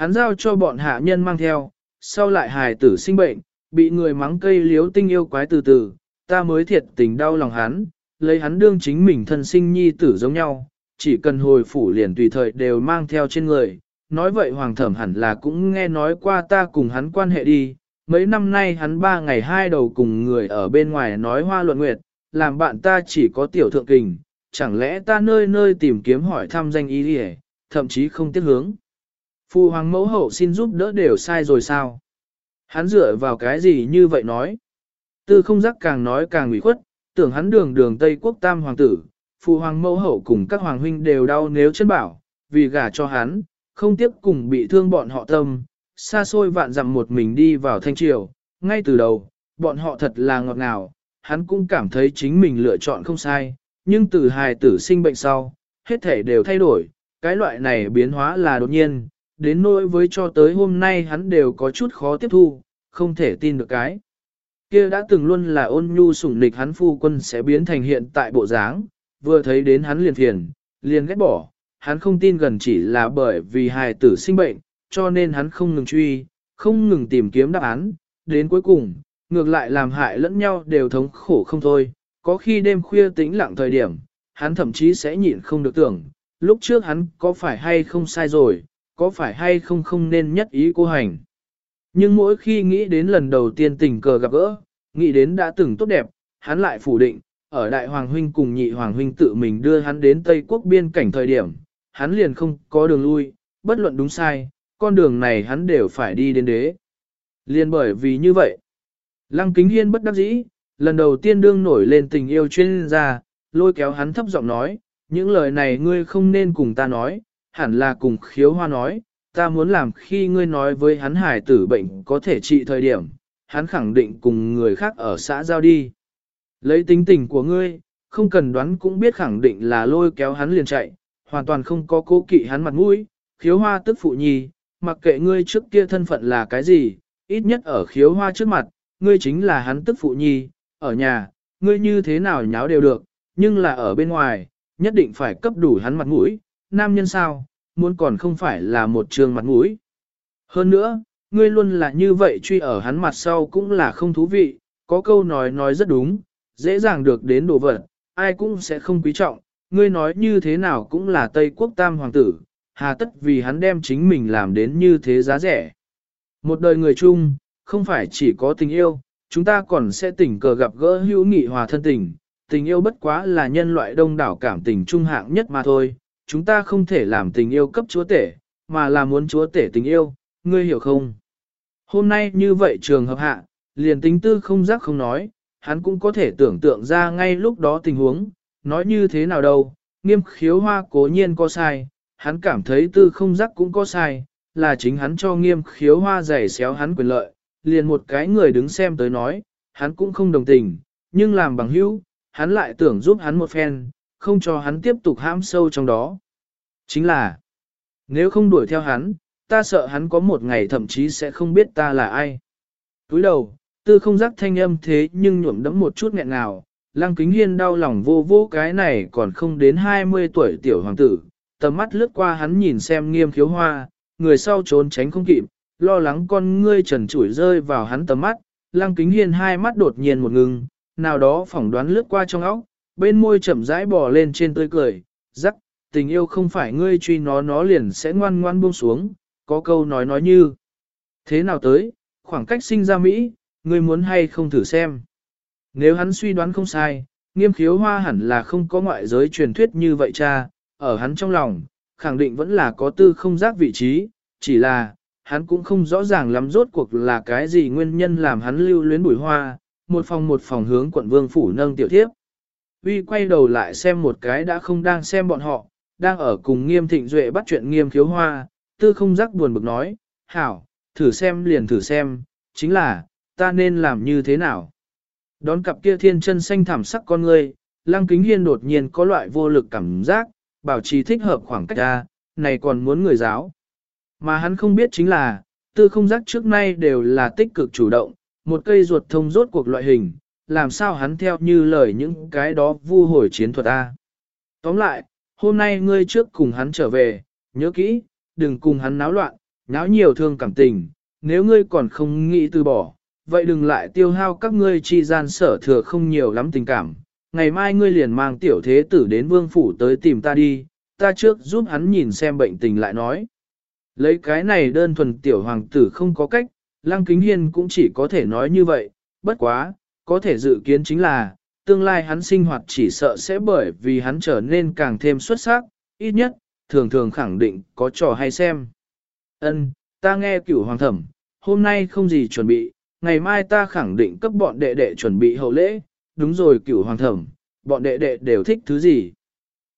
Hắn giao cho bọn hạ nhân mang theo, sau lại hài tử sinh bệnh, bị người mắng cây liếu tinh yêu quái từ từ, ta mới thiệt tình đau lòng hắn, lấy hắn đương chính mình thân sinh nhi tử giống nhau, chỉ cần hồi phủ liền tùy thời đều mang theo trên người. Nói vậy hoàng thẩm hẳn là cũng nghe nói qua ta cùng hắn quan hệ đi, mấy năm nay hắn ba ngày hai đầu cùng người ở bên ngoài nói hoa luận nguyệt, làm bạn ta chỉ có tiểu thượng kình, chẳng lẽ ta nơi nơi tìm kiếm hỏi thăm danh ý đi thậm chí không tiếc hướng. Phu hoàng mẫu hậu xin giúp đỡ đều sai rồi sao? Hắn dựa vào cái gì như vậy nói? Tư không giác càng nói càng ủy khuất, tưởng hắn đường đường Tây quốc tam hoàng tử, phụ hoàng mẫu hậu cùng các hoàng huynh đều đau nếu chân bảo, vì gả cho hắn, không tiếp cùng bị thương bọn họ tâm, xa xôi vạn dặm một mình đi vào thanh triều, ngay từ đầu, bọn họ thật là ngọt ngào, hắn cũng cảm thấy chính mình lựa chọn không sai, nhưng từ hài tử sinh bệnh sau, hết thể đều thay đổi, cái loại này biến hóa là đột nhiên, đến nỗi với cho tới hôm nay hắn đều có chút khó tiếp thu, không thể tin được cái. Kia đã từng luôn là ôn nhu sủng nịch hắn phu quân sẽ biến thành hiện tại bộ dáng, vừa thấy đến hắn liền phiền, liền ghét bỏ, hắn không tin gần chỉ là bởi vì hài tử sinh bệnh, cho nên hắn không ngừng truy, không ngừng tìm kiếm đáp án, đến cuối cùng, ngược lại làm hại lẫn nhau đều thống khổ không thôi, có khi đêm khuya tĩnh lặng thời điểm, hắn thậm chí sẽ nhịn không được tưởng, lúc trước hắn có phải hay không sai rồi, có phải hay không không nên nhất ý cô hành. Nhưng mỗi khi nghĩ đến lần đầu tiên tình cờ gặp gỡ, nghĩ đến đã từng tốt đẹp, hắn lại phủ định, ở đại hoàng huynh cùng nhị hoàng huynh tự mình đưa hắn đến Tây quốc biên cảnh thời điểm, hắn liền không có đường lui, bất luận đúng sai, con đường này hắn đều phải đi đến đế. Liên bởi vì như vậy, Lăng Kính Hiên bất đắc dĩ, lần đầu tiên đương nổi lên tình yêu chuyên gia, lôi kéo hắn thấp giọng nói, những lời này ngươi không nên cùng ta nói, hẳn là cùng khiếu hoa nói, ta muốn làm khi ngươi nói với hắn hải tử bệnh có thể trị thời điểm, hắn khẳng định cùng người khác ở xã giao đi. Lấy tính tình của ngươi, không cần đoán cũng biết khẳng định là lôi kéo hắn liền chạy, hoàn toàn không có cố kỵ hắn mặt mũi, khiếu hoa tức phụ nhi, mặc kệ ngươi trước kia thân phận là cái gì, ít nhất ở khiếu hoa trước mặt, ngươi chính là hắn tức phụ nhi, ở nhà, ngươi như thế nào nháo đều được, nhưng là ở bên ngoài, nhất định phải cấp đủ hắn mặt mũi, nam nhân sao, muốn còn không phải là một trường mặt mũi. Hơn nữa, ngươi luôn là như vậy truy ở hắn mặt sau cũng là không thú vị, có câu nói nói rất đúng, dễ dàng được đến đồ vật, ai cũng sẽ không quý trọng, ngươi nói như thế nào cũng là Tây Quốc Tam Hoàng tử, hà tất vì hắn đem chính mình làm đến như thế giá rẻ. Một đời người chung, không phải chỉ có tình yêu, chúng ta còn sẽ tình cờ gặp gỡ hữu nghị hòa thân tình, tình yêu bất quá là nhân loại đông đảo cảm tình trung hạng nhất mà thôi, chúng ta không thể làm tình yêu cấp chúa tể, mà là muốn chúa tể tình yêu, ngươi hiểu không? Hôm nay như vậy trường hợp hạ, liền tính tư không giác không nói, hắn cũng có thể tưởng tượng ra ngay lúc đó tình huống, nói như thế nào đâu, nghiêm khiếu hoa cố nhiên có sai, hắn cảm thấy tư không giác cũng có sai, là chính hắn cho nghiêm khiếu hoa giày xéo hắn quyền lợi, liền một cái người đứng xem tới nói, hắn cũng không đồng tình, nhưng làm bằng hữu, hắn lại tưởng giúp hắn một phen, không cho hắn tiếp tục hãm sâu trong đó. Chính là, nếu không đuổi theo hắn, ta sợ hắn có một ngày thậm chí sẽ không biết ta là ai. Túi đầu, tư không giác thanh âm thế nhưng nhuộm đẫm một chút nghẹn ngào, lăng kính hiên đau lòng vô vô cái này còn không đến 20 tuổi tiểu hoàng tử, tầm mắt lướt qua hắn nhìn xem nghiêm khiếu hoa, người sau trốn tránh không kịp, lo lắng con ngươi trần trụi rơi vào hắn tầm mắt, lăng kính hiên hai mắt đột nhiên một ngừng, nào đó phỏng đoán lướt qua trong óc, bên môi chậm rãi bò lên trên tươi cười, rắc, tình yêu không phải ngươi truy nó nó liền sẽ ngoan ngoan buông xuống, có câu nói nói như, thế nào tới, khoảng cách sinh ra Mỹ, ngươi muốn hay không thử xem. Nếu hắn suy đoán không sai, nghiêm khiếu hoa hẳn là không có ngoại giới truyền thuyết như vậy cha, ở hắn trong lòng, khẳng định vẫn là có tư không giác vị trí, chỉ là, hắn cũng không rõ ràng lắm rốt cuộc là cái gì nguyên nhân làm hắn lưu luyến bùi hoa, một phòng một phòng hướng quận vương phủ nâng tiểu thiếp. Uy quay đầu lại xem một cái đã không đang xem bọn họ, đang ở cùng nghiêm thịnh duệ bắt chuyện nghiêm khiếu hoa, tư không giác buồn bực nói, hảo, thử xem liền thử xem, chính là, ta nên làm như thế nào. Đón cặp kia thiên chân xanh thảm sắc con ngươi, lăng kính hiên đột nhiên có loại vô lực cảm giác, bảo trì thích hợp khoảng cách ra, này còn muốn người giáo. Mà hắn không biết chính là, tư không giác trước nay đều là tích cực chủ động, một cây ruột thông rốt cuộc loại hình, làm sao hắn theo như lời những cái đó vu hồi chiến thuật A. Tóm lại, hôm nay ngươi trước cùng hắn trở về, nhớ kỹ, đừng cùng hắn náo loạn, náo nhiều thương cảm tình, nếu ngươi còn không nghĩ từ bỏ, vậy đừng lại tiêu hao các ngươi chi gian sở thừa không nhiều lắm tình cảm. Ngày mai ngươi liền mang tiểu thế tử đến vương phủ tới tìm ta đi, ta trước giúp hắn nhìn xem bệnh tình lại nói. Lấy cái này đơn thuần tiểu hoàng tử không có cách, Lăng Kính Hiên cũng chỉ có thể nói như vậy, bất quá, có thể dự kiến chính là, tương lai hắn sinh hoạt chỉ sợ sẽ bởi vì hắn trở nên càng thêm xuất sắc, ít nhất, thường thường khẳng định có trò hay xem. Ân, ta nghe cửu hoàng thẩm, hôm nay không gì chuẩn bị, ngày mai ta khẳng định cấp bọn đệ đệ chuẩn bị hậu lễ, đúng rồi cửu hoàng thẩm, bọn đệ đệ đều thích thứ gì.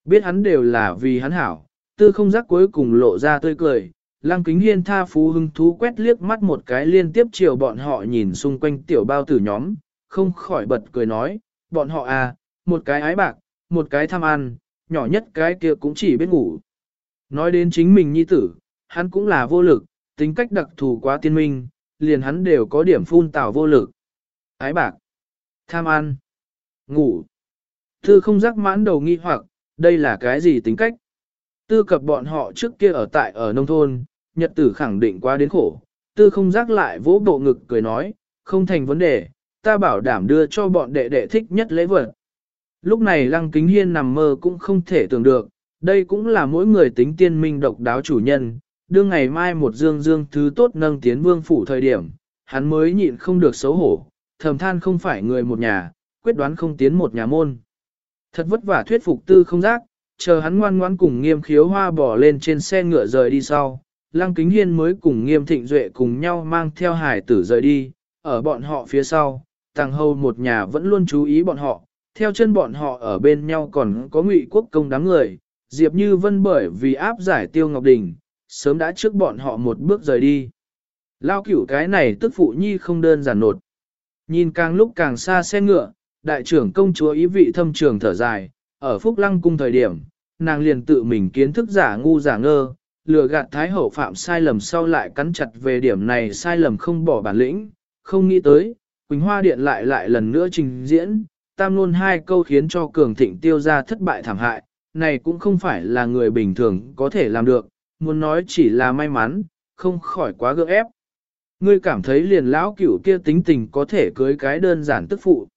Biết hắn đều là vì hắn hảo, tư không giác cuối cùng lộ ra tươi cười, lăng kính hiên tha phú hưng thú quét liếc mắt một cái liên tiếp chiều bọn họ nhìn xung quanh tiểu bao tử nhóm, không khỏi bật cười nói, bọn họ à, một cái ái bạc, một cái tham ăn, nhỏ nhất cái kia cũng chỉ biết ngủ. Nói đến chính mình nhi tử, hắn cũng là vô lực, tính cách đặc thù quá tiên minh, liền hắn đều có điểm phun tào vô lực. Ái bạc, tham ăn, ngủ. Thư không giác mãn đầu nghi hoặc, đây là cái gì tính cách? Tư cập bọn họ trước kia ở tại ở nông thôn, nhật tử khẳng định quá đến khổ. Tư không giác lại vỗ bộ ngực cười nói, không thành vấn đề, ta bảo đảm đưa cho bọn đệ đệ thích nhất lễ vật. Lúc này Lăng Kính Hiên nằm mơ cũng không thể tưởng được, đây cũng là mỗi người tính tiên minh độc đáo chủ nhân, đương ngày mai một dương dương thứ tốt nâng tiến vương phủ thời điểm, hắn mới nhịn không được xấu hổ, thầm than không phải người một nhà, quyết đoán không tiến một nhà môn. Thật vất vả thuyết phục tư không giác, chờ hắn ngoan ngoãn cùng nghiêm khiếu hoa bỏ lên trên xe ngựa rời đi sau, Lăng Kính Hiên mới cùng nghiêm thịnh duệ cùng nhau mang theo hải tử rời đi, ở bọn họ phía sau, tàng hầu một nhà vẫn luôn chú ý bọn họ, theo chân bọn họ ở bên nhau còn có ngụy quốc công đám người, Diệp Như Vân bởi vì áp giải Tiêu Ngọc Đình, sớm đã trước bọn họ một bước rời đi. Lao cửu cái này tức phụ nhi không đơn giản nột. Nhìn càng lúc càng xa xe ngựa, đại trưởng công chúa ý vị thâm trường thở dài, ở Phúc Lăng cung thời điểm, nàng liền tự mình kiến thức giả ngu giả ngơ, lừa gạt Thái Hậu phạm sai lầm sau lại cắn chặt về điểm này sai lầm không bỏ bản lĩnh, không nghĩ tới, Quỳnh Hoa Điện lại lại lần nữa trình diễn, tam luôn hai câu khiến cho cường thịnh tiêu ra thất bại thảm hại, này cũng không phải là người bình thường có thể làm được, muốn nói chỉ là may mắn, không khỏi quá gượng ép. Ngươi cảm thấy liền lão cửu kia tính tình có thể cưới cái đơn giản tức phụ.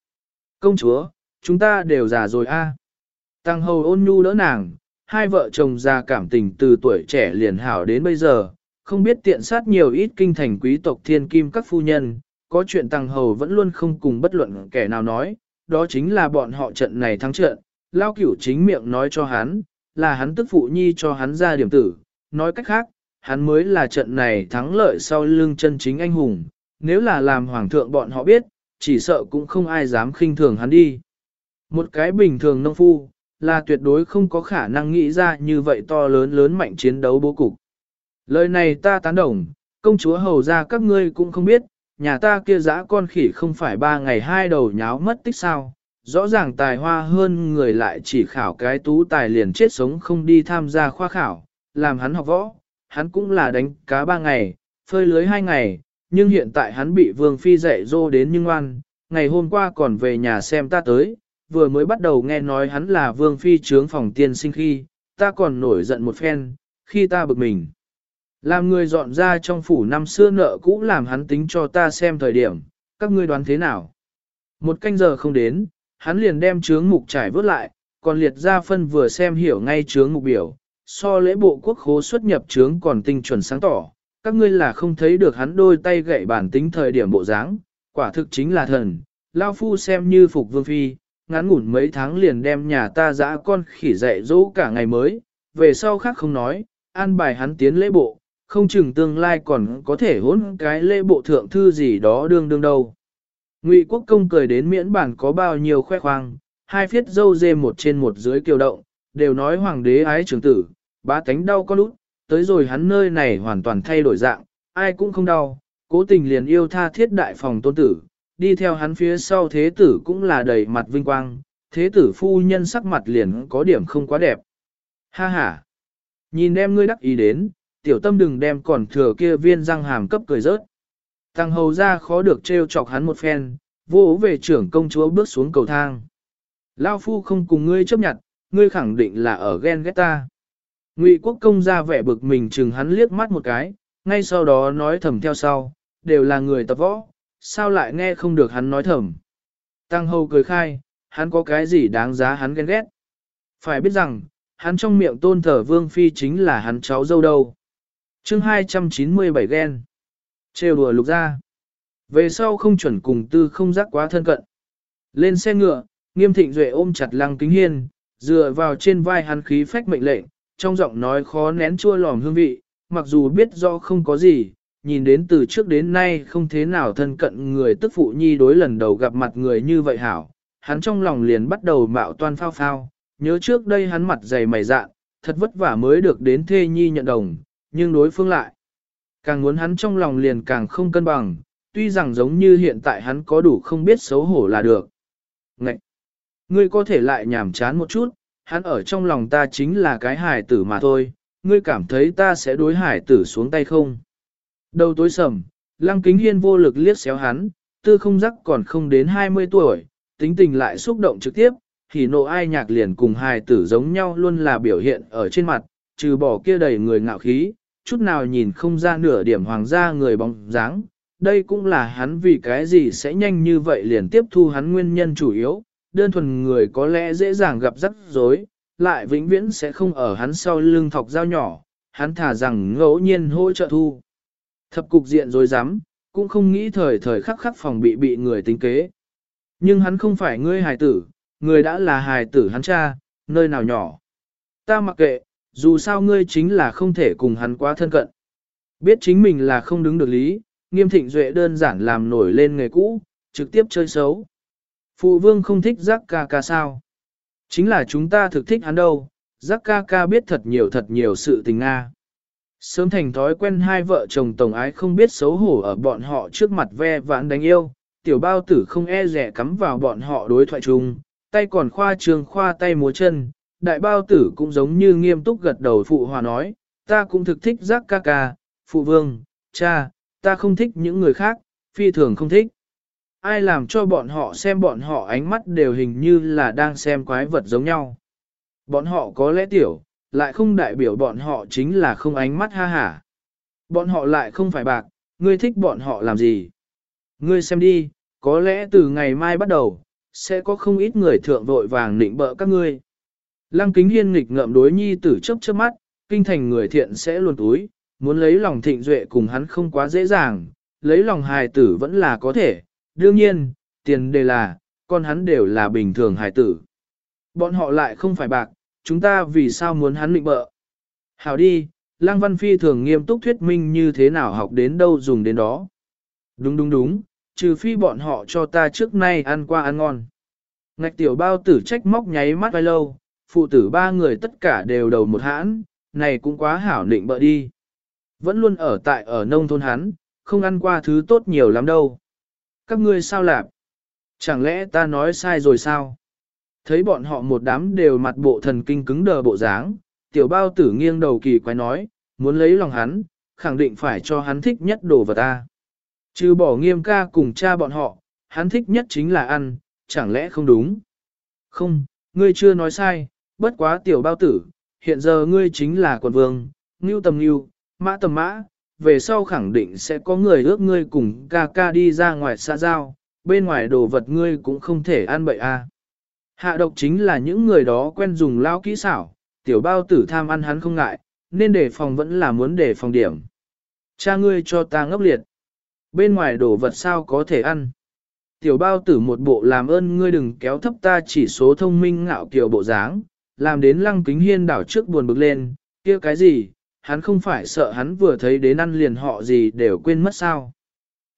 Công chúa, chúng ta đều già rồi a. Tăng hầu ôn nhu đỡ nàng, hai vợ chồng già cảm tình từ tuổi trẻ liền hảo đến bây giờ, không biết tiện sát nhiều ít kinh thành quý tộc thiên kim các phu nhân, có chuyện tăng hầu vẫn luôn không cùng bất luận kẻ nào nói, đó chính là bọn họ trận này thắng trận, lao cửu chính miệng nói cho hắn, là hắn tức phụ nhi cho hắn ra điểm tử, nói cách khác, hắn mới là trận này thắng lợi sau lưng chân chính anh hùng, nếu là làm hoàng thượng bọn họ biết, chỉ sợ cũng không ai dám khinh thường hắn đi. Một cái bình thường nông phu, là tuyệt đối không có khả năng nghĩ ra như vậy to lớn lớn mạnh chiến đấu bố cục. Lời này ta tán đồng, công chúa hầu ra các ngươi cũng không biết, nhà ta kia dã con khỉ không phải ba ngày hai đầu nháo mất tích sao, rõ ràng tài hoa hơn người lại chỉ khảo cái tú tài liền chết sống không đi tham gia khoa khảo, làm hắn học võ, hắn cũng là đánh cá ba ngày, phơi lưới hai ngày, nhưng hiện tại hắn bị vương phi dạy dô đến nhưng ngoan, ngày hôm qua còn về nhà xem ta tới, vừa mới bắt đầu nghe nói hắn là vương phi trướng phòng tiên sinh khi, ta còn nổi giận một phen, khi ta bực mình. Làm người dọn ra trong phủ năm xưa nợ cũ làm hắn tính cho ta xem thời điểm, các ngươi đoán thế nào. Một canh giờ không đến, hắn liền đem trướng mục trải vớt lại, còn liệt ra phân vừa xem hiểu ngay trướng mục biểu, so lễ bộ quốc khố xuất nhập trướng còn tinh chuẩn sáng tỏ, các ngươi là không thấy được hắn đôi tay gậy bản tính thời điểm bộ dáng, quả thực chính là thần, lao phu xem như phục vương phi, ngắn ngủn mấy tháng liền đem nhà ta dã con khỉ dạy dỗ cả ngày mới, về sau khác không nói, an bài hắn tiến lễ bộ, không chừng tương lai còn có thể hỗn cái lễ bộ thượng thư gì đó đương đương đâu. Ngụy quốc công cười đến miễn bản có bao nhiêu khoe khoang, hai phiết dâu dê một trên một dưới kiều động, đều nói hoàng đế ái trưởng tử, bá tánh đau con út, tới rồi hắn nơi này hoàn toàn thay đổi dạng, ai cũng không đau, cố tình liền yêu tha thiết đại phòng tôn tử, đi theo hắn phía sau thế tử cũng là đầy mặt vinh quang, thế tử phu nhân sắc mặt liền có điểm không quá đẹp. Ha ha! Nhìn em ngươi đắc ý đến, tiểu tâm đừng đem còn thừa kia viên răng hàm cấp cười rớt. Tăng hầu ra khó được trêu chọc hắn một phen, vô về trưởng công chúa bước xuống cầu thang. Lao phu không cùng ngươi chấp nhận, ngươi khẳng định là ở ghen ghét ta. Ngụy quốc công ra vẻ bực mình chừng hắn liếc mắt một cái, ngay sau đó nói thầm theo sau, đều là người tập võ, sao lại nghe không được hắn nói thầm. Tăng hầu cười khai, hắn có cái gì đáng giá hắn ghen ghét. Phải biết rằng, hắn trong miệng tôn thờ vương phi chính là hắn cháu dâu đâu chương 297 ghen. Trêu đùa lục ra. Về sau không chuẩn cùng tư không giác quá thân cận. Lên xe ngựa, nghiêm thịnh duệ ôm chặt lăng kính hiên, dựa vào trên vai hắn khí phách mệnh lệnh, trong giọng nói khó nén chua lòm hương vị, mặc dù biết do không có gì, nhìn đến từ trước đến nay không thế nào thân cận người tức phụ nhi đối lần đầu gặp mặt người như vậy hảo, hắn trong lòng liền bắt đầu mạo toan phao phao, nhớ trước đây hắn mặt dày mày dạn, thật vất vả mới được đến thê nhi nhận đồng, nhưng đối phương lại. Càng muốn hắn trong lòng liền càng không cân bằng, tuy rằng giống như hiện tại hắn có đủ không biết xấu hổ là được. Ngậy! Ngươi có thể lại nhảm chán một chút, hắn ở trong lòng ta chính là cái hài tử mà thôi, ngươi cảm thấy ta sẽ đối hải tử xuống tay không? Đầu tối sầm, lăng kính hiên vô lực liếc xéo hắn, tư không rắc còn không đến 20 tuổi, tính tình lại xúc động trực tiếp, thì nộ ai nhạc liền cùng hài tử giống nhau luôn là biểu hiện ở trên mặt, trừ bỏ kia đầy người ngạo khí, chút nào nhìn không ra nửa điểm hoàng gia người bóng dáng. Đây cũng là hắn vì cái gì sẽ nhanh như vậy liền tiếp thu hắn nguyên nhân chủ yếu, đơn thuần người có lẽ dễ dàng gặp rắc rối, lại vĩnh viễn sẽ không ở hắn sau lưng thọc dao nhỏ, hắn thả rằng ngẫu nhiên hỗ trợ thu. Thập cục diện rồi dám, cũng không nghĩ thời thời khắc khắc phòng bị bị người tính kế. Nhưng hắn không phải ngươi hài tử, người đã là hài tử hắn cha, nơi nào nhỏ. Ta mặc kệ, dù sao ngươi chính là không thể cùng hắn quá thân cận. Biết chính mình là không đứng được lý, nghiêm thịnh duệ đơn giản làm nổi lên nghề cũ, trực tiếp chơi xấu. Phụ vương không thích giác ca ca sao. Chính là chúng ta thực thích hắn đâu, giác ca ca biết thật nhiều thật nhiều sự tình Nga. Sớm thành thói quen hai vợ chồng tổng ái không biết xấu hổ ở bọn họ trước mặt ve vãn đánh yêu, tiểu bao tử không e rẻ cắm vào bọn họ đối thoại chung, tay còn khoa trường khoa tay múa chân, đại bao tử cũng giống như nghiêm túc gật đầu phụ hòa nói, ta cũng thực thích giác ca ca, phụ vương, cha, ta không thích những người khác, phi thường không thích. Ai làm cho bọn họ xem bọn họ ánh mắt đều hình như là đang xem quái vật giống nhau. Bọn họ có lẽ tiểu, lại không đại biểu bọn họ chính là không ánh mắt ha hả. Bọn họ lại không phải bạc, ngươi thích bọn họ làm gì? Ngươi xem đi, có lẽ từ ngày mai bắt đầu, sẽ có không ít người thượng vội vàng nịnh bợ các ngươi. Lăng kính hiên nghịch ngợm đối nhi tử chấp chớp mắt, kinh thành người thiện sẽ luôn túi, muốn lấy lòng thịnh duệ cùng hắn không quá dễ dàng, lấy lòng hài tử vẫn là có thể, đương nhiên, tiền đề là, con hắn đều là bình thường hài tử. Bọn họ lại không phải bạc, chúng ta vì sao muốn hắn định bợ. Hảo đi, Lăng Văn Phi thường nghiêm túc thuyết minh như thế nào học đến đâu dùng đến đó. Đúng đúng đúng, trừ phi bọn họ cho ta trước nay ăn qua ăn ngon. Ngạch tiểu bao tử trách móc nháy mắt vai lâu, phụ tử ba người tất cả đều đầu một hãn, này cũng quá hảo định bợ đi. Vẫn luôn ở tại ở nông thôn hắn, không ăn qua thứ tốt nhiều lắm đâu. Các ngươi sao lạp? Chẳng lẽ ta nói sai rồi sao? Thấy bọn họ một đám đều mặt bộ thần kinh cứng đờ bộ dáng, tiểu bao tử nghiêng đầu kỳ quái nói, muốn lấy lòng hắn, khẳng định phải cho hắn thích nhất đồ vật ta. Trừ bỏ nghiêm ca cùng cha bọn họ, hắn thích nhất chính là ăn, chẳng lẽ không đúng? Không, ngươi chưa nói sai, bất quá tiểu bao tử, hiện giờ ngươi chính là quần vương, ngưu tầm ngưu, mã tầm mã, về sau khẳng định sẽ có người ước ngươi cùng ca ca đi ra ngoài xa giao, bên ngoài đồ vật ngươi cũng không thể ăn bậy a. À. Hạ độc chính là những người đó quen dùng lao kỹ xảo, tiểu bao tử tham ăn hắn không ngại, nên đề phòng vẫn là muốn đề phòng điểm. Cha ngươi cho ta ngốc liệt. Bên ngoài đồ vật sao có thể ăn. Tiểu bao tử một bộ làm ơn ngươi đừng kéo thấp ta chỉ số thông minh ngạo kiều bộ dáng, làm đến lăng kính hiên đảo trước buồn bực lên, kia cái gì, hắn không phải sợ hắn vừa thấy đến ăn liền họ gì đều quên mất sao.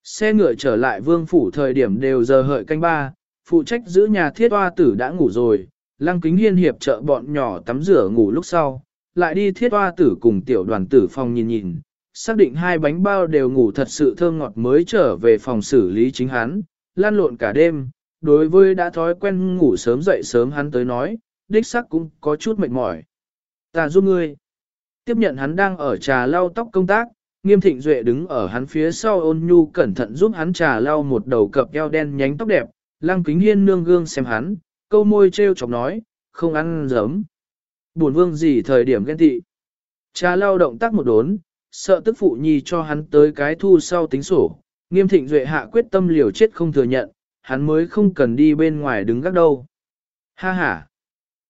Xe ngựa trở lại vương phủ thời điểm đều giờ hợi canh ba, phụ trách giữ nhà thiết hoa tử đã ngủ rồi, lăng kính hiên hiệp trợ bọn nhỏ tắm rửa ngủ lúc sau, lại đi thiết hoa tử cùng tiểu đoàn tử phòng nhìn nhìn, xác định hai bánh bao đều ngủ thật sự thơm ngọt mới trở về phòng xử lý chính hắn, lan lộn cả đêm, đối với đã thói quen ngủ sớm dậy sớm hắn tới nói, đích sắc cũng có chút mệt mỏi. Ta giúp ngươi. Tiếp nhận hắn đang ở trà lau tóc công tác, nghiêm thịnh duệ đứng ở hắn phía sau ôn nhu cẩn thận giúp hắn trà lau một đầu cặp eo đen nhánh tóc đẹp, lăng kính hiên nương gương xem hắn, câu môi treo chọc nói, không ăn giấm. Buồn vương gì thời điểm ghen tị. Trà lau động tác một đốn, sợ tức phụ nhi cho hắn tới cái thu sau tính sổ, nghiêm thịnh duệ hạ quyết tâm liều chết không thừa nhận, hắn mới không cần đi bên ngoài đứng gác đâu. Ha ha!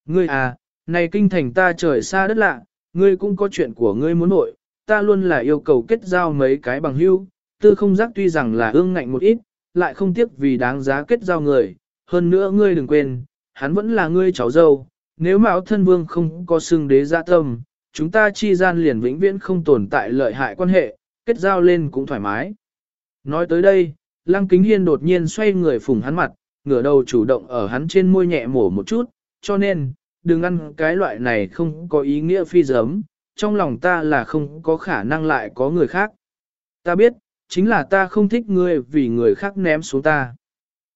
Ngươi à, này kinh thành ta trời xa đất lạ, ngươi cũng có chuyện của ngươi muốn nội, ta luôn là yêu cầu kết giao mấy cái bằng hữu, tư không giác tuy rằng là ương ngạnh một ít, lại không tiếc vì đáng giá kết giao người, hơn nữa ngươi đừng quên, hắn vẫn là ngươi cháu dâu, nếu mạo thân vương không có xưng đế gia tâm, chúng ta chi gian liền vĩnh viễn không tồn tại lợi hại quan hệ, kết giao lên cũng thoải mái. Nói tới đây, Lăng Kính Hiên đột nhiên xoay người phùng hắn mặt, ngửa đầu chủ động ở hắn trên môi nhẹ mổ một chút, cho nên, đừng ăn cái loại này không có ý nghĩa phi giấm, trong lòng ta là không có khả năng lại có người khác. Ta biết, chính là ta không thích ngươi vì người khác ném xuống ta.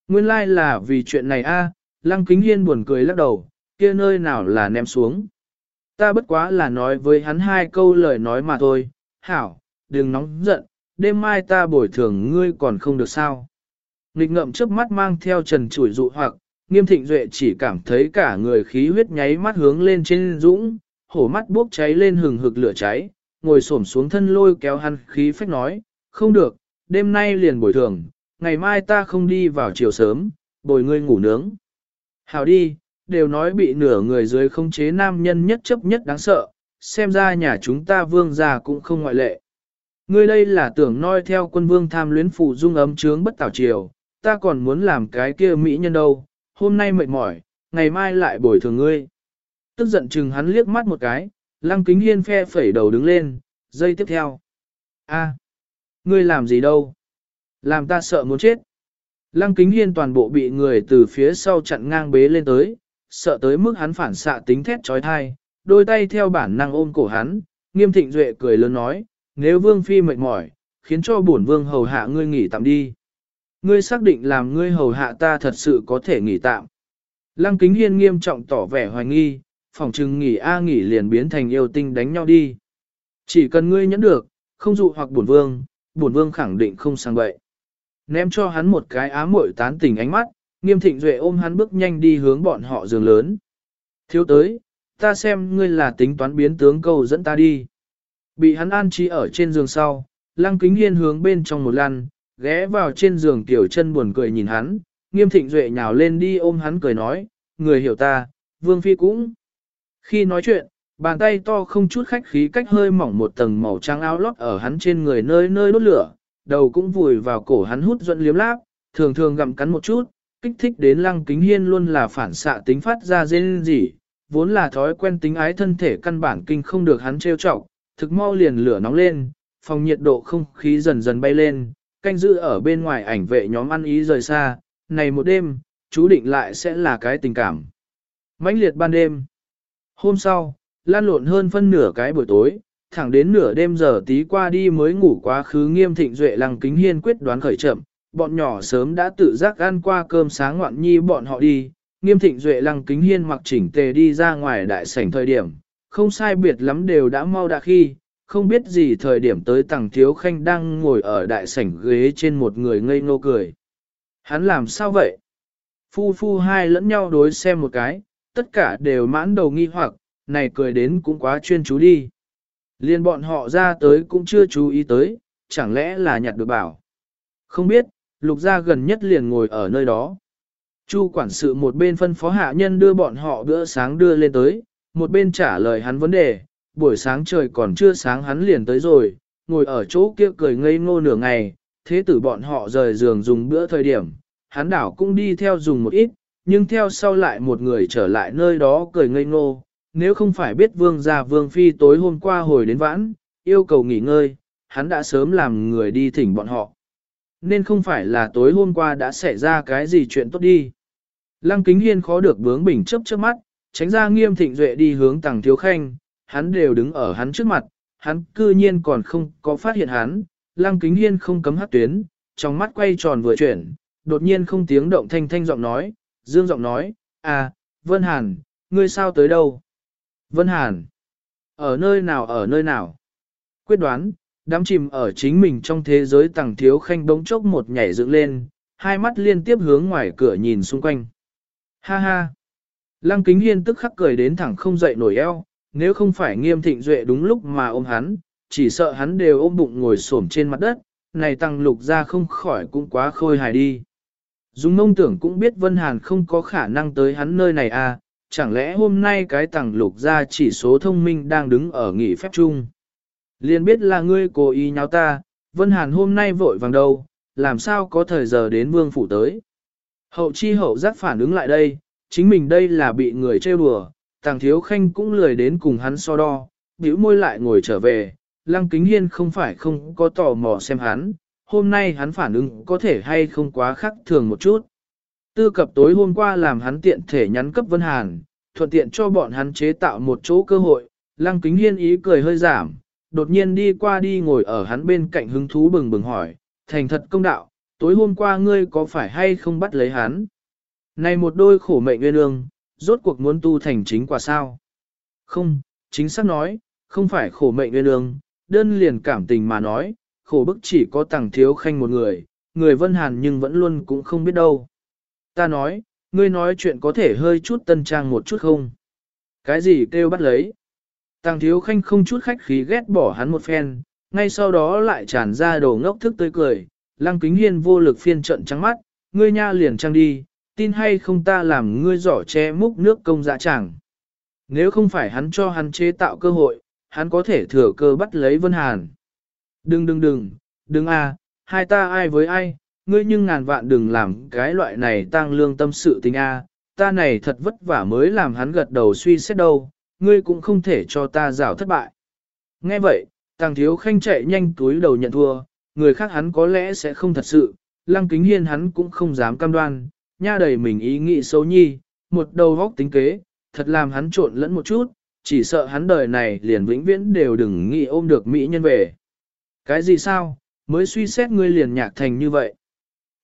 Nguyên lai like là vì chuyện này a, Lăng Kính Hiên buồn cười lắc đầu, kia nơi nào là ném xuống. Ta bất quá là nói với hắn hai câu lời nói mà thôi, hảo, đừng nóng giận, đêm mai ta bồi thường ngươi còn không được sao. Nghịch ngậm trước mắt mang theo trần chủi dụ hoặc, nghiêm thịnh duệ chỉ cảm thấy cả người khí huyết nháy mắt hướng lên trên dũng, hổ mắt bốc cháy lên hừng hực lửa cháy, ngồi xổm xuống thân lôi kéo hắn khí phách nói, không được, đêm nay liền bồi thường, ngày mai ta không đi vào chiều sớm, bồi ngươi ngủ nướng. Hảo đi, đều nói bị nửa người dưới không chế nam nhân nhất chấp nhất đáng sợ, xem ra nhà chúng ta vương già cũng không ngoại lệ. Ngươi đây là tưởng noi theo quân vương tham luyến phụ dung ấm trướng bất tảo chiều, ta còn muốn làm cái kia mỹ nhân đâu, hôm nay mệt mỏi, ngày mai lại bồi thường ngươi. Tức giận chừng hắn liếc mắt một cái, lăng kính hiên phe phẩy đầu đứng lên, dây tiếp theo. a ngươi làm gì đâu? Làm ta sợ muốn chết. Lăng kính hiên toàn bộ bị người từ phía sau chặn ngang bế lên tới, sợ tới mức hắn phản xạ tính thét trói thai, đôi tay theo bản năng ôm cổ hắn, nghiêm thịnh duệ cười lớn nói, nếu vương phi mệt mỏi, khiến cho bổn vương hầu hạ ngươi nghỉ tạm đi. Ngươi xác định làm ngươi hầu hạ ta thật sự có thể nghỉ tạm. Lăng kính hiên nghiêm trọng tỏ vẻ hoài nghi, phòng trừng nghỉ a nghỉ liền biến thành yêu tinh đánh nhau đi. Chỉ cần ngươi nhẫn được, không dụ hoặc bổn vương, bổn vương khẳng định không sang bậy. Ném cho hắn một cái á muội tán tình ánh mắt, nghiêm thịnh duệ ôm hắn bước nhanh đi hướng bọn họ giường lớn. Thiếu tới, ta xem ngươi là tính toán biến tướng cầu dẫn ta đi. Bị hắn an trí ở trên giường sau, lăng kính hiên hướng bên trong một lăn, ghé vào trên giường tiểu chân buồn cười nhìn hắn, nghiêm thịnh duệ nhào lên đi ôm hắn cười nói, người hiểu ta, vương phi cũng. Khi nói chuyện, bàn tay to không chút khách khí cách hơi mỏng một tầng màu trắng áo lót ở hắn trên người nơi nơi đốt lửa, đầu cũng vùi vào cổ hắn hút dẫn liếm láp, thường thường gặm cắn một chút, kích thích đến lăng kính hiên luôn là phản xạ tính phát ra dên gì, vốn là thói quen tính ái thân thể căn bản kinh không được hắn trêu chọc, thực mau liền lửa nóng lên, phòng nhiệt độ không khí dần dần bay lên, canh giữ ở bên ngoài ảnh vệ nhóm ăn ý rời xa, này một đêm, chú định lại sẽ là cái tình cảm. mãnh liệt ban đêm. Hôm sau, lan lộn hơn phân nửa cái buổi tối, thẳng đến nửa đêm giờ tí qua đi mới ngủ quá khứ nghiêm thịnh duệ lăng kính hiên quyết đoán khởi chậm, bọn nhỏ sớm đã tự giác ăn qua cơm sáng ngoạn nhi bọn họ đi, nghiêm thịnh duệ lăng kính hiên mặc chỉnh tề đi ra ngoài đại sảnh thời điểm, không sai biệt lắm đều đã mau đã khi, không biết gì thời điểm tới tàng thiếu khanh đang ngồi ở đại sảnh ghế trên một người ngây ngô cười. Hắn làm sao vậy? Phu phu hai lẫn nhau đối xem một cái, tất cả đều mãn đầu nghi hoặc, này cười đến cũng quá chuyên chú đi. Liên bọn họ ra tới cũng chưa chú ý tới, chẳng lẽ là nhặt được bảo. Không biết, lục gia gần nhất liền ngồi ở nơi đó. Chu quản sự một bên phân phó hạ nhân đưa bọn họ bữa sáng đưa lên tới, một bên trả lời hắn vấn đề, buổi sáng trời còn chưa sáng hắn liền tới rồi, ngồi ở chỗ kia cười ngây ngô nửa ngày, thế tử bọn họ rời giường dùng bữa thời điểm, hắn đảo cũng đi theo dùng một ít, nhưng theo sau lại một người trở lại nơi đó cười ngây ngô, nếu không phải biết vương gia vương phi tối hôm qua hồi đến vãn, yêu cầu nghỉ ngơi, hắn đã sớm làm người đi thỉnh bọn họ. Nên không phải là tối hôm qua đã xảy ra cái gì chuyện tốt đi. Lăng kính hiên khó được bướng bình chấp trước mắt, tránh ra nghiêm thịnh duệ đi hướng tàng thiếu khanh, hắn đều đứng ở hắn trước mặt, hắn cư nhiên còn không có phát hiện hắn, lăng kính hiên không cấm hát tuyến, trong mắt quay tròn vừa chuyển, đột nhiên không tiếng động thanh thanh giọng nói, dương giọng nói, à, Vân Hàn, ngươi sao tới đâu? Vân Hàn, ở nơi nào ở nơi nào? Quyết đoán, đám chìm ở chính mình trong thế giới tàng thiếu khanh bỗng chốc một nhảy dựng lên, hai mắt liên tiếp hướng ngoài cửa nhìn xung quanh. Ha ha! Lăng kính hiên tức khắc cười đến thẳng không dậy nổi eo, nếu không phải nghiêm thịnh duệ đúng lúc mà ôm hắn, chỉ sợ hắn đều ôm bụng ngồi xổm trên mặt đất, này tăng lục ra không khỏi cũng quá khôi hài đi. Dung mông tưởng cũng biết Vân Hàn không có khả năng tới hắn nơi này à, chẳng lẽ hôm nay cái tăng lục ra chỉ số thông minh đang đứng ở nghỉ phép chung. Liên biết là ngươi cố ý nháo ta, Vân Hàn hôm nay vội vàng đâu, làm sao có thời giờ đến vương phủ tới. Hậu chi hậu giác phản ứng lại đây, chính mình đây là bị người trêu đùa, tàng thiếu khanh cũng lười đến cùng hắn so đo, bĩu môi lại ngồi trở về, lăng kính hiên không phải không có tò mò xem hắn, hôm nay hắn phản ứng có thể hay không quá khắc thường một chút. Tư cập tối hôm qua làm hắn tiện thể nhắn cấp Vân Hàn, thuận tiện cho bọn hắn chế tạo một chỗ cơ hội, lăng kính hiên ý cười hơi giảm, đột nhiên đi qua đi ngồi ở hắn bên cạnh hứng thú bừng bừng hỏi, thành thật công đạo, tối hôm qua ngươi có phải hay không bắt lấy hắn? Này một đôi khổ mệnh nguyên ương, rốt cuộc muốn tu thành chính quả sao? Không, chính xác nói, không phải khổ mệnh nguyên ương, đơn liền cảm tình mà nói, khổ bức chỉ có tàng thiếu khanh một người, người vân hàn nhưng vẫn luôn cũng không biết đâu. Ta nói, ngươi nói chuyện có thể hơi chút tân trang một chút không? Cái gì kêu bắt lấy? Tàng thiếu khanh không chút khách khí ghét bỏ hắn một phen, ngay sau đó lại tràn ra đồ ngốc thức tươi cười, lăng kính hiên vô lực phiên trận trắng mắt, ngươi nha liền trang đi, tin hay không ta làm ngươi giỏ che múc nước công dạ chẳng. Nếu không phải hắn cho hắn chế tạo cơ hội, hắn có thể thừa cơ bắt lấy Vân Hàn. Đừng đừng đừng, đừng à, hai ta ai với ai, ngươi nhưng ngàn vạn đừng làm cái loại này tăng lương tâm sự tình a, à, ta này thật vất vả mới làm hắn gật đầu suy xét đâu, ngươi cũng không thể cho ta rào thất bại. Nghe vậy, Tàng thiếu khanh chạy nhanh túi đầu nhận thua, người khác hắn có lẽ sẽ không thật sự, lăng kính hiên hắn cũng không dám cam đoan, nha đầy mình ý nghĩ xấu nhi, một đầu góc tính kế, thật làm hắn trộn lẫn một chút, chỉ sợ hắn đời này liền vĩnh viễn đều đừng nghĩ ôm được mỹ nhân về. Cái gì sao, mới suy xét ngươi liền nhạc thành như vậy.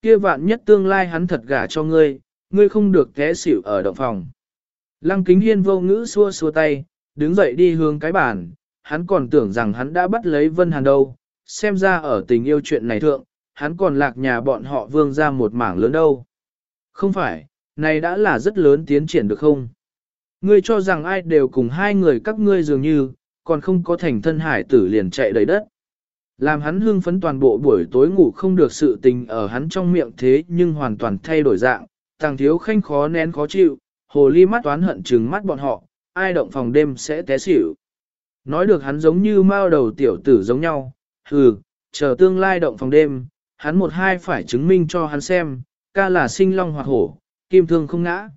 Kia vạn nhất tương lai hắn thật gả cho ngươi, ngươi không được té xỉu ở động phòng. Lăng kính hiên vô ngữ xua xua tay, đứng dậy đi hướng cái bàn, hắn còn tưởng rằng hắn đã bắt lấy Vân Hàn đâu, xem ra ở tình yêu chuyện này thượng, hắn còn lạc nhà bọn họ vương ra một mảng lớn đâu. Không phải, này đã là rất lớn tiến triển được không? Ngươi cho rằng ai đều cùng hai người các ngươi dường như, còn không có thành thân hải tử liền chạy đầy đất. Làm hắn hưng phấn toàn bộ buổi tối ngủ không được sự tình ở hắn trong miệng thế nhưng hoàn toàn thay đổi dạng, tàng thiếu khanh khó nén khó chịu, hồ ly mắt toán hận trừng mắt bọn họ, ai động phòng đêm sẽ té xỉu. Nói được hắn giống như mao đầu tiểu tử giống nhau, hừ, chờ tương lai động phòng đêm, hắn một hai phải chứng minh cho hắn xem, ca là sinh long hoặc hổ, kim thương không ngã.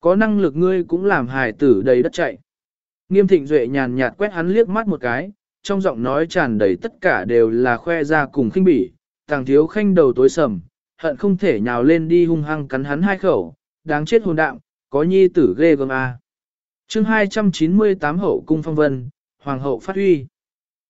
Có năng lực ngươi cũng làm hài tử đầy đất chạy. Nghiêm thịnh duệ nhàn nhạt quét hắn liếc mắt một cái, trong giọng nói tràn đầy tất cả đều là khoe ra cùng khinh bỉ, tàng thiếu khanh đầu tối sầm, hận không thể nhào lên đi hung hăng cắn hắn hai khẩu, đáng chết hồn đạm, có nhi tử ghê gớm a. À. Chương 298 hậu cung phong vân, Hoàng hậu phát huy.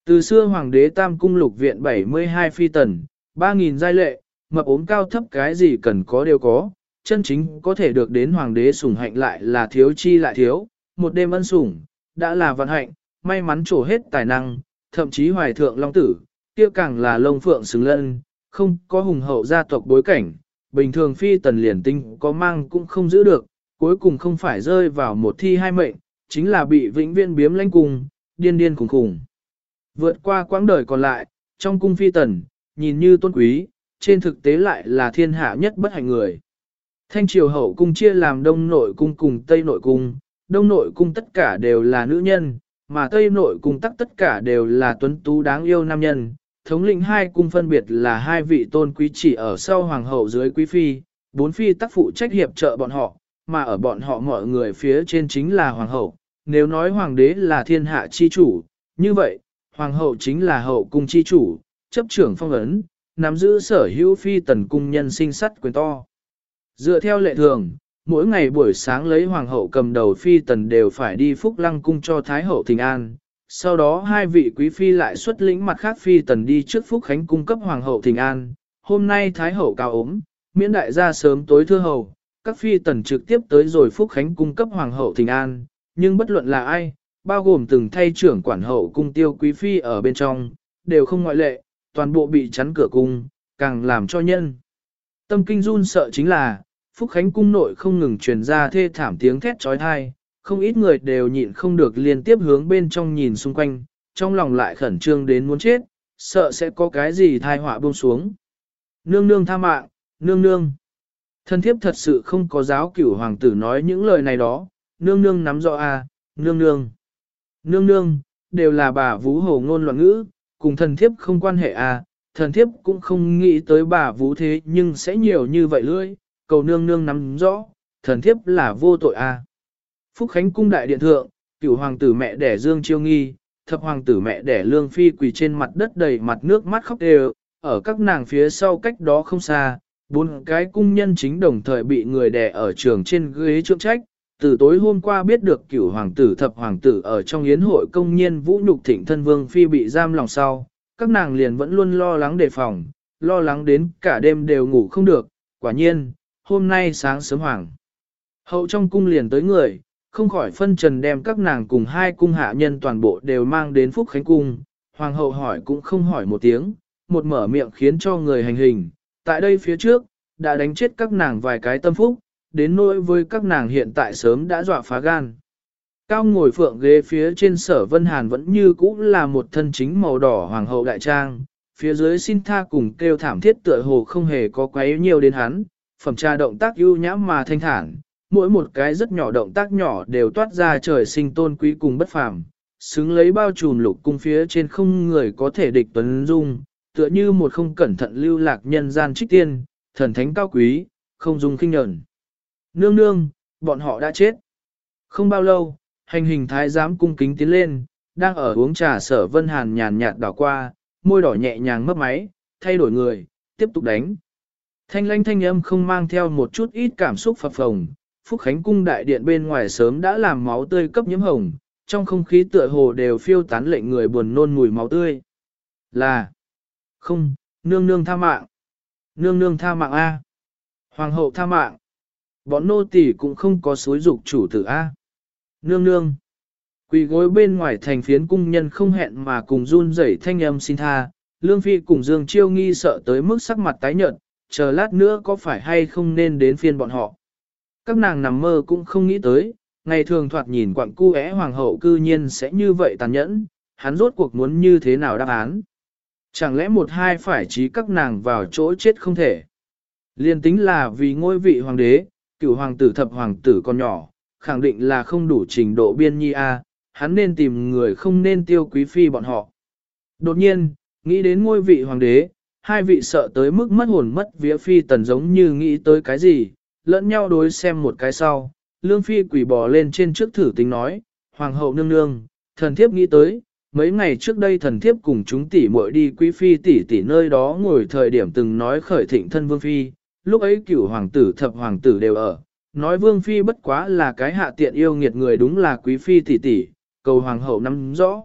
Từ xưa Hoàng đế Tam Cung lục viện 72 phi tần, 3.000 giai lệ, mập ốm cao thấp cái gì cần có đều có, chân chính có thể được đến Hoàng đế sủng hạnh lại là thiếu chi lại thiếu, một đêm ân sủng, đã là vận hạnh, may mắn trổ hết tài năng, thậm chí hoài thượng long tử, kia càng là lông phượng xứng lân, không có hùng hậu gia tộc bối cảnh, bình thường phi tần liền tinh có mang cũng không giữ được, cuối cùng không phải rơi vào một thi hai mệnh, chính là bị vĩnh viên biếm lãnh cùng, điên điên cùng khủng. Vượt qua quãng đời còn lại, trong cung phi tần, nhìn như tôn quý, trên thực tế lại là thiên hạ nhất bất hạnh người. Thanh triều hậu cung chia làm đông nội cung cùng tây nội cung, đông nội cung tất cả đều là nữ nhân, mà tây nội cung tắc tất cả đều là tuấn tú đáng yêu nam nhân. Thống lĩnh hai cung phân biệt là hai vị tôn quý chỉ ở sau hoàng hậu dưới quý phi, bốn phi tác phụ trách hiệp trợ bọn họ, mà ở bọn họ mọi người phía trên chính là hoàng hậu, nếu nói hoàng đế là thiên hạ chi chủ, như vậy, hoàng hậu chính là hậu cung chi chủ, chấp trưởng phong ấn, nắm giữ sở hữu phi tần cung nhân sinh sắt quyền to. Dựa theo lệ thường, mỗi ngày buổi sáng lấy hoàng hậu cầm đầu phi tần đều phải đi phúc lăng cung cho thái hậu thình an. Sau đó hai vị quý phi lại xuất lĩnh mặt khác phi tần đi trước phúc khánh cung cấp hoàng hậu thình an. Hôm nay thái hậu cao ốm, miễn đại gia sớm tối thưa hầu, các phi tần trực tiếp tới rồi phúc khánh cung cấp hoàng hậu thình an, nhưng bất luận là ai, bao gồm từng thay trưởng quản hậu cung tiêu quý phi ở bên trong, đều không ngoại lệ, toàn bộ bị chắn cửa cung, càng làm cho nhân. Tâm kinh run sợ chính là, Phúc Khánh cung nội không ngừng truyền ra thê thảm tiếng thét trói thai, không ít người đều nhịn không được liên tiếp hướng bên trong nhìn xung quanh, trong lòng lại khẩn trương đến muốn chết, sợ sẽ có cái gì thai họa buông xuống. Nương nương tha mạng, nương nương. Thân thiếp thật sự không có giáo cửu hoàng tử nói những lời này đó, nương nương nắm rõ a, à, nương nương. Nương nương, đều là bà vũ hồ ngôn loạn ngữ, cùng thần thiếp không quan hệ à, thần thiếp cũng không nghĩ tới bà vũ thế nhưng sẽ nhiều như vậy lưỡi, cầu nương nương nắm rõ, thần thiếp là vô tội à. Phúc Khánh cung đại điện thượng, cửu hoàng tử mẹ đẻ Dương Chiêu Nghi, thập hoàng tử mẹ đẻ Lương Phi quỳ trên mặt đất đầy mặt nước mắt khóc đều, ở các nàng phía sau cách đó không xa, bốn cái cung nhân chính đồng thời bị người đẻ ở trường trên ghế trượng trách. Từ tối hôm qua biết được cửu hoàng tử thập hoàng tử ở trong yến hội công nhiên vũ nhục thịnh thân vương phi bị giam lòng sau, các nàng liền vẫn luôn lo lắng đề phòng, lo lắng đến cả đêm đều ngủ không được, quả nhiên, hôm nay sáng sớm hoàng. Hậu trong cung liền tới người, không khỏi phân trần đem các nàng cùng hai cung hạ nhân toàn bộ đều mang đến Phúc Khánh Cung, hoàng hậu hỏi cũng không hỏi một tiếng, một mở miệng khiến cho người hành hình, tại đây phía trước, đã đánh chết các nàng vài cái tâm phúc, đến nỗi với các nàng hiện tại sớm đã dọa phá gan. Cao ngồi phượng ghế phía trên sở Vân Hàn vẫn như cũ là một thân chính màu đỏ hoàng hậu đại trang, phía dưới xin tha cùng kêu thảm thiết tựa hồ không hề có quấy nhiều đến hắn, phẩm tra động tác ưu nhãm mà thanh thản, mỗi một cái rất nhỏ động tác nhỏ đều toát ra trời sinh tôn quý cùng bất phàm, xứng lấy bao trùm lục cung phía trên không người có thể địch tuấn dung, tựa như một không cẩn thận lưu lạc nhân gian trích tiên, thần thánh cao quý, không dung kinh nhẫn. Nương nương, bọn họ đã chết. Không bao lâu, hành hình thái giám cung kính tiến lên, đang ở uống trà sở vân hàn nhàn nhạt đảo qua, môi đỏ nhẹ nhàng mấp máy, thay đổi người, tiếp tục đánh. Thanh lanh thanh âm không mang theo một chút ít cảm xúc phập phồng, Phúc Khánh cung đại điện bên ngoài sớm đã làm máu tươi cấp nhiễm hồng, trong không khí tựa hồ đều phiêu tán lệnh người buồn nôn mùi máu tươi. Là, không, nương nương tha mạng. Nương nương tha mạng A. Hoàng hậu tha mạng. Bọn nô tỳ cũng không có xối dục chủ tử A. Nương nương. Quỳ gối bên ngoài thành phiến cung nhân không hẹn mà cùng run rẩy thanh âm xin tha. Lương Phi cùng Dương Chiêu nghi sợ tới mức sắc mặt tái nhợt, chờ lát nữa có phải hay không nên đến phiên bọn họ. Các nàng nằm mơ cũng không nghĩ tới, ngày thường thoạt nhìn quặng cu é hoàng hậu cư nhiên sẽ như vậy tàn nhẫn, hắn rốt cuộc muốn như thế nào đáp án. Chẳng lẽ một hai phải trí các nàng vào chỗ chết không thể. Liên tính là vì ngôi vị hoàng đế, cửu hoàng tử thập hoàng tử con nhỏ, khẳng định là không đủ trình độ biên nhi A, hắn nên tìm người không nên tiêu quý phi bọn họ. Đột nhiên, nghĩ đến ngôi vị hoàng đế, hai vị sợ tới mức mất hồn mất vía phi tần giống như nghĩ tới cái gì, lẫn nhau đối xem một cái sau. Lương phi quỷ bò lên trên trước thử tính nói, hoàng hậu nương nương, thần thiếp nghĩ tới, mấy ngày trước đây thần thiếp cùng chúng tỷ muội đi quý phi tỷ tỷ nơi đó ngồi thời điểm từng nói khởi thịnh thân vương phi, lúc ấy cửu hoàng tử thập hoàng tử đều ở, nói vương phi bất quá là cái hạ tiện yêu nghiệt người đúng là quý phi tỷ tỷ, cầu hoàng hậu nắm rõ.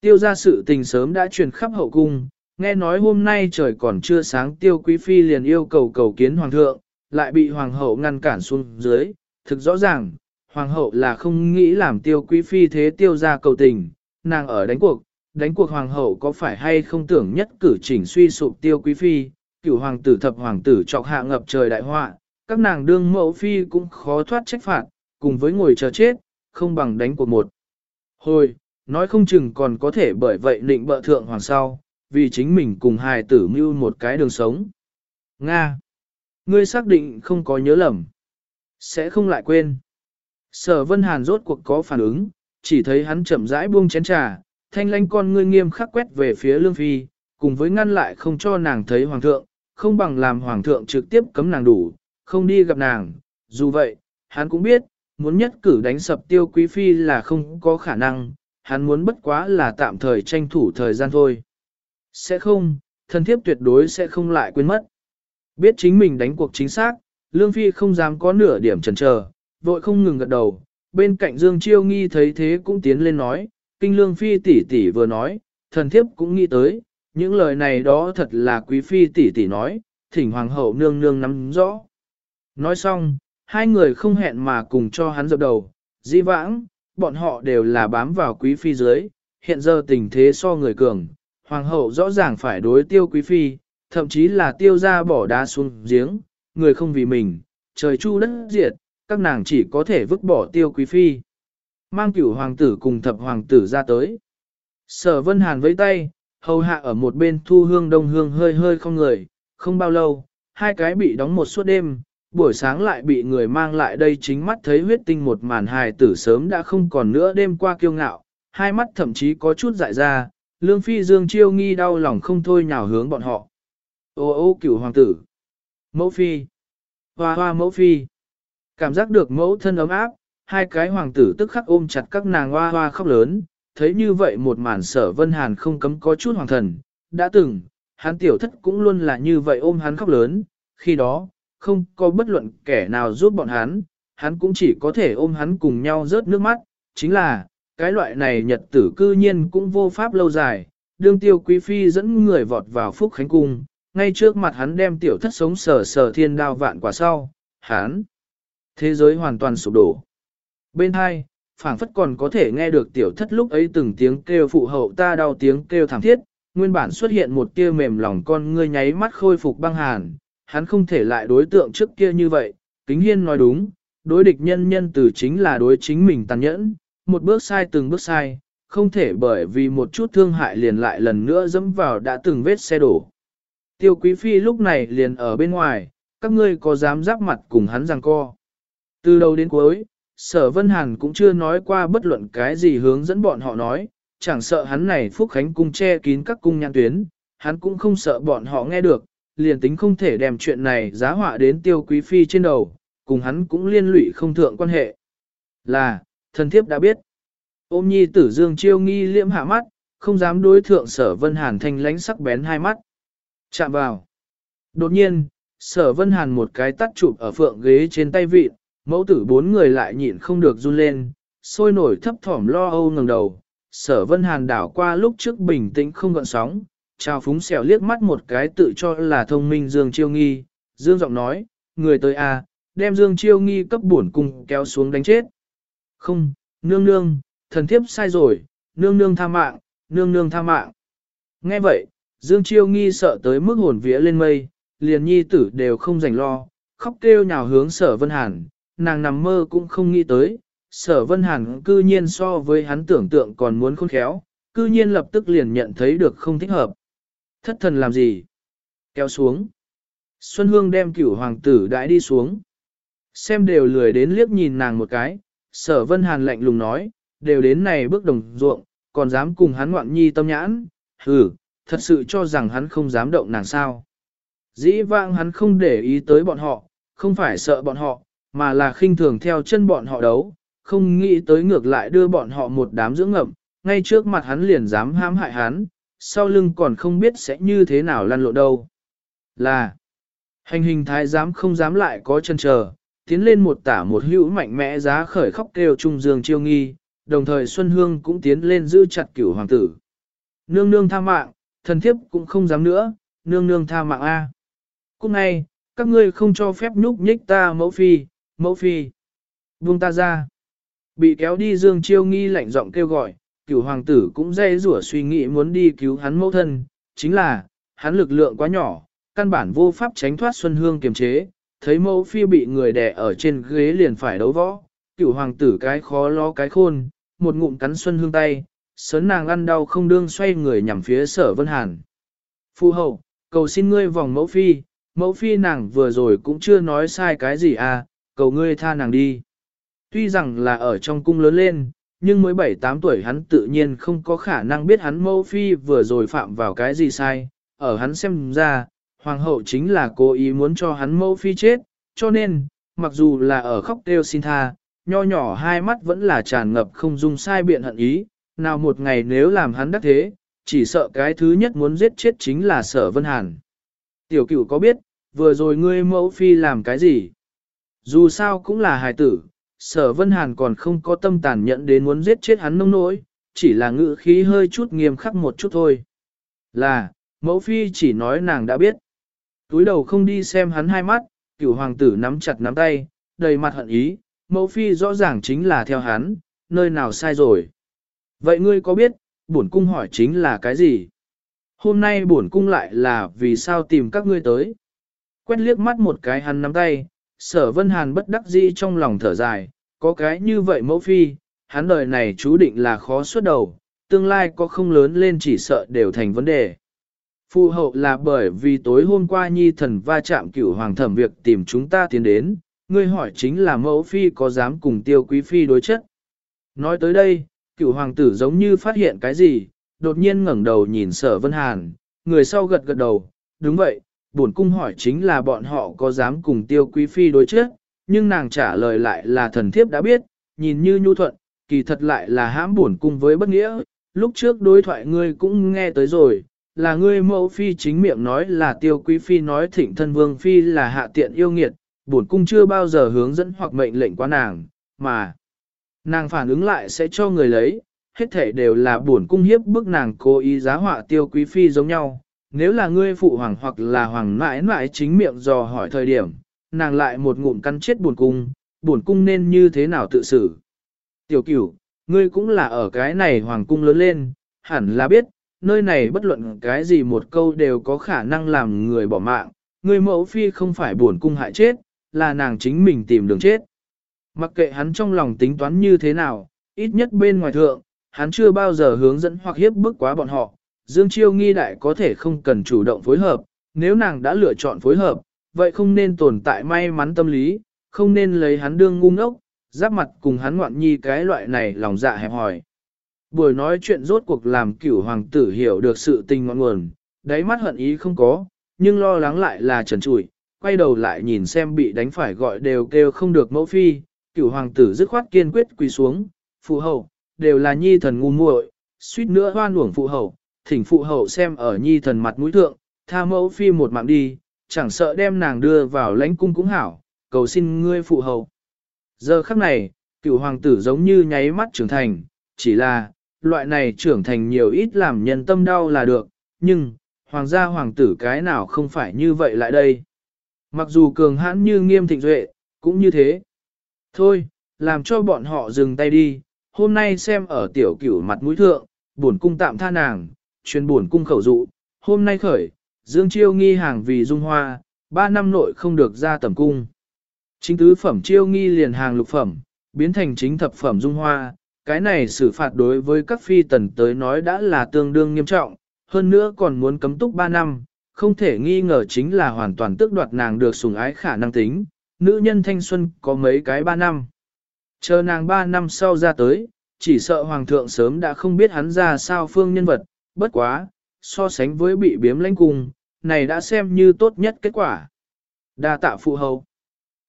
Tiêu ra sự tình sớm đã truyền khắp hậu cung, nghe nói hôm nay trời còn chưa sáng tiêu quý phi liền yêu cầu cầu kiến hoàng thượng, lại bị hoàng hậu ngăn cản xuống dưới, thực rõ ràng, hoàng hậu là không nghĩ làm tiêu quý phi thế tiêu ra cầu tình, nàng ở đánh cuộc, đánh cuộc hoàng hậu có phải hay không tưởng nhất cử chỉnh suy sụp tiêu quý phi, cửu hoàng tử thập hoàng tử trọc hạ ngập trời đại họa, các nàng đương mẫu phi cũng khó thoát trách phạt, cùng với ngồi chờ chết, không bằng đánh cuộc một. Hồi, nói không chừng còn có thể bởi vậy định bợ thượng hoàng sau, vì chính mình cùng hài tử mưu một cái đường sống. Nga. Ngươi xác định không có nhớ lầm. Sẽ không lại quên. Sở Vân Hàn rốt cuộc có phản ứng, chỉ thấy hắn chậm rãi buông chén trà, thanh lanh con ngươi nghiêm khắc quét về phía Lương Phi, cùng với ngăn lại không cho nàng thấy Hoàng thượng, không bằng làm Hoàng thượng trực tiếp cấm nàng đủ, không đi gặp nàng. Dù vậy, hắn cũng biết, muốn nhất cử đánh sập tiêu quý phi là không có khả năng, hắn muốn bất quá là tạm thời tranh thủ thời gian thôi. Sẽ không, thân thiếp tuyệt đối sẽ không lại quên mất. Biết chính mình đánh cuộc chính xác, Lương Phi không dám có nửa điểm chần chờ, vội không ngừng gật đầu, bên cạnh Dương Chiêu Nghi thấy thế cũng tiến lên nói, kinh lương phi tỷ tỷ vừa nói, thần thiếp cũng nghĩ tới, những lời này đó thật là quý phi tỷ tỷ nói, thỉnh hoàng hậu nương nương nắm rõ. Nói xong, hai người không hẹn mà cùng cho hắn dập đầu, di vãng, bọn họ đều là bám vào quý phi dưới, hiện giờ tình thế so người cường, hoàng hậu rõ ràng phải đối tiêu quý phi, thậm chí là tiêu ra bỏ đá xuống giếng, người không vì mình, trời chu đất diệt, các nàng chỉ có thể vứt bỏ tiêu quý phi. Mang cửu hoàng tử cùng thập hoàng tử ra tới. Sở Vân Hàn với tay, hầu hạ ở một bên thu hương đông hương hơi hơi không người, không bao lâu, hai cái bị đóng một suốt đêm, buổi sáng lại bị người mang lại đây chính mắt thấy huyết tinh một màn hài tử sớm đã không còn nữa đêm qua kiêu ngạo, hai mắt thậm chí có chút dại ra, lương phi dương chiêu nghi đau lòng không thôi nhào hướng bọn họ. Ô ô cửu hoàng tử, mẫu phi, hoa hoa mẫu phi, cảm giác được mẫu thân ấm áp, hai cái hoàng tử tức khắc ôm chặt các nàng hoa hoa khóc lớn, thấy như vậy một màn sở vân hàn không cấm có chút hoàng thần, đã từng, hắn tiểu thất cũng luôn là như vậy ôm hắn khóc lớn, khi đó, không có bất luận kẻ nào giúp bọn hắn, hắn cũng chỉ có thể ôm hắn cùng nhau rớt nước mắt, chính là, cái loại này nhật tử cư nhiên cũng vô pháp lâu dài, đương tiêu quý phi dẫn người vọt vào phúc khánh cung, ngay trước mặt hắn đem tiểu thất sống sờ sờ thiên đao vạn quả sau, hắn, thế giới hoàn toàn sụp đổ. Bên hai, phảng phất còn có thể nghe được tiểu thất lúc ấy từng tiếng kêu phụ hậu ta đau tiếng kêu thảm thiết, nguyên bản xuất hiện một tia mềm lòng con ngươi nháy mắt khôi phục băng hàn, hắn không thể lại đối tượng trước kia như vậy, kính hiên nói đúng, đối địch nhân nhân từ chính là đối chính mình tàn nhẫn, một bước sai từng bước sai, không thể bởi vì một chút thương hại liền lại lần nữa dẫm vào đã từng vết xe đổ. Tiêu quý phi lúc này liền ở bên ngoài, các ngươi có dám giáp mặt cùng hắn rằng co. Từ đầu đến cuối, sở vân hàn cũng chưa nói qua bất luận cái gì hướng dẫn bọn họ nói, chẳng sợ hắn này phúc khánh cung che kín các cung nhãn tuyến, hắn cũng không sợ bọn họ nghe được, liền tính không thể đem chuyện này giá họa đến tiêu quý phi trên đầu, cùng hắn cũng liên lụy không thượng quan hệ. Là, thần thiếp đã biết. Ôm nhi tử dương chiêu nghi liễm hạ mắt, không dám đối thượng sở vân hàn thanh lánh sắc bén hai mắt. Chạm vào. Đột nhiên, sở vân hàn một cái tắt chụp ở phượng ghế trên tay vịt, mẫu tử bốn người lại nhịn không được run lên, sôi nổi thấp thỏm lo âu ngẩng đầu. Sở vân hàn đảo qua lúc trước bình tĩnh không gợn sóng, trao phúng xẻo liếc mắt một cái tự cho là thông minh Dương Chiêu Nghi, Dương giọng nói, người tới à, đem Dương Chiêu Nghi cấp bổn cung kéo xuống đánh chết. Không, nương nương, thần thiếp sai rồi, nương nương tha mạng, nương nương tha mạng. Nghe vậy, Dương Chiêu Nghi sợ tới mức hồn vía lên mây, liền nhi tử đều không rảnh lo, khóc kêu nhào hướng sở vân hàn, nàng nằm mơ cũng không nghĩ tới, sở vân hàn cư nhiên so với hắn tưởng tượng còn muốn khôn khéo, cư nhiên lập tức liền nhận thấy được không thích hợp. Thất thần làm gì? Kéo xuống. Xuân Hương đem cửu hoàng tử đãi đi xuống. Xem đều lười đến liếc nhìn nàng một cái, sở vân hàn lạnh lùng nói, đều đến này bước đồng ruộng, còn dám cùng hắn ngoạn nhi tâm nhãn, hừ, thật sự cho rằng hắn không dám động nàng sao. Dĩ vãng hắn không để ý tới bọn họ, không phải sợ bọn họ, mà là khinh thường theo chân bọn họ đấu, không nghĩ tới ngược lại đưa bọn họ một đám dưỡng ngậm, ngay trước mặt hắn liền dám hãm hại hắn, sau lưng còn không biết sẽ như thế nào lăn lộn đâu. Là, hành hình thái dám không dám lại có chân chờ, tiến lên một tả một hữu mạnh mẽ giá khởi khóc kêu trung dương chiêu nghi, đồng thời Xuân Hương cũng tiến lên giữ chặt cửu hoàng tử. Nương nương tha mạng, thần thiếp cũng không dám nữa, nương nương tha mạng A. Cũng ngay, các ngươi không cho phép nhúc nhích ta mẫu phi, mẫu phi. Buông ta ra. Bị kéo đi dương chiêu nghi lạnh giọng kêu gọi, cửu hoàng tử cũng dây rủa suy nghĩ muốn đi cứu hắn mẫu thân, chính là, hắn lực lượng quá nhỏ, căn bản vô pháp tránh thoát Xuân Hương kiềm chế, thấy mẫu phi bị người đè ở trên ghế liền phải đấu võ, cửu hoàng tử cái khó lo cái khôn, một ngụm cắn Xuân Hương tay, sớn nàng ăn đau không đương xoay người nhằm phía sở vân hàn. Phu hậu, cầu xin ngươi vòng mẫu phi, mẫu phi nàng vừa rồi cũng chưa nói sai cái gì à, cầu ngươi tha nàng đi. Tuy rằng là ở trong cung lớn lên, nhưng mới 7-8 tuổi hắn tự nhiên không có khả năng biết hắn mẫu phi vừa rồi phạm vào cái gì sai, ở hắn xem ra, hoàng hậu chính là cố ý muốn cho hắn mẫu phi chết, cho nên, mặc dù là ở khóc kêu xin tha, nho nhỏ hai mắt vẫn là tràn ngập không dung sai biện hận ý, nào một ngày nếu làm hắn đắc thế, chỉ sợ cái thứ nhất muốn giết chết chính là sở vân hàn. Tiểu cửu có biết, vừa rồi ngươi mẫu phi làm cái gì? Dù sao cũng là hài tử, sở vân hàn còn không có tâm tàn nhẫn đến muốn giết chết hắn nông nỗi, chỉ là ngữ khí hơi chút nghiêm khắc một chút thôi. Là, mẫu phi chỉ nói nàng đã biết. Túi đầu không đi xem hắn hai mắt, cửu hoàng tử nắm chặt nắm tay, đầy mặt hận ý, mẫu phi rõ ràng chính là theo hắn, nơi nào sai rồi. Vậy ngươi có biết, bổn cung hỏi chính là cái gì? Hôm nay bổn cung lại là vì sao tìm các ngươi tới? Quét liếc mắt một cái hắn nắm tay, sở vân hàn bất đắc dĩ trong lòng thở dài, có cái như vậy mẫu phi, hắn đời này chú định là khó suốt đầu, tương lai có không lớn lên chỉ sợ đều thành vấn đề. Phụ hậu là bởi vì tối hôm qua nhi thần va chạm cửu hoàng thẩm việc tìm chúng ta tiến đến, ngươi hỏi chính là mẫu phi có dám cùng tiêu quý phi đối chất. Nói tới đây, cửu hoàng tử giống như phát hiện cái gì, đột nhiên ngẩng đầu nhìn sở vân hàn, người sau gật gật đầu, đúng vậy, bổn cung hỏi chính là bọn họ có dám cùng tiêu quý phi đối trước, nhưng nàng trả lời lại là thần thiếp đã biết, nhìn như nhu thuận, kỳ thật lại là hãm bổn cung với bất nghĩa, lúc trước đối thoại ngươi cũng nghe tới rồi, là ngươi mẫu phi chính miệng nói là tiêu quý phi nói thịnh thân vương phi là hạ tiện yêu nghiệt, bổn cung chưa bao giờ hướng dẫn hoặc mệnh lệnh qua nàng, mà nàng phản ứng lại sẽ cho người lấy, hết thể đều là bổn cung hiếp bức nàng cố ý giá họa tiêu quý phi giống nhau. Nếu là ngươi phụ hoàng hoặc là hoàng mãi mãi chính miệng dò hỏi thời điểm, nàng lại một ngụm cắn chết buồn cung, buồn cung nên như thế nào tự xử. Tiểu cửu, ngươi cũng là ở cái này hoàng cung lớn lên, hẳn là biết, nơi này bất luận cái gì một câu đều có khả năng làm người bỏ mạng, ngươi mẫu phi không phải buồn cung hại chết, là nàng chính mình tìm đường chết. Mặc kệ hắn trong lòng tính toán như thế nào, ít nhất bên ngoài thượng, hắn chưa bao giờ hướng dẫn hoặc hiếp bức quá bọn họ. Dương Chiêu nghi đại có thể không cần chủ động phối hợp, nếu nàng đã lựa chọn phối hợp, vậy không nên tồn tại may mắn tâm lý, không nên lấy hắn đương ngu ngốc, giáp mặt cùng hắn ngoạn nhi cái loại này lòng dạ hẹp hòi. Buổi nói chuyện rốt cuộc làm cửu hoàng tử hiểu được sự tình ngọn nguồn, đáy mắt hận ý không có, nhưng lo lắng lại là trần trụi, quay đầu lại nhìn xem bị đánh phải gọi đều kêu không được mẫu phi, cửu hoàng tử dứt khoát kiên quyết quỳ xuống, phụ hậu, đều là nhi thần ngu muội, suýt nữa hoan uổng phụ hậu, thỉnh phụ hậu xem ở nhi thần mặt mũi thượng, tha mẫu phi một mạng đi, chẳng sợ đem nàng đưa vào lãnh cung cũng hảo, cầu xin ngươi phụ hậu. Giờ khắc này, cựu hoàng tử giống như nháy mắt trưởng thành, chỉ là, loại này trưởng thành nhiều ít làm nhân tâm đau là được, nhưng, hoàng gia hoàng tử cái nào không phải như vậy lại đây. Mặc dù cường hãn như nghiêm thịnh duệ, cũng như thế. Thôi, làm cho bọn họ dừng tay đi, hôm nay xem ở tiểu cửu mặt mũi thượng, buồn cung tạm tha nàng, truyền buồn cung khẩu dụ, hôm nay khởi, Dương Chiêu nghi hàng vì dung hoa, ba năm nội không được ra tầm cung. Chính tứ phẩm Chiêu nghi liền hàng lục phẩm, biến thành chính thập phẩm dung hoa, cái này xử phạt đối với các phi tần tới nói đã là tương đương nghiêm trọng, hơn nữa còn muốn cấm túc ba năm, không thể nghi ngờ chính là hoàn toàn tước đoạt nàng được sủng ái khả năng tính, nữ nhân thanh xuân có mấy cái ba năm. Chờ nàng ba năm sau ra tới, chỉ sợ hoàng thượng sớm đã không biết hắn ra sao phương nhân vật, bất quá, so sánh với bị biếm lãnh cung, này đã xem như tốt nhất kết quả. Đa tạ phụ hầu.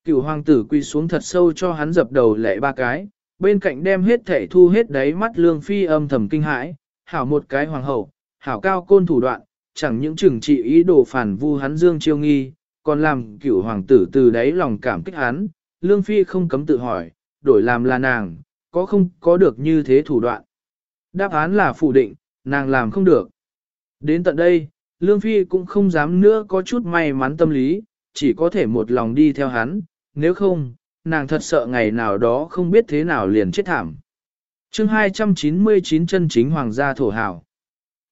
Cửu hoàng tử quy xuống thật sâu cho hắn dập đầu lệ ba cái, bên cạnh đem hết thể thu hết đáy mắt lương phi âm thầm kinh hãi, hảo một cái hoàng hậu, hảo cao côn thủ đoạn, chẳng những chừng trị ý đồ phản vu hắn dương chiêu nghi, còn làm cửu hoàng tử từ đáy lòng cảm kích hắn, lương phi không cấm tự hỏi, đổi làm là nàng, có không có được như thế thủ đoạn. Đáp án là phủ định, nàng làm không được. Đến tận đây, Lương Phi cũng không dám nữa có chút may mắn tâm lý, chỉ có thể một lòng đi theo hắn, nếu không, nàng thật sợ ngày nào đó không biết thế nào liền chết thảm. chương 299 chân chính hoàng gia thổ hào.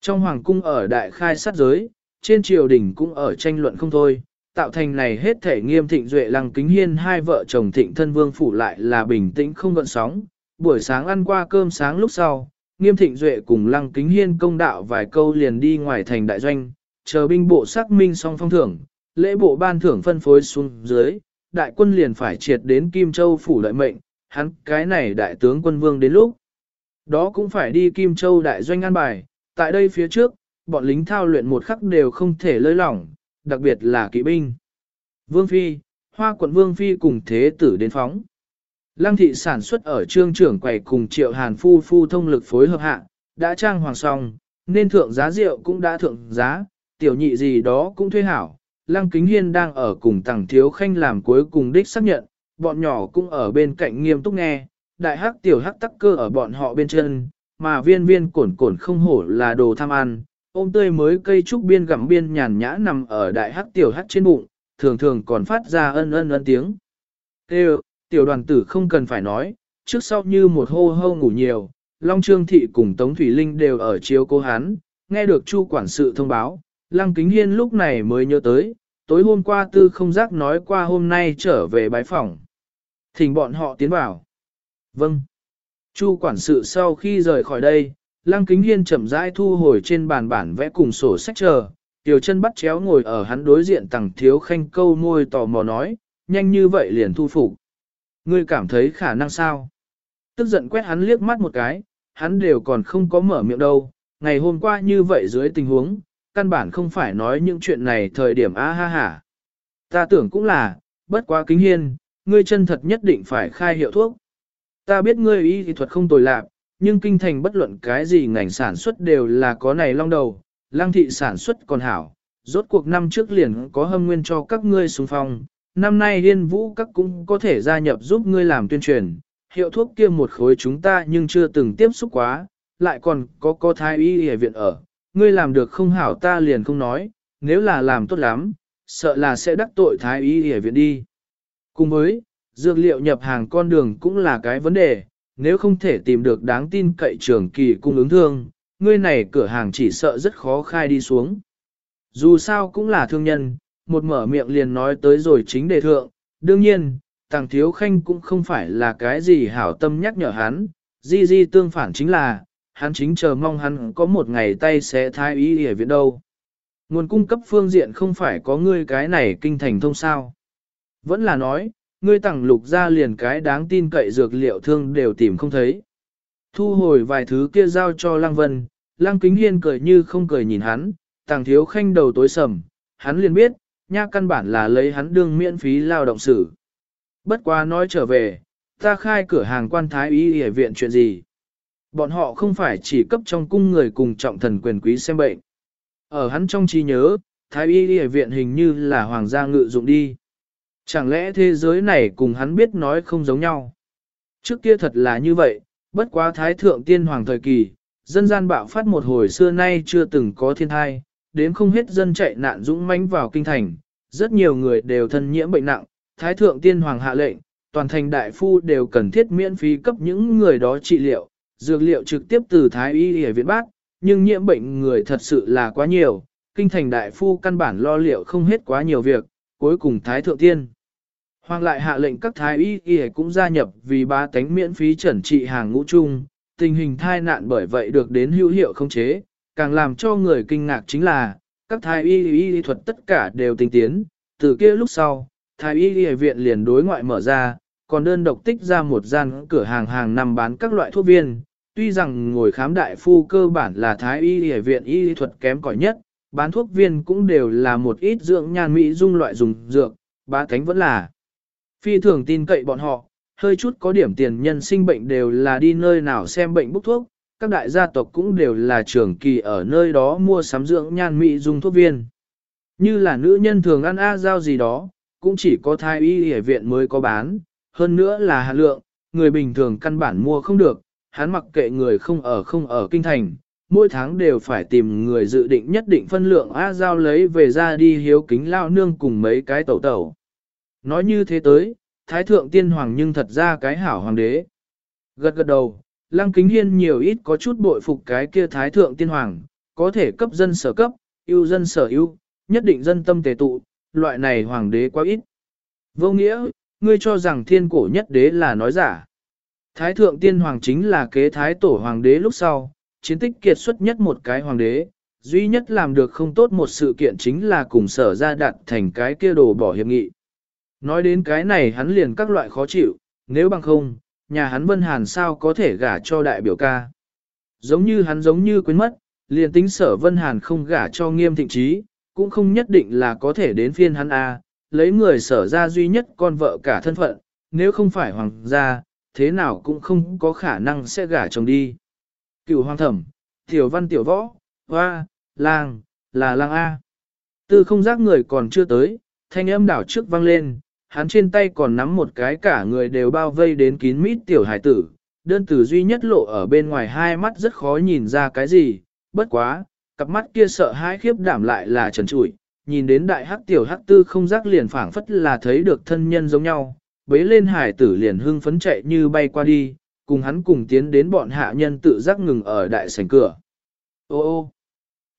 Trong hoàng cung ở đại khai sát giới, trên triều đình cũng ở tranh luận không thôi, tạo thành này hết thể nghiêm thịnh duệ lăng kính hiên hai vợ chồng thịnh thân vương phủ lại là bình tĩnh không gợn sóng. Buổi sáng ăn qua cơm sáng lúc sau, nghiêm thịnh duệ cùng lăng kính hiên công đạo vài câu liền đi ngoài thành đại doanh, chờ binh bộ xác minh xong phong thưởng, lễ bộ ban thưởng phân phối xuống dưới, đại quân liền phải triệt đến Kim Châu phủ lợi mệnh, hắn cái này đại tướng quân vương đến lúc. Đó cũng phải đi Kim Châu đại doanh an bài, tại đây phía trước, bọn lính thao luyện một khắc đều không thể lơi lỏng, đặc biệt là kỵ binh. Vương Phi, Hoa quận Vương Phi cùng thế tử đến phóng. Lăng thị sản xuất ở trương trưởng quầy cùng triệu hàn phu phu thông lực phối hợp hạ, đã trang hoàng song, nên thượng giá rượu cũng đã thượng giá, tiểu nhị gì đó cũng thuê hảo. Lăng Kính Hiên đang ở cùng tàng thiếu khanh làm cuối cùng đích xác nhận, bọn nhỏ cũng ở bên cạnh nghiêm túc nghe, đại hắc tiểu hắc tắc cơ ở bọn họ bên chân, mà viên viên cổn cổn không hổ là đồ tham ăn, ôm tươi mới cây trúc biên gặm biên nhàn nhã nằm ở đại hắc tiểu hắc trên bụng, thường thường còn phát ra ân ân ân tiếng. Kêu, tiểu đoàn tử không cần phải nói, trước sau như một hô hô ngủ nhiều, Long Trương Thị cùng Tống Thủy Linh đều ở chiếu cô hắn, nghe được Chu quản sự thông báo, Lăng Kính Hiên lúc này mới nhớ tới, tối hôm qua tư không giác nói qua hôm nay trở về bái phòng. Thỉnh bọn họ tiến vào. Vâng. Chu quản sự sau khi rời khỏi đây, Lăng Kính Hiên chậm rãi thu hồi trên bàn bản vẽ cùng sổ sách chờ, Tiểu chân bắt chéo ngồi ở hắn đối diện tẳng thiếu khanh câu môi tò mò nói, nhanh như vậy liền thu phục. Ngươi cảm thấy khả năng sao? Tức giận quét hắn liếc mắt một cái, hắn đều còn không có mở miệng đâu, ngày hôm qua như vậy dưới tình huống, căn bản không phải nói những chuyện này thời điểm a ha ha. Ta tưởng cũng là, bất quá kính hiên, ngươi chân thật nhất định phải khai hiệu thuốc. Ta biết ngươi y thì thuật không tồi lạc, nhưng kinh thành bất luận cái gì ngành sản xuất đều là có này long đầu, lang thị sản xuất còn hảo. Rốt cuộc năm trước liền có hâm nguyên cho các ngươi xung phong, năm nay liên vũ các cũng có thể gia nhập giúp ngươi làm tuyên truyền. Hiệu thuốc kia một khối chúng ta nhưng chưa từng tiếp xúc quá, lại còn có có thái y y viện ở. Ngươi làm được không hảo ta liền không nói, nếu là làm tốt lắm, sợ là sẽ đắc tội thái y y viện đi. Cùng với, dược liệu nhập hàng con đường cũng là cái vấn đề, nếu không thể tìm được đáng tin cậy trường kỳ cung ứng thương, ngươi này cửa hàng chỉ sợ rất khó khai đi xuống. Dù sao cũng là thương nhân, một mở miệng liền nói tới rồi chính đề thượng, đương nhiên, tàng thiếu khanh cũng không phải là cái gì hảo tâm nhắc nhở hắn, di di tương phản chính là, hắn chính chờ mong hắn có một ngày tay sẽ thai ý ở viện đâu. Nguồn cung cấp phương diện không phải có ngươi cái này kinh thành thông sao. Vẫn là nói, ngươi tặng lục ra liền cái đáng tin cậy dược liệu thương đều tìm không thấy. Thu hồi vài thứ kia giao cho Lăng Vân, Lăng Kính Hiên cười như không cười nhìn hắn, tàng thiếu khanh đầu tối sầm, hắn liền biết, nha căn bản là lấy hắn đương miễn phí lao động sử. Bất quá nói trở về, ta khai cửa hàng quan thái y y viện chuyện gì. Bọn họ không phải chỉ cấp trong cung người cùng trọng thần quyền quý xem bệnh. Ở hắn trong trí nhớ, thái y y viện hình như là hoàng gia ngự dụng đi. Chẳng lẽ thế giới này cùng hắn biết nói không giống nhau? Trước kia thật là như vậy, bất quá thái thượng tiên hoàng thời kỳ, dân gian bạo phát một hồi xưa nay chưa từng có thiên thai, đến không hết dân chạy nạn dũng mãnh vào kinh thành, rất nhiều người đều thân nhiễm bệnh nặng, thái thượng tiên hoàng hạ lệnh, toàn thành đại phu đều cần thiết miễn phí cấp những người đó trị liệu, dược liệu trực tiếp từ thái y y viện bác, nhưng nhiễm bệnh người thật sự là quá nhiều, kinh thành đại phu căn bản lo liệu không hết quá nhiều việc, cuối cùng thái thượng tiên. Hoàng lại hạ lệnh các thái y y cũng gia nhập vì ba tánh miễn phí chẩn trị hàng ngũ chung, tình hình thai nạn bởi vậy được đến hữu hiệu không chế, càng làm cho người kinh ngạc chính là, các thái y y thuật tất cả đều tinh tiến, từ kia lúc sau, thái y y viện liền đối ngoại mở ra, còn đơn độc tích ra một gian cửa hàng hàng năm bán các loại thuốc viên, tuy rằng ngồi khám đại phu cơ bản là thái y y viện y thuật kém cỏi nhất, bán thuốc viên cũng đều là một ít dưỡng nhan mỹ dung loại dùng dược, ba cánh vẫn là. Phi thường tin cậy bọn họ, hơi chút có điểm tiền nhân sinh bệnh đều là đi nơi nào xem bệnh bốc thuốc, các đại gia tộc cũng đều là trưởng kỳ ở nơi đó mua sắm dưỡng nhan mỹ dung thuốc viên. Như là nữ nhân thường ăn A giao gì đó, cũng chỉ có thai y hệ viện mới có bán, hơn nữa là hạt lượng, người bình thường căn bản mua không được, hắn mặc kệ người không ở không ở kinh thành, mỗi tháng đều phải tìm người dự định nhất định phân lượng A giao lấy về ra đi hiếu kính lao nương cùng mấy cái tẩu tẩu. Nói như thế tới, thái thượng tiên hoàng nhưng thật ra cái hảo hoàng đế. Gật gật đầu, lăng kính hiên nhiều ít có chút bội phục cái kia thái thượng tiên hoàng, có thể cấp dân sở cấp, yêu dân sở yêu, nhất định dân tâm tề tụ, loại này hoàng đế quá ít. Vô nghĩa, ngươi cho rằng thiên cổ nhất đế là nói giả. Thái thượng tiên hoàng chính là kế thái tổ hoàng đế lúc sau, chiến tích kiệt xuất nhất một cái hoàng đế, duy nhất làm được không tốt một sự kiện chính là cùng sở ra đặt thành cái kia đồ bỏ hiệp nghị. Nói đến cái này hắn liền các loại khó chịu, nếu bằng không, nhà hắn Vân Hàn sao có thể gả cho đại biểu ca. Giống như hắn giống như quên mất, liền tính sở Vân Hàn không gả cho nghiêm thịnh trí, cũng không nhất định là có thể đến phiên hắn A, lấy người sở ra duy nhất con vợ cả thân phận, nếu không phải hoàng gia, thế nào cũng không có khả năng sẽ gả chồng đi. Cựu hoàng thẩm, tiểu văn tiểu võ, hoa, lang, là lang A. Tư không giác người còn chưa tới, thanh âm đảo trước vang lên, hắn trên tay còn nắm một cái cả người đều bao vây đến kín mít tiểu hải tử, đơn tử duy nhất lộ ở bên ngoài hai mắt rất khó nhìn ra cái gì, bất quá, cặp mắt kia sợ hãi khiếp đảm lại là trần trụi, nhìn đến đại hắc tiểu hắc tư không giác liền phảng phất là thấy được thân nhân giống nhau, bế lên hải tử liền hưng phấn chạy như bay qua đi, cùng hắn cùng tiến đến bọn hạ nhân tự giác ngừng ở đại sảnh cửa. Ô ô,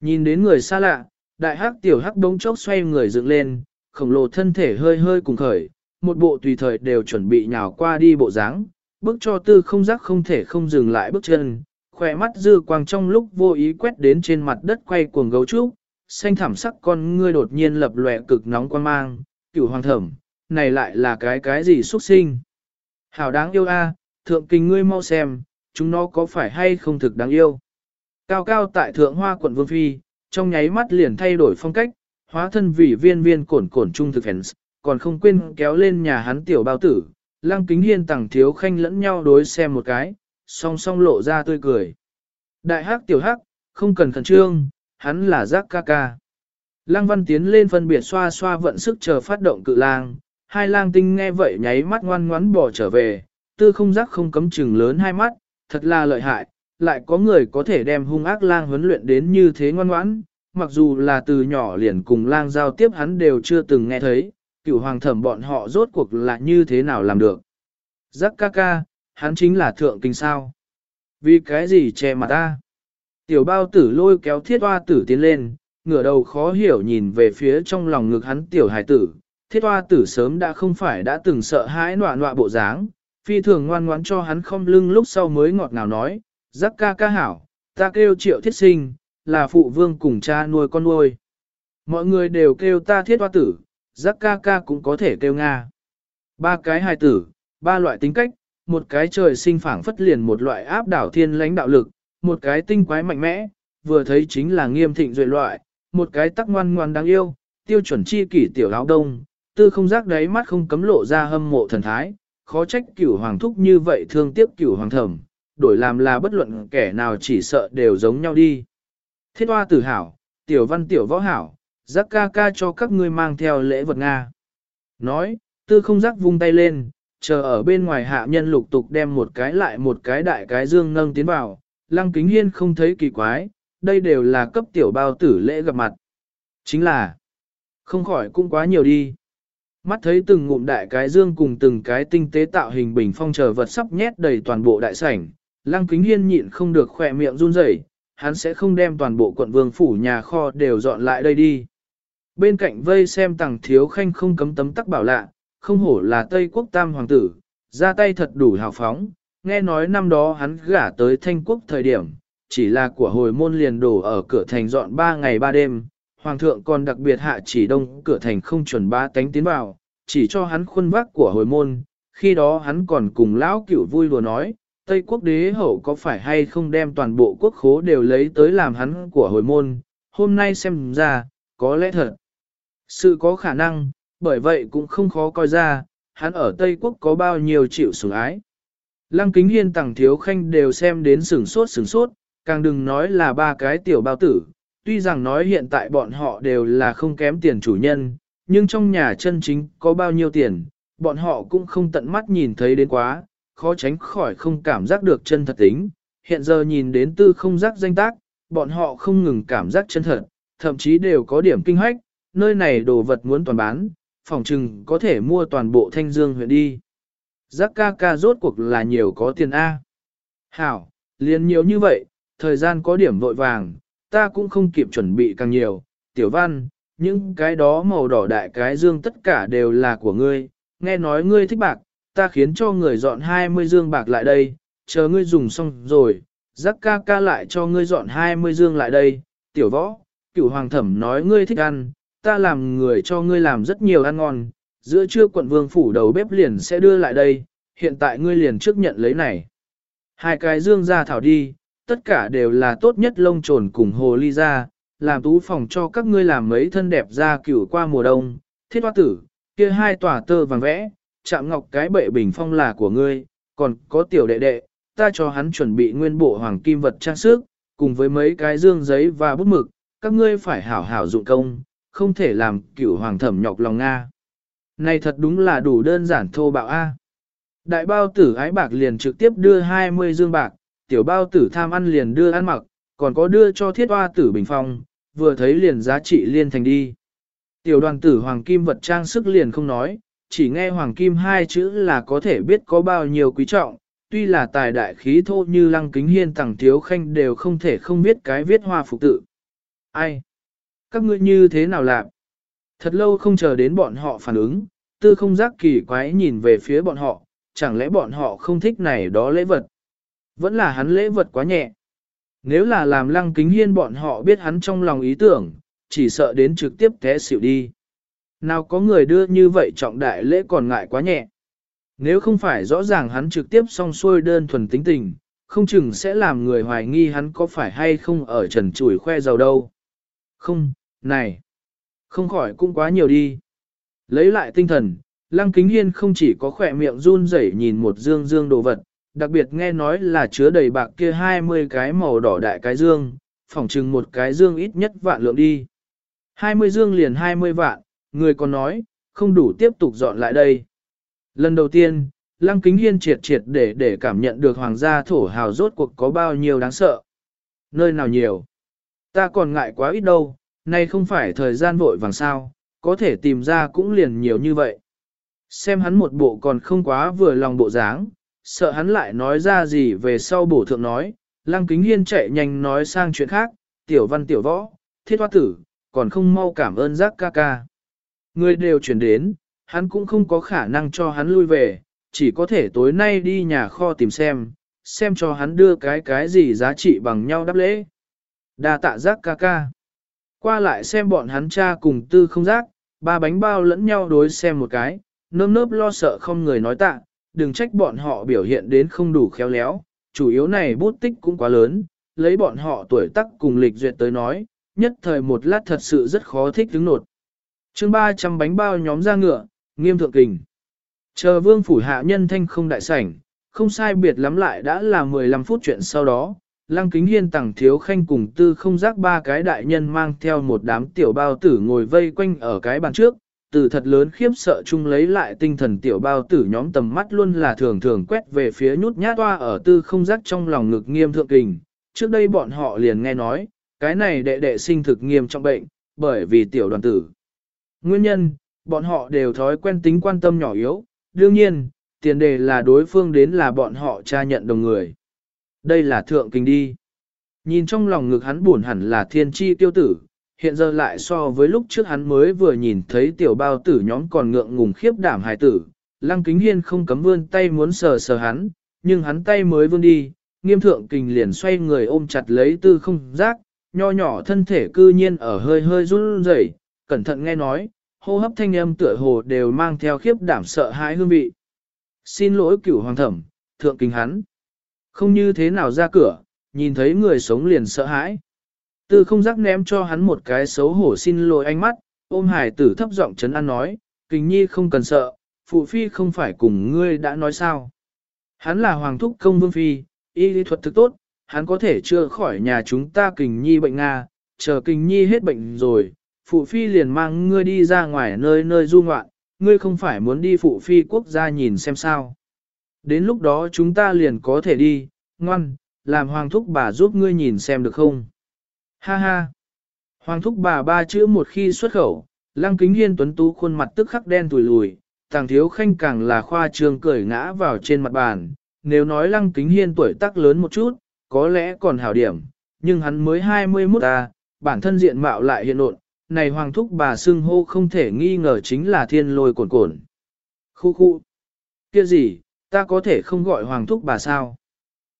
nhìn đến người xa lạ, đại hắc tiểu hắc đống chốc xoay người dựng lên, khổng lồ thân thể hơi hơi cùng khởi, một bộ tùy thời đều chuẩn bị nhào qua đi bộ dáng, bước cho tư không giác không thể không dừng lại bước chân, khỏe mắt dư quang trong lúc vô ý quét đến trên mặt đất quay cuồng gấu trúc, xanh thảm sắc con ngươi đột nhiên lập lòe cực nóng quan mang, cửu hoàng thẩm, này lại là cái cái gì xuất sinh. Hảo đáng yêu a, thượng kinh ngươi mau xem, chúng nó có phải hay không thực đáng yêu. Cao cao tại thượng hoa quận Vương Phi, trong nháy mắt liền thay đổi phong cách, hóa thân vị viên viên cổn cổn trung thực hèn còn không quên kéo lên nhà hắn tiểu bao tử, lăng kính hiên tẳng thiếu khanh lẫn nhau đối xem một cái, song song lộ ra tươi cười. Đại hắc tiểu hắc, không cần khẩn trương, hắn là giác ca ca. Lăng văn tiến lên phân biệt xoa xoa vận sức chờ phát động cự lang, hai lang tinh nghe vậy nháy mắt ngoan ngoãn bỏ trở về, tư không giác không cấm chừng lớn hai mắt, thật là lợi hại, lại có người có thể đem hung ác lang huấn luyện đến như thế ngoan ngoãn, mặc dù là từ nhỏ liền cùng lang giao tiếp hắn đều chưa từng nghe thấy, cựu hoàng thẩm bọn họ rốt cuộc là như thế nào làm được. Giác ca ca, hắn chính là thượng kinh sao. Vì cái gì che mặt ta? Tiểu bao tử lôi kéo thiết hoa tử tiến lên, ngửa đầu khó hiểu nhìn về phía trong lòng ngực hắn tiểu hải tử. Thiết hoa tử sớm đã không phải đã từng sợ hãi nọa nọa bộ dáng, phi thường ngoan ngoãn cho hắn không lưng lúc sau mới ngọt ngào nói, giác ca ca hảo, ta kêu triệu thiết sinh, là phụ vương cùng cha nuôi con nuôi. Mọi người đều kêu ta thiết hoa tử, giác ca ca cũng có thể kêu Nga. Ba cái hài tử, ba loại tính cách, một cái trời sinh phảng phất liền một loại áp đảo thiên lãnh đạo lực, một cái tinh quái mạnh mẽ, vừa thấy chính là nghiêm thịnh duệ loại, một cái tắc ngoan ngoan đáng yêu, tiêu chuẩn chi kỷ tiểu áo đông, tư không giác đáy mắt không cấm lộ ra hâm mộ thần thái, khó trách cửu hoàng thúc như vậy thương tiếc cửu hoàng thẩm, đổi làm là bất luận kẻ nào chỉ sợ đều giống nhau đi. Thiết hoa tử hảo, tiểu văn tiểu võ hảo, giác ca ca cho các ngươi mang theo lễ vật Nga. Nói, tư không giác vung tay lên, chờ ở bên ngoài hạ nhân lục tục đem một cái lại một cái đại cái dương nâng tiến vào, lăng kính hiên không thấy kỳ quái, đây đều là cấp tiểu bao tử lễ gặp mặt. Chính là, không khỏi cũng quá nhiều đi. Mắt thấy từng ngụm đại cái dương cùng từng cái tinh tế tạo hình bình phong chờ vật sắp nhét đầy toàn bộ đại sảnh, lăng kính hiên nhịn không được khỏe miệng run rẩy, hắn sẽ không đem toàn bộ quận vương phủ nhà kho đều dọn lại đây đi. Bên cạnh vây xem tàng thiếu khanh không cấm tấm tắc bảo lạ, không hổ là Tây quốc tam hoàng tử, ra tay thật đủ hào phóng, nghe nói năm đó hắn gả tới thanh quốc thời điểm, chỉ là của hồi môn liền đổ ở cửa thành dọn ba ngày ba đêm, hoàng thượng còn đặc biệt hạ chỉ đông cửa thành không chuẩn ba cánh tiến vào, chỉ cho hắn khuôn vác của hồi môn, khi đó hắn còn cùng lão cửu vui đùa nói, Tây quốc đế hậu có phải hay không đem toàn bộ quốc khố đều lấy tới làm hắn của hồi môn, hôm nay xem ra, có lẽ thật. Sự có khả năng, bởi vậy cũng không khó coi ra, hắn ở Tây Quốc có bao nhiêu chịu sủng ái. Lăng kính hiên tặng thiếu khanh đều xem đến sửng sốt sửng sốt, càng đừng nói là ba cái tiểu bao tử, tuy rằng nói hiện tại bọn họ đều là không kém tiền chủ nhân, nhưng trong nhà chân chính có bao nhiêu tiền, bọn họ cũng không tận mắt nhìn thấy đến quá, khó tránh khỏi không cảm giác được chân thật tính. Hiện giờ nhìn đến tư không giác danh tác, bọn họ không ngừng cảm giác chân thật, thậm chí đều có điểm kinh hoách, nơi này đồ vật muốn toàn bán, phòng trừng có thể mua toàn bộ thanh dương huyện đi. Giác ca ca rốt cuộc là nhiều có tiền A. Hảo, liền nhiều như vậy, thời gian có điểm vội vàng, ta cũng không kịp chuẩn bị càng nhiều. Tiểu văn, những cái đó màu đỏ đại cái dương tất cả đều là của ngươi, nghe nói ngươi thích bạc, ta khiến cho người dọn 20 dương bạc lại đây, chờ ngươi dùng xong rồi, giác ca ca lại cho ngươi dọn 20 dương lại đây, tiểu võ, cửu hoàng thẩm nói ngươi thích ăn, ta làm người cho ngươi làm rất nhiều ăn ngon, giữa trưa quận vương phủ đầu bếp liền sẽ đưa lại đây, hiện tại ngươi liền trước nhận lấy này. Hai cái dương ra thảo đi, tất cả đều là tốt nhất lông trồn cùng hồ ly ra, làm tú phòng cho các ngươi làm mấy thân đẹp ra cửu qua mùa đông, thiết hoa tử, kia hai tòa tơ vàng vẽ, chạm ngọc cái bệ bình phong là của ngươi, còn có tiểu đệ đệ, ta cho hắn chuẩn bị nguyên bộ hoàng kim vật trang sức, cùng với mấy cái dương giấy và bút mực, các ngươi phải hảo hảo dụng công, không thể làm cửu hoàng thẩm nhọc lòng Nga. Này thật đúng là đủ đơn giản thô bạo A. Đại bao tử ái bạc liền trực tiếp đưa 20 dương bạc, tiểu bao tử tham ăn liền đưa ăn mặc, còn có đưa cho thiết hoa tử bình phong, vừa thấy liền giá trị liên thành đi. Tiểu đoàn tử hoàng kim vật trang sức liền không nói, chỉ nghe hoàng kim hai chữ là có thể biết có bao nhiêu quý trọng, tuy là tài đại khí thô như lăng kính hiên tặng thiếu khanh đều không thể không biết cái viết hoa phục tự. Ai? Các ngươi như thế nào làm? Thật lâu không chờ đến bọn họ phản ứng, tư không giác kỳ quái nhìn về phía bọn họ, chẳng lẽ bọn họ không thích này đó lễ vật? Vẫn là hắn lễ vật quá nhẹ. Nếu là làm lăng kính hiên bọn họ biết hắn trong lòng ý tưởng, chỉ sợ đến trực tiếp té xỉu đi. Nào có người đưa như vậy trọng đại lễ còn ngại quá nhẹ. Nếu không phải rõ ràng hắn trực tiếp song xuôi đơn thuần tính tình, không chừng sẽ làm người hoài nghi hắn có phải hay không ở trần chủi khoe giàu đâu. Không, này, không khỏi cũng quá nhiều đi. Lấy lại tinh thần, Lăng Kính Hiên không chỉ có khỏe miệng run rẩy nhìn một dương dương đồ vật, đặc biệt nghe nói là chứa đầy bạc kia 20 cái màu đỏ đại cái dương, phỏng chừng một cái dương ít nhất vạn lượng đi. 20 dương liền 20 vạn, người còn nói, không đủ tiếp tục dọn lại đây. Lần đầu tiên, Lăng Kính Hiên triệt triệt để để cảm nhận được hoàng gia thổ hào rốt cuộc có bao nhiêu đáng sợ. Nơi nào nhiều? Ta còn ngại quá ít đâu, nay không phải thời gian vội vàng sao, có thể tìm ra cũng liền nhiều như vậy. Xem hắn một bộ còn không quá vừa lòng bộ dáng, sợ hắn lại nói ra gì về sau bổ thượng nói, Lăng Kính Hiên chạy nhanh nói sang chuyện khác, tiểu văn tiểu võ, thiết hoa tử, còn không mau cảm ơn giác ca ca. Người đều chuyển đến, hắn cũng không có khả năng cho hắn lui về, chỉ có thể tối nay đi nhà kho tìm xem, xem cho hắn đưa cái cái gì giá trị bằng nhau đáp lễ. Đa tạ giác ca ca. Qua lại xem bọn hắn cha cùng tư không giác, ba bánh bao lẫn nhau đối xem một cái, nơm nớp lo sợ không người nói tạ, đừng trách bọn họ biểu hiện đến không đủ khéo léo, chủ yếu này bút tích cũng quá lớn, lấy bọn họ tuổi tác cùng lịch duyệt tới nói, nhất thời một lát thật sự rất khó thích đứng nột chương 300 bánh bao nhóm ra ngựa, nghiêm thượng kình. Chờ vương phủ hạ nhân thanh không đại sảnh, không sai biệt lắm lại đã là 15 phút chuyện sau đó, Lăng Kính Hiên tặng thiếu khanh cùng tư không giác ba cái đại nhân mang theo một đám tiểu bao tử ngồi vây quanh ở cái bàn trước, từ thật lớn khiếp sợ chung lấy lại tinh thần tiểu bao tử nhóm tầm mắt luôn là thường thường quét về phía nhút nhát toa ở tư không giác trong lòng ngực nghiêm thượng kình. Trước đây bọn họ liền nghe nói, cái này đệ đệ sinh thực nghiêm trong bệnh, bởi vì tiểu đoàn tử. Nguyên nhân, bọn họ đều thói quen tính quan tâm nhỏ yếu, đương nhiên, tiền đề là đối phương đến là bọn họ tra nhận đồng người. Đây là thượng kinh đi. Nhìn trong lòng ngực hắn buồn hẳn là thiên chi tiêu tử, hiện giờ lại so với lúc trước hắn mới vừa nhìn thấy tiểu bao tử nhóm còn ngượng ngùng khiếp đảm hài tử. Lăng kính hiên không cấm vươn tay muốn sờ sờ hắn, nhưng hắn tay mới vươn đi, nghiêm thượng kình liền xoay người ôm chặt lấy tư không giác, nho nhỏ thân thể cư nhiên ở hơi hơi run rẩy, cẩn thận nghe nói, hô hấp thanh âm tựa hồ đều mang theo khiếp đảm sợ hãi hương vị. Xin lỗi cửu hoàng thẩm, thượng kinh hắn. Không như thế nào ra cửa, nhìn thấy người sống liền sợ hãi. Tư không giác ném cho hắn một cái xấu hổ xin lỗi ánh mắt, ôm hải tử thấp giọng chấn an nói, kình nhi không cần sợ, phụ phi không phải cùng ngươi đã nói sao. Hắn là hoàng thúc công vương phi, y lý thuật thực tốt, hắn có thể chưa khỏi nhà chúng ta kình nhi bệnh Nga, chờ kình nhi hết bệnh rồi, phụ phi liền mang ngươi đi ra ngoài nơi nơi du ngoạn, ngươi không phải muốn đi phụ phi quốc gia nhìn xem sao. Đến lúc đó chúng ta liền có thể đi, ngoan, làm hoàng thúc bà giúp ngươi nhìn xem được không. Ha ha. Hoàng thúc bà ba chữ một khi xuất khẩu, lăng kính hiên tuấn tú khuôn mặt tức khắc đen tùi lùi, tàng thiếu khanh càng là khoa trương cười ngã vào trên mặt bàn. Nếu nói lăng kính hiên tuổi tác lớn một chút, có lẽ còn hảo điểm, nhưng hắn mới 21 ta, bản thân diện mạo lại hiện nộn, này hoàng thúc bà xưng hô không thể nghi ngờ chính là thiên lôi cồn cồn. Khu khu. kia gì, ta có thể không gọi hoàng thúc bà sao?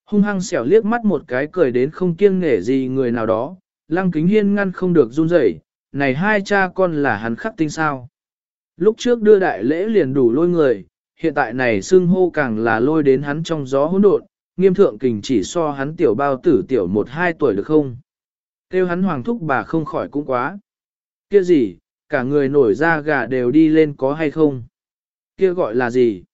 Hung hăng xẻo liếc mắt một cái cười đến không kiêng nể gì người nào đó, lăng kính hiên ngăn không được run rẩy. này hai cha con là hắn khắc tinh sao. Lúc trước đưa đại lễ liền đủ lôi người, hiện tại này xưng hô càng là lôi đến hắn trong gió hỗn độn, nghiêm thượng kình chỉ so hắn tiểu bao tử tiểu một hai tuổi được không? Kêu hắn hoàng thúc bà không khỏi cũng quá. Kia gì, cả người nổi da gà đều đi lên có hay không? Kia gọi là gì?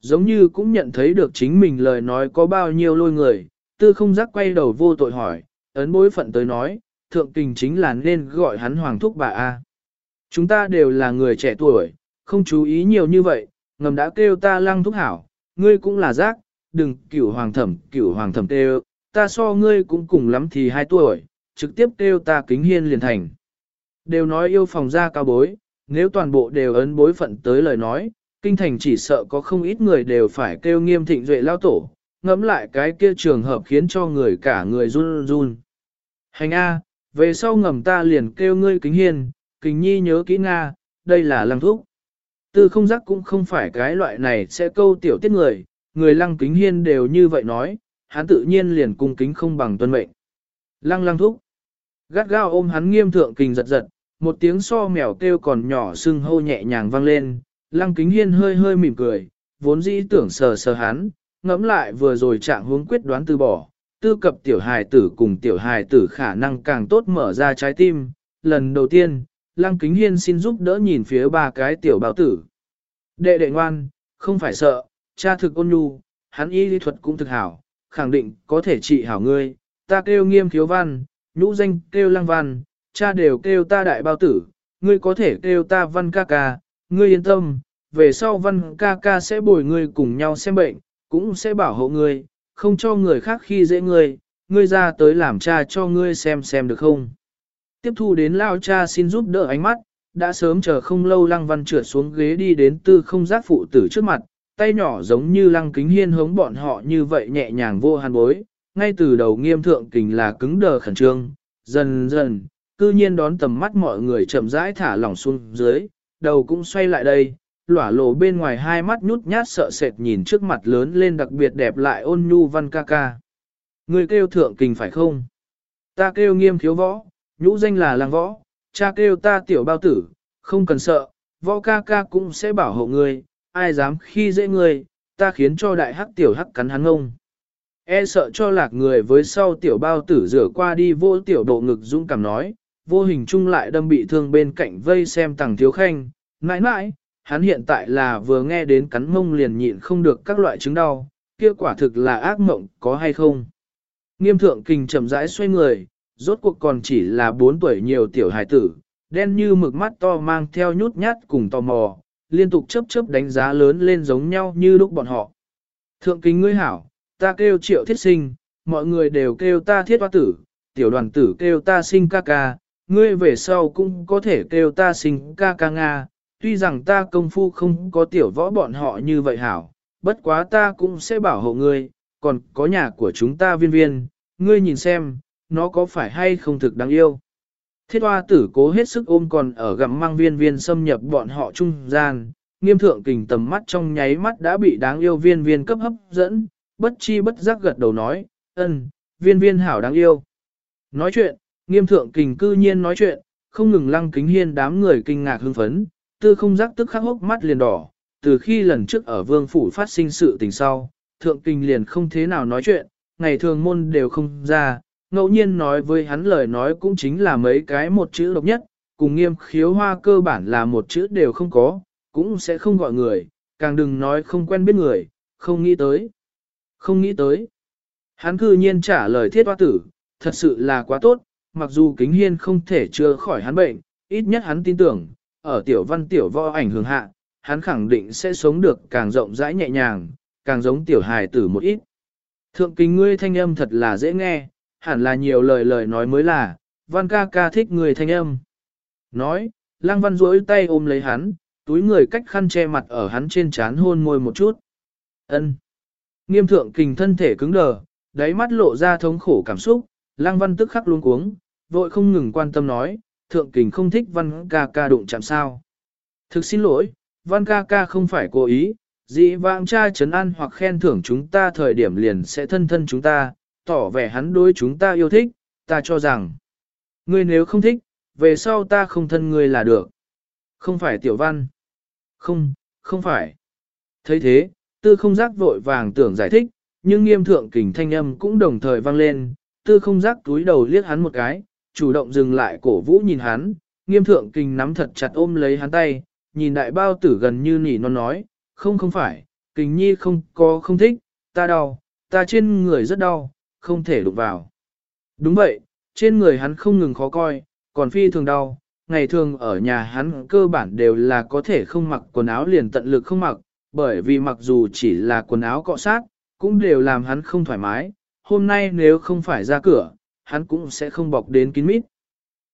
Giống như cũng nhận thấy được chính mình lời nói có bao nhiêu lôi người, tư không giác quay đầu vô tội hỏi, ấn bối phận tới nói, thượng kình chính là nên gọi hắn hoàng thúc bà A. Chúng ta đều là người trẻ tuổi, không chú ý nhiều như vậy, ngầm đã kêu ta lăng thúc hảo, ngươi cũng là giác, đừng cửu hoàng thẩm, cửu hoàng thẩm kêu, ta so ngươi cũng cùng lắm thì hai tuổi, trực tiếp kêu ta kính hiên liền thành. Đều nói yêu phòng ra cao bối, nếu toàn bộ đều ấn bối phận tới lời nói, kinh thành chỉ sợ có không ít người đều phải kêu nghiêm thịnh duệ lao tổ, ngẫm lại cái kia trường hợp khiến cho người cả người run run. Hành A, về sau ngầm ta liền kêu ngươi kính hiên, kính nhi nhớ kỹ Nga, đây là lăng thúc. Tư không giác cũng không phải cái loại này sẽ câu tiểu tiết người, người lăng kính hiên đều như vậy nói, hắn tự nhiên liền cung kính không bằng tuân mệnh. Lăng lăng thúc. Gắt gao ôm hắn nghiêm thượng kình giật giật, một tiếng so mèo kêu còn nhỏ sưng hô nhẹ nhàng vang lên, lăng kính hiên hơi hơi mỉm cười, vốn dĩ tưởng sờ sờ hắn, ngẫm lại vừa rồi trạng hướng quyết đoán từ bỏ, tư cập tiểu hài tử cùng tiểu hài tử khả năng càng tốt mở ra trái tim. Lần đầu tiên, lăng kính hiên xin giúp đỡ nhìn phía ba cái tiểu bảo tử. Đệ đệ ngoan, không phải sợ, cha thực ôn nhu, hắn y lý thuật cũng thực hảo, khẳng định có thể trị hảo ngươi, ta kêu nghiêm thiếu văn, nhũ danh kêu lăng văn, cha đều kêu ta đại bao tử, ngươi có thể kêu ta văn ca ca, ngươi yên tâm, về sau văn ca ca sẽ bồi ngươi cùng nhau xem bệnh, cũng sẽ bảo hộ ngươi, không cho người khác khi dễ ngươi, ngươi ra tới làm cha cho ngươi xem xem được không. Tiếp thu đến lao cha xin giúp đỡ ánh mắt, đã sớm chờ không lâu lăng văn trượt xuống ghế đi đến tư không giác phụ tử trước mặt, tay nhỏ giống như lăng kính hiên hống bọn họ như vậy nhẹ nhàng vô hàn bối, ngay từ đầu nghiêm thượng kình là cứng đờ khẩn trương, dần dần, cư nhiên đón tầm mắt mọi người chậm rãi thả lỏng xuống dưới, đầu cũng xoay lại đây, lỏa lộ bên ngoài hai mắt nhút nhát sợ sệt nhìn trước mặt lớn lên đặc biệt đẹp lại ôn nhu văn ca ca. Người kêu thượng kình phải không? Ta kêu nghiêm khiếu võ, nhũ danh là làng võ, cha kêu ta tiểu bao tử, không cần sợ, võ ca ca cũng sẽ bảo hộ người, ai dám khi dễ người, ta khiến cho đại hắc tiểu hắc cắn hắn ngông. E sợ cho lạc người với sau tiểu bao tử rửa qua đi vô tiểu độ ngực dũng cảm nói, vô hình chung lại đâm bị thương bên cạnh vây xem tàng thiếu khanh, mãi mãi, hắn hiện tại là vừa nghe đến cắn mông liền nhịn không được các loại chứng đau, kia quả thực là ác mộng có hay không. Nghiêm thượng kinh chậm rãi xoay người, rốt cuộc còn chỉ là 4 tuổi nhiều tiểu hài tử, đen như mực mắt to mang theo nhút nhát cùng tò mò, liên tục chớp chớp đánh giá lớn lên giống nhau như lúc bọn họ. Thượng kính ngươi hảo, ta kêu triệu thiết sinh, mọi người đều kêu ta thiết hoa tử, tiểu đoàn tử kêu ta sinh ca ca, ngươi về sau cũng có thể kêu ta sinh ca ca Nga, tuy rằng ta công phu không có tiểu võ bọn họ như vậy hảo, bất quá ta cũng sẽ bảo hộ ngươi, còn có nhà của chúng ta viên viên, ngươi nhìn xem, nó có phải hay không thực đáng yêu. Thiết hoa tử cố hết sức ôm còn ở gặm mang viên viên xâm nhập bọn họ trung gian, nghiêm thượng kình tầm mắt trong nháy mắt đã bị đáng yêu viên viên cấp hấp dẫn, bất chi bất giác gật đầu nói, ân, viên viên hảo đáng yêu. Nói chuyện, nghiêm thượng kình cư nhiên nói chuyện, không ngừng lăng kính hiên đám người kinh ngạc hưng phấn, tư không giác tức khắc hốc mắt liền đỏ, từ khi lần trước ở vương phủ phát sinh sự tình sau, thượng Kình liền không thế nào nói chuyện, ngày thường môn đều không ra, ngẫu nhiên nói với hắn lời nói cũng chính là mấy cái một chữ độc nhất, cùng nghiêm khiếu hoa cơ bản là một chữ đều không có, cũng sẽ không gọi người, càng đừng nói không quen biết người, không nghĩ tới. Không nghĩ tới. Hắn cư nhiên trả lời thiết hoa tử, thật sự là quá tốt, mặc dù kính hiên không thể chữa khỏi hắn bệnh, ít nhất hắn tin tưởng, ở tiểu văn tiểu võ ảnh hưởng hạ, hắn khẳng định sẽ sống được càng rộng rãi nhẹ nhàng, càng giống tiểu hài tử một ít. Thượng kính ngươi thanh âm thật là dễ nghe, hẳn là nhiều lời lời nói mới là, văn ca ca thích người thanh âm. Nói, lang văn duỗi tay ôm lấy hắn, túi người cách khăn che mặt ở hắn trên trán hôn môi một chút. ân Nghiêm thượng kình thân thể cứng đờ, đáy mắt lộ ra thống khổ cảm xúc, lang văn tức khắc luống cuống, vội không ngừng quan tâm nói, thượng kình không thích văn ca ca đụng chạm sao. Thực xin lỗi, văn ca ca không phải cố ý, dị vãng cha trấn an hoặc khen thưởng chúng ta thời điểm liền sẽ thân thân chúng ta, tỏ vẻ hắn đối chúng ta yêu thích, ta cho rằng, ngươi nếu không thích, về sau ta không thân ngươi là được. Không phải tiểu văn. Không, không phải. thấy thế, tư không giác vội vàng tưởng giải thích, nhưng nghiêm thượng kình thanh âm cũng đồng thời vang lên, tư không giác túi đầu liếc hắn một cái, chủ động dừng lại cổ vũ nhìn hắn, nghiêm thượng kình nắm thật chặt ôm lấy hắn tay, nhìn đại bao tử gần như nỉ non nói, không không phải, kình nhi không có không thích, ta đau, ta trên người rất đau, không thể đụng vào. Đúng vậy, trên người hắn không ngừng khó coi, còn phi thường đau, ngày thường ở nhà hắn cơ bản đều là có thể không mặc quần áo liền tận lực không mặc, bởi vì mặc dù chỉ là quần áo cọ sát, cũng đều làm hắn không thoải mái, hôm nay nếu không phải ra cửa, hắn cũng sẽ không bọc đến kín mít.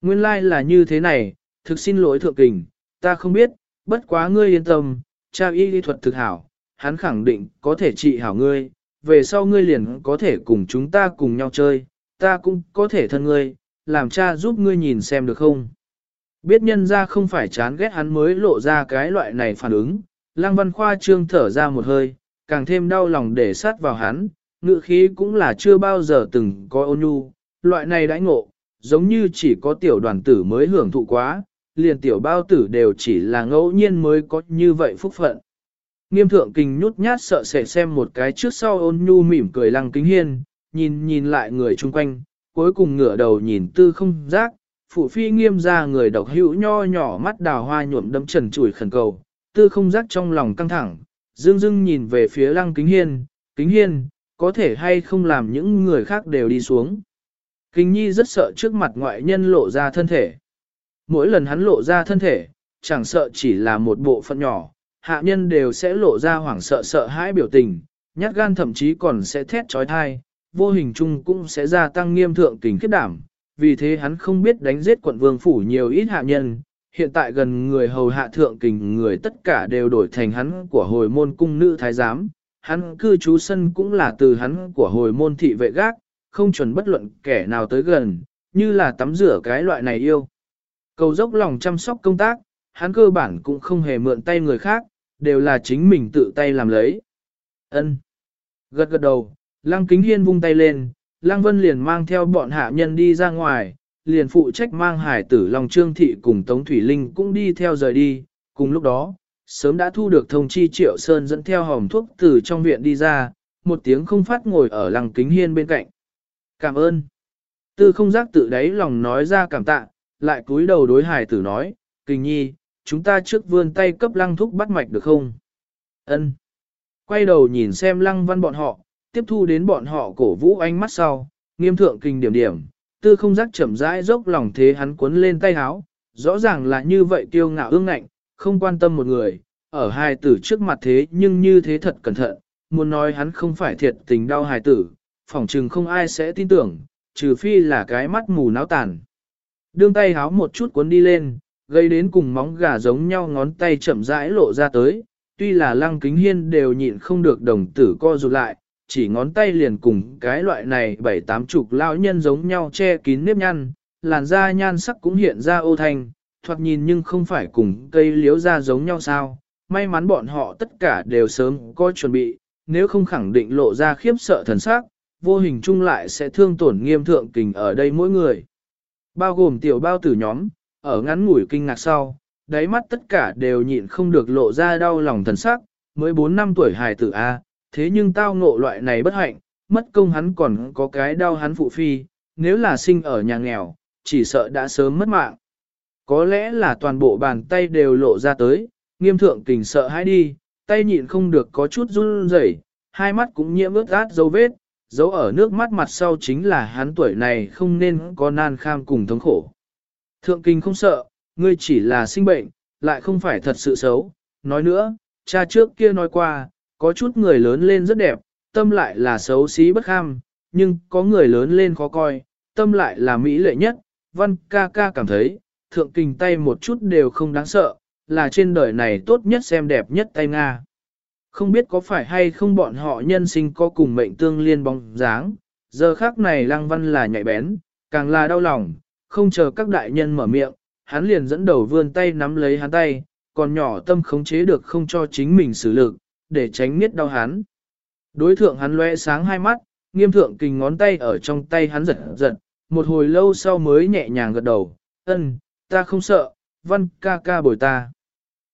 Nguyên lai like là như thế này, thực xin lỗi thượng kình, ta không biết, bất quá ngươi yên tâm, cha y lý thuật thực hảo, hắn khẳng định có thể trị hảo ngươi, về sau ngươi liền có thể cùng chúng ta cùng nhau chơi, ta cũng có thể thân ngươi, làm cha giúp ngươi nhìn xem được không. Biết nhân ra không phải chán ghét hắn mới lộ ra cái loại này phản ứng, Lăng Văn Khoa trương thở ra một hơi, càng thêm đau lòng để sát vào hắn, ngự khí cũng là chưa bao giờ từng có ôn nhu, loại này đãi ngộ, giống như chỉ có tiểu đoàn tử mới hưởng thụ quá, liền tiểu bao tử đều chỉ là ngẫu nhiên mới có như vậy phúc phận. Nghiêm thượng kình nhút nhát sợ sệt xem một cái trước sau ôn nhu mỉm cười lăng kính hiên, nhìn nhìn lại người chung quanh, cuối cùng ngửa đầu nhìn tư không giác, phụ phi nghiêm ra người độc hữu nho nhỏ mắt đào hoa nhuộm đấm trần chùi khẩn cầu, tư không giác trong lòng căng thẳng, dương dưng nhìn về phía lăng kính hiên, kính hiên, có thể hay không làm những người khác đều đi xuống. Kính nhi rất sợ trước mặt ngoại nhân lộ ra thân thể. Mỗi lần hắn lộ ra thân thể, chẳng sợ chỉ là một bộ phận nhỏ, hạ nhân đều sẽ lộ ra hoảng sợ sợ hãi biểu tình, nhát gan thậm chí còn sẽ thét trói thai, vô hình chung cũng sẽ gia tăng nghiêm thượng tình khiết đảm, vì thế hắn không biết đánh giết quận vương phủ nhiều ít hạ nhân, hiện tại gần người hầu hạ thượng kình người tất cả đều đổi thành hắn của hồi môn cung nữ thái giám, hắn cư trú sân cũng là từ hắn của hồi môn thị vệ gác, không chuẩn bất luận kẻ nào tới gần, như là tắm rửa cái loại này yêu. Cầu dốc lòng chăm sóc công tác, hắn cơ bản cũng không hề mượn tay người khác, đều là chính mình tự tay làm lấy. Ân. Gật gật đầu, Lăng Kính Hiên vung tay lên, Lăng Vân liền mang theo bọn hạ nhân đi ra ngoài, liền phụ trách mang hải tử Long Trương Thị cùng Tống Thủy Linh cũng đi theo rời đi, cùng lúc đó, sớm đã thu được thông chi Triệu Sơn dẫn theo hòm thuốc từ trong viện đi ra, một tiếng không phát ngồi ở Lăng Kính Hiên bên cạnh. Cảm ơn. Tư không giác tự đáy lòng nói ra cảm tạ, lại cúi đầu đối hải tử nói, Kình Nhi, chúng ta trước vươn tay cấp lăng thúc bắt mạch được không? Ân. Quay đầu nhìn xem lăng văn bọn họ, tiếp thu đến bọn họ cổ vũ ánh mắt sau, nghiêm thượng kinh điểm điểm, tư không giác chậm rãi dốc lòng thế hắn cuốn lên tay háo, rõ ràng là như vậy kiêu ngạo ương ngạnh, không quan tâm một người, ở hai tử trước mặt thế nhưng như thế thật cẩn thận, muốn nói hắn không phải thiệt tình đau hài tử, phỏng chừng không ai sẽ tin tưởng, trừ phi là cái mắt mù náo tàn. Đương tay háo một chút cuốn đi lên, gây đến cùng móng gà giống nhau ngón tay chậm rãi lộ ra tới, tuy là lăng kính hiên đều nhịn không được đồng tử co rụt lại, chỉ ngón tay liền cùng cái loại này bảy tám chục lão nhân giống nhau che kín nếp nhăn, làn da nhan sắc cũng hiện ra ô thanh, thoạt nhìn nhưng không phải cùng cây liếu da giống nhau sao, may mắn bọn họ tất cả đều sớm có chuẩn bị, nếu không khẳng định lộ ra khiếp sợ thần sắc, vô hình chung lại sẽ thương tổn nghiêm thượng kình ở đây mỗi người. Bao gồm tiểu bao tử nhóm, ở ngắn ngủi kinh ngạc sau, đáy mắt tất cả đều nhịn không được lộ ra đau lòng thần sắc, mới 4 năm tuổi hài tử A, thế nhưng tao ngộ loại này bất hạnh, mất công hắn còn có cái đau hắn phụ phi, nếu là sinh ở nhà nghèo, chỉ sợ đã sớm mất mạng. Có lẽ là toàn bộ bàn tay đều lộ ra tới, nghiêm thượng kình sợ hãi đi, tay nhịn không được có chút run rẩy, hai mắt cũng nhiễm ướt át dấu vết, dấu ở nước mắt mặt sau chính là hắn tuổi này không nên có nan kham cùng thống khổ. Thượng kinh không sợ, ngươi chỉ là sinh bệnh, lại không phải thật sự xấu. Nói nữa, cha trước kia nói qua, có chút người lớn lên rất đẹp, tâm lại là xấu xí bất kham, nhưng có người lớn lên khó coi, tâm lại là mỹ lệ nhất. Văn ca ca cảm thấy, thượng kinh tay một chút đều không đáng sợ, là trên đời này tốt nhất xem đẹp nhất tay Nga. Không biết có phải hay không bọn họ nhân sinh có cùng mệnh tương liên bóng dáng, giờ khác này lăng văn là nhạy bén, càng là đau lòng, không chờ các đại nhân mở miệng, hắn liền dẫn đầu vươn tay nắm lấy hắn tay, còn nhỏ tâm khống chế được không cho chính mình xử lực, để tránh miết đau hắn. Đối thượng hắn lóe sáng hai mắt, nghiêm thượng kình ngón tay ở trong tay hắn giật giật, một hồi lâu sau mới nhẹ nhàng gật đầu, ân, ta không sợ, văn ca ca bồi ta.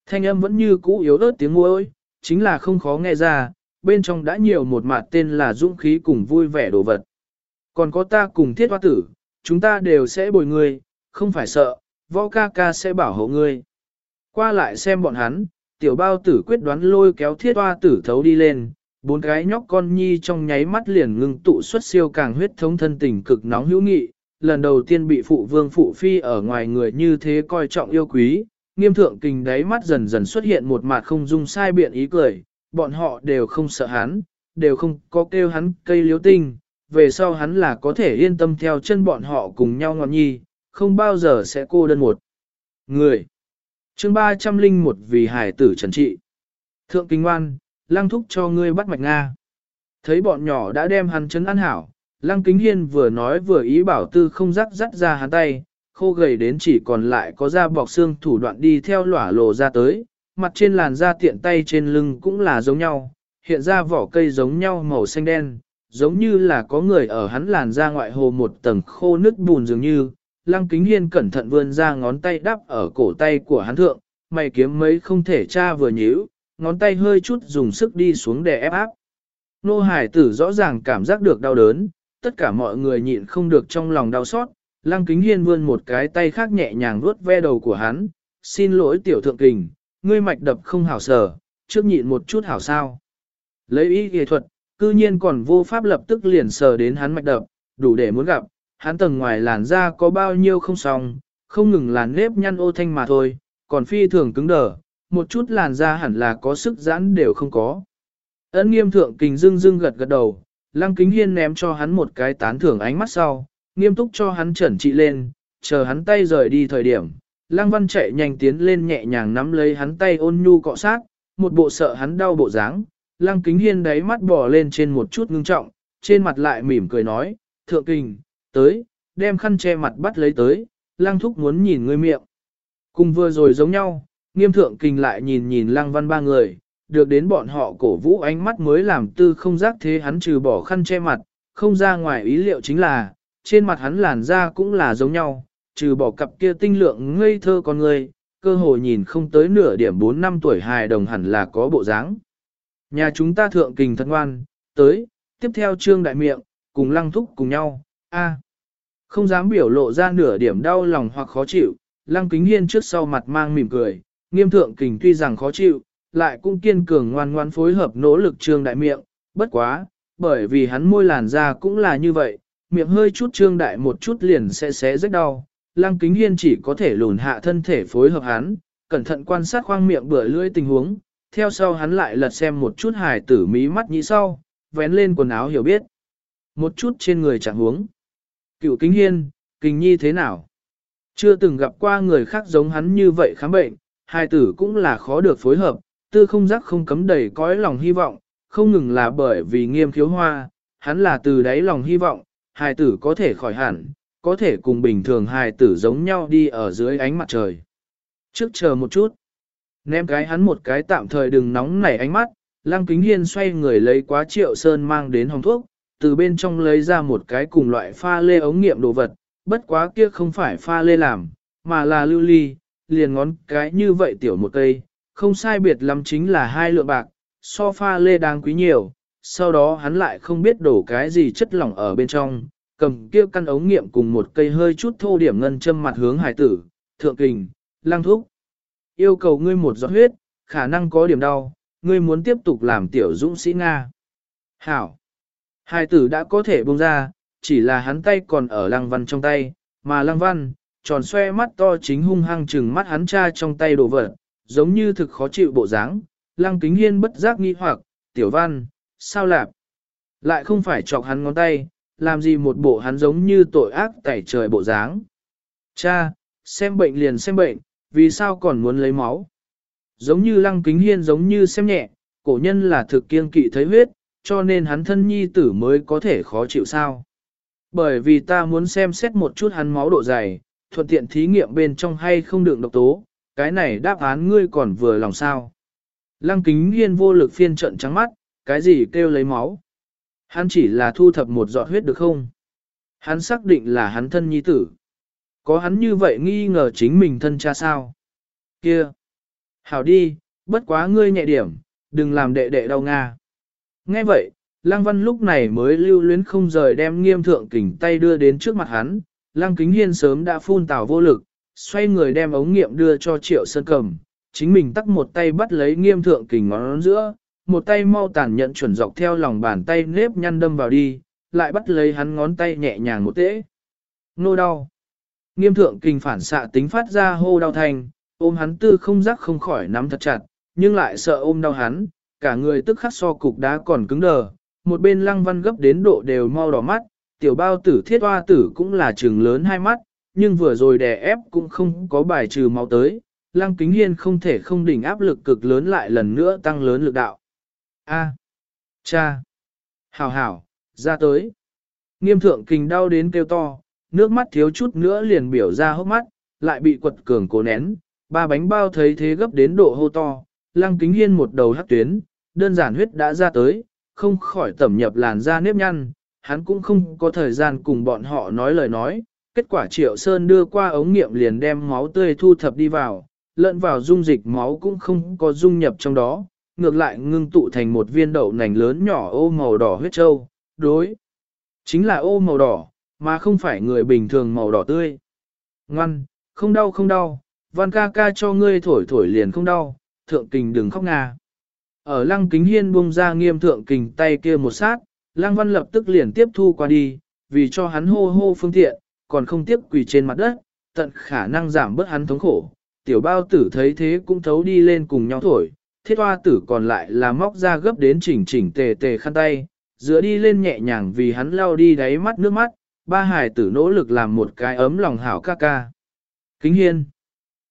Thanh âm vẫn như cũ yếu ớt tiếng môi, chính là không khó nghe ra, bên trong đã nhiều một mặt tên là dũng khí cùng vui vẻ đồ vật. Còn có ta cùng thiết hoa tử, chúng ta đều sẽ bồi ngươi, không phải sợ, võ ca ca sẽ bảo hộ ngươi. Qua lại xem bọn hắn, tiểu bao tử quyết đoán lôi kéo thiết hoa tử thấu đi lên, bốn cái nhóc con nhi trong nháy mắt liền ngưng tụ xuất siêu càng huyết thống thân tình cực nóng hữu nghị, lần đầu tiên bị phụ vương phụ phi ở ngoài người như thế coi trọng yêu quý, nghiêm thượng kình đáy mắt dần dần xuất hiện một mặt không dung sai biện ý cười, bọn họ đều không sợ hắn, đều không có kêu hắn cây liếu tinh, về sau hắn là có thể yên tâm theo chân bọn họ cùng nhau ngọn nhi, không bao giờ sẽ cô đơn một. Người chương 301 vì hải tử trần trị. Thượng kinh ngoan, lăng thúc cho ngươi bắt mạch Nga. Thấy bọn nhỏ đã đem hắn chấn ăn hảo, lăng kính hiên vừa nói vừa ý bảo tư không rắc rắc ra hắn tay, khô gầy đến chỉ còn lại có da bọc xương thủ đoạn đi theo lỏa lộ ra tới, mặt trên làn da tiện tay trên lưng cũng là giống nhau, hiện ra vỏ cây giống nhau màu xanh đen, giống như là có người ở hắn làn da ngoại hồ một tầng khô nước bùn dường như. Lăng kính hiên cẩn thận vươn ra ngón tay đắp ở cổ tay của hắn thượng, mày kiếm mấy không thể tra vừa nhíu, ngón tay hơi chút dùng sức đi xuống để ép áp. Nô hải tử rõ ràng cảm giác được đau đớn, tất cả mọi người nhịn không được trong lòng đau xót, lăng kính hiên vươn một cái tay khác nhẹ nhàng vuốt ve đầu của hắn, xin lỗi tiểu thượng kình, ngươi mạch đập không hảo sở, trước nhịn một chút hảo sao. Lấy ý nghệ thuật, cư nhiên còn vô pháp lập tức liền sờ đến hắn mạch đập, đủ để muốn gặp, hắn tầng ngoài làn da có bao nhiêu không xong, không ngừng làn nếp nhăn ô thanh mà thôi, còn phi thường cứng đờ, một chút làn da hẳn là có sức giãn đều không có. Ấn nghiêm thượng kình dưng dưng gật gật đầu, lăng kính hiên ném cho hắn một cái tán thưởng ánh mắt sau, nghiêm túc cho hắn chuẩn trị lên, chờ hắn tay rời đi thời điểm. Lăng văn chạy nhanh tiến lên nhẹ nhàng nắm lấy hắn tay ôn nhu cọ sát, một bộ sợ hắn đau bộ dáng. Lăng kính hiên đáy mắt bỏ lên trên một chút ngưng trọng, trên mặt lại mỉm cười nói, thượng kình, tới, đem khăn che mặt bắt lấy tới, lăng thúc muốn nhìn ngươi miệng. Cùng vừa rồi giống nhau, nghiêm thượng kình lại nhìn nhìn lăng văn ba người, được đến bọn họ cổ vũ ánh mắt mới làm tư không giác thế hắn trừ bỏ khăn che mặt, không ra ngoài ý liệu chính là, trên mặt hắn làn da cũng là giống nhau, trừ bỏ cặp kia tinh lượng ngây thơ con người, cơ hồ nhìn không tới nửa điểm 4 năm tuổi hài đồng hẳn là có bộ dáng. Nhà chúng ta thượng kình thân ngoan, tới, tiếp theo trương đại miệng, cùng lăng thúc cùng nhau, a Không dám biểu lộ ra nửa điểm đau lòng hoặc khó chịu, lăng kính hiên trước sau mặt mang mỉm cười, nghiêm thượng kình tuy rằng khó chịu, lại cũng kiên cường ngoan ngoan phối hợp nỗ lực trương đại miệng, bất quá, bởi vì hắn môi làn da cũng là như vậy, miệng hơi chút trương đại một chút liền sẽ xé rất đau. Lăng kính hiên chỉ có thể lùn hạ thân thể phối hợp hắn, cẩn thận quan sát khoang miệng bửa lưỡi tình huống, theo sau hắn lại lật xem một chút hài tử mí mắt như sau, vén lên quần áo hiểu biết. Một chút trên người chẳng huống. Cựu kính hiên, kinh nhi thế nào? Chưa từng gặp qua người khác giống hắn như vậy khám bệnh, hài tử cũng là khó được phối hợp, tư không giác không cấm đầy cõi lòng hy vọng, không ngừng là bởi vì nghiêm khiếu hoa, hắn là từ đáy lòng hy vọng, hài tử có thể khỏi hẳn, có thể cùng bình thường hài tử giống nhau đi ở dưới ánh mặt trời. Trước chờ một chút, ném cái hắn một cái tạm thời đừng nóng nảy ánh mắt, lăng kính hiên xoay người lấy quá triệu sơn mang đến hồng thuốc, từ bên trong lấy ra một cái cùng loại pha lê ống nghiệm đồ vật, bất quá kia không phải pha lê làm, mà là lưu ly, liền ngón cái như vậy tiểu một cây, không sai biệt lắm chính là hai lượng bạc, so pha lê đáng quý nhiều, sau đó hắn lại không biết đổ cái gì chất lỏng ở bên trong, cầm kia căn ống nghiệm cùng một cây hơi chút thô điểm ngân châm mặt hướng hải tử, thượng kình, lang thúc. Yêu cầu ngươi một giọt huyết, khả năng có điểm đau, ngươi muốn tiếp tục làm tiểu dũng sĩ Nga. Hảo. Hải tử đã có thể buông ra, chỉ là hắn tay còn ở lăng văn trong tay, mà lăng văn, tròn xoe mắt to chính hung hăng chừng mắt hắn cha trong tay đồ vật, giống như thực khó chịu bộ dáng. Lăng kính hiên bất giác nghi hoặc, tiểu văn, sao lạp? Lại không phải chọc hắn ngón tay, làm gì một bộ hắn giống như tội ác tẩy trời bộ dáng. Cha, xem bệnh liền xem bệnh, vì sao còn muốn lấy máu? Giống như lăng kính hiên giống như xem nhẹ, cổ nhân là thực kiên kỵ thấy huyết, cho nên hắn thân nhi tử mới có thể khó chịu sao. Bởi vì ta muốn xem xét một chút hắn máu độ dày, thuận tiện thí nghiệm bên trong hay không đựng độc tố, cái này đáp án ngươi còn vừa lòng sao. Lăng kính hiên vô lực phiên trận trắng mắt, cái gì kêu lấy máu. Hắn chỉ là thu thập một giọt huyết được không? Hắn xác định là hắn thân nhi tử. Có hắn như vậy nghi ngờ chính mình thân cha sao? Kia! Hảo đi, bất quá ngươi nhẹ điểm, đừng làm đệ đệ đau Nga. Nghe vậy, Lăng Văn lúc này mới lưu luyến không rời đem nghiêm thượng kình tay đưa đến trước mặt hắn. Lăng Kính Hiên sớm đã phun tào vô lực, xoay người đem ống nghiệm đưa cho Triệu Sơn cầm, chính mình tắt một tay bắt lấy nghiêm thượng kình ngón giữa, một tay mau tàn nhận chuẩn dọc theo lòng bàn tay nếp nhăn đâm vào đi, lại bắt lấy hắn ngón tay nhẹ nhàng một tễ. Nô đau. Nghiêm thượng kinh phản xạ tính phát ra hô đau thành, ôm hắn tư không rắc không khỏi nắm thật chặt, nhưng lại sợ ôm đau hắn, cả người tức khắc so cục đá còn cứng đờ, một bên lăng văn gấp đến độ đều mau đỏ mắt, tiểu bao tử thiết hoa tử cũng là trường lớn hai mắt, nhưng vừa rồi đè ép cũng không có bài trừ máu tới, lăng kính hiên không thể không đỉnh áp lực cực lớn lại lần nữa tăng lớn lực đạo. A. Cha. Hảo hảo, ra tới. Nghiêm thượng kình đau đến kêu to, nước mắt thiếu chút nữa liền biểu ra hốc mắt, lại bị quật cường cố nén. Ba bánh bao thấy thế gấp đến độ hô to, lăng kính hiên một đầu hắt tuyến, đơn giản huyết đã ra tới, không khỏi tẩm nhập làn da nếp nhăn, hắn cũng không có thời gian cùng bọn họ nói lời nói. Kết quả Triệu Sơn đưa qua ống nghiệm liền đem máu tươi thu thập đi vào, lợn vào dung dịch máu cũng không có dung nhập trong đó, ngược lại ngưng tụ thành một viên đậu nành lớn nhỏ ô màu đỏ huyết trâu, đối. Chính là ô màu đỏ, mà không phải người bình thường màu đỏ tươi. Ngoan, không đau không đau, văn ca ca cho ngươi thổi thổi liền không đau, thượng kình đừng khóc nga. Ở lăng kính hiên buông ra nghiêm thượng kình tay kia một sát, lăng văn lập tức liền tiếp thu qua đi, vì cho hắn hô hô phương tiện, còn không tiếp quỳ trên mặt đất, tận khả năng giảm bớt hắn thống khổ. Tiểu bao tử thấy thế cũng thấu đi lên cùng nhau thổi, thiết hoa tử còn lại là móc ra gấp đến chỉnh chỉnh tề tề khăn tay, dựa đi lên nhẹ nhàng vì hắn lau đi đáy mắt nước mắt, ba Hải tử nỗ lực làm một cái ấm lòng hảo ca ca. Kính hiên,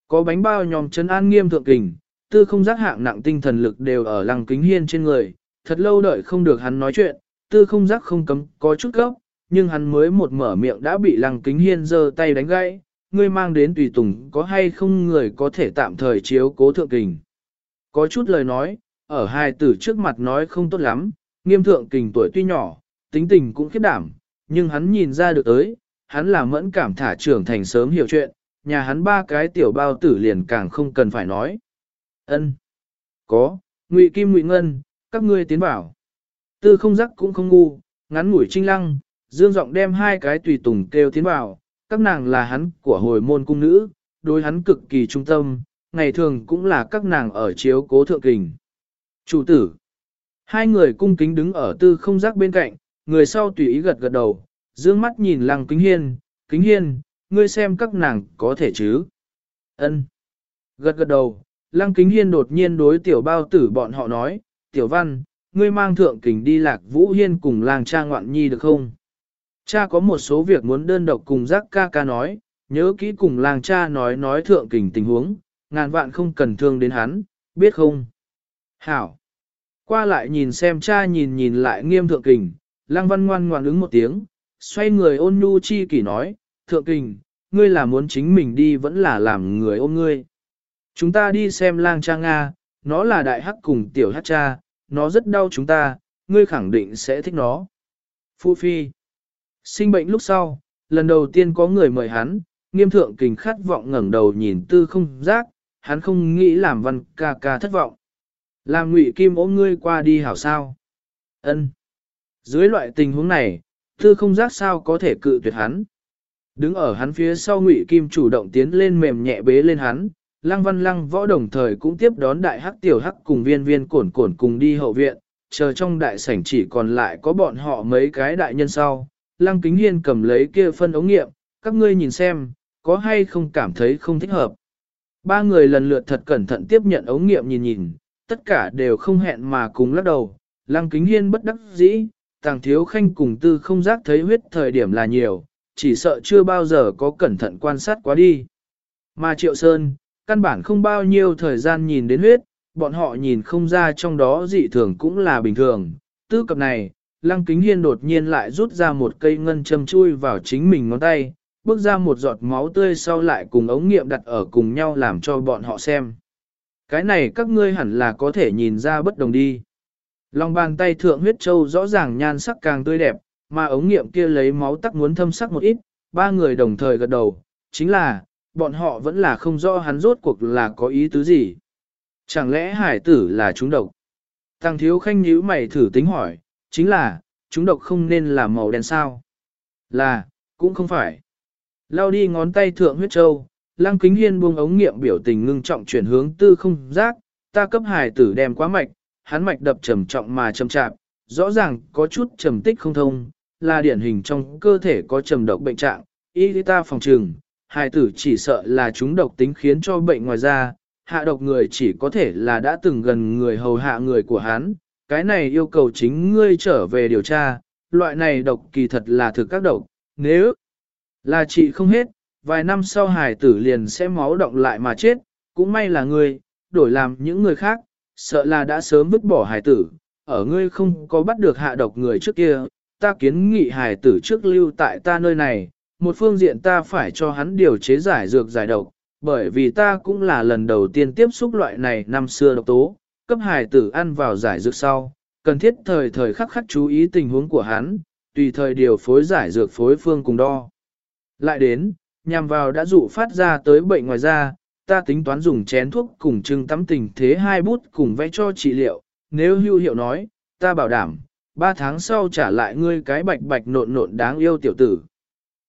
có bánh bao nhòm chân an nghiêm thượng kình, tư không giác hạng nặng tinh thần lực đều ở lăng kính hiên trên người, thật lâu đợi không được hắn nói chuyện, tư không giác không cấm có chút gốc, nhưng hắn mới một mở miệng đã bị lăng kính hiên giơ tay đánh gãy, ngươi mang đến tùy tùng có hay không người có thể tạm thời chiếu cố thượng kình. Có chút lời nói, ở hai tử trước mặt nói không tốt lắm, nghiêm thượng kình tuổi tuy nhỏ, tính tình cũng khiếp đảm, nhưng hắn nhìn ra được tới, hắn là mẫn cảm thả trưởng thành sớm hiểu chuyện, nhà hắn ba cái tiểu bao tử liền càng không cần phải nói. Ân, Có, Ngụy Kim Ngụy Ngân, các ngươi tiến bảo. Tư không giác cũng không ngu, ngắn ngủi trinh lăng, dương giọng đem hai cái tùy tùng kêu tiến vào, các nàng là hắn của hồi môn cung nữ, đối hắn cực kỳ trung tâm, ngày thường cũng là các nàng ở chiếu cố thượng kình. Chủ tử, hai người cung kính đứng ở tư không giác bên cạnh, người sau tùy ý gật gật đầu, dương mắt nhìn lăng kính hiên, kính hiên, ngươi xem các nàng có thể chứ. Ân. Gật gật đầu, lăng kính hiên đột nhiên đối tiểu bao tử bọn họ nói, tiểu văn, ngươi mang thượng kình đi lạc vũ hiên cùng làng cha ngoạn nhi được không? Cha có một số việc muốn đơn độc cùng giác ca ca nói, nhớ kỹ cùng làng cha nói nói thượng kình tình huống, ngàn vạn không cần thương đến hắn, biết không? Hảo! Qua lại nhìn xem cha nhìn nhìn lại nghiêm thượng kình, lang văn ngoan ngoan ứng một tiếng, xoay người ôn nhu chi kỷ nói, thượng kình, ngươi là muốn chính mình đi vẫn là làm người ôm ngươi. Chúng ta đi xem lang cha Nga, nó là đại hắc cùng tiểu hắc cha, nó rất đau chúng ta, ngươi khẳng định sẽ thích nó. Phu Phi Sinh bệnh lúc sau, lần đầu tiên có người mời hắn, nghiêm thượng kình khát vọng ngẩng đầu nhìn tư không giác, hắn không nghĩ làm văn ca ca thất vọng. Làm ngụy kim ôm ngươi qua đi hảo sao. ân Dưới loại tình huống này, tư không giác sao có thể cự tuyệt hắn. Đứng ở hắn phía sau ngụy kim chủ động tiến lên mềm nhẹ bế lên hắn, lăng văn lăng võ đồng thời cũng tiếp đón đại hắc tiểu hắc cùng viên viên cổn cổn cùng đi hậu viện, chờ trong đại sảnh chỉ còn lại có bọn họ mấy cái đại nhân sau. Lăng kính hiên cầm lấy kia phân ống nghiệm, các ngươi nhìn xem, có hay không cảm thấy không thích hợp. Ba người lần lượt thật cẩn thận tiếp nhận ống nghiệm nhìn nhìn, tất cả đều không hẹn mà cùng lắc đầu. Lăng kính hiên bất đắc dĩ, tàng thiếu khanh cùng tư không giác thấy huyết thời điểm là nhiều, chỉ sợ chưa bao giờ có cẩn thận quan sát quá đi. Mà Triệu Sơn, căn bản không bao nhiêu thời gian nhìn đến huyết, bọn họ nhìn không ra trong đó dị thường cũng là bình thường. Tư cập này, Lăng Kính Hiên đột nhiên lại rút ra một cây ngân châm chui vào chính mình ngón tay, bước ra một giọt máu tươi sau lại cùng ống nghiệm đặt ở cùng nhau làm cho bọn họ xem. Cái này các ngươi hẳn là có thể nhìn ra bất đồng đi. Lòng bàn tay thượng huyết châu rõ ràng nhan sắc càng tươi đẹp, mà ống nghiệm kia lấy máu tắc muốn thâm sắc một ít, ba người đồng thời gật đầu, chính là, bọn họ vẫn là không rõ hắn rốt cuộc là có ý tứ gì. Chẳng lẽ hải tử là chúng độc? Tăng thiếu khanh nhíu mày thử tính hỏi, chính là, chúng độc không nên là màu đen sao? Là, cũng không phải. Lao đi ngón tay thượng huyết châu, lăng kính hiên buông ống nghiệm biểu tình ngưng trọng chuyển hướng tư không giác, ta cấp hải tử đem quá mạch, hắn mạch đập trầm trọng mà trầm chạp, rõ ràng có chút trầm tích không thông, là điển hình trong cơ thể có trầm độc bệnh trạng, y ta phòng trừng, hài tử chỉ sợ là chúng độc tính khiến cho bệnh ngoài ra hạ độc người chỉ có thể là đã từng gần người hầu hạ người của hắn, cái này yêu cầu chính ngươi trở về điều tra, loại này độc kỳ thật là thực các độc, nếu là chị không hết, vài năm sau hải tử liền sẽ máu động lại mà chết, cũng may là ngươi, đổi làm những người khác, sợ là đã sớm vứt bỏ hải tử, ở ngươi không có bắt được hạ độc người trước kia, ta kiến nghị hải tử trước lưu tại ta nơi này, một phương diện ta phải cho hắn điều chế giải dược giải độc, bởi vì ta cũng là lần đầu tiên tiếp xúc loại này năm xưa độc tố, cấp hải tử ăn vào giải dược sau, cần thiết thời thời khắc khắc chú ý tình huống của hắn, tùy thời điều phối giải dược phối phương cùng đo. Lại đến, nhằm vào đã dụ phát ra tới bệnh ngoài da, ta tính toán dùng chén thuốc cùng trưng tắm tình thế hai bút cùng vẽ cho trị liệu, nếu hưu hiệu nói, ta bảo đảm, ba tháng sau trả lại ngươi cái bạch bạch nộn nộn đáng yêu tiểu tử.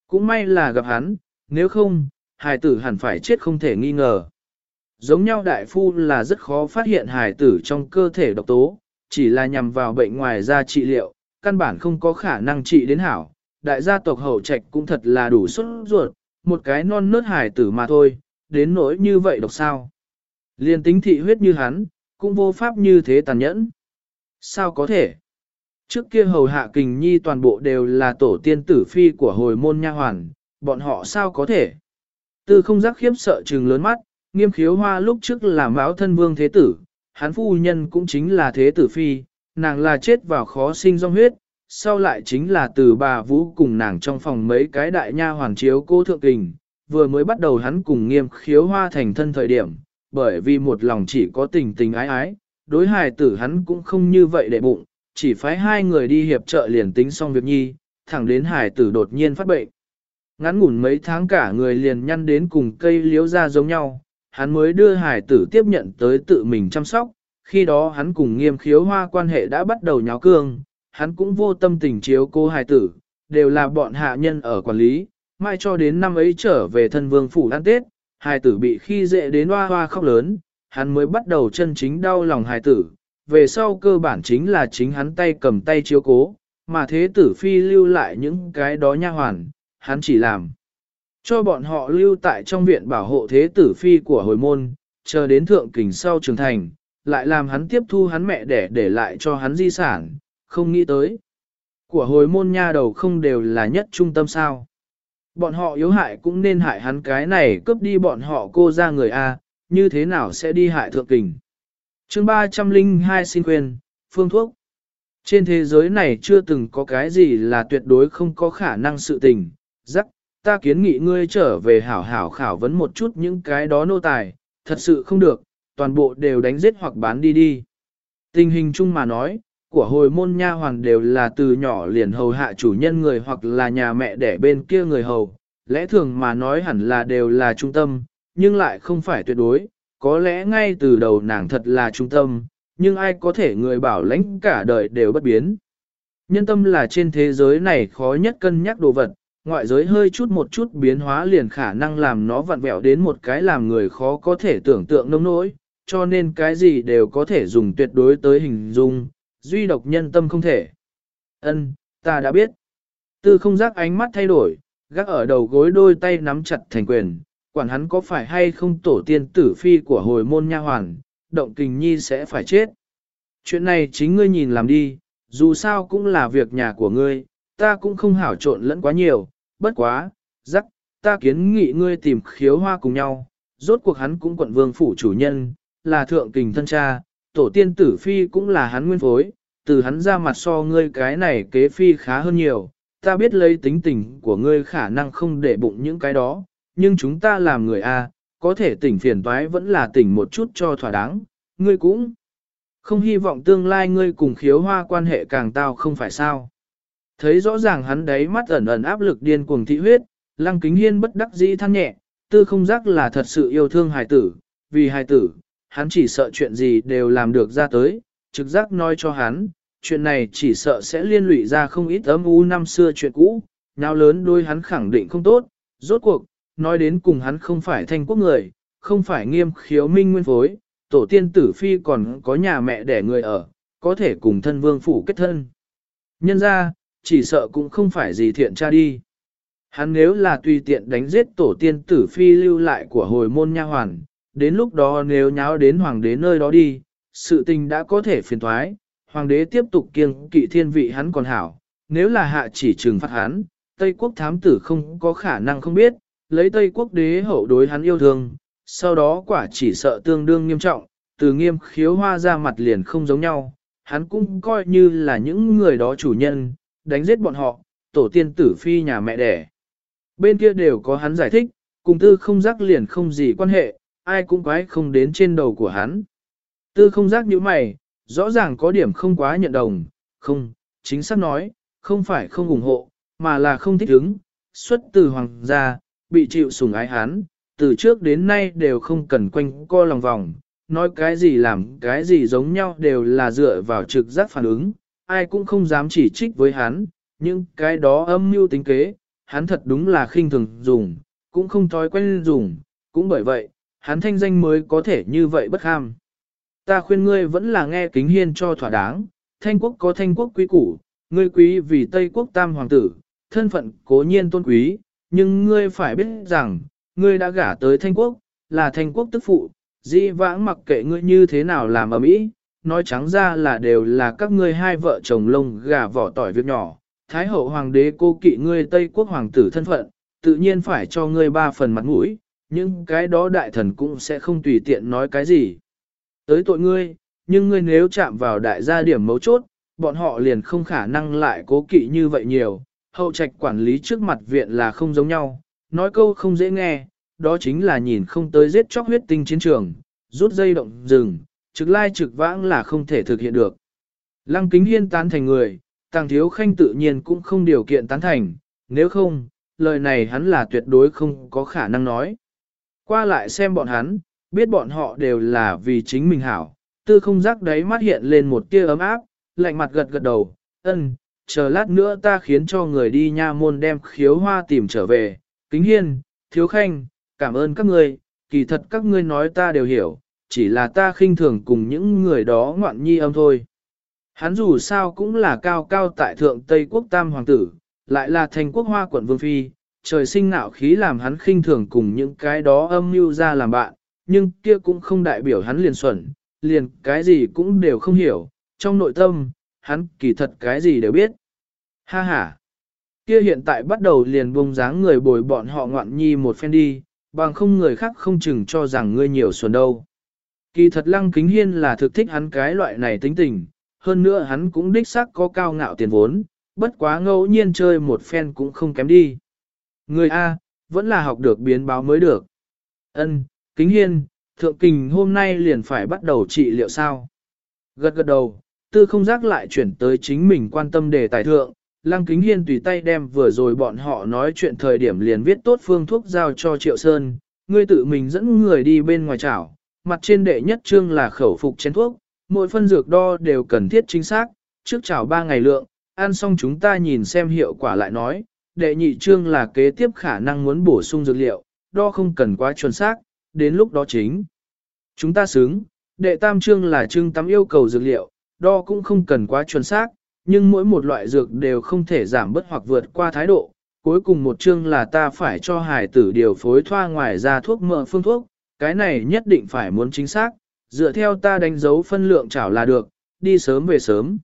Cũng may là gặp hắn, nếu không, hài tử hẳn phải chết không thể nghi ngờ. Giống nhau đại phu là rất khó phát hiện hài tử trong cơ thể độc tố, chỉ là nhằm vào bệnh ngoài da trị liệu, căn bản không có khả năng trị đến hảo. Đại gia tộc hậu trạch cũng thật là đủ xuất ruột, một cái non nớt hải tử mà thôi, đến nỗi như vậy độc sao. Liên tính thị huyết như hắn, cũng vô pháp như thế tàn nhẫn. Sao có thể? Trước kia hầu hạ kình nhi toàn bộ đều là tổ tiên tử phi của hồi môn nha hoàn, bọn họ sao có thể? Tư không giác khiếp sợ trừng lớn mắt, nghiêm khiếu hoa lúc trước là máu thân vương thế tử, hắn phu nhân cũng chính là thế tử phi, nàng là chết vào khó sinh dòng huyết, sau lại chính là từ bà vũ cùng nàng trong phòng mấy cái đại nha hoàn chiếu cô thượng kình, vừa mới bắt đầu hắn cùng nghiêm khiếu hoa thành thân thời điểm, bởi vì một lòng chỉ có tình tình ái ái, đối hài tử hắn cũng không như vậy để bụng, chỉ phái hai người đi hiệp trợ liền tính xong việc nhi, thẳng đến hài tử đột nhiên phát bệnh. Ngắn ngủn mấy tháng cả người liền nhăn đến cùng cây liếu ra giống nhau, hắn mới đưa hải tử tiếp nhận tới tự mình chăm sóc, khi đó hắn cùng nghiêm khiếu hoa quan hệ đã bắt đầu nháo cương, hắn cũng vô tâm tình chiếu cô hài tử, đều là bọn hạ nhân ở quản lý, mai cho đến năm ấy trở về thân vương phủ ăn Tết, hài tử bị khi dễ đến hoa hoa khóc lớn, hắn mới bắt đầu chân chính đau lòng hài tử, về sau cơ bản chính là chính hắn tay cầm tay chiếu cố, mà thế tử phi lưu lại những cái đó nha hoàn, hắn chỉ làm cho bọn họ lưu tại trong viện bảo hộ thế tử phi của hồi môn, chờ đến thượng kình sau trưởng thành, lại làm hắn tiếp thu hắn mẹ để để lại cho hắn di sản, không nghĩ tới. Của hồi môn nha đầu không đều là nhất trung tâm sao. Bọn họ yếu hại cũng nên hại hắn cái này cướp đi bọn họ cô ra người A, như thế nào sẽ đi hại thượng kình. chương 302 xin quyền, phương thuốc. Trên thế giới này chưa từng có cái gì là tuyệt đối không có khả năng sự tình, rắc, ta kiến nghị ngươi trở về hảo hảo khảo vấn một chút những cái đó nô tài, thật sự không được, toàn bộ đều đánh giết hoặc bán đi đi. Tình hình chung mà nói, của hồi môn nha hoàng đều là từ nhỏ liền hầu hạ chủ nhân người hoặc là nhà mẹ đẻ bên kia người hầu, lẽ thường mà nói hẳn là đều là trung tâm, nhưng lại không phải tuyệt đối, có lẽ ngay từ đầu nàng thật là trung tâm, nhưng ai có thể người bảo lãnh cả đời đều bất biến. Nhân tâm là trên thế giới này khó nhất cân nhắc đồ vật, ngoại giới hơi chút một chút biến hóa liền khả năng làm nó vặn vẹo đến một cái làm người khó có thể tưởng tượng nông nỗi, cho nên cái gì đều có thể dùng tuyệt đối tới hình dung, duy độc nhân tâm không thể. Ân, ta đã biết. Tư không giác ánh mắt thay đổi, gác ở đầu gối đôi tay nắm chặt thành quyền, quản hắn có phải hay không tổ tiên tử phi của hồi môn nha hoàn, động kình nhi sẽ phải chết. Chuyện này chính ngươi nhìn làm đi, dù sao cũng là việc nhà của ngươi, ta cũng không hảo trộn lẫn quá nhiều, bất quá, rắc, ta kiến nghị ngươi tìm khiếu hoa cùng nhau, rốt cuộc hắn cũng quận vương phủ chủ nhân, là thượng kình thân cha, tổ tiên tử phi cũng là hắn nguyên phối, từ hắn ra mặt so ngươi cái này kế phi khá hơn nhiều, ta biết lấy tính tình của ngươi khả năng không để bụng những cái đó, nhưng chúng ta làm người A, có thể tỉnh phiền toái vẫn là tỉnh một chút cho thỏa đáng, ngươi cũng không hy vọng tương lai ngươi cùng khiếu hoa quan hệ càng tao không phải sao. Thấy rõ ràng hắn đấy mắt ẩn ẩn áp lực điên cuồng thị huyết, lăng kính hiên bất đắc dĩ than nhẹ, tư không giác là thật sự yêu thương hài tử, vì hài tử, hắn chỉ sợ chuyện gì đều làm được ra tới, trực giác nói cho hắn, chuyện này chỉ sợ sẽ liên lụy ra không ít ấm u năm xưa chuyện cũ, nào lớn đôi hắn khẳng định không tốt, rốt cuộc, nói đến cùng hắn không phải thanh quốc người, không phải nghiêm khiếu minh nguyên phối, tổ tiên tử phi còn có nhà mẹ đẻ người ở, có thể cùng thân vương phủ kết thân. Nhân ra, chỉ sợ cũng không phải gì thiện tra đi. Hắn nếu là tùy tiện đánh giết tổ tiên tử phi lưu lại của hồi môn nha hoàn, đến lúc đó nếu nháo đến hoàng đế nơi đó đi, sự tình đã có thể phiền thoái, hoàng đế tiếp tục kiêng kỵ thiên vị hắn còn hảo, nếu là hạ chỉ trừng phạt hắn, Tây quốc thám tử không có khả năng không biết, lấy Tây quốc đế hậu đối hắn yêu thương, sau đó quả chỉ sợ tương đương nghiêm trọng, từ nghiêm khiếu hoa ra mặt liền không giống nhau, hắn cũng coi như là những người đó chủ nhân, đánh giết bọn họ, tổ tiên tử phi nhà mẹ đẻ. Bên kia đều có hắn giải thích, cùng tư không giác liền không gì quan hệ, ai cũng quái không đến trên đầu của hắn. Tư không giác như mày, rõ ràng có điểm không quá nhận đồng, không, chính xác nói, không phải không ủng hộ, mà là không thích ứng, xuất từ hoàng gia, bị chịu sủng ái hán từ trước đến nay đều không cần quanh co lòng vòng, nói cái gì làm cái gì giống nhau đều là dựa vào trực giác phản ứng, ai cũng không dám chỉ trích với hắn, nhưng cái đó âm mưu tính kế, hắn thật đúng là khinh thường dùng, cũng không thói quen dùng, cũng bởi vậy, hắn thanh danh mới có thể như vậy bất ham. Ta khuyên ngươi vẫn là nghe kính hiên cho thỏa đáng, thanh quốc có thanh quốc quý củ, ngươi quý vì Tây quốc tam hoàng tử, thân phận cố nhiên tôn quý, nhưng ngươi phải biết rằng, ngươi đã gả tới thanh quốc, là thanh quốc tức phụ, di vãng mặc kệ ngươi như thế nào làm ở mỹ, nói trắng ra là đều là các ngươi hai vợ chồng lông gà vỏ tỏi việc nhỏ. Thái hậu hoàng đế cô kỵ ngươi Tây quốc hoàng tử thân phận, tự nhiên phải cho ngươi ba phần mặt mũi, nhưng cái đó đại thần cũng sẽ không tùy tiện nói cái gì. Tới tội ngươi, nhưng ngươi nếu chạm vào đại gia điểm mấu chốt, bọn họ liền không khả năng lại cố kỵ như vậy nhiều, hậu trạch quản lý trước mặt viện là không giống nhau, nói câu không dễ nghe, đó chính là nhìn không tới giết chóc huyết tinh chiến trường, rút dây động rừng, trực lai trực vãng là không thể thực hiện được. Lăng kính hiên tán thành người, tàng thiếu khanh tự nhiên cũng không điều kiện tán thành, nếu không, lời này hắn là tuyệt đối không có khả năng nói. Qua lại xem bọn hắn, biết bọn họ đều là vì chính mình hảo, tư không giác đấy mắt hiện lên một tia ấm áp, lạnh mặt gật gật đầu, ân, chờ lát nữa ta khiến cho người đi nha môn đem khiếu hoa tìm trở về, kính hiên, thiếu khanh, cảm ơn các ngươi, kỳ thật các ngươi nói ta đều hiểu, chỉ là ta khinh thường cùng những người đó ngoạn nhi âm thôi. Hắn dù sao cũng là cao cao tại thượng Tây Quốc Tam Hoàng tử, lại là thành quốc hoa quận Vương Phi, trời sinh nạo khí làm hắn khinh thường cùng những cái đó âm mưu ra làm bạn, nhưng kia cũng không đại biểu hắn liền xuẩn, liền cái gì cũng đều không hiểu, trong nội tâm, hắn kỳ thật cái gì đều biết. Ha ha! Kia hiện tại bắt đầu liền bông dáng người bồi bọn họ ngoạn nhi một phen đi, bằng không người khác không chừng cho rằng ngươi nhiều xuẩn đâu. Kỳ thật lăng kính hiên là thực thích hắn cái loại này tính tình, hơn nữa hắn cũng đích xác có cao ngạo tiền vốn, bất quá ngẫu nhiên chơi một phen cũng không kém đi. Người A, vẫn là học được biến báo mới được. Ân, kính hiên, thượng kình hôm nay liền phải bắt đầu trị liệu sao. Gật gật đầu, tư không giác lại chuyển tới chính mình quan tâm đề tài thượng, lăng kính hiên tùy tay đem vừa rồi bọn họ nói chuyện thời điểm liền viết tốt phương thuốc giao cho triệu sơn, ngươi tự mình dẫn người đi bên ngoài chảo, mặt trên đệ nhất trương là khẩu phục chén thuốc, mỗi phân dược đo đều cần thiết chính xác, trước chảo 3 ngày lượng, ăn xong chúng ta nhìn xem hiệu quả lại nói, đệ nhị trương là kế tiếp khả năng muốn bổ sung dược liệu, đo không cần quá chuẩn xác, đến lúc đó chính. Chúng ta xứng, đệ tam trương là trương tắm yêu cầu dược liệu, đo cũng không cần quá chuẩn xác, nhưng mỗi một loại dược đều không thể giảm bớt hoặc vượt qua thái độ. Cuối cùng một chương là ta phải cho hải tử điều phối thoa ngoài ra thuốc mỡ phương thuốc, cái này nhất định phải muốn chính xác, dựa theo ta đánh dấu phân lượng chảo là được, đi sớm về sớm.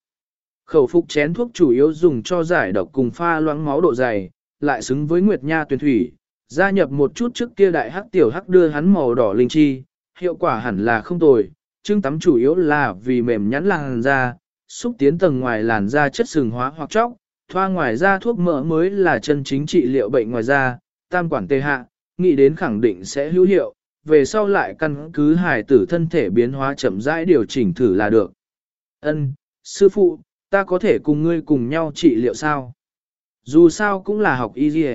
Khẩu phục chén thuốc chủ yếu dùng cho giải độc cùng pha loãng máu độ dày, lại xứng với Nguyệt Nha tuyển thủy, gia nhập một chút trước kia đại hắc tiểu hắc đưa hắn màu đỏ linh chi, hiệu quả hẳn là không tồi, trưng tắm chủ yếu là vì mềm nhắn làn da, xúc tiến tầng ngoài làn da chất sừng hóa hoặc chóc, thoa ngoài da thuốc mỡ mới là chân chính trị liệu bệnh ngoài da, tam quản tê hạ, nghĩ đến khẳng định sẽ hữu hiệu, về sau lại căn cứ hài tử thân thể biến hóa chậm rãi điều chỉnh thử là được. Ân, sư phụ, ta có thể cùng ngươi cùng nhau trị liệu sao? Dù sao cũng là học y dì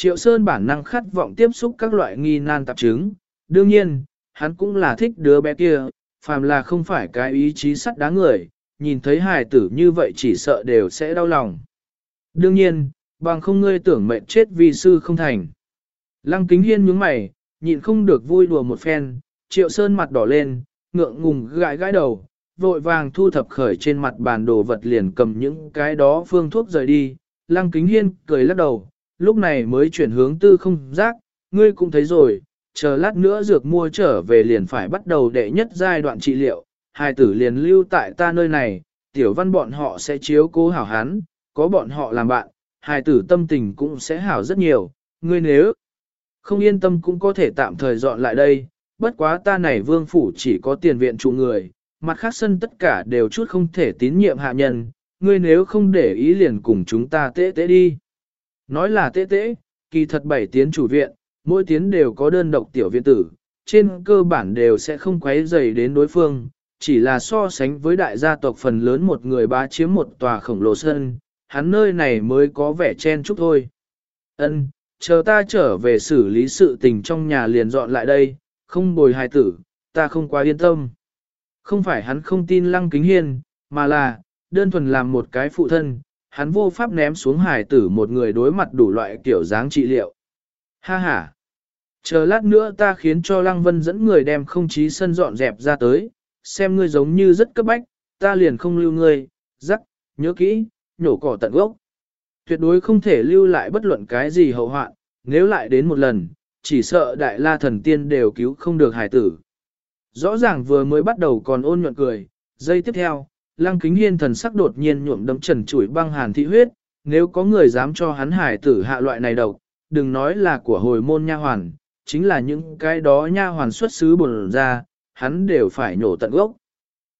Triệu Sơn bản năng khát vọng tiếp xúc các loại nghi nan tạp chứng. Đương nhiên, hắn cũng là thích đứa bé kia, phàm là không phải cái ý chí sắt đá người, nhìn thấy hài tử như vậy chỉ sợ đều sẽ đau lòng. Đương nhiên, bằng không ngươi tưởng mệnh chết vì sư không thành. Lăng kính hiên nhướng mày, nhịn không được vui đùa một phen, triệu sơn mặt đỏ lên, ngượng ngùng gãi gãi đầu, vội vàng thu thập khởi trên mặt bàn đồ vật liền cầm những cái đó phương thuốc rời đi. Lăng kính hiên cười lắc đầu, lúc này mới chuyển hướng tư không giác, ngươi cũng thấy rồi, chờ lát nữa dược mua trở về liền phải bắt đầu đệ nhất giai đoạn trị liệu, hai tử liền lưu tại ta nơi này, tiểu văn bọn họ sẽ chiếu cố hảo hán, có bọn họ làm bạn, hai tử tâm tình cũng sẽ hảo rất nhiều, ngươi nếu không yên tâm cũng có thể tạm thời dọn lại đây, bất quá ta này vương phủ chỉ có tiền viện trụ người, mặt khác sân tất cả đều chút không thể tín nhiệm hạ nhân, ngươi nếu không để ý liền cùng chúng ta tế tế đi. Nói là tế tế, kỳ thật bảy tiến chủ viện, mỗi tiến đều có đơn độc tiểu viện tử, trên cơ bản đều sẽ không quấy dày đến đối phương, chỉ là so sánh với đại gia tộc phần lớn một người bá chiếm một tòa khổng lồ sân, hắn nơi này mới có vẻ chen chúc thôi. Ân, chờ ta trở về xử lý sự tình trong nhà liền dọn lại đây, không bồi hài tử, ta không quá yên tâm. Không phải hắn không tin lăng kính hiên, mà là, đơn thuần làm một cái phụ thân, hắn vô pháp ném xuống hài tử một người đối mặt đủ loại kiểu dáng trị liệu. Ha ha! Chờ lát nữa ta khiến cho Lăng Vân dẫn người đem không chí sân dọn dẹp ra tới, xem ngươi giống như rất cấp bách, ta liền không lưu ngươi, rắc, nhớ kỹ, nhổ cỏ tận gốc. Tuyệt đối không thể lưu lại bất luận cái gì hậu hoạn, nếu lại đến một lần, chỉ sợ đại la thần tiên đều cứu không được hải tử. Rõ ràng vừa mới bắt đầu còn ôn nhuận cười, giây tiếp theo, lăng kính hiên thần sắc đột nhiên nhuộm đấm trần chuỗi băng hàn thị huyết, nếu có người dám cho hắn hải tử hạ loại này độc, đừng nói là của hồi môn nha hoàn, chính là những cái đó nha hoàn xuất xứ bồn ra, hắn đều phải nhổ tận gốc.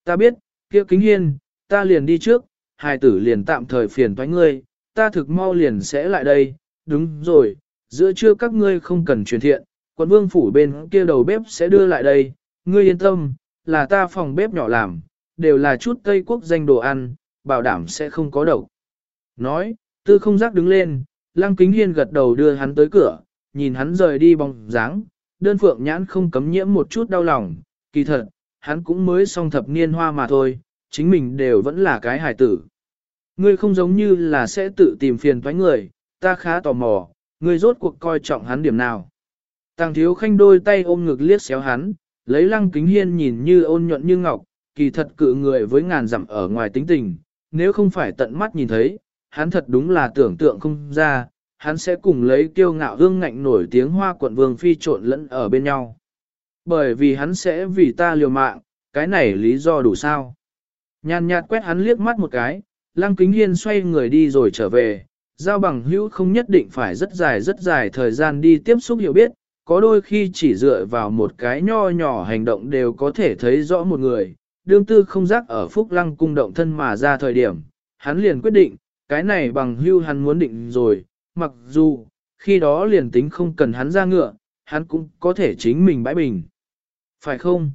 Ta biết, kia kính hiên, ta liền đi trước, Hải tử liền tạm thời phiền toái ngươi, ta thực mau liền sẽ lại đây, đúng rồi, giữa trưa các ngươi không cần truyền thiện, quận vương phủ bên kia đầu bếp sẽ đưa lại đây, ngươi yên tâm, là ta phòng bếp nhỏ làm, đều là chút Tây Quốc danh đồ ăn, bảo đảm sẽ không có độc. Nói, tư không giác đứng lên, lăng kính hiên gật đầu đưa hắn tới cửa, nhìn hắn rời đi bóng dáng, đơn phượng nhãn không cấm nhiễm một chút đau lòng, kỳ thật, hắn cũng mới song thập niên hoa mà thôi, chính mình đều vẫn là cái hài tử. Ngươi không giống như là sẽ tự tìm phiền toái người, ta khá tò mò, ngươi rốt cuộc coi trọng hắn điểm nào. Tàng thiếu khanh đôi tay ôm ngực liếc xéo hắn, lấy lăng kính hiên nhìn như ôn nhuận như ngọc, kỳ thật cự người với ngàn dặm ở ngoài tính tình, nếu không phải tận mắt nhìn thấy, hắn thật đúng là tưởng tượng không ra, hắn sẽ cùng lấy kiêu ngạo hương ngạnh nổi tiếng hoa quận vương phi trộn lẫn ở bên nhau. Bởi vì hắn sẽ vì ta liều mạng, cái này lý do đủ sao. Nhàn nhạt quét hắn liếc mắt một cái, lăng kính hiên xoay người đi rồi trở về, giao bằng hữu không nhất định phải rất dài rất dài thời gian đi tiếp xúc hiểu biết, có đôi khi chỉ dựa vào một cái nho nhỏ hành động đều có thể thấy rõ một người, đương tư không giác ở phúc lăng cung động thân mà ra thời điểm, hắn liền quyết định, cái này bằng hưu hắn muốn định rồi, mặc dù, khi đó liền tính không cần hắn ra ngựa, hắn cũng có thể chính mình bãi bình. Phải không?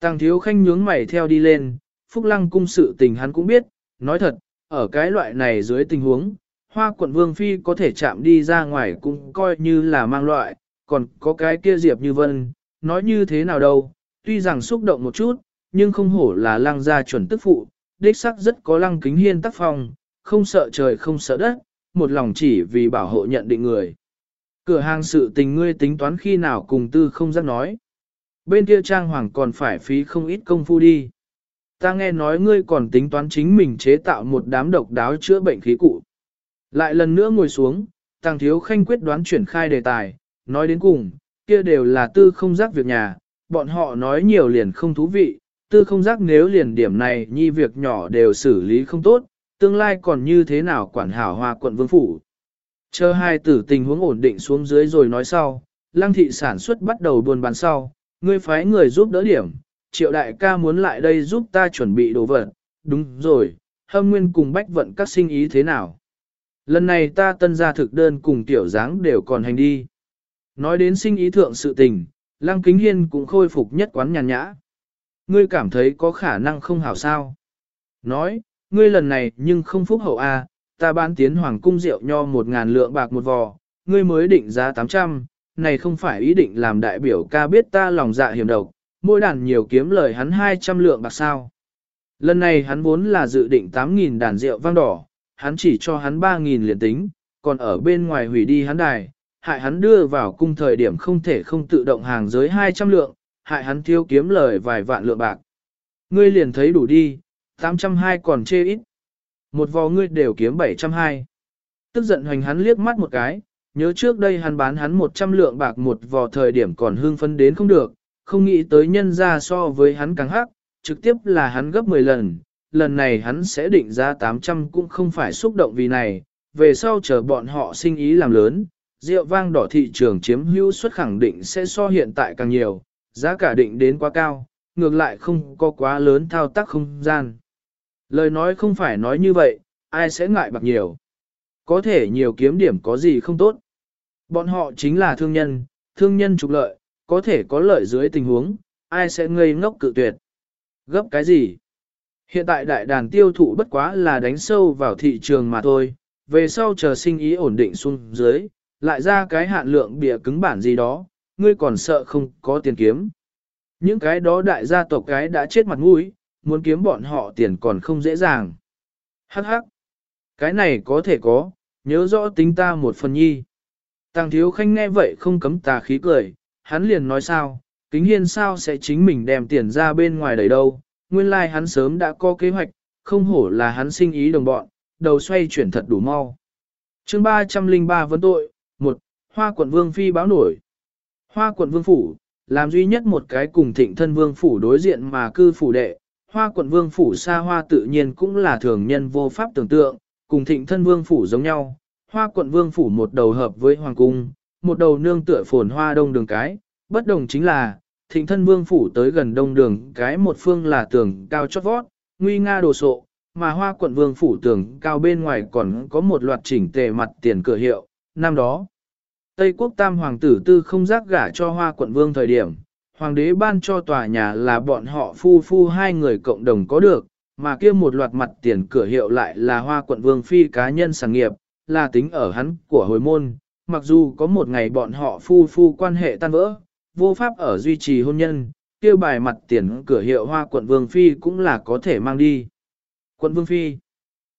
Tàng thiếu khanh nhướng mày theo đi lên, phúc lăng cung sự tình hắn cũng biết, nói thật, ở cái loại này dưới tình huống, hoa quận vương phi có thể chạm đi ra ngoài cũng coi như là mang loại, còn có cái kia diệp như vân, nói như thế nào đâu, tuy rằng xúc động một chút, nhưng không hổ là lăng gia chuẩn tức phụ, đích sắc rất có lăng kính hiên tác phong, không sợ trời không sợ đất, một lòng chỉ vì bảo hộ nhận định người. Cửa hàng sự tình ngươi tính toán khi nào cùng tư không giác nói. Bên kia trang hoàng còn phải phí không ít công phu đi. Ta nghe nói ngươi còn tính toán chính mình chế tạo một đám độc đáo chữa bệnh khí cụ. Lại lần nữa ngồi xuống, Tàng Thiếu Khanh quyết đoán chuyển khai đề tài, nói đến cùng, kia đều là tư không giác việc nhà, bọn họ nói nhiều liền không thú vị, tư không giác nếu liền điểm này nhi việc nhỏ đều xử lý không tốt, tương lai còn như thế nào quản hảo hoa quận vương phủ. Chờ hai tử tình huống ổn định xuống dưới rồi nói sau, lăng thị sản xuất bắt đầu buôn bán sau, ngươi phái người giúp đỡ điểm, triệu đại ca muốn lại đây giúp ta chuẩn bị đồ vật, đúng rồi, hâm nguyên cùng bách vận các sinh ý thế nào. Lần này ta tân ra thực đơn cùng tiểu dáng đều còn hành đi. Nói đến sinh ý thượng sự tình, lăng kính hiên cũng khôi phục nhất quán nhàn nhã. Ngươi cảm thấy có khả năng không hảo sao. Nói, ngươi lần này nhưng không phúc hậu a, à, ta bán tiến hoàng cung rượu nho một ngàn lượng bạc một vò, ngươi mới định giá 800, này không phải ý định làm đại biểu ca biết ta lòng dạ hiểm độc, mỗi đàn nhiều kiếm lời hắn 200 lượng bạc sao. Lần này hắn vốn là dự định 8.000 đàn rượu vang đỏ, hắn chỉ cho hắn 3.000 liền tính, còn ở bên ngoài hủy đi hắn đài, hại hắn đưa vào cung thời điểm không thể không tự động hàng giới 200 lượng, hại hắn thiếu kiếm lời vài vạn lượng bạc. Ngươi liền thấy đủ đi, 820 còn chê ít. Một vò ngươi đều kiếm 720. Tức giận hoành hắn liếc mắt một cái, nhớ trước đây hắn bán hắn 100 lượng bạc một vò thời điểm còn hương phấn đến không được, không nghĩ tới nhân ra so với hắn càng hắc, trực tiếp là hắn gấp 10 lần, lần này hắn sẽ định ra 800 cũng không phải xúc động vì này, về sau chờ bọn họ sinh ý làm lớn, rượu vang đỏ thị trường chiếm hữu suất khẳng định sẽ so hiện tại càng nhiều, giá cả định đến quá cao, ngược lại không có quá lớn thao tác không gian. Lời nói không phải nói như vậy, ai sẽ ngại bạc nhiều. Có thể nhiều kiếm điểm có gì không tốt. Bọn họ chính là thương nhân, thương nhân trục lợi, có thể có lợi dưới tình huống, ai sẽ ngây ngốc cự tuyệt. Gấp cái gì? Hiện tại đại đàn tiêu thụ bất quá là đánh sâu vào thị trường mà thôi, về sau chờ sinh ý ổn định xuống dưới, lại ra cái hạn lượng bìa cứng bản gì đó, ngươi còn sợ không có tiền kiếm. Những cái đó đại gia tộc cái đã chết mặt mũi, muốn kiếm bọn họ tiền còn không dễ dàng. Hắc hắc, cái này có thể có, nhớ rõ tính ta một phần nhi. Tàng thiếu khanh nghe vậy không cấm tà khí cười, hắn liền nói sao, kính hiên sao sẽ chính mình đem tiền ra bên ngoài đầy đâu, nguyên lai like hắn sớm đã có kế hoạch, không hổ là hắn sinh ý đồng bọn, đầu xoay chuyển thật đủ mau. chương 303 vấn tội, một Hoa quận vương phi báo nổi. Hoa quận vương phủ, làm duy nhất một cái cùng thịnh thân vương phủ đối diện mà cư phủ đệ, hoa quận vương phủ xa hoa tự nhiên cũng là thường nhân vô pháp tưởng tượng, cùng thịnh thân vương phủ giống nhau. Hoa quận vương phủ một đầu hợp với hoàng cung, một đầu nương tựa phồn hoa đông đường cái, bất đồng chính là, thịnh thân vương phủ tới gần đông đường cái một phương là tường cao chót vót, nguy nga đồ sộ, mà hoa quận vương phủ tường cao bên ngoài còn có một loạt chỉnh tề mặt tiền cửa hiệu, năm đó. Tây quốc tam hoàng tử tư không giác gả cho hoa quận vương thời điểm, hoàng đế ban cho tòa nhà là bọn họ phu phu hai người cộng đồng có được, mà kia một loạt mặt tiền cửa hiệu lại là hoa quận vương phi cá nhân sản nghiệp, là tính ở hắn của hồi môn, mặc dù có một ngày bọn họ phu phu quan hệ tan vỡ, vô pháp ở duy trì hôn nhân, kia bài mặt tiền cửa hiệu hoa quận vương phi cũng là có thể mang đi. Quận vương phi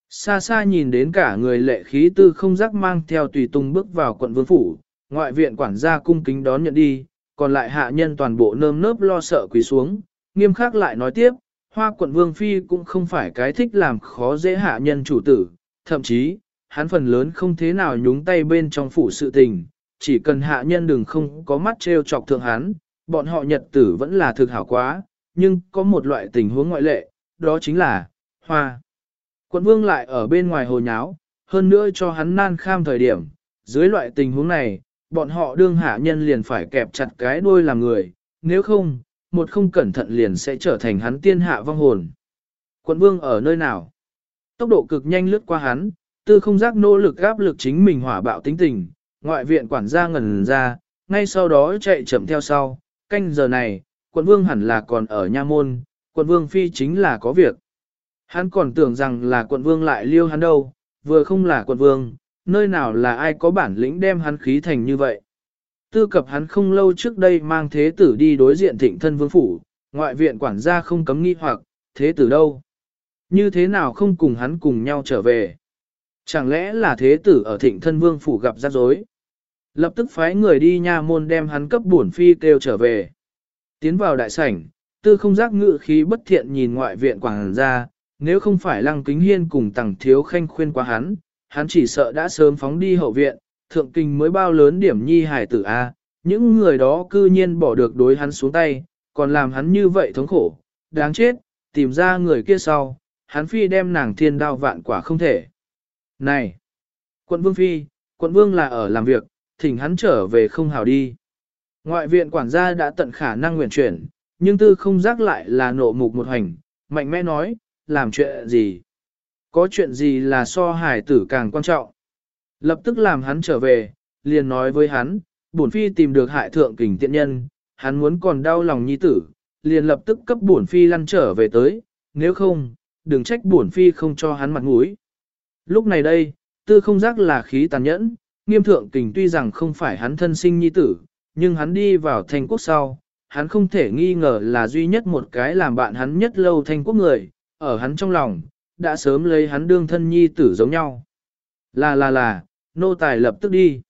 Xa xa nhìn đến cả người lệ khí tư không giác mang theo tùy tung bước vào quận vương phủ, ngoại viện quản gia cung kính đón nhận đi, còn lại hạ nhân toàn bộ nơm nớp lo sợ quỳ xuống, nghiêm khắc lại nói tiếp, hoa quận vương phi cũng không phải cái thích làm khó dễ hạ nhân chủ tử, thậm chí, hắn phần lớn không thế nào nhúng tay bên trong phủ sự tình, chỉ cần hạ nhân đừng không có mắt trêu chọc thượng hắn, bọn họ nhật tử vẫn là thực hảo quá, nhưng có một loại tình huống ngoại lệ, đó chính là, hoa. Quận vương lại ở bên ngoài hồ nháo, hơn nữa cho hắn nan kham thời điểm, dưới loại tình huống này, bọn họ đương hạ nhân liền phải kẹp chặt cái đuôi làm người, nếu không, một không cẩn thận liền sẽ trở thành hắn tiên hạ vong hồn. Quận vương ở nơi nào? Tốc độ cực nhanh lướt qua hắn, tư không giác nỗ lực gáp lực chính mình hỏa bạo tính tình, ngoại viện quản gia ngẩn ra, ngay sau đó chạy chậm theo sau, canh giờ này, quận vương hẳn là còn ở nha môn, quận vương phi chính là có việc. Hắn còn tưởng rằng là quận vương lại liêu hắn đâu, vừa không là quận vương, nơi nào là ai có bản lĩnh đem hắn khí thành như vậy. Tư cập hắn không lâu trước đây mang thế tử đi đối diện thịnh thân vương phủ, ngoại viện quản gia không cấm nghi hoặc, thế tử đâu? Như thế nào không cùng hắn cùng nhau trở về? Chẳng lẽ là thế tử ở thịnh thân vương phủ gặp rắc rối? Lập tức phái người đi nha môn đem hắn cấp bổn phi kêu trở về. Tiến vào đại sảnh, tư không giác ngự khí bất thiện nhìn ngoại viện quảng gia, nếu không phải lăng kính hiên cùng tàng thiếu khanh khuyên qua hắn, hắn chỉ sợ đã sớm phóng đi hậu viện, thượng kinh mới bao lớn điểm nhi hải tử A, những người đó cư nhiên bỏ được đối hắn xuống tay, còn làm hắn như vậy thống khổ, đáng chết, tìm ra người kia sau, hắn phi đem nàng thiên đao vạn quả không thể. Này! Quận vương phi, quận vương là ở làm việc, thỉnh hắn trở về không hào đi. Ngoại viện quản gia đã tận khả năng nguyện chuyển, nhưng tư không giác lại là nộ mục một hành, mạnh mẽ nói, làm chuyện gì? Có chuyện gì là so hải tử càng quan trọng? Lập tức làm hắn trở về, liền nói với hắn, bổn phi tìm được hại thượng kình tiện nhân, hắn muốn còn đau lòng nhi tử, liền lập tức cấp bổn phi lăn trở về tới, nếu không, đừng trách bổn phi không cho hắn mặt mũi. Lúc này đây, tư không giác là khí tàn nhẫn, nghiêm thượng kình tuy rằng không phải hắn thân sinh nhi tử, nhưng hắn đi vào thành quốc sau, hắn không thể nghi ngờ là duy nhất một cái làm bạn hắn nhất lâu thành quốc người, ở hắn trong lòng, đã sớm lấy hắn đương thân nhi tử giống nhau. Là là là, nô tài lập tức đi.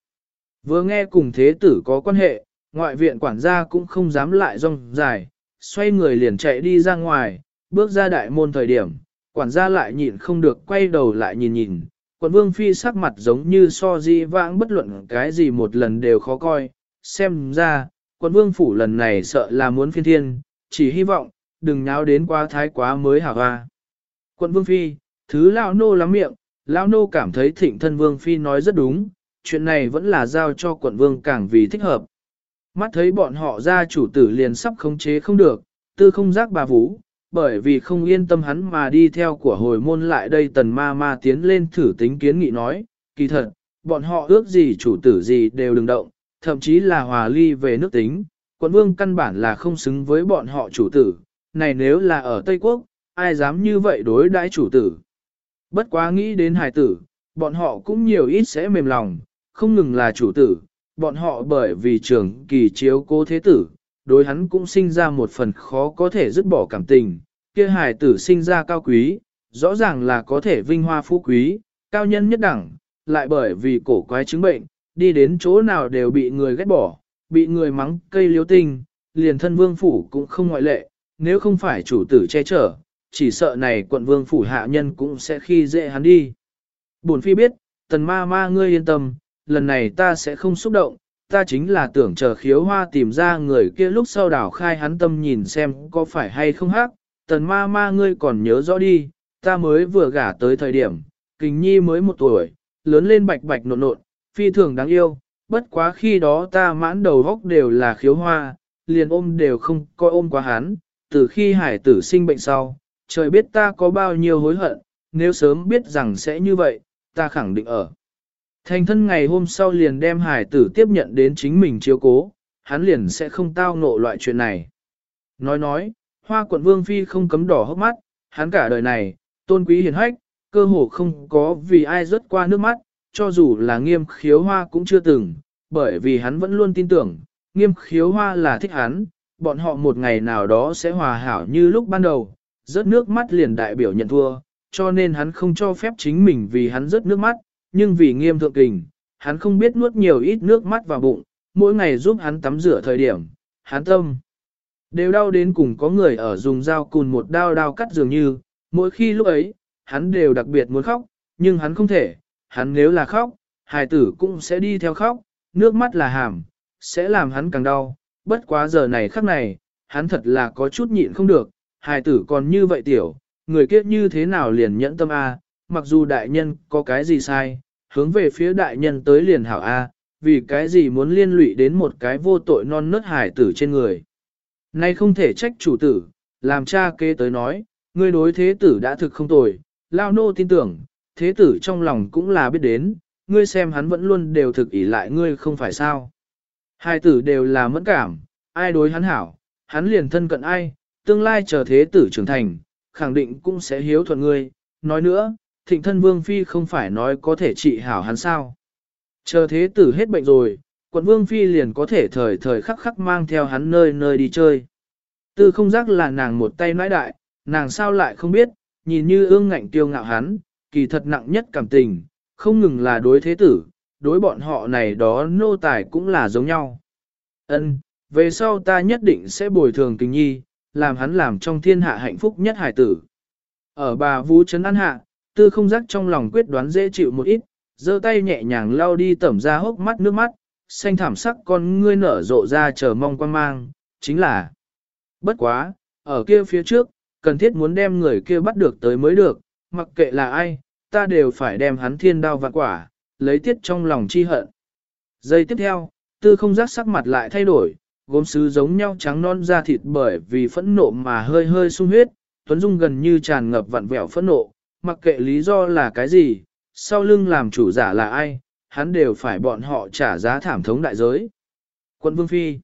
Vừa nghe cùng thế tử có quan hệ, ngoại viện quản gia cũng không dám lại rong dài, xoay người liền chạy đi ra ngoài, bước ra đại môn thời điểm, quản gia lại nhịn không được quay đầu lại nhìn nhìn. Quận vương phi sắc mặt giống như so di vãng bất luận cái gì một lần đều khó coi, xem ra, quận vương phủ lần này sợ là muốn phiên thiên, chỉ hy vọng, đừng nháo đến quá thái quá mới hả hoa. Quận vương phi, thứ lão nô lắm miệng, lão nô cảm thấy thịnh thân vương phi nói rất đúng, chuyện này vẫn là giao cho quận vương càng vì thích hợp. Mắt thấy bọn họ ra chủ tử liền sắp khống chế không được, tư không giác bà vũ, bởi vì không yên tâm hắn mà đi theo của hồi môn lại đây tần ma ma tiến lên thử tính kiến nghị nói, kỳ thật, bọn họ ước gì chủ tử gì đều đừng động, thậm chí là hòa ly về nước tính, quận vương căn bản là không xứng với bọn họ chủ tử, này nếu là ở Tây Quốc, ai dám như vậy đối đãi chủ tử. Bất quá nghĩ đến hài tử, bọn họ cũng nhiều ít sẽ mềm lòng, không ngừng là chủ tử, bọn họ bởi vì trường kỳ chiếu cố thế tử, đối hắn cũng sinh ra một phần khó có thể dứt bỏ cảm tình, kia hài tử sinh ra cao quý, rõ ràng là có thể vinh hoa phú quý, cao nhân nhất đẳng, lại bởi vì cổ quái chứng bệnh, đi đến chỗ nào đều bị người ghét bỏ, bị người mắng cây liếu tinh, liền thân vương phủ cũng không ngoại lệ, nếu không phải chủ tử che chở, chỉ sợ này quận vương phủ hạ nhân cũng sẽ khi dễ hắn đi. Bổn phi biết, tần ma ma ngươi yên tâm, lần này ta sẽ không xúc động, ta chính là tưởng chờ khiếu hoa tìm ra người kia lúc sau đảo khai hắn tâm nhìn xem có phải hay không hát, tần ma ma ngươi còn nhớ rõ đi, ta mới vừa gả tới thời điểm, kình nhi mới một tuổi, lớn lên bạch bạch nộn nộn, phi thường đáng yêu, bất quá khi đó ta mãn đầu góc đều là khiếu hoa, liền ôm đều không coi ôm quá hắn, từ khi hải tử sinh bệnh sau, trời biết ta có bao nhiêu hối hận, nếu sớm biết rằng sẽ như vậy, ta khẳng định ở. Thành thân ngày hôm sau liền đem hải tử tiếp nhận đến chính mình chiếu cố, hắn liền sẽ không tao nộ loại chuyện này. Nói nói, hoa quận vương phi không cấm đỏ hốc mắt, hắn cả đời này, tôn quý hiền hách, cơ hồ không có vì ai rớt qua nước mắt, cho dù là nghiêm khiếu hoa cũng chưa từng, bởi vì hắn vẫn luôn tin tưởng, nghiêm khiếu hoa là thích hắn, bọn họ một ngày nào đó sẽ hòa hảo như lúc ban đầu, rớt nước mắt liền đại biểu nhận thua, cho nên hắn không cho phép chính mình vì hắn rớt nước mắt, nhưng vì nghiêm thượng kình, hắn không biết nuốt nhiều ít nước mắt vào bụng, mỗi ngày giúp hắn tắm rửa thời điểm, hắn tâm. Đều đau đến cùng có người ở dùng dao cùn một đao đao cắt dường như, mỗi khi lúc ấy, hắn đều đặc biệt muốn khóc, nhưng hắn không thể, hắn nếu là khóc, hài tử cũng sẽ đi theo khóc, nước mắt là hàm, sẽ làm hắn càng đau, bất quá giờ này khắc này, hắn thật là có chút nhịn không được, hài tử còn như vậy tiểu, người kiếp như thế nào liền nhẫn tâm A, mặc dù đại nhân có cái gì sai, hướng về phía đại nhân tới liền hảo A, vì cái gì muốn liên lụy đến một cái vô tội non nớt hài tử trên người. Nay không thể trách chủ tử, làm cha kế tới nói, ngươi đối thế tử đã thực không tồi, lao nô tin tưởng, thế tử trong lòng cũng là biết đến, ngươi xem hắn vẫn luôn đều thực ỷ lại ngươi không phải sao. Hai tử đều là mẫn cảm, ai đối hắn hảo, hắn liền thân cận ai, tương lai chờ thế tử trưởng thành, khẳng định cũng sẽ hiếu thuận ngươi. Nói nữa, thịnh thân vương phi không phải nói có thể trị hảo hắn sao. Chờ thế tử hết bệnh rồi, quận vương phi liền có thể thời thời khắc khắc mang theo hắn nơi nơi đi chơi. Tư không giác là nàng một tay nãi đại, nàng sao lại không biết, nhìn như ương ngạnh tiêu ngạo hắn, kỳ thật nặng nhất cảm tình, không ngừng là đối thế tử, đối bọn họ này đó nô tài cũng là giống nhau. Ân, về sau ta nhất định sẽ bồi thường tình nhi, làm hắn làm trong thiên hạ hạnh phúc nhất hải tử. Ở bà Vũ Trấn An Hạ, tư không giác trong lòng quyết đoán dễ chịu một ít, giơ tay nhẹ nhàng lau đi tẩm ra hốc mắt nước mắt, xanh thảm sắc con ngươi nở rộ ra chờ mong quan mang, chính là bất quá, ở kia phía trước, cần thiết muốn đem người kia bắt được tới mới được, mặc kệ là ai, ta đều phải đem hắn thiên đao vạn quả, lấy tiết trong lòng chi hận. Giây tiếp theo, tư không giác sắc mặt lại thay đổi, gốm sứ giống nhau trắng non da thịt bởi vì phẫn nộ mà hơi hơi sung huyết, Tuấn Dung gần như tràn ngập vặn vẹo phẫn nộ, mặc kệ lý do là cái gì, sau lưng làm chủ giả là ai, hắn đều phải bọn họ trả giá thảm thống đại giới. Quận Vương Phi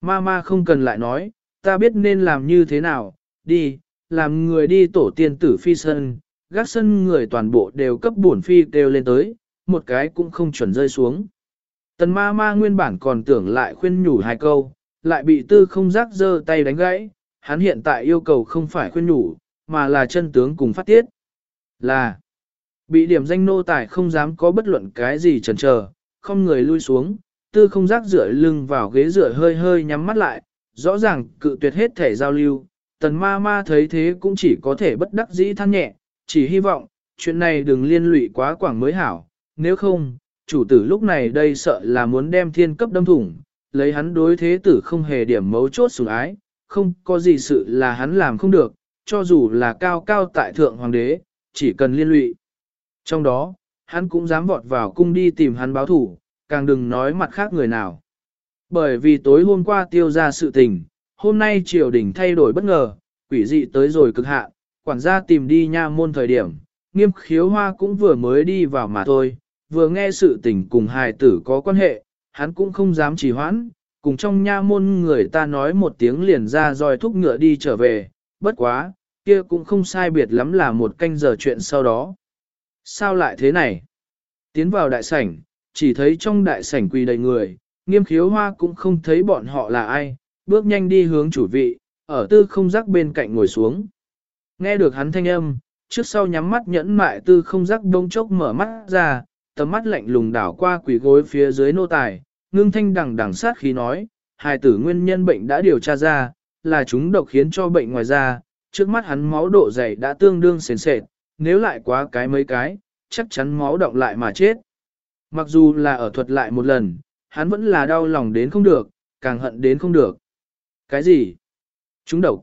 Ma ma không cần lại nói, ta biết nên làm như thế nào, đi, làm người đi tổ tiên tử phi sân, gác sân người toàn bộ đều cấp bổn phi kêu lên tới, một cái cũng không chuẩn rơi xuống. Tần ma ma nguyên bản còn tưởng lại khuyên nhủ hai câu, lại bị tư không giác giơ tay đánh gãy, hắn hiện tại yêu cầu không phải khuyên nhủ, mà là chân tướng cùng phát tiết. Là, bị điểm danh nô tài không dám có bất luận cái gì chần chờ, không người lui xuống, tư không giác dựa lưng vào ghế dựa hơi hơi nhắm mắt lại, rõ ràng cự tuyệt hết thể giao lưu. Tần ma ma thấy thế cũng chỉ có thể bất đắc dĩ than nhẹ, chỉ hy vọng, chuyện này đừng liên lụy quá quảng mới hảo, nếu không, chủ tử lúc này đây sợ là muốn đem thiên cấp đâm thủng, lấy hắn đối thế tử không hề điểm mấu chốt sủng ái, không có gì sự là hắn làm không được, cho dù là cao cao tại thượng hoàng đế, chỉ cần liên lụy. Trong đó, hắn cũng dám vọt vào cung đi tìm hắn báo thủ, càng đừng nói mặt khác người nào. Bởi vì tối hôm qua tiêu ra sự tình, hôm nay triều đình thay đổi bất ngờ, quỷ dị tới rồi cực hạn, quản gia tìm đi nha môn thời điểm, nghiêm khiếu hoa cũng vừa mới đi vào mà thôi, vừa nghe sự tình cùng hài tử có quan hệ, hắn cũng không dám trì hoãn, cùng trong nha môn người ta nói một tiếng liền ra roi thúc ngựa đi trở về, bất quá, kia cũng không sai biệt lắm là một canh giờ chuyện sau đó. Sao lại thế này? Tiến vào đại sảnh, chỉ thấy trong đại sảnh quỳ đầy người, nghiêm khiếu hoa cũng không thấy bọn họ là ai, bước nhanh đi hướng chủ vị, ở tư không giác bên cạnh ngồi xuống. Nghe được hắn thanh âm, trước sau nhắm mắt nhẫn mại tư không giác đông chốc mở mắt ra, tầm mắt lạnh lùng đảo qua quỷ gối phía dưới nô tài, ngưng thanh đằng đằng sát khí nói, hài tử nguyên nhân bệnh đã điều tra ra, là chúng độc khiến cho bệnh ngoài da, trước mắt hắn máu độ dày đã tương đương sền sệt, nếu lại quá cái mấy cái, chắc chắn máu động lại mà chết. Mặc dù là ở thuật lại một lần, hắn vẫn là đau lòng đến không được, càng hận đến không được. Cái gì? Chúng độc.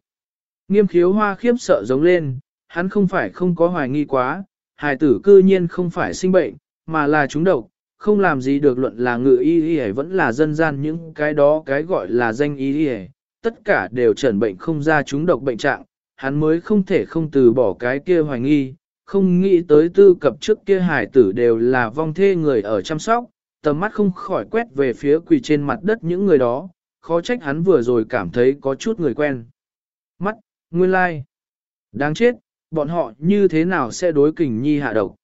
Nghiêm khiếu hoa khiếp sợ giống lên, hắn không phải không có hoài nghi quá, hài tử cư nhiên không phải sinh bệnh, mà là chúng độc, không làm gì được luận là ngự y y vẫn là dân gian những cái đó cái gọi là danh y y tất cả đều trần bệnh không ra chúng độc bệnh trạng, hắn mới không thể không từ bỏ cái kia hoài nghi, không nghĩ tới tư cập trước kia hải tử đều là vong thê người ở chăm sóc, tầm mắt không khỏi quét về phía quỳ trên mặt đất những người đó, khó trách hắn vừa rồi cảm thấy có chút người quen. Mắt, nguyên lai. Like. Đáng chết, bọn họ như thế nào sẽ đối kình nhi hạ độc?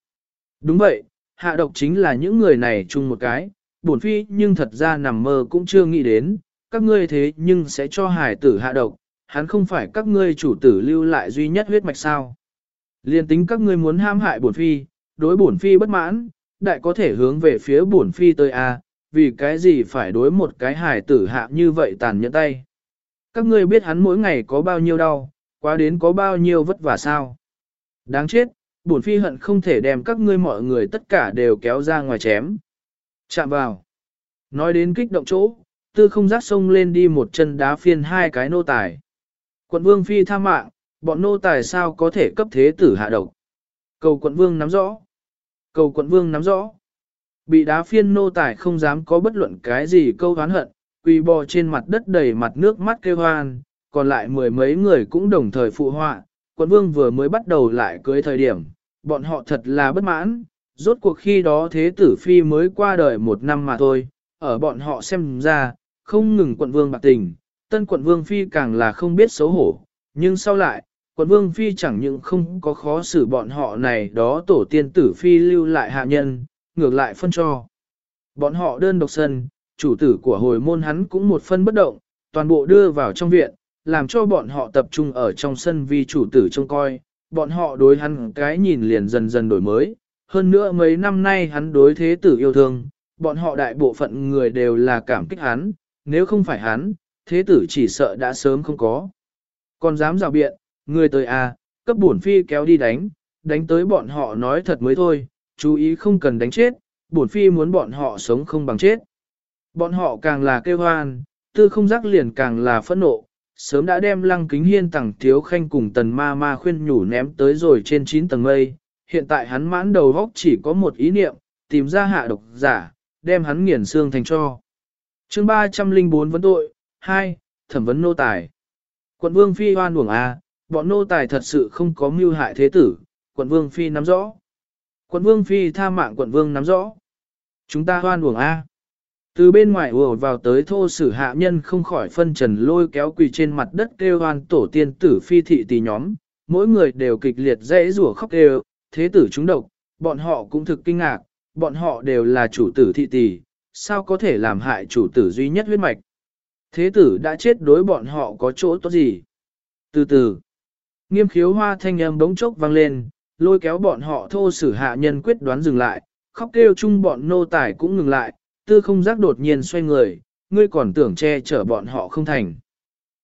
Đúng vậy, hạ độc chính là những người này chung một cái, bổn phi nhưng thật ra nằm mơ cũng chưa nghĩ đến, các ngươi thế nhưng sẽ cho hải tử hạ độc, hắn không phải các ngươi chủ tử lưu lại duy nhất huyết mạch sao. Liên tính các ngươi muốn ham hại bổn phi, đối bổn phi bất mãn, đại có thể hướng về phía bổn phi tới a, vì cái gì phải đối một cái hải tử hạ như vậy tàn nhẫn tay. Các ngươi biết hắn mỗi ngày có bao nhiêu đau, quá đến có bao nhiêu vất vả sao. Đáng chết, bổn phi hận không thể đem các ngươi mọi người tất cả đều kéo ra ngoài chém. Chạm vào. Nói đến kích động chỗ, tư không giác sông lên đi một chân đá phiên hai cái nô tài. Quận vương phi tha mạng, bọn nô tài sao có thể cấp thế tử hạ độc. Cầu quận vương nắm rõ. Cầu quận vương nắm rõ. Bị đá phiên nô tài không dám có bất luận cái gì câu oán hận, quỳ bò trên mặt đất đầy mặt nước mắt kêu hoan, còn lại mười mấy người cũng đồng thời phụ họa. Quận vương vừa mới bắt đầu lại cưới thời điểm, bọn họ thật là bất mãn, rốt cuộc khi đó thế tử phi mới qua đời một năm mà thôi, ở bọn họ xem ra, không ngừng quận vương bạc tình, tân quận vương phi càng là không biết xấu hổ, nhưng sau lại, quận vương phi chẳng những không có khó xử bọn họ này đó tổ tiên tử phi lưu lại hạ nhân, ngược lại phân cho. Bọn họ đơn độc sân, chủ tử của hồi môn hắn cũng một phân bất động, toàn bộ đưa vào trong viện, làm cho bọn họ tập trung ở trong sân vi chủ tử trông coi, bọn họ đối hắn cái nhìn liền dần dần đổi mới. Hơn nữa mấy năm nay hắn đối thế tử yêu thương, bọn họ đại bộ phận người đều là cảm kích hắn, nếu không phải hắn, thế tử chỉ sợ đã sớm không có. Còn dám rào biện, người tới à, cấp bổn phi kéo đi đánh, đánh tới bọn họ nói thật mới thôi, chú ý không cần đánh chết, bổn phi muốn bọn họ sống không bằng chết. Bọn họ càng là kêu hoan, tư không giác liền càng là phẫn nộ, sớm đã đem lăng kính hiên tặng thiếu khanh cùng tần ma ma khuyên nhủ ném tới rồi trên 9 tầng mây. Hiện tại hắn mãn đầu góc chỉ có một ý niệm, tìm ra hạ độc giả, đem hắn nghiền xương thành cho. chương 304 vấn tội, 2. Thẩm vấn nô tài. Quận vương phi hoan uổng A, bọn nô tài thật sự không có mưu hại thế tử, quận vương phi nắm rõ. Quận vương phi tha mạng quận vương nắm rõ. Chúng ta hoan uổng A. Từ bên ngoài ùa vào tới thô sử hạ nhân không khỏi phân trần lôi kéo quỳ trên mặt đất kêu hoan tổ tiên tử phi thị tỷ nhóm, mỗi người đều kịch liệt dễ rủa khóc kêu, thế tử chúng độc, bọn họ cũng thực kinh ngạc, bọn họ đều là chủ tử thị tỷ, sao có thể làm hại chủ tử duy nhất huyết mạch. Thế tử đã chết đối bọn họ có chỗ tốt gì? Từ từ, nghiêm khiếu hoa thanh âm bỗng chốc vang lên, lôi kéo bọn họ thô sử hạ nhân quyết đoán dừng lại, khóc kêu chung bọn nô tài cũng ngừng lại, tư không giác đột nhiên xoay người, ngươi còn tưởng che chở bọn họ không thành.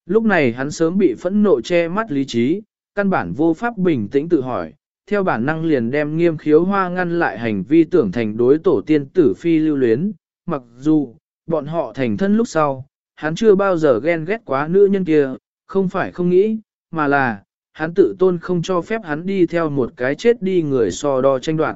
Lúc này hắn sớm bị phẫn nộ che mắt lý trí, căn bản vô pháp bình tĩnh tự hỏi, theo bản năng liền đem nghiêm khiếu hoa ngăn lại hành vi tưởng thành đối tổ tiên tử phi lưu luyến, mặc dù, bọn họ thành thân lúc sau, hắn chưa bao giờ ghen ghét quá nữ nhân kia, không phải không nghĩ, mà là, hắn tự tôn không cho phép hắn đi theo một cái chết đi người so đo tranh đoạt.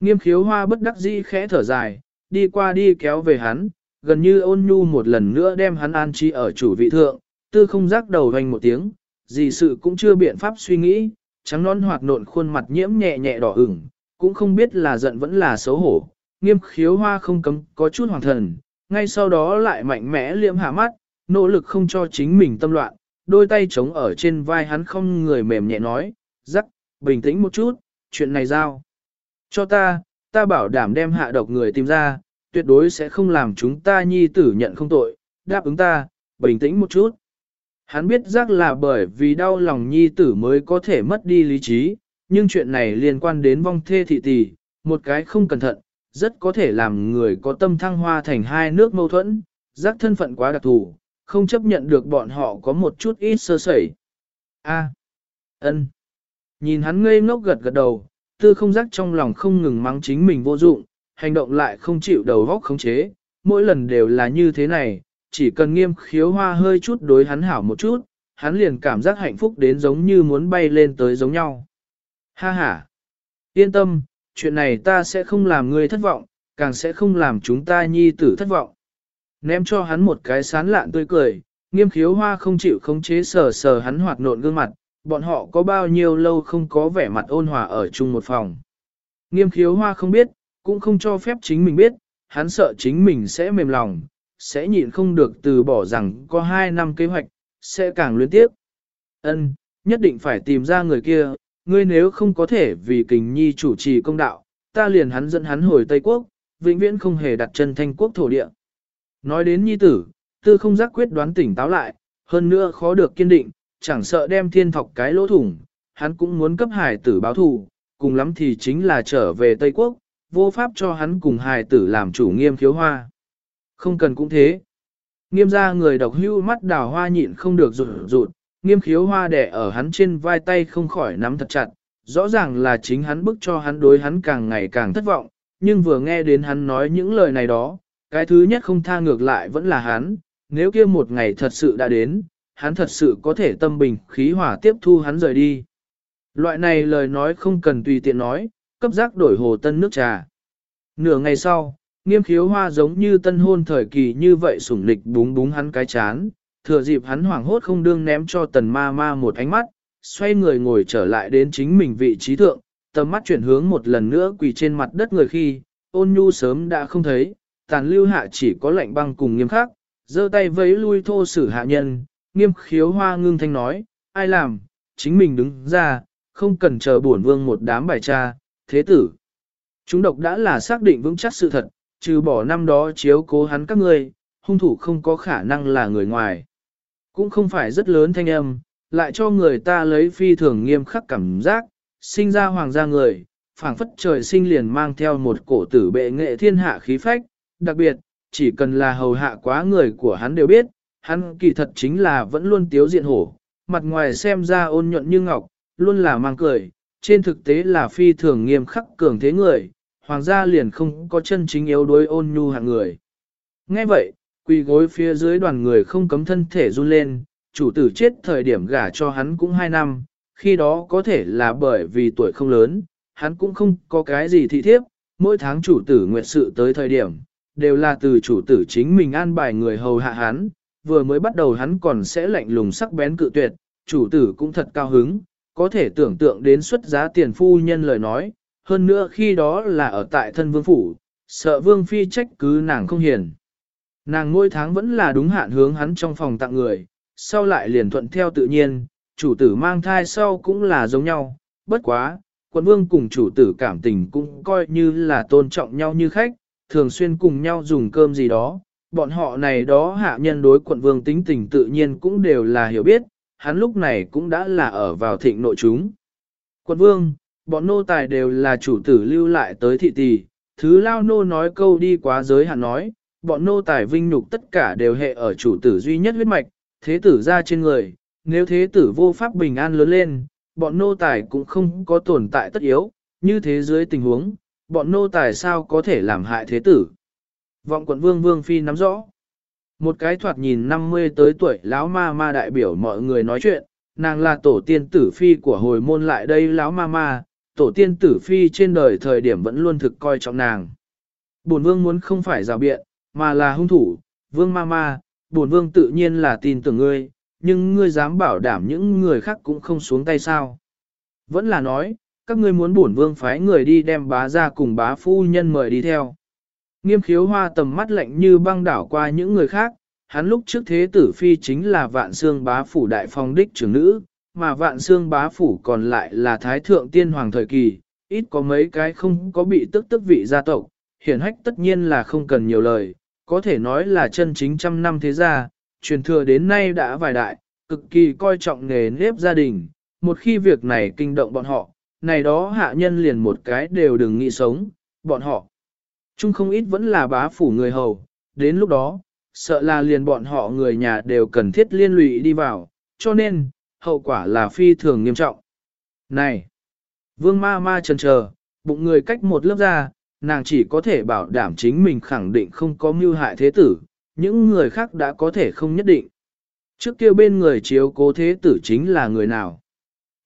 Nghiêm khiếu hoa bất đắc dĩ khẽ thở dài, đi qua đi kéo về hắn, gần như ôn nhu một lần nữa đem hắn an trí ở chủ vị thượng, tư không rắc đầu hoành một tiếng, gì sự cũng chưa biện pháp suy nghĩ, trắng non hoạt nộn khuôn mặt nhiễm nhẹ nhẹ đỏ ửng, cũng không biết là giận vẫn là xấu hổ. Nghiêm khiếu hoa không cấm có chút hoàng thần, ngay sau đó lại mạnh mẽ liễm hạ mắt, nỗ lực không cho chính mình tâm loạn, đôi tay chống ở trên vai hắn không người mềm nhẹ nói, rắc, bình tĩnh một chút, chuyện này giao. Cho ta, ta bảo đảm đem hạ độc người tìm ra, tuyệt đối sẽ không làm chúng ta nhi tử nhận không tội, đáp ứng ta, bình tĩnh một chút. Hắn biết rắc là bởi vì đau lòng nhi tử mới có thể mất đi lý trí, nhưng chuyện này liên quan đến vong thê thị tỷ, một cái không cẩn thận, rất có thể làm người có tâm thăng hoa thành hai nước mâu thuẫn, giác thân phận quá đặc thù, không chấp nhận được bọn họ có một chút ít sơ sẩy. A. ân. Nhìn hắn ngây ngốc gật gật đầu, tư không giác trong lòng không ngừng mắng chính mình vô dụng, hành động lại không chịu đầu góc khống chế, mỗi lần đều là như thế này, chỉ cần nghiêm khiếu hoa hơi chút đối hắn hảo một chút, hắn liền cảm giác hạnh phúc đến giống như muốn bay lên tới giống nhau. Ha ha! Yên tâm, chuyện này ta sẽ không làm ngươi thất vọng, càng sẽ không làm chúng ta nhi tử thất vọng. Ném cho hắn một cái sán lạn tươi cười, nghiêm khiếu hoa không chịu khống chế sờ sờ hắn hoạt nộn gương mặt, bọn họ có bao nhiêu lâu không có vẻ mặt ôn hòa ở chung một phòng. Nghiêm khiếu hoa không biết, cũng không cho phép chính mình biết, hắn sợ chính mình sẽ mềm lòng, sẽ nhịn không được từ bỏ rằng có hai năm kế hoạch, sẽ càng luyến tiếp. Ân, nhất định phải tìm ra người kia, ngươi nếu không có thể vì kình nhi chủ trì công đạo, ta liền hắn dẫn hắn hồi Tây Quốc, vĩnh viễn không hề đặt chân thanh quốc thổ địa. Nói đến nhi tử, tư không giác quyết đoán tỉnh táo lại, hơn nữa khó được kiên định, chẳng sợ đem thiên thọc cái lỗ thủng, hắn cũng muốn cấp hải tử báo thù, cùng lắm thì chính là trở về Tây Quốc, vô pháp cho hắn cùng hải tử làm chủ nghiêm khiếu hoa. Không cần cũng thế. Nghiêm ra người độc hưu mắt đào hoa nhịn không được rụt rụt, nghiêm khiếu hoa đẻ ở hắn trên vai tay không khỏi nắm thật chặt, rõ ràng là chính hắn bức cho hắn đối hắn càng ngày càng thất vọng, nhưng vừa nghe đến hắn nói những lời này đó, cái thứ nhất không tha ngược lại vẫn là hắn, nếu kia một ngày thật sự đã đến, hắn thật sự có thể tâm bình khí hỏa tiếp thu hắn rời đi. Loại này lời nói không cần tùy tiện nói, cấp giác đổi hồ tân nước trà. Nửa ngày sau, nghiêm khiếu hoa giống như tân hôn thời kỳ như vậy sủng lịch búng búng hắn cái chán, thừa dịp hắn hoảng hốt không đương ném cho tần ma ma một ánh mắt, xoay người ngồi trở lại đến chính mình vị trí thượng, tầm mắt chuyển hướng một lần nữa quỳ trên mặt đất người khi, ôn nhu sớm đã không thấy, tàn lưu hạ chỉ có lạnh băng cùng nghiêm khắc, giơ tay vấy lui thô sử hạ nhân, nghiêm khiếu hoa ngưng thanh nói, ai làm, chính mình đứng ra, không cần chờ bổn vương một đám bài tra, thế tử. Chúng độc đã là xác định vững chắc sự thật, trừ bỏ năm đó chiếu cố hắn các ngươi, hung thủ không có khả năng là người ngoài. Cũng không phải rất lớn thanh âm, lại cho người ta lấy phi thường nghiêm khắc cảm giác, sinh ra hoàng gia người, phảng phất trời sinh liền mang theo một cổ tử bệ nghệ thiên hạ khí phách, đặc biệt, chỉ cần là hầu hạ quá người của hắn đều biết, hắn kỳ thật chính là vẫn luôn tiếu diện hổ, mặt ngoài xem ra ôn nhuận như ngọc, luôn là mang cười, trên thực tế là phi thường nghiêm khắc cường thế người, hoàng gia liền không có chân chính yếu đối ôn nhu hạng người. Nghe vậy, quỳ gối phía dưới đoàn người không cấm thân thể run lên, chủ tử chết thời điểm gả cho hắn cũng 2 năm, khi đó có thể là bởi vì tuổi không lớn, hắn cũng không có cái gì thị thiếp, mỗi tháng chủ tử nguyện sự tới thời điểm, đều là từ chủ tử chính mình an bài người hầu hạ hắn, vừa mới bắt đầu hắn còn sẽ lạnh lùng sắc bén cự tuyệt, chủ tử cũng thật cao hứng, có thể tưởng tượng đến xuất giá tiền phu nhân lời nói, hơn nữa khi đó là ở tại thân vương phủ, sợ vương phi trách cứ nàng không hiền. Nàng mỗi tháng vẫn là đúng hạn hướng hắn trong phòng tặng người, sau lại liền thuận theo tự nhiên, chủ tử mang thai sau cũng là giống nhau, bất quá, quân vương cùng chủ tử cảm tình cũng coi như là tôn trọng nhau như khách, thường xuyên cùng nhau dùng cơm gì đó, bọn họ này đó hạ nhân đối quận vương tính tình tự nhiên cũng đều là hiểu biết, hắn lúc này cũng đã là ở vào thịnh nội chúng. Quận vương, bọn nô tài đều là chủ tử lưu lại tới thị tỷ, thứ lao nô nói câu đi quá giới hạn nói, bọn nô tài vinh nhục tất cả đều hệ ở chủ tử duy nhất huyết mạch, thế tử ra trên người, nếu thế tử vô pháp bình an lớn lên, bọn nô tài cũng không có tồn tại tất yếu, như thế dưới tình huống, bọn nô tài sao có thể làm hại thế tử. Vọng quận vương vương phi nắm rõ. Một cái thoạt nhìn 50 tới tuổi lão ma ma đại biểu mọi người nói chuyện, nàng là tổ tiên tử phi của hồi môn lại đây lão ma ma, tổ tiên tử phi trên đời thời điểm vẫn luôn thực coi trọng nàng. Bổn vương muốn không phải rào biện, mà là hung thủ, vương ma ma, bổn vương tự nhiên là tin tưởng ngươi, nhưng ngươi dám bảo đảm những người khác cũng không xuống tay sao. Vẫn là nói, các ngươi muốn bổn vương phái người đi đem bá ra cùng bá phu nhân mời đi theo. Nghiêm khiếu hoa tầm mắt lạnh như băng đảo qua những người khác, hắn lúc trước thế tử phi chính là vạn xương bá phủ đại phong đích trưởng nữ, mà vạn xương bá phủ còn lại là thái thượng tiên hoàng thời kỳ, ít có mấy cái không có bị tức tức vị gia tộc, hiển hách tất nhiên là không cần nhiều lời, có thể nói là chân chính trăm năm thế gia, truyền thừa đến nay đã vài đại, cực kỳ coi trọng nghề nếp gia đình, một khi việc này kinh động bọn họ, này đó hạ nhân liền một cái đều đừng nghĩ sống, bọn họ. Chung không ít vẫn là bá phủ người hầu, đến lúc đó, sợ là liền bọn họ người nhà đều cần thiết liên lụy đi vào, cho nên, hậu quả là phi thường nghiêm trọng. Này! Vương ma ma chần chờ, bụng người cách một lớp ra, nàng chỉ có thể bảo đảm chính mình khẳng định không có mưu hại thế tử, những người khác đã có thể không nhất định. Trước kia bên người chiếu cố thế tử chính là người nào?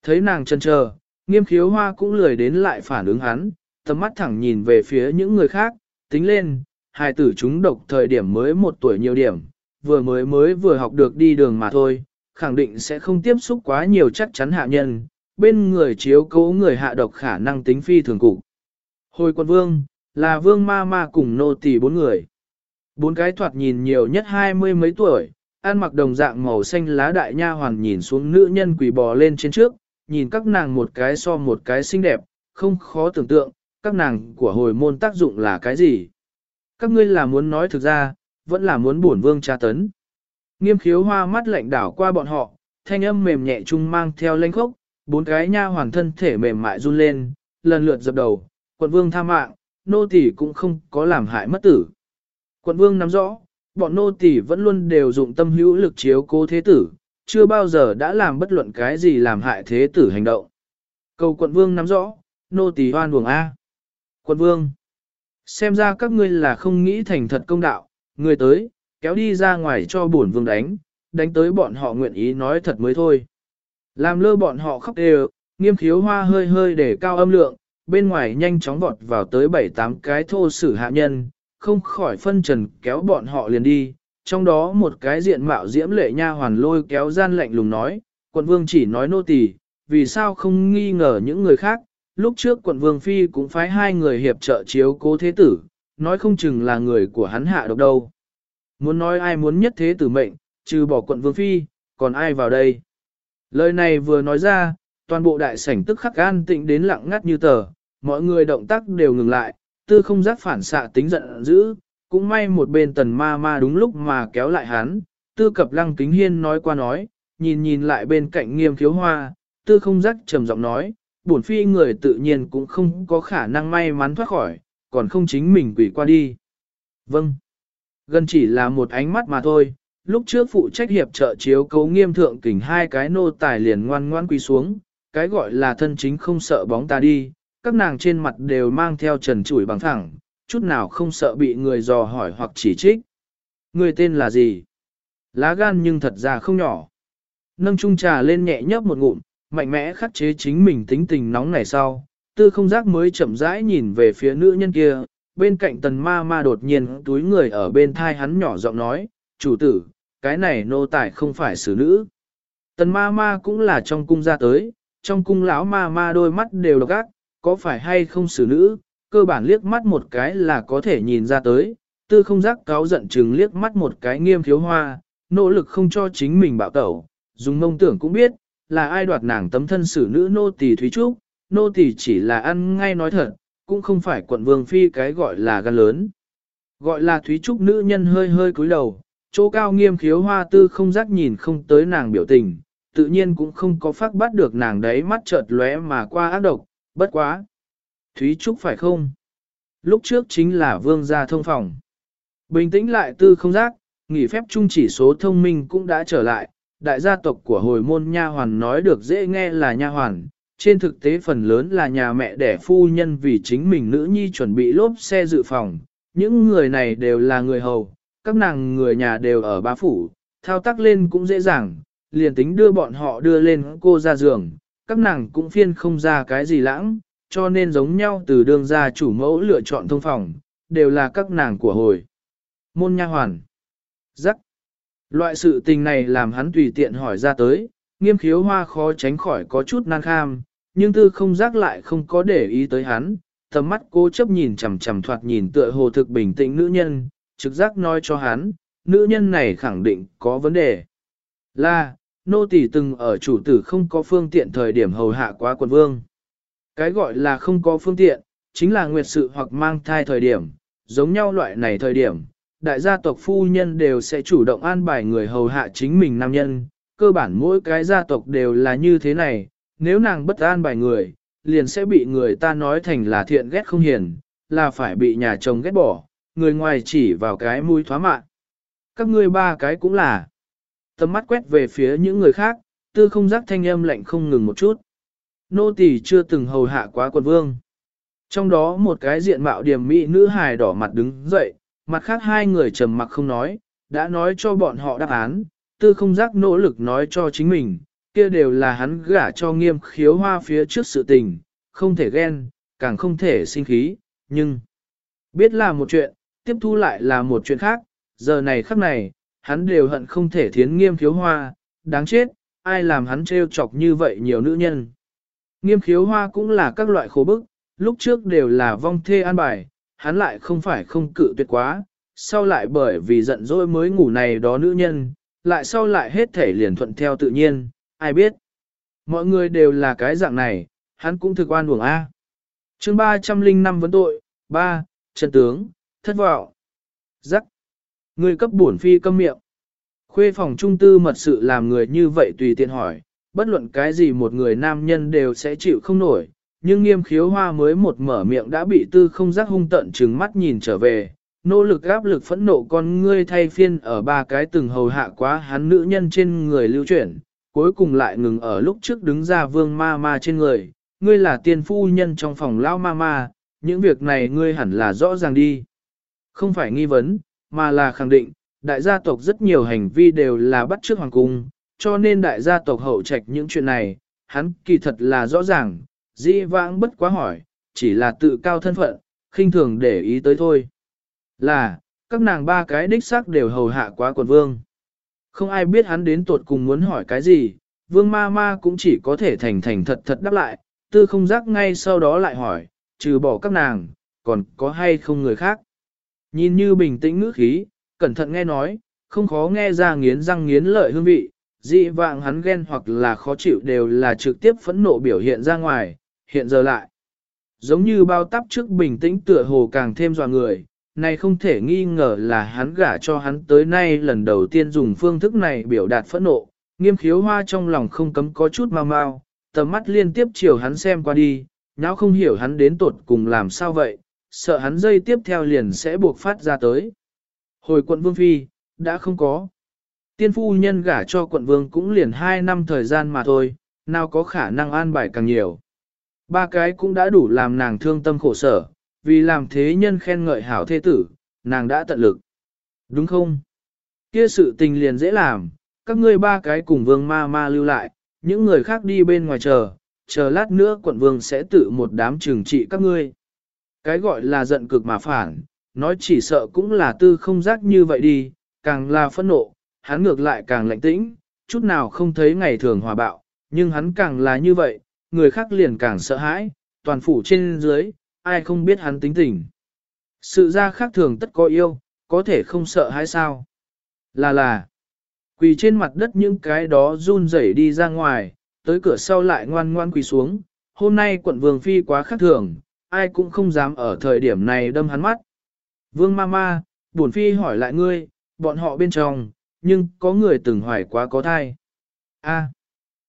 Thấy nàng chần chờ, nghiêm khiếu hoa cũng lười đến lại phản ứng hắn, tầm mắt thẳng nhìn về phía những người khác, tính lên, hai tử chúng độc thời điểm mới một tuổi nhiều điểm, vừa mới mới vừa học được đi đường mà thôi, khẳng định sẽ không tiếp xúc quá nhiều chắc chắn hạ nhân, bên người chiếu cố người hạ độc khả năng tính phi thường cụ. Hồi quân vương, là vương ma ma cùng nô tỳ bốn người. Bốn cái thoạt nhìn nhiều nhất hai mươi mấy tuổi, ăn mặc đồng dạng màu xanh lá đại nha hoàn nhìn xuống nữ nhân quỳ bò lên trên trước, nhìn các nàng một cái so một cái xinh đẹp, không khó tưởng tượng, các nàng của hồi môn tác dụng là cái gì. Các ngươi là muốn nói thực ra, vẫn là muốn bổn vương tra tấn. Nghiêm khiếu hoa mắt lạnh đảo qua bọn họ, thanh âm mềm nhẹ chung mang theo lanh khốc, bốn cái nha hoàn thân thể mềm mại run lên, lần lượt dập đầu, quận vương tha mạng, nô tỳ cũng không có làm hại mất tử. Quận vương nắm rõ, bọn nô tỳ vẫn luôn đều dụng tâm hữu lực chiếu cố thế tử, chưa bao giờ đã làm bất luận cái gì làm hại thế tử hành động. Cầu quận vương nắm rõ, nô tỳ hoan buồng A. Quân vương, xem ra các ngươi là không nghĩ thành thật công đạo, người tới, kéo đi ra ngoài cho bổn vương đánh, đánh tới bọn họ nguyện ý nói thật mới thôi. Làm lơ bọn họ khóc đều, nghiêm khiếu hoa hơi hơi để cao âm lượng, bên ngoài nhanh chóng vọt vào tới bảy tám cái thô sử hạ nhân, không khỏi phân trần kéo bọn họ liền đi. Trong đó một cái diện mạo diễm lệ nha hoàn lôi kéo gian lạnh lùng nói, quận vương chỉ nói nô tỳ, vì sao không nghi ngờ những người khác. Lúc trước quận vương phi cũng phái hai người hiệp trợ chiếu cố thế tử, nói không chừng là người của hắn hạ độc đâu. Muốn nói ai muốn nhất thế tử mệnh, trừ bỏ quận vương phi, còn ai vào đây. Lời này vừa nói ra, toàn bộ đại sảnh tức khắc an tịnh đến lặng ngắt như tờ, mọi người động tác đều ngừng lại, tư không giác phản xạ tính giận dữ, cũng may một bên tần ma ma đúng lúc mà kéo lại hắn, tư cập lăng kính hiên nói qua nói, nhìn nhìn lại bên cạnh nghiêm khiếu hoa, tư không giác trầm giọng nói, bổn phi người tự nhiên cũng không có khả năng may mắn thoát khỏi, còn không chính mình quỷ qua đi. Vâng. Gần chỉ là một ánh mắt mà thôi, lúc trước phụ trách hiệp trợ chiếu cấu nghiêm thượng kình hai cái nô tài liền ngoan ngoan quỳ xuống, cái gọi là thân chính không sợ bóng ta đi, các nàng trên mặt đều mang theo trần chủi bằng thẳng, chút nào không sợ bị người dò hỏi hoặc chỉ trích. Người tên là gì? Lá gan nhưng thật ra không nhỏ. Nâng chung trà lên nhẹ nhấp một ngụm, mạnh mẽ khắc chế chính mình tính tình nóng này sau, tư không giác mới chậm rãi nhìn về phía nữ nhân kia, bên cạnh tần ma ma đột nhiên túi người ở bên thai hắn nhỏ giọng nói, chủ tử, cái này nô tài không phải xử nữ. Tần ma ma cũng là trong cung ra tới, trong cung lão ma ma đôi mắt đều độc ác, có phải hay không xử nữ, cơ bản liếc mắt một cái là có thể nhìn ra tới, tư không giác cáo giận chừng liếc mắt một cái nghiêm thiếu hoa, nỗ lực không cho chính mình bạo tẩu, dùng mông tưởng cũng biết, là ai đoạt nàng tấm thân xử nữ nô tỳ Thúy Trúc, nô tỳ chỉ là ăn ngay nói thật, cũng không phải quận vương phi cái gọi là gan lớn. Gọi là Thúy Trúc nữ nhân hơi hơi cúi đầu, chỗ cao nghiêm khiếu hoa tư không giác nhìn không tới nàng biểu tình, tự nhiên cũng không có phát bắt được nàng đấy mắt chợt lóe mà qua ác độc, bất quá. Thúy Trúc phải không? Lúc trước chính là vương gia thông phòng. Bình tĩnh lại tư không giác, nghỉ phép chung chỉ số thông minh cũng đã trở lại, đại gia tộc của hồi môn nha hoàn nói được dễ nghe là nha hoàn, trên thực tế phần lớn là nhà mẹ đẻ phu nhân vì chính mình nữ nhi chuẩn bị lốp xe dự phòng. Những người này đều là người hầu, các nàng người nhà đều ở bá phủ, thao tác lên cũng dễ dàng, liền tính đưa bọn họ đưa lên cô ra giường, các nàng cũng phiên không ra cái gì lãng, cho nên giống nhau từ đường ra chủ mẫu lựa chọn thông phòng, đều là các nàng của hồi. Môn nha hoàn. Giắc. Loại sự tình này làm hắn tùy tiện hỏi ra tới, nghiêm khiếu hoa khó tránh khỏi có chút nan kham, nhưng tư không giác lại không có để ý tới hắn, tầm mắt cố chấp nhìn chằm chằm thoạt nhìn tựa hồ thực bình tĩnh nữ nhân, trực giác nói cho hắn, nữ nhân này khẳng định có vấn đề. Là, nô tỳ từng ở chủ tử không có phương tiện thời điểm hầu hạ quá quần vương. Cái gọi là không có phương tiện, chính là nguyệt sự hoặc mang thai thời điểm, giống nhau loại này thời điểm, đại gia tộc phu nhân đều sẽ chủ động an bài người hầu hạ chính mình nam nhân, cơ bản mỗi cái gia tộc đều là như thế này, nếu nàng bất an bài người, liền sẽ bị người ta nói thành là thiện ghét không hiền, là phải bị nhà chồng ghét bỏ, người ngoài chỉ vào cái mũi thoá mạn. Các ngươi ba cái cũng là. Tầm mắt quét về phía những người khác, tư không giác thanh âm lạnh không ngừng một chút. Nô tỳ chưa từng hầu hạ quá quần vương. Trong đó một cái diện mạo điểm mỹ nữ hài đỏ mặt đứng dậy, mặt khác hai người trầm mặc không nói, đã nói cho bọn họ đáp án, tư không giác nỗ lực nói cho chính mình, kia đều là hắn gả cho nghiêm khiếu hoa phía trước sự tình, không thể ghen, càng không thể sinh khí, nhưng biết là một chuyện, tiếp thu lại là một chuyện khác, giờ này khắc này, hắn đều hận không thể thiến nghiêm khiếu hoa, đáng chết, ai làm hắn trêu chọc như vậy nhiều nữ nhân. Nghiêm khiếu hoa cũng là các loại khổ bức, lúc trước đều là vong thê an bài, hắn lại không phải không cự tuyệt quá, sau lại bởi vì giận dỗi mới ngủ này đó nữ nhân, lại sau lại hết thể liền thuận theo tự nhiên, ai biết. Mọi người đều là cái dạng này, hắn cũng thực oan uổng A. chương 305 vấn tội, 3, chân tướng, thất vọng. Rắc. Người cấp bổn phi câm miệng. Khuê phòng trung tư mật sự làm người như vậy tùy tiện hỏi, bất luận cái gì một người nam nhân đều sẽ chịu không nổi, nhưng nghiêm khiếu hoa mới một mở miệng đã bị tư không giác hung tận trừng mắt nhìn trở về, nỗ lực áp lực phẫn nộ con ngươi thay phiên ở ba cái từng hầu hạ quá hắn nữ nhân trên người lưu chuyển, cuối cùng lại ngừng ở lúc trước đứng ra vương ma ma trên người, ngươi là tiên phu nhân trong phòng lao ma ma, những việc này ngươi hẳn là rõ ràng đi. Không phải nghi vấn, mà là khẳng định, đại gia tộc rất nhiều hành vi đều là bắt trước hoàng cung, cho nên đại gia tộc hậu trạch những chuyện này, hắn kỳ thật là rõ ràng, Di vãng bất quá hỏi, chỉ là tự cao thân phận, khinh thường để ý tới thôi. Là, các nàng ba cái đích xác đều hầu hạ quá quần vương. Không ai biết hắn đến tuột cùng muốn hỏi cái gì, vương ma ma cũng chỉ có thể thành thành thật thật đáp lại, tư không giác ngay sau đó lại hỏi, trừ bỏ các nàng, còn có hay không người khác. Nhìn như bình tĩnh ngữ khí, cẩn thận nghe nói, không khó nghe ra nghiến răng nghiến lợi hương vị, dị vạng hắn ghen hoặc là khó chịu đều là trực tiếp phẫn nộ biểu hiện ra ngoài, hiện giờ lại. Giống như bao tắp trước bình tĩnh tựa hồ càng thêm dọa người, này không thể nghi ngờ là hắn gả cho hắn tới nay lần đầu tiên dùng phương thức này biểu đạt phẫn nộ, nghiêm khiếu hoa trong lòng không cấm có chút mau mau, tầm mắt liên tiếp chiều hắn xem qua đi, nháo không hiểu hắn đến tột cùng làm sao vậy, sợ hắn dây tiếp theo liền sẽ buộc phát ra tới. Hồi quận Vương Phi, đã không có. Tiên phu nhân gả cho quận Vương cũng liền 2 năm thời gian mà thôi, nào có khả năng an bài càng nhiều. Ba cái cũng đã đủ làm nàng thương tâm khổ sở, vì làm thế nhân khen ngợi hảo thế tử, nàng đã tận lực. Đúng không? Kia sự tình liền dễ làm, các ngươi ba cái cùng vương ma ma lưu lại, những người khác đi bên ngoài chờ, chờ lát nữa quận vương sẽ tự một đám trừng trị các ngươi. Cái gọi là giận cực mà phản, nói chỉ sợ cũng là tư không giác như vậy đi, càng là phẫn nộ, hắn ngược lại càng lạnh tĩnh, chút nào không thấy ngày thường hòa bạo, nhưng hắn càng là như vậy, người khác liền càng sợ hãi, toàn phủ trên dưới, ai không biết hắn tính tình. Sự ra khác thường tất có yêu, có thể không sợ hãi sao. Là là, quỳ trên mặt đất những cái đó run rẩy đi ra ngoài, tới cửa sau lại ngoan ngoan quỳ xuống. Hôm nay quận vương phi quá khác thường, ai cũng không dám ở thời điểm này đâm hắn mắt. Vương ma ma, bổn phi hỏi lại ngươi, bọn họ bên trong, nhưng có người từng hoài quá có thai. A.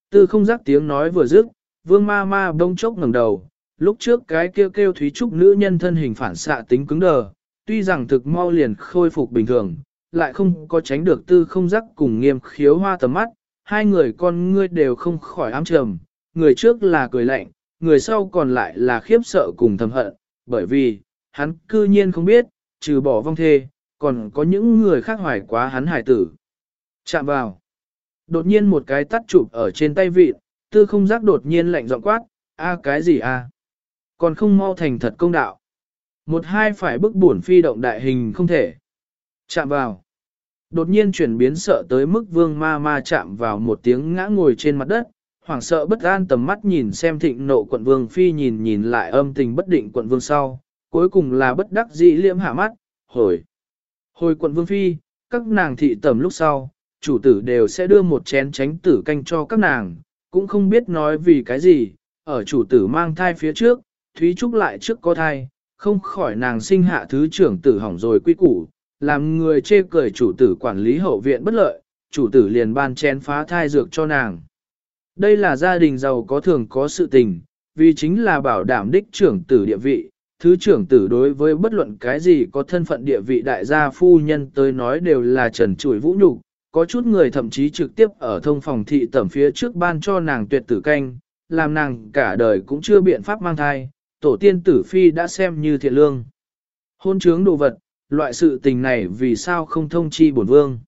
tư không giác tiếng nói vừa dứt, vương ma ma bông chốc ngẩng đầu, lúc trước cái kêu kêu thúy trúc nữ nhân thân hình phản xạ tính cứng đờ, tuy rằng thực mau liền khôi phục bình thường, lại không có tránh được tư không giác cùng nghiêm khiếu hoa tầm mắt, hai người con ngươi đều không khỏi ám trầm, người trước là cười lạnh, người sau còn lại là khiếp sợ cùng thầm hận, bởi vì, hắn cư nhiên không biết, trừ bỏ vong thê, còn có những người khác hoài quá hắn hải tử. Chạm vào. Đột nhiên một cái tắt chụp ở trên tay vị, tư không giác đột nhiên lạnh giọng quát, a cái gì a? Còn không mau thành thật công đạo. Một hai phải bức bổn phi động đại hình không thể. Chạm vào. Đột nhiên chuyển biến sợ tới mức vương ma ma chạm vào một tiếng ngã ngồi trên mặt đất, hoảng sợ bất an tầm mắt nhìn xem thịnh nộ quận vương phi nhìn nhìn lại âm tình bất định quận vương sau, cuối cùng là bất đắc dĩ liễm hạ mắt, hồi. Hồi quận vương phi, các nàng thị tầm lúc sau, chủ tử đều sẽ đưa một chén tránh tử canh cho các nàng, cũng không biết nói vì cái gì, ở chủ tử mang thai phía trước, Thúy Trúc lại trước có thai, không khỏi nàng sinh hạ thứ trưởng tử hỏng rồi quy củ, làm người chê cười chủ tử quản lý hậu viện bất lợi, chủ tử liền ban chén phá thai dược cho nàng. Đây là gia đình giàu có thường có sự tình, vì chính là bảo đảm đích trưởng tử địa vị, thứ trưởng tử đối với bất luận cái gì có thân phận địa vị đại gia phu nhân tới nói đều là trần trụi vũ nhục có chút người thậm chí trực tiếp ở thông phòng thị tẩm phía trước ban cho nàng tuyệt tử canh, làm nàng cả đời cũng chưa biện pháp mang thai, tổ tiên tử phi đã xem như thiện lương. Hôn trướng đồ vật, loại sự tình này vì sao không thông chi bổn vương.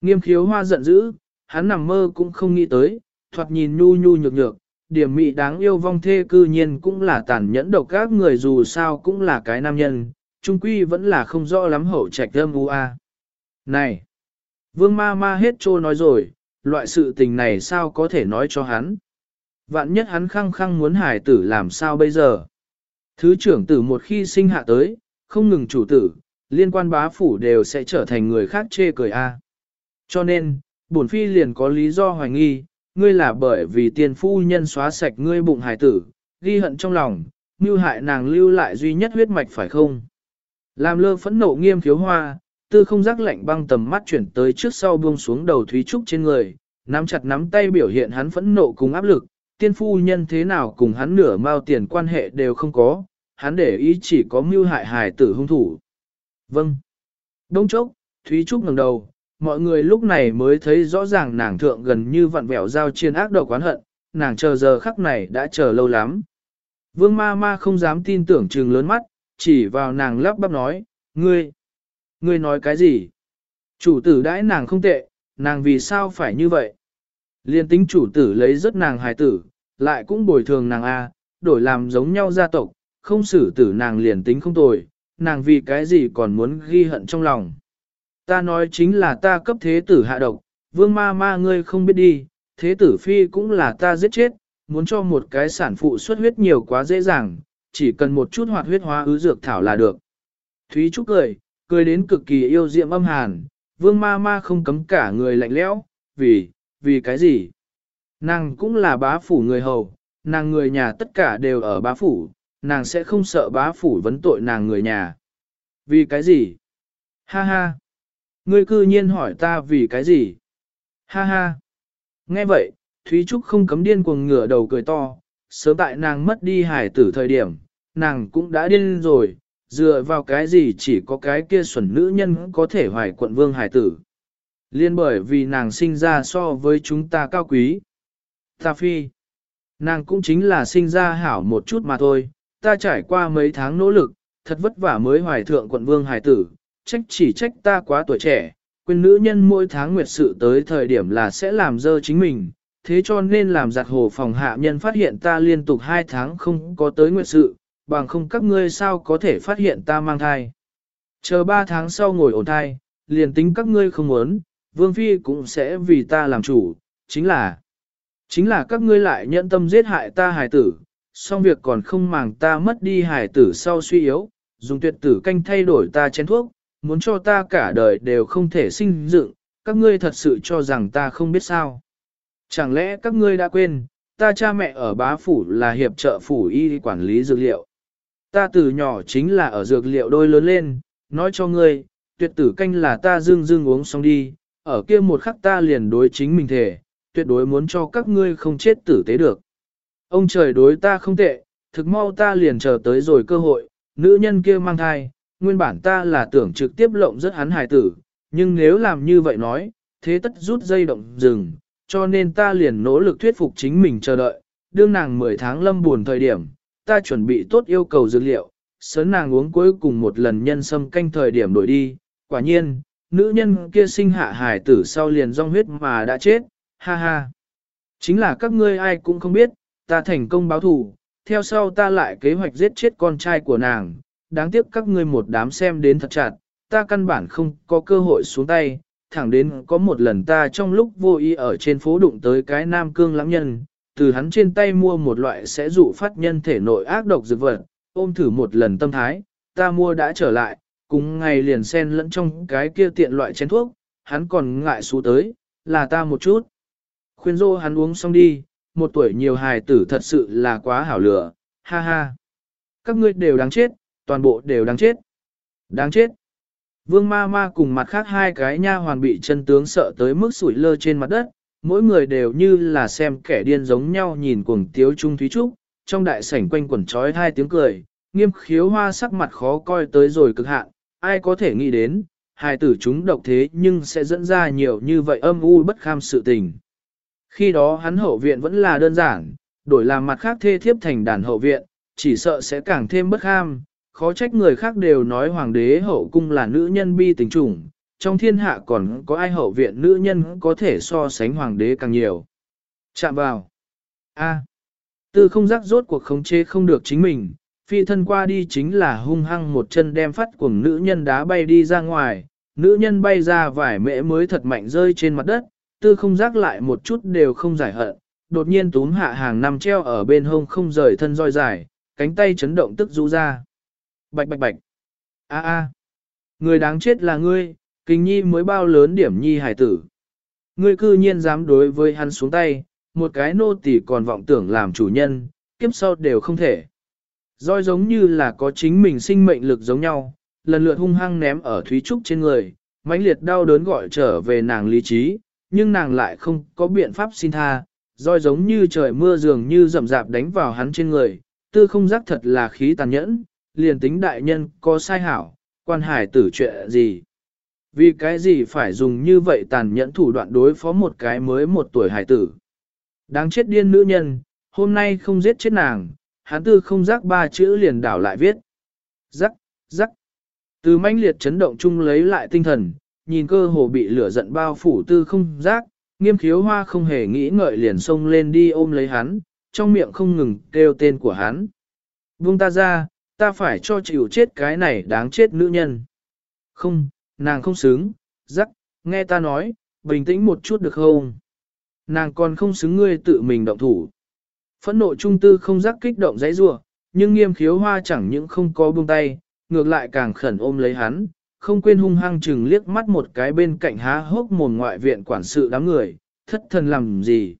Nghiêm khiếu hoa giận dữ, hắn nằm mơ cũng không nghĩ tới, thoạt nhìn nhu nhu nhược nhược, điểm mị đáng yêu vong thê cư nhiên cũng là tàn nhẫn độc các người dù sao cũng là cái nam nhân, trung quy vẫn là không rõ lắm hậu trạch âm u a. Này! Vương ma ma hết trô nói rồi, loại sự tình này sao có thể nói cho hắn. Vạn nhất hắn khăng khăng muốn hải tử làm sao bây giờ. Thứ trưởng tử một khi sinh hạ tới, không ngừng chủ tử, liên quan bá phủ đều sẽ trở thành người khác chê cười a. Cho nên, bổn phi liền có lý do hoài nghi, ngươi là bởi vì tiền phu nhân xóa sạch ngươi bụng hải tử, ghi hận trong lòng, mưu hại nàng lưu lại duy nhất huyết mạch phải không? Làm lơ phẫn nộ nghiêm khiếu hoa, tư không giác lạnh băng tầm mắt chuyển tới trước sau buông xuống đầu Thúy Trúc trên người, nắm chặt nắm tay biểu hiện hắn phẫn nộ cùng áp lực, tiên phu nhân thế nào cùng hắn nửa mao tiền quan hệ đều không có, hắn để ý chỉ có mưu hại hài tử hung thủ. Vâng. Đông chốc, Thúy Trúc ngẩng đầu, mọi người lúc này mới thấy rõ ràng nàng thượng gần như vặn vẹo giao chiên ác độc quán hận, nàng chờ giờ khắc này đã chờ lâu lắm. Vương ma ma không dám tin tưởng trừng lớn mắt, chỉ vào nàng lắp bắp nói, ngươi, ngươi nói cái gì? Chủ tử đãi nàng không tệ, nàng vì sao phải như vậy? Liên tính chủ tử lấy rất nàng hài tử, lại cũng bồi thường nàng A, đổi làm giống nhau gia tộc, không xử tử nàng liền tính không tồi, nàng vì cái gì còn muốn ghi hận trong lòng. Ta nói chính là ta cấp thế tử hạ độc, vương ma ma ngươi không biết đi, thế tử phi cũng là ta giết chết, muốn cho một cái sản phụ xuất huyết nhiều quá dễ dàng, chỉ cần một chút hoạt huyết hóa ứ dược thảo là được. Thúy Trúc cười, cười đến cực kỳ yêu diệm âm hàn, vương ma ma không cấm cả người lạnh lẽo, vì, vì cái gì? Nàng cũng là bá phủ người hầu, nàng người nhà tất cả đều ở bá phủ, nàng sẽ không sợ bá phủ vấn tội nàng người nhà. Vì cái gì? Ha ha! Ngươi cư nhiên hỏi ta vì cái gì? Ha ha! Nghe vậy, Thúy Trúc không cấm điên cuồng ngửa đầu cười to, sớm tại nàng mất đi hải tử thời điểm, nàng cũng đã điên rồi, dựa vào cái gì chỉ có cái kia xuẩn nữ nhân có thể hoài quận vương hải tử. Liên bởi vì nàng sinh ra so với chúng ta cao quý. Ta phi, nàng cũng chính là sinh ra hảo một chút mà thôi, ta trải qua mấy tháng nỗ lực, thật vất vả mới hoài thượng quận vương hải tử, trách chỉ trách ta quá tuổi trẻ, quên nữ nhân mỗi tháng nguyệt sự tới thời điểm là sẽ làm dơ chính mình, thế cho nên làm giặt hồ phòng hạ nhân phát hiện ta liên tục hai tháng không có tới nguyệt sự, bằng không các ngươi sao có thể phát hiện ta mang thai. Chờ ba tháng sau ngồi ổn thai, liền tính các ngươi không muốn, vương phi cũng sẽ vì ta làm chủ, chính là, chính là các ngươi lại nhận tâm giết hại ta hài tử, song việc còn không màng ta mất đi hài tử sau suy yếu, dùng tuyệt tử canh thay đổi ta chén thuốc, muốn cho ta cả đời đều không thể sinh dựng, các ngươi thật sự cho rằng ta không biết sao. Chẳng lẽ các ngươi đã quên, ta cha mẹ ở bá phủ là hiệp trợ phủ y quản lý dược liệu. Ta từ nhỏ chính là ở dược liệu đôi lớn lên, nói cho ngươi, tuyệt tử canh là ta dương dương uống xong đi, ở kia một khắc ta liền đối chính mình thể, tuyệt đối muốn cho các ngươi không chết tử tế được. Ông trời đối ta không tệ, thực mau ta liền chờ tới rồi cơ hội, nữ nhân kia mang thai, nguyên bản ta là tưởng trực tiếp lộng rất hắn hài tử, nhưng nếu làm như vậy nói, thế tất rút dây động rừng, cho nên ta liền nỗ lực thuyết phục chính mình chờ đợi, đương nàng 10 tháng lâm buồn thời điểm, ta chuẩn bị tốt yêu cầu dược liệu, sớm nàng uống cuối cùng một lần nhân sâm canh thời điểm đổi đi, quả nhiên, nữ nhân kia sinh hạ hài tử sau liền rong huyết mà đã chết, ha ha. Chính là các ngươi ai cũng không biết, ta thành công báo thù, theo sau ta lại kế hoạch giết chết con trai của nàng, đáng tiếc các ngươi một đám xem đến thật chặt, ta căn bản không có cơ hội xuống tay, thẳng đến có một lần ta trong lúc vô ý ở trên phố đụng tới cái nam cương lãng nhân, từ hắn trên tay mua một loại sẽ dụ phát nhân thể nội ác độc dược vật, ôm thử một lần tâm thái, ta mua đã trở lại, cùng ngày liền xen lẫn trong cái kia tiện loại chén thuốc, hắn còn ngại xú tới, là ta một chút. Khuyên dô hắn uống xong đi, một tuổi nhiều hài tử thật sự là quá hảo lửa, ha ha. Các ngươi đều đáng chết, toàn bộ đều đáng chết. Đáng chết. Vương ma ma cùng mặt khác hai cái nha hoàn bị chân tướng sợ tới mức sủi lơ trên mặt đất, mỗi người đều như là xem kẻ điên giống nhau nhìn cuồng tiếu trung thúy trúc, trong đại sảnh quanh quẩn trói hai tiếng cười, nghiêm khiếu hoa sắc mặt khó coi tới rồi cực hạn, ai có thể nghĩ đến, hài tử chúng độc thế nhưng sẽ dẫn ra nhiều như vậy âm u bất kham sự tình. Khi đó hắn hậu viện vẫn là đơn giản, đổi làm mặt khác thê thiếp thành đàn hậu viện, chỉ sợ sẽ càng thêm bất kham, khó trách người khác đều nói hoàng đế hậu cung là nữ nhân bi tình trùng, trong thiên hạ còn có ai hậu viện nữ nhân có thể so sánh hoàng đế càng nhiều. Chạm vào. A. Tư không giác rốt cuộc khống chế không được chính mình, phi thân qua đi chính là hung hăng một chân đem phát của nữ nhân đá bay đi ra ngoài, nữ nhân bay ra vải mễ mới thật mạnh rơi trên mặt đất, tư không giác lại một chút đều không giải hận, đột nhiên túm hạ hàng nằm treo ở bên hông không rời thân roi dài, cánh tay chấn động tức rũ ra. Bạch bạch bạch. A a. Người đáng chết là ngươi, kinh nhi mới bao lớn điểm nhi hải tử. Ngươi cư nhiên dám đối với hắn xuống tay, một cái nô tỳ còn vọng tưởng làm chủ nhân, kiếp sau đều không thể. Rồi giống như là có chính mình sinh mệnh lực giống nhau, lần lượt hung hăng ném ở Thúy Trúc trên người, mãnh liệt đau đớn gọi trở về nàng lý trí, nhưng nàng lại không có biện pháp xin tha, roi giống như trời mưa dường như rậm rạp đánh vào hắn trên người, tư không giác thật là khí tàn nhẫn, liền tính đại nhân có sai hảo, quan hải tử chuyện gì. Vì cái gì phải dùng như vậy tàn nhẫn thủ đoạn đối phó một cái mới một tuổi hải tử. Đáng chết điên nữ nhân, hôm nay không giết chết nàng, hắn tư không giác ba chữ liền đảo lại viết. Rắc, rắc. Từ manh liệt chấn động chung lấy lại tinh thần, nhìn cơ hồ bị lửa giận bao phủ tư không giác, nghiêm khiếu hoa không hề nghĩ ngợi liền xông lên đi ôm lấy hắn, trong miệng không ngừng kêu tên của hắn. Buông ta ra, ta phải cho chịu chết cái này đáng chết nữ nhân. Không, nàng không xứng, rắc, nghe ta nói, bình tĩnh một chút được không? Nàng còn không xứng ngươi tự mình động thủ. Phẫn nộ trung tư không rắc kích động dãy rủa, nhưng nghiêm khiếu hoa chẳng những không có buông tay, ngược lại càng khẩn ôm lấy hắn, không quên hung hăng chừng liếc mắt một cái bên cạnh há hốc mồm ngoại viện quản sự đám người, thất thần làm gì.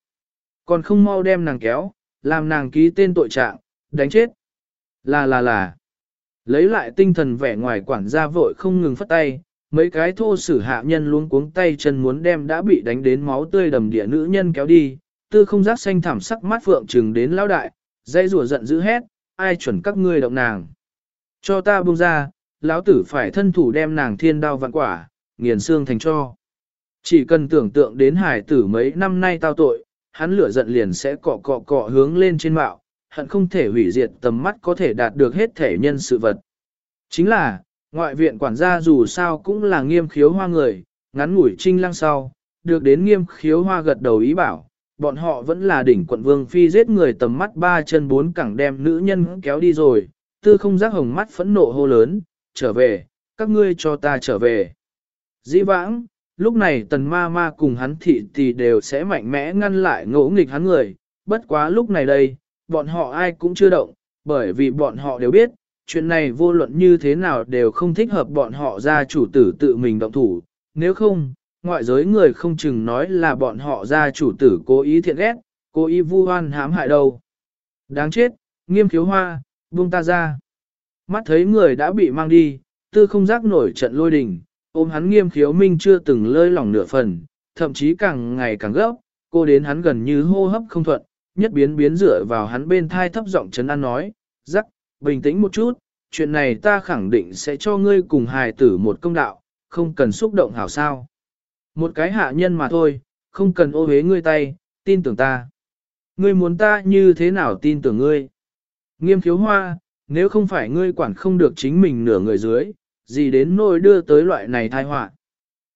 Còn không mau đem nàng kéo, làm nàng ký tên tội trạng, đánh chết. Là là là. Lấy lại tinh thần vẻ ngoài quản gia vội không ngừng phất tay, mấy cái thô sử hạ nhân luôn cuống tay chân muốn đem đã bị đánh đến máu tươi đầm địa nữ nhân kéo đi, tư không giác xanh thảm sắc mắt phượng trừng đến lão đại, dây rùa giận dữ hét, ai chuẩn các ngươi động nàng. Cho ta buông ra, lão tử phải thân thủ đem nàng thiên đao vạn quả, nghiền xương thành cho. Chỉ cần tưởng tượng đến hải tử mấy năm nay tao tội, hắn lửa giận liền sẽ cọ cọ cọ hướng lên trên mạo, hận không thể hủy diệt tầm mắt có thể đạt được hết thể nhân sự vật. Chính là, ngoại viện quản gia dù sao cũng là nghiêm khiếu hoa người, ngắn ngủi trinh lăng sau, được đến nghiêm khiếu hoa gật đầu ý bảo, bọn họ vẫn là đỉnh quận vương phi giết người tầm mắt ba chân bốn cẳng đem nữ nhân kéo đi rồi, tư không giác hồng mắt phẫn nộ hô lớn, trở về, các ngươi cho ta trở về. Dĩ vãng, lúc này tần ma ma cùng hắn thị thì đều sẽ mạnh mẽ ngăn lại ngỗ nghịch hắn người, bất quá lúc này đây, bọn họ ai cũng chưa động, bởi vì bọn họ đều biết, chuyện này vô luận như thế nào đều không thích hợp bọn họ ra chủ tử tự mình động thủ, nếu không, ngoại giới người không chừng nói là bọn họ ra chủ tử cố ý thiện ghét, cố ý vu hoan hãm hại đâu. Đáng chết, nghiêm khiếu hoa, buông ta ra. Mắt thấy người đã bị mang đi, tư không giác nổi trận lôi đình, ôm hắn nghiêm khiếu minh chưa từng lơi lỏng nửa phần, thậm chí càng ngày càng gấp, cô đến hắn gần như hô hấp không thuận, nhất biến biến dựa vào hắn bên thai thấp giọng chấn an nói, giác, bình tĩnh một chút, chuyện này ta khẳng định sẽ cho ngươi cùng hài tử một công đạo, không cần xúc động hảo sao. Một cái hạ nhân mà thôi, không cần ô hế ngươi tay, tin tưởng ta. Ngươi muốn ta như thế nào tin tưởng ngươi? Nghiêm khiếu hoa, nếu không phải ngươi quản không được chính mình nửa người dưới, gì đến nỗi đưa tới loại này tai họa.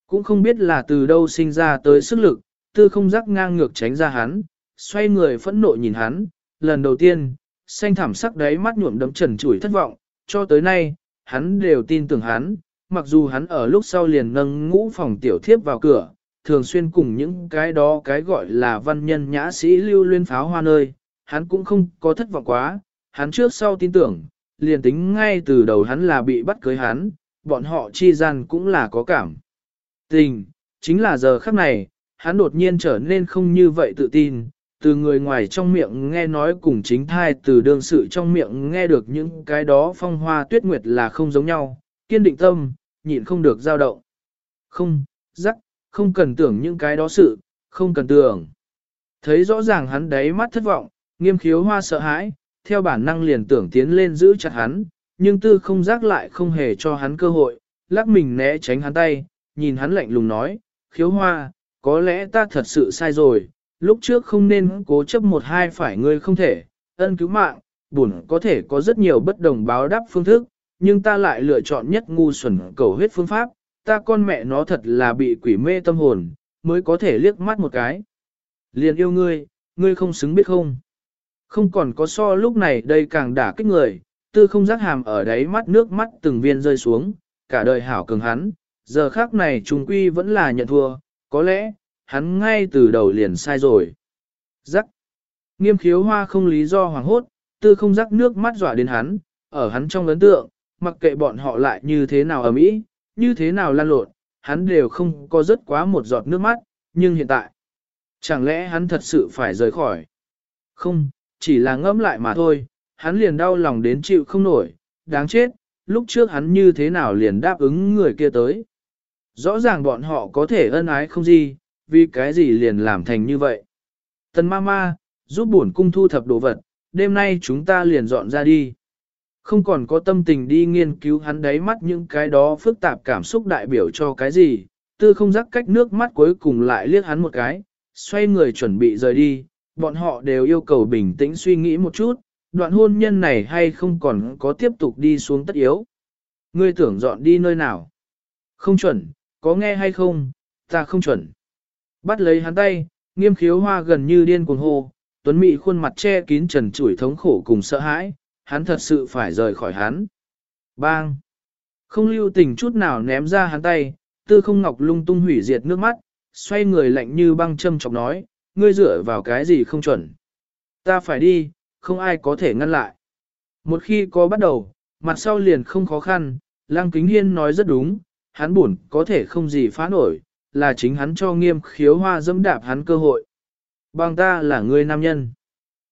Cũng không biết là từ đâu sinh ra tới sức lực, tư không giác ngang ngược tránh ra hắn, xoay người phẫn nộ nhìn hắn, lần đầu tiên, xanh thảm sắc đáy mắt nhuộm đấm trần chủi thất vọng, cho tới nay, hắn đều tin tưởng hắn, mặc dù hắn ở lúc sau liền nâng ngũ phòng tiểu thiếp vào cửa, thường xuyên cùng những cái đó cái gọi là văn nhân nhã sĩ lưu luyên pháo hoa nơi, hắn cũng không có thất vọng quá, hắn trước sau tin tưởng, liền tính ngay từ đầu hắn là bị bắt cưới hắn, bọn họ chi gian cũng là có cảm. Tình, chính là giờ khắc này, hắn đột nhiên trở nên không như vậy tự tin, từ người ngoài trong miệng nghe nói cùng chính thai từ đương sự trong miệng nghe được những cái đó phong hoa tuyết nguyệt là không giống nhau, kiên định tâm, nhịn không được dao động. Không, rắc, không cần tưởng những cái đó sự, không cần tưởng. Thấy rõ ràng hắn đáy mắt thất vọng, nghiêm khiếu hoa sợ hãi, theo bản năng liền tưởng tiến lên giữ chặt hắn, nhưng tư không giác lại không hề cho hắn cơ hội, lắc mình né tránh hắn tay, nhìn hắn lạnh lùng nói, khiếu hoa, có lẽ ta thật sự sai rồi, lúc trước không nên cố chấp một hai phải ngươi không thể, ân cứu mạng, buồn có thể có rất nhiều bất đồng báo đáp phương thức, nhưng ta lại lựa chọn nhất ngu xuẩn cầu huyết phương pháp, ta con mẹ nó thật là bị quỷ mê tâm hồn, mới có thể liếc mắt một cái. Liền yêu ngươi, ngươi không xứng biết không? Không còn có so lúc này đây càng đả kích người, tư không giác hàm ở đáy mắt nước mắt từng viên rơi xuống, cả đời hảo cường hắn, giờ khác này trùng quy vẫn là nhận thua, có lẽ, hắn ngay từ đầu liền sai rồi. Giác. Nghiêm khiếu hoa không lý do hoàng hốt, tư không rắc nước mắt dọa đến hắn, ở hắn trong ấn tượng, mặc kệ bọn họ lại như thế nào ở mỹ, như thế nào lan lộn, hắn đều không có rất quá một giọt nước mắt, nhưng hiện tại, chẳng lẽ hắn thật sự phải rời khỏi? Không, chỉ là ngẫm lại mà thôi, hắn liền đau lòng đến chịu không nổi, đáng chết, lúc trước hắn như thế nào liền đáp ứng người kia tới. Rõ ràng bọn họ có thể ân ái không gì, vì cái gì liền làm thành như vậy. Tần ma ma, giúp bổn cung thu thập đồ vật, đêm nay chúng ta liền dọn ra đi. Không còn có tâm tình đi nghiên cứu hắn đáy mắt những cái đó phức tạp cảm xúc đại biểu cho cái gì, tư không rắc cách nước mắt cuối cùng lại liếc hắn một cái, xoay người chuẩn bị rời đi, bọn họ đều yêu cầu bình tĩnh suy nghĩ một chút, đoạn hôn nhân này hay không còn có tiếp tục đi xuống tất yếu. Ngươi tưởng dọn đi nơi nào? Không chuẩn, có nghe hay không, ta không chuẩn. Bắt lấy hắn tay, nghiêm khiếu hoa gần như điên cuồng hô, tuấn mị khuôn mặt che kín trần trụi thống khổ cùng sợ hãi, hắn thật sự phải rời khỏi hắn. Bang! Không lưu tình chút nào ném ra hắn tay, tư không ngọc lung tung hủy diệt nước mắt, xoay người lạnh như băng châm chọc nói, ngươi dựa vào cái gì không chuẩn. Ta phải đi, không ai có thể ngăn lại. Một khi có bắt đầu, mặt sau liền không khó khăn, Lăng Kính Hiên nói rất đúng, hắn buồn có thể không gì phá nổi, là chính hắn cho nghiêm khiếu hoa dẫm đạp hắn cơ hội. Bằng ta là người nam nhân.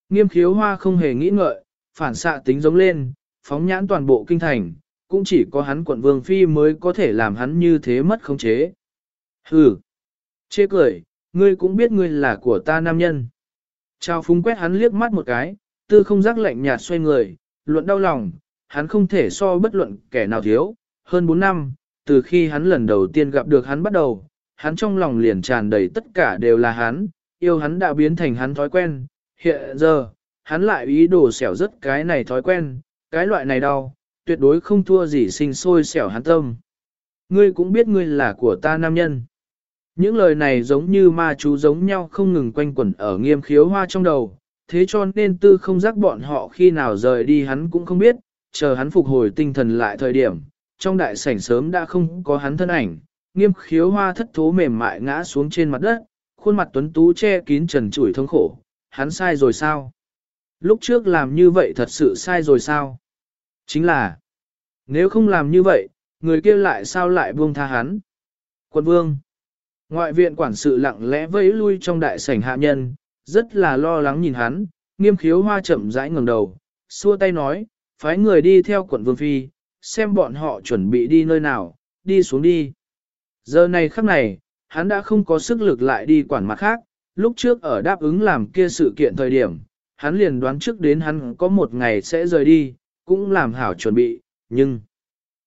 Nghiêm khiếu hoa không hề nghĩ ngợi, phản xạ tính giống lên, phóng nhãn toàn bộ kinh thành, cũng chỉ có hắn quận vương phi mới có thể làm hắn như thế mất khống chế. Hừ! Chê cười, ngươi cũng biết ngươi là của ta nam nhân. Trao phúng quét hắn liếc mắt một cái, tư không giác lạnh nhạt xoay người, luận đau lòng, hắn không thể so bất luận kẻ nào thiếu, hơn 4 năm, từ khi hắn lần đầu tiên gặp được hắn bắt đầu, hắn trong lòng liền tràn đầy tất cả đều là hắn, yêu hắn đã biến thành hắn thói quen, hiện giờ, hắn lại ý đồ xẻo rất cái này thói quen, cái loại này đau, tuyệt đối không thua gì sinh sôi xẻo hắn tâm. Ngươi cũng biết ngươi là của ta nam nhân. Những lời này giống như ma chú giống nhau không ngừng quanh quẩn ở nghiêm khiếu hoa trong đầu, thế cho nên tư không giác bọn họ khi nào rời đi hắn cũng không biết, chờ hắn phục hồi tinh thần lại thời điểm, trong đại sảnh sớm đã không có hắn thân ảnh, nghiêm khiếu hoa thất thố mềm mại ngã xuống trên mặt đất, khuôn mặt tuấn tú che kín trần trụi thống khổ, hắn sai rồi sao? Lúc trước làm như vậy thật sự sai rồi sao? Chính là, nếu không làm như vậy, người kia lại sao lại buông tha hắn? Quân vương, ngoại viện quản sự lặng lẽ vẫy lui trong đại sảnh hạ nhân, rất là lo lắng nhìn hắn, nghiêm khiếu hoa chậm rãi ngẩng đầu, xua tay nói, phái người đi theo quận vương phi, xem bọn họ chuẩn bị đi nơi nào, đi xuống đi. Giờ này khắc này, hắn đã không có sức lực lại đi quản mặt khác, lúc trước ở đáp ứng làm kia sự kiện thời điểm, hắn liền đoán trước đến hắn có một ngày sẽ rời đi, cũng làm hảo chuẩn bị, nhưng...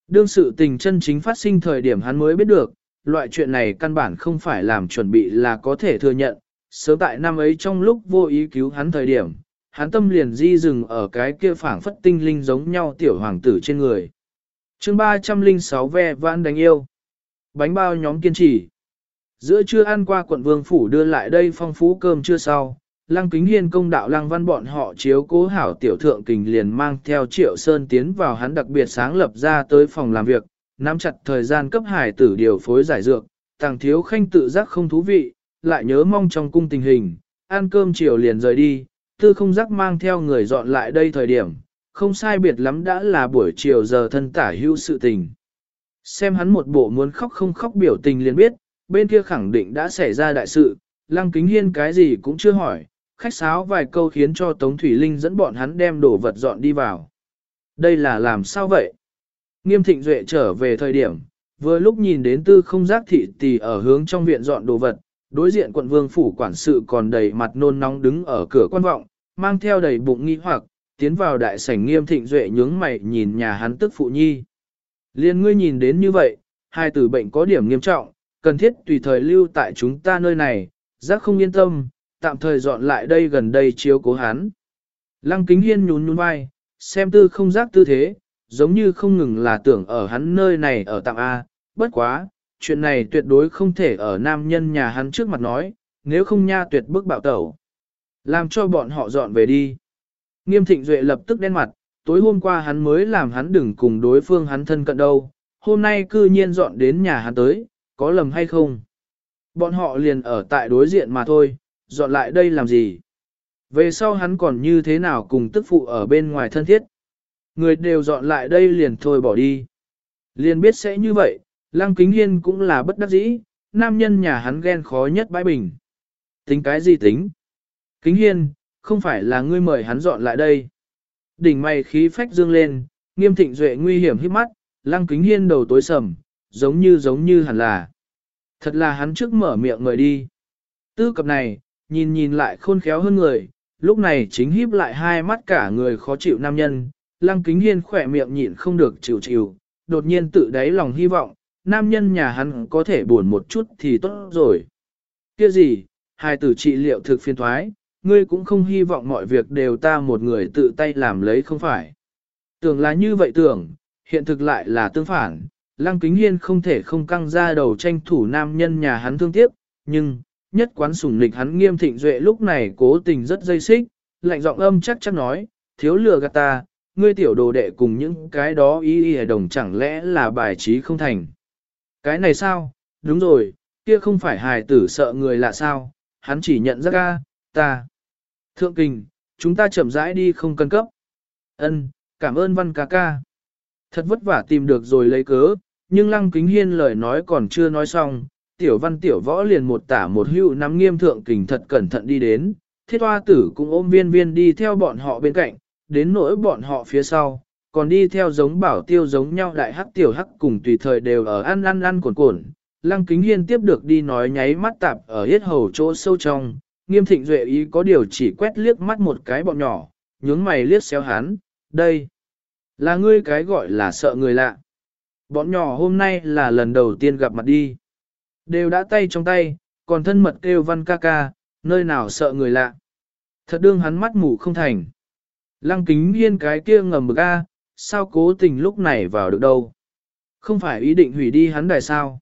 Đương sự tình chân chính phát sinh thời điểm hắn mới biết được, loại chuyện này căn bản không phải làm chuẩn bị là có thể thừa nhận, sớm tại năm ấy trong lúc vô ý cứu hắn thời điểm, hắn tâm liền di dừng ở cái kia phảng phất tinh linh giống nhau tiểu hoàng tử trên người. chương 306 ve vãn đánh yêu. Bánh bao nhóm kiên trì. Giữa trưa ăn qua quận vương phủ đưa lại đây phong phú cơm trưa sau, lăng kính hiên công đạo lăng văn bọn họ chiếu cố hảo tiểu thượng kình liền mang theo triệu sơn tiến vào hắn đặc biệt sáng lập ra tới phòng làm việc, nắm chặt thời gian cấp hải tử điều phối giải dược, tàng thiếu khanh tự giác không thú vị, lại nhớ mong trong cung tình hình, ăn cơm chiều liền rời đi, tư không giác mang theo người dọn lại đây thời điểm, không sai biệt lắm đã là buổi chiều giờ thân tả hữu sự tình. Xem hắn một bộ muốn khóc không khóc biểu tình liền biết, bên kia khẳng định đã xảy ra đại sự, lăng kính hiên cái gì cũng chưa hỏi, khách sáo vài câu khiến cho Tống Thủy Linh dẫn bọn hắn đem đồ vật dọn đi vào. Đây là làm sao vậy? Nghiêm thịnh duệ trở về thời điểm, vừa lúc nhìn đến tư không giác thị tỷ ở hướng trong viện dọn đồ vật, đối diện quận vương phủ quản sự còn đầy mặt nôn nóng đứng ở cửa quan vọng, mang theo đầy bụng nghi hoặc, tiến vào đại sảnh nghiêm thịnh duệ nhướng mày nhìn nhà hắn tức phụ nhi. Liên ngươi nhìn đến như vậy, hai tử bệnh có điểm nghiêm trọng, cần thiết tùy thời lưu tại chúng ta nơi này, giác không yên tâm, tạm thời dọn lại đây gần đây chiếu cố hắn. Lăng kính hiên nhún nhún vai, xem tư không giác tư thế, giống như không ngừng là tưởng ở hắn nơi này ở tạm A, bất quá, chuyện này tuyệt đối không thể ở nam nhân nhà hắn trước mặt nói, nếu không nha tuyệt bức bạo tẩu. Làm cho bọn họ dọn về đi. Nghiêm thịnh duệ lập tức đen mặt, tối hôm qua hắn mới làm hắn đừng cùng đối phương hắn thân cận đâu, hôm nay cư nhiên dọn đến nhà hắn tới, có lầm hay không? Bọn họ liền ở tại đối diện mà thôi, dọn lại đây làm gì? Về sau hắn còn như thế nào cùng tức phụ ở bên ngoài thân thiết? Người đều dọn lại đây liền thôi bỏ đi. Liền biết sẽ như vậy, Lăng Kính Hiên cũng là bất đắc dĩ, nam nhân nhà hắn ghen khó nhất bãi bình. Tính cái gì tính? Kính Hiên, không phải là ngươi mời hắn dọn lại đây. Đỉnh mày khí phách dương lên, nghiêm thịnh duệ nguy hiểm hít mắt, Lăng Kính Hiên đầu tối sầm, giống như giống như hẳn là. Thật là hắn trước mở miệng người đi. Tư cập này, nhìn nhìn lại khôn khéo hơn người, lúc này chính híp lại hai mắt cả người khó chịu nam nhân, lăng kính hiên khỏe miệng nhịn không được chịu chịu, đột nhiên tự đáy lòng hy vọng, nam nhân nhà hắn có thể buồn một chút thì tốt rồi. Kia gì, hai tử trị liệu thực phiên thoái, ngươi cũng không hy vọng mọi việc đều ta một người tự tay làm lấy không phải. Tưởng là như vậy tưởng, hiện thực lại là tương phản, lăng kính hiên không thể không căng ra đầu tranh thủ nam nhân nhà hắn thương tiếc, nhưng, nhất quán sủng lịch hắn nghiêm thịnh duệ lúc này cố tình rất dây xích, lạnh giọng âm chắc chắc nói, thiếu lừa gạt ta, ngươi tiểu đồ đệ cùng những cái đó ý ý đồng chẳng lẽ là bài trí không thành. Cái này sao, đúng rồi, kia không phải hài tử sợ người lạ sao, hắn chỉ nhận ra ca, ta. Thượng kình, chúng ta chậm rãi đi không cần cấp. Ân, cảm ơn văn ca ca. Thật vất vả tìm được rồi lấy cớ, nhưng lăng kính hiên lời nói còn chưa nói xong, tiểu văn tiểu võ liền một tả một hữu nắm nghiêm thượng kình thật cẩn thận đi đến, thiết hoa tử cũng ôm viên viên đi theo bọn họ bên cạnh, đến nỗi bọn họ phía sau, còn đi theo giống bảo tiêu giống nhau đại hắc tiểu hắc cùng tùy thời đều ở ăn ăn ăn cuộn cuộn. Lăng kính hiên tiếp được đi nói nháy mắt tạp ở hết hầu chỗ sâu trong, nghiêm thịnh duệ ý có điều chỉ quét liếc mắt một cái bọn nhỏ, nhướng mày liếc xéo hắn, đây, là ngươi cái gọi là sợ người lạ. Bọn nhỏ hôm nay là lần đầu tiên gặp mặt đi. Đều đã tay trong tay, còn thân mật kêu văn ca ca, nơi nào sợ người lạ. Thật đương hắn mắt mù không thành. Lăng kính yên cái kia ngầm bực a, sao cố tình lúc này vào được đâu. Không phải ý định hủy đi hắn đài sao.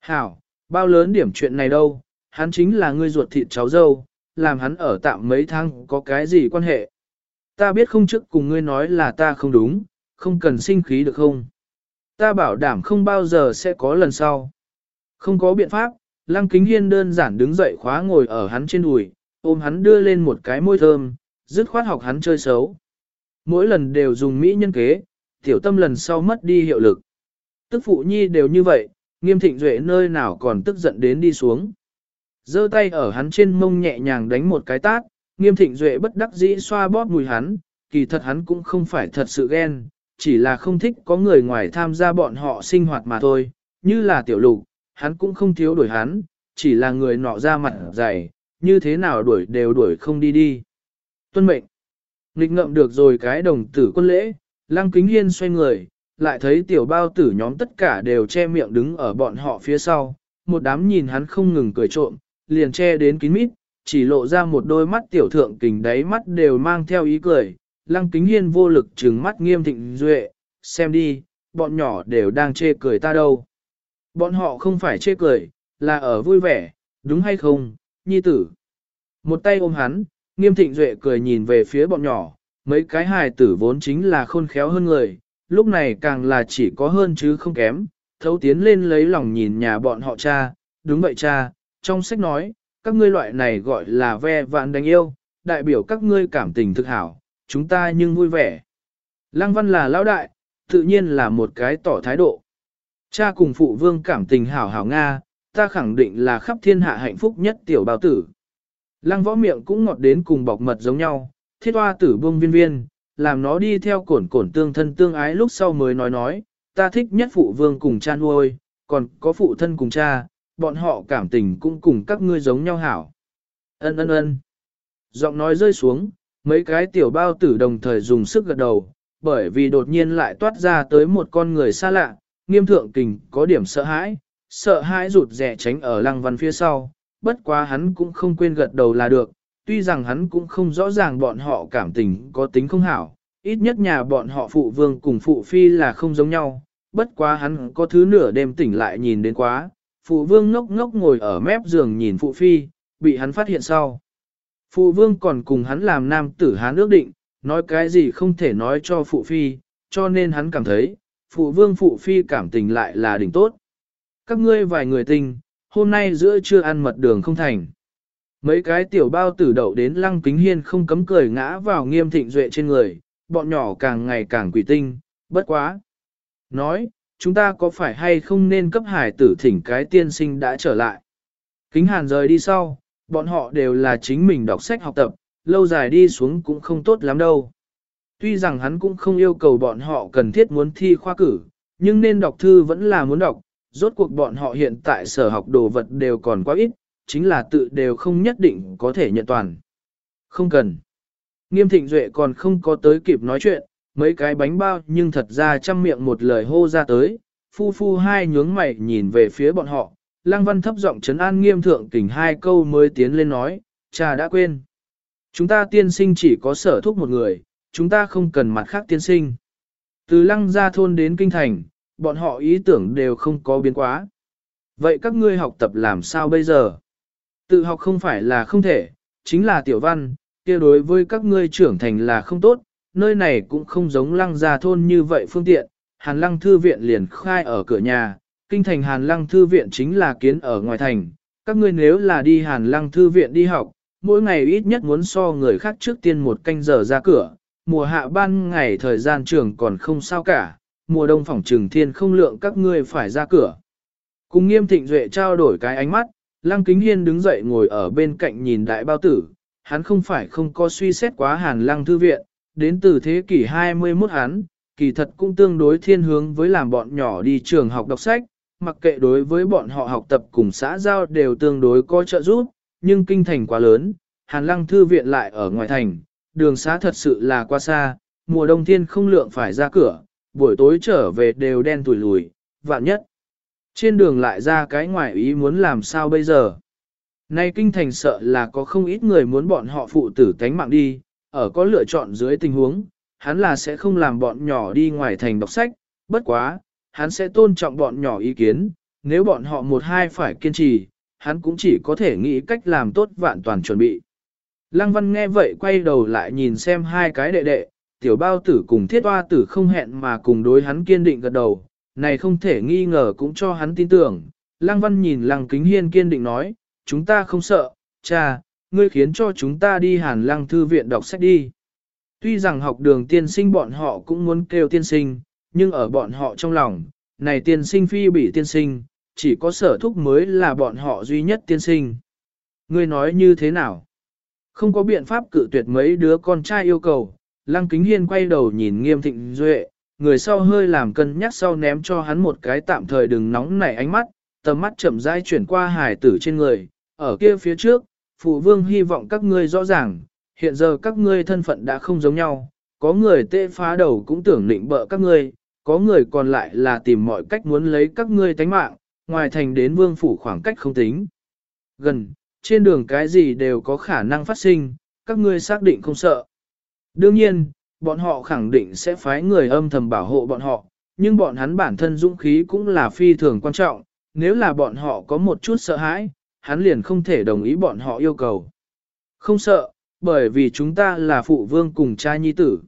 Hảo, bao lớn điểm chuyện này đâu, hắn chính là người ruột thịt cháu dâu, làm hắn ở tạm mấy tháng có cái gì quan hệ. Ta biết không trước cùng ngươi nói là ta không đúng, không cần sinh khí được không? Ta bảo đảm không bao giờ sẽ có lần sau. Không có biện pháp, Lăng Kính Hiên đơn giản đứng dậy khóa ngồi ở hắn trên đùi, ôm hắn đưa lên một cái môi thơm, dứt khoát học hắn chơi xấu. Mỗi lần đều dùng mỹ nhân kế, tiểu tâm lần sau mất đi hiệu lực. Tức phụ nhi đều như vậy, nghiêm thịnh duệ nơi nào còn tức giận đến đi xuống giơ tay ở hắn trên mông nhẹ nhàng đánh một cái tát, nghiêm thịnh duệ bất đắc dĩ xoa bóp mùi hắn, kỳ thật hắn cũng không phải thật sự ghen, chỉ là không thích có người ngoài tham gia bọn họ sinh hoạt mà thôi, như là tiểu lục, hắn cũng không thiếu đuổi hắn, chỉ là người nọ ra mặt dày, như thế nào đuổi đều đuổi không đi đi. Tuân mệnh, nghịch ngậm được rồi cái đồng tử quân lễ, lăng kính hiên xoay người, lại thấy tiểu bao tử nhóm tất cả đều che miệng đứng ở bọn họ phía sau, một đám nhìn hắn không ngừng cười trộm, liền che đến kín mít, chỉ lộ ra một đôi mắt tiểu thượng kình đáy mắt đều mang theo ý cười, lăng kính hiên vô lực trừng mắt nghiêm thịnh duệ, xem đi, bọn nhỏ đều đang chê cười ta đâu. Bọn họ không phải chê cười, là ở vui vẻ, đúng hay không, nhi tử. Một tay ôm hắn, nghiêm thịnh duệ cười nhìn về phía bọn nhỏ, mấy cái hài tử vốn chính là khôn khéo hơn người, lúc này càng là chỉ có hơn chứ không kém, thấu tiến lên lấy lòng nhìn nhà bọn họ cha, đúng vậy cha, trong sách nói, các ngươi loại này gọi là ve vạn đánh yêu, đại biểu các ngươi cảm tình thực hảo, chúng ta nhưng vui vẻ. Lăng văn là lão đại, tự nhiên là một cái tỏ thái độ. Cha cùng phụ vương cảm tình hảo hảo Nga, ta khẳng định là khắp thiên hạ hạnh phúc nhất tiểu bào tử. Lăng võ miệng cũng ngọt đến cùng bọc mật giống nhau, thiết hoa tử buông viên viên, làm nó đi theo cổn cổn tương thân tương ái lúc sau mới nói nói, ta thích nhất phụ vương cùng cha nuôi, còn có phụ thân cùng cha, bọn họ cảm tình cũng cùng các ngươi giống nhau hảo. Ân ân ân. Giọng nói rơi xuống, mấy cái tiểu bao tử đồng thời dùng sức gật đầu, bởi vì đột nhiên lại toát ra tới một con người xa lạ, nghiêm thượng kình có điểm sợ hãi, sợ hãi rụt rẻ tránh ở lăng văn phía sau, bất quá hắn cũng không quên gật đầu là được, tuy rằng hắn cũng không rõ ràng bọn họ cảm tình có tính không hảo, ít nhất nhà bọn họ phụ vương cùng phụ phi là không giống nhau, bất quá hắn có thứ nửa đêm tỉnh lại nhìn đến quá, phụ vương ngốc ngốc ngồi ở mép giường nhìn phụ phi, bị hắn phát hiện sau. Phụ vương còn cùng hắn làm nam tử hán ước định, nói cái gì không thể nói cho phụ phi, cho nên hắn cảm thấy, phụ vương phụ phi cảm tình lại là đỉnh tốt. Các ngươi vài người tình, hôm nay giữa trưa ăn mật đường không thành. Mấy cái tiểu bao tử đậu đến lăng kính hiên không cấm cười ngã vào nghiêm thịnh duệ trên người, bọn nhỏ càng ngày càng quỷ tinh, bất quá. Nói, chúng ta có phải hay không nên cấp hải tử thỉnh cái tiên sinh đã trở lại. Kính hàn rời đi sau, bọn họ đều là chính mình đọc sách học tập, lâu dài đi xuống cũng không tốt lắm đâu. Tuy rằng hắn cũng không yêu cầu bọn họ cần thiết muốn thi khoa cử, nhưng nên đọc thư vẫn là muốn đọc, rốt cuộc bọn họ hiện tại sở học đồ vật đều còn quá ít, chính là tự đều không nhất định có thể nhận toàn. Không cần. Nghiêm thịnh duệ còn không có tới kịp nói chuyện, mấy cái bánh bao nhưng thật ra chăm miệng một lời hô ra tới, phu phu hai nhướng mày nhìn về phía bọn họ, lăng văn thấp giọng trấn an nghiêm thượng kình hai câu mới tiến lên nói, cha đã quên. Chúng ta tiên sinh chỉ có sở thúc một người, chúng ta không cần mặt khác tiên sinh. Từ lăng ra thôn đến kinh thành, bọn họ ý tưởng đều không có biến quá. Vậy các ngươi học tập làm sao bây giờ? Tự học không phải là không thể, chính là tiểu văn, kia đối với các ngươi trưởng thành là không tốt, nơi này cũng không giống lăng gia thôn như vậy phương tiện, hàn lăng thư viện liền khai ở cửa nhà, kinh thành hàn lăng thư viện chính là kiến ở ngoài thành, các ngươi nếu là đi hàn lăng thư viện đi học, mỗi ngày ít nhất muốn so người khác trước tiên một canh giờ ra cửa, mùa hạ ban ngày thời gian trường còn không sao cả, mùa đông phòng trường thiên không lượng các ngươi phải ra cửa. Cùng nghiêm thịnh duệ trao đổi cái ánh mắt, lăng kính hiên đứng dậy ngồi ở bên cạnh nhìn đại bao tử, hắn không phải không có suy xét quá hàn lăng thư viện, đến từ thế kỷ 21 hắn, kỳ thật cũng tương đối thiên hướng với làm bọn nhỏ đi trường học đọc sách, mặc kệ đối với bọn họ học tập cùng xã giao đều tương đối có trợ giúp, nhưng kinh thành quá lớn, hàn lăng thư viện lại ở ngoài thành, đường xá thật sự là quá xa, mùa đông thiên không lượng phải ra cửa, buổi tối trở về đều đen tủi lùi, vạn nhất. Trên đường lại ra cái ngoại ý muốn làm sao bây giờ. Nay kinh thành sợ là có không ít người muốn bọn họ phụ tử tánh mạng đi, ở có lựa chọn dưới tình huống, hắn là sẽ không làm bọn nhỏ đi ngoài thành đọc sách, bất quá, hắn sẽ tôn trọng bọn nhỏ ý kiến, nếu bọn họ một hai phải kiên trì, hắn cũng chỉ có thể nghĩ cách làm tốt vạn toàn chuẩn bị. Lăng văn nghe vậy quay đầu lại nhìn xem hai cái đệ đệ, tiểu bao tử cùng thiết hoa tử không hẹn mà cùng đối hắn kiên định gật đầu, này không thể nghi ngờ cũng cho hắn tin tưởng. Lăng văn nhìn lăng kính hiên kiên định nói, chúng ta không sợ, cha, ngươi khiến cho chúng ta đi hàn lăng thư viện đọc sách đi. Tuy rằng học đường tiên sinh bọn họ cũng muốn kêu tiên sinh, nhưng ở bọn họ trong lòng, này tiên sinh phi bị tiên sinh, chỉ có sở thúc mới là bọn họ duy nhất tiên sinh. Ngươi nói như thế nào? Không có biện pháp cự tuyệt mấy đứa con trai yêu cầu, Lăng Kính Hiên quay đầu nhìn nghiêm thịnh duệ, người sau hơi làm cân nhắc sau ném cho hắn một cái tạm thời đừng nóng nảy ánh mắt, tầm mắt chậm rãi chuyển qua hải tử trên người, ở kia phía trước, phụ vương hy vọng các ngươi rõ ràng, hiện giờ các ngươi thân phận đã không giống nhau, có người tê phá đầu cũng tưởng định bợ các ngươi, có người còn lại là tìm mọi cách muốn lấy các ngươi tánh mạng, ngoài thành đến vương phủ khoảng cách không tính. Gần, trên đường cái gì đều có khả năng phát sinh, các ngươi xác định không sợ. Đương nhiên, bọn họ khẳng định sẽ phái người âm thầm bảo hộ bọn họ, nhưng bọn hắn bản thân dũng khí cũng là phi thường quan trọng, nếu là bọn họ có một chút sợ hãi, hắn liền không thể đồng ý bọn họ yêu cầu. Không sợ, bởi vì chúng ta là phụ vương cùng cha nhi tử.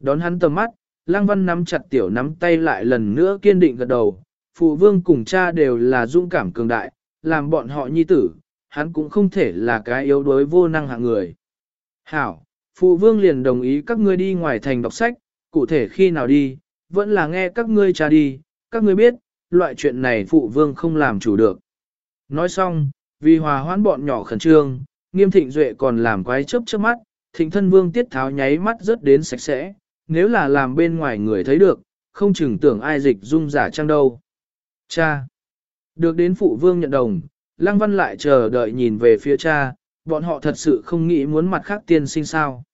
Đón hắn tầm mắt, Lăng Văn nắm chặt tiểu nắm tay lại lần nữa kiên định gật đầu, phụ vương cùng cha đều là dũng cảm cường đại, làm bọn họ nhi tử, hắn cũng không thể là cái yếu đuối vô năng hạng người. Hảo, phụ vương liền đồng ý các ngươi đi ngoài thành đọc sách, cụ thể khi nào đi, vẫn là nghe các ngươi cha đi, các ngươi biết, loại chuyện này phụ vương không làm chủ được. Nói xong, vì hòa hoãn bọn nhỏ khẩn trương, nghiêm thịnh duệ còn làm quái chớp chớp mắt, thịnh thân vương tiết tháo nháy mắt rớt đến sạch sẽ, nếu là làm bên ngoài người thấy được, không chừng tưởng ai dịch dung giả trang đâu. Cha! Được đến phụ vương nhận đồng, Lăng Văn lại chờ đợi nhìn về phía cha, bọn họ thật sự không nghĩ muốn mặt khác tiên sinh sao.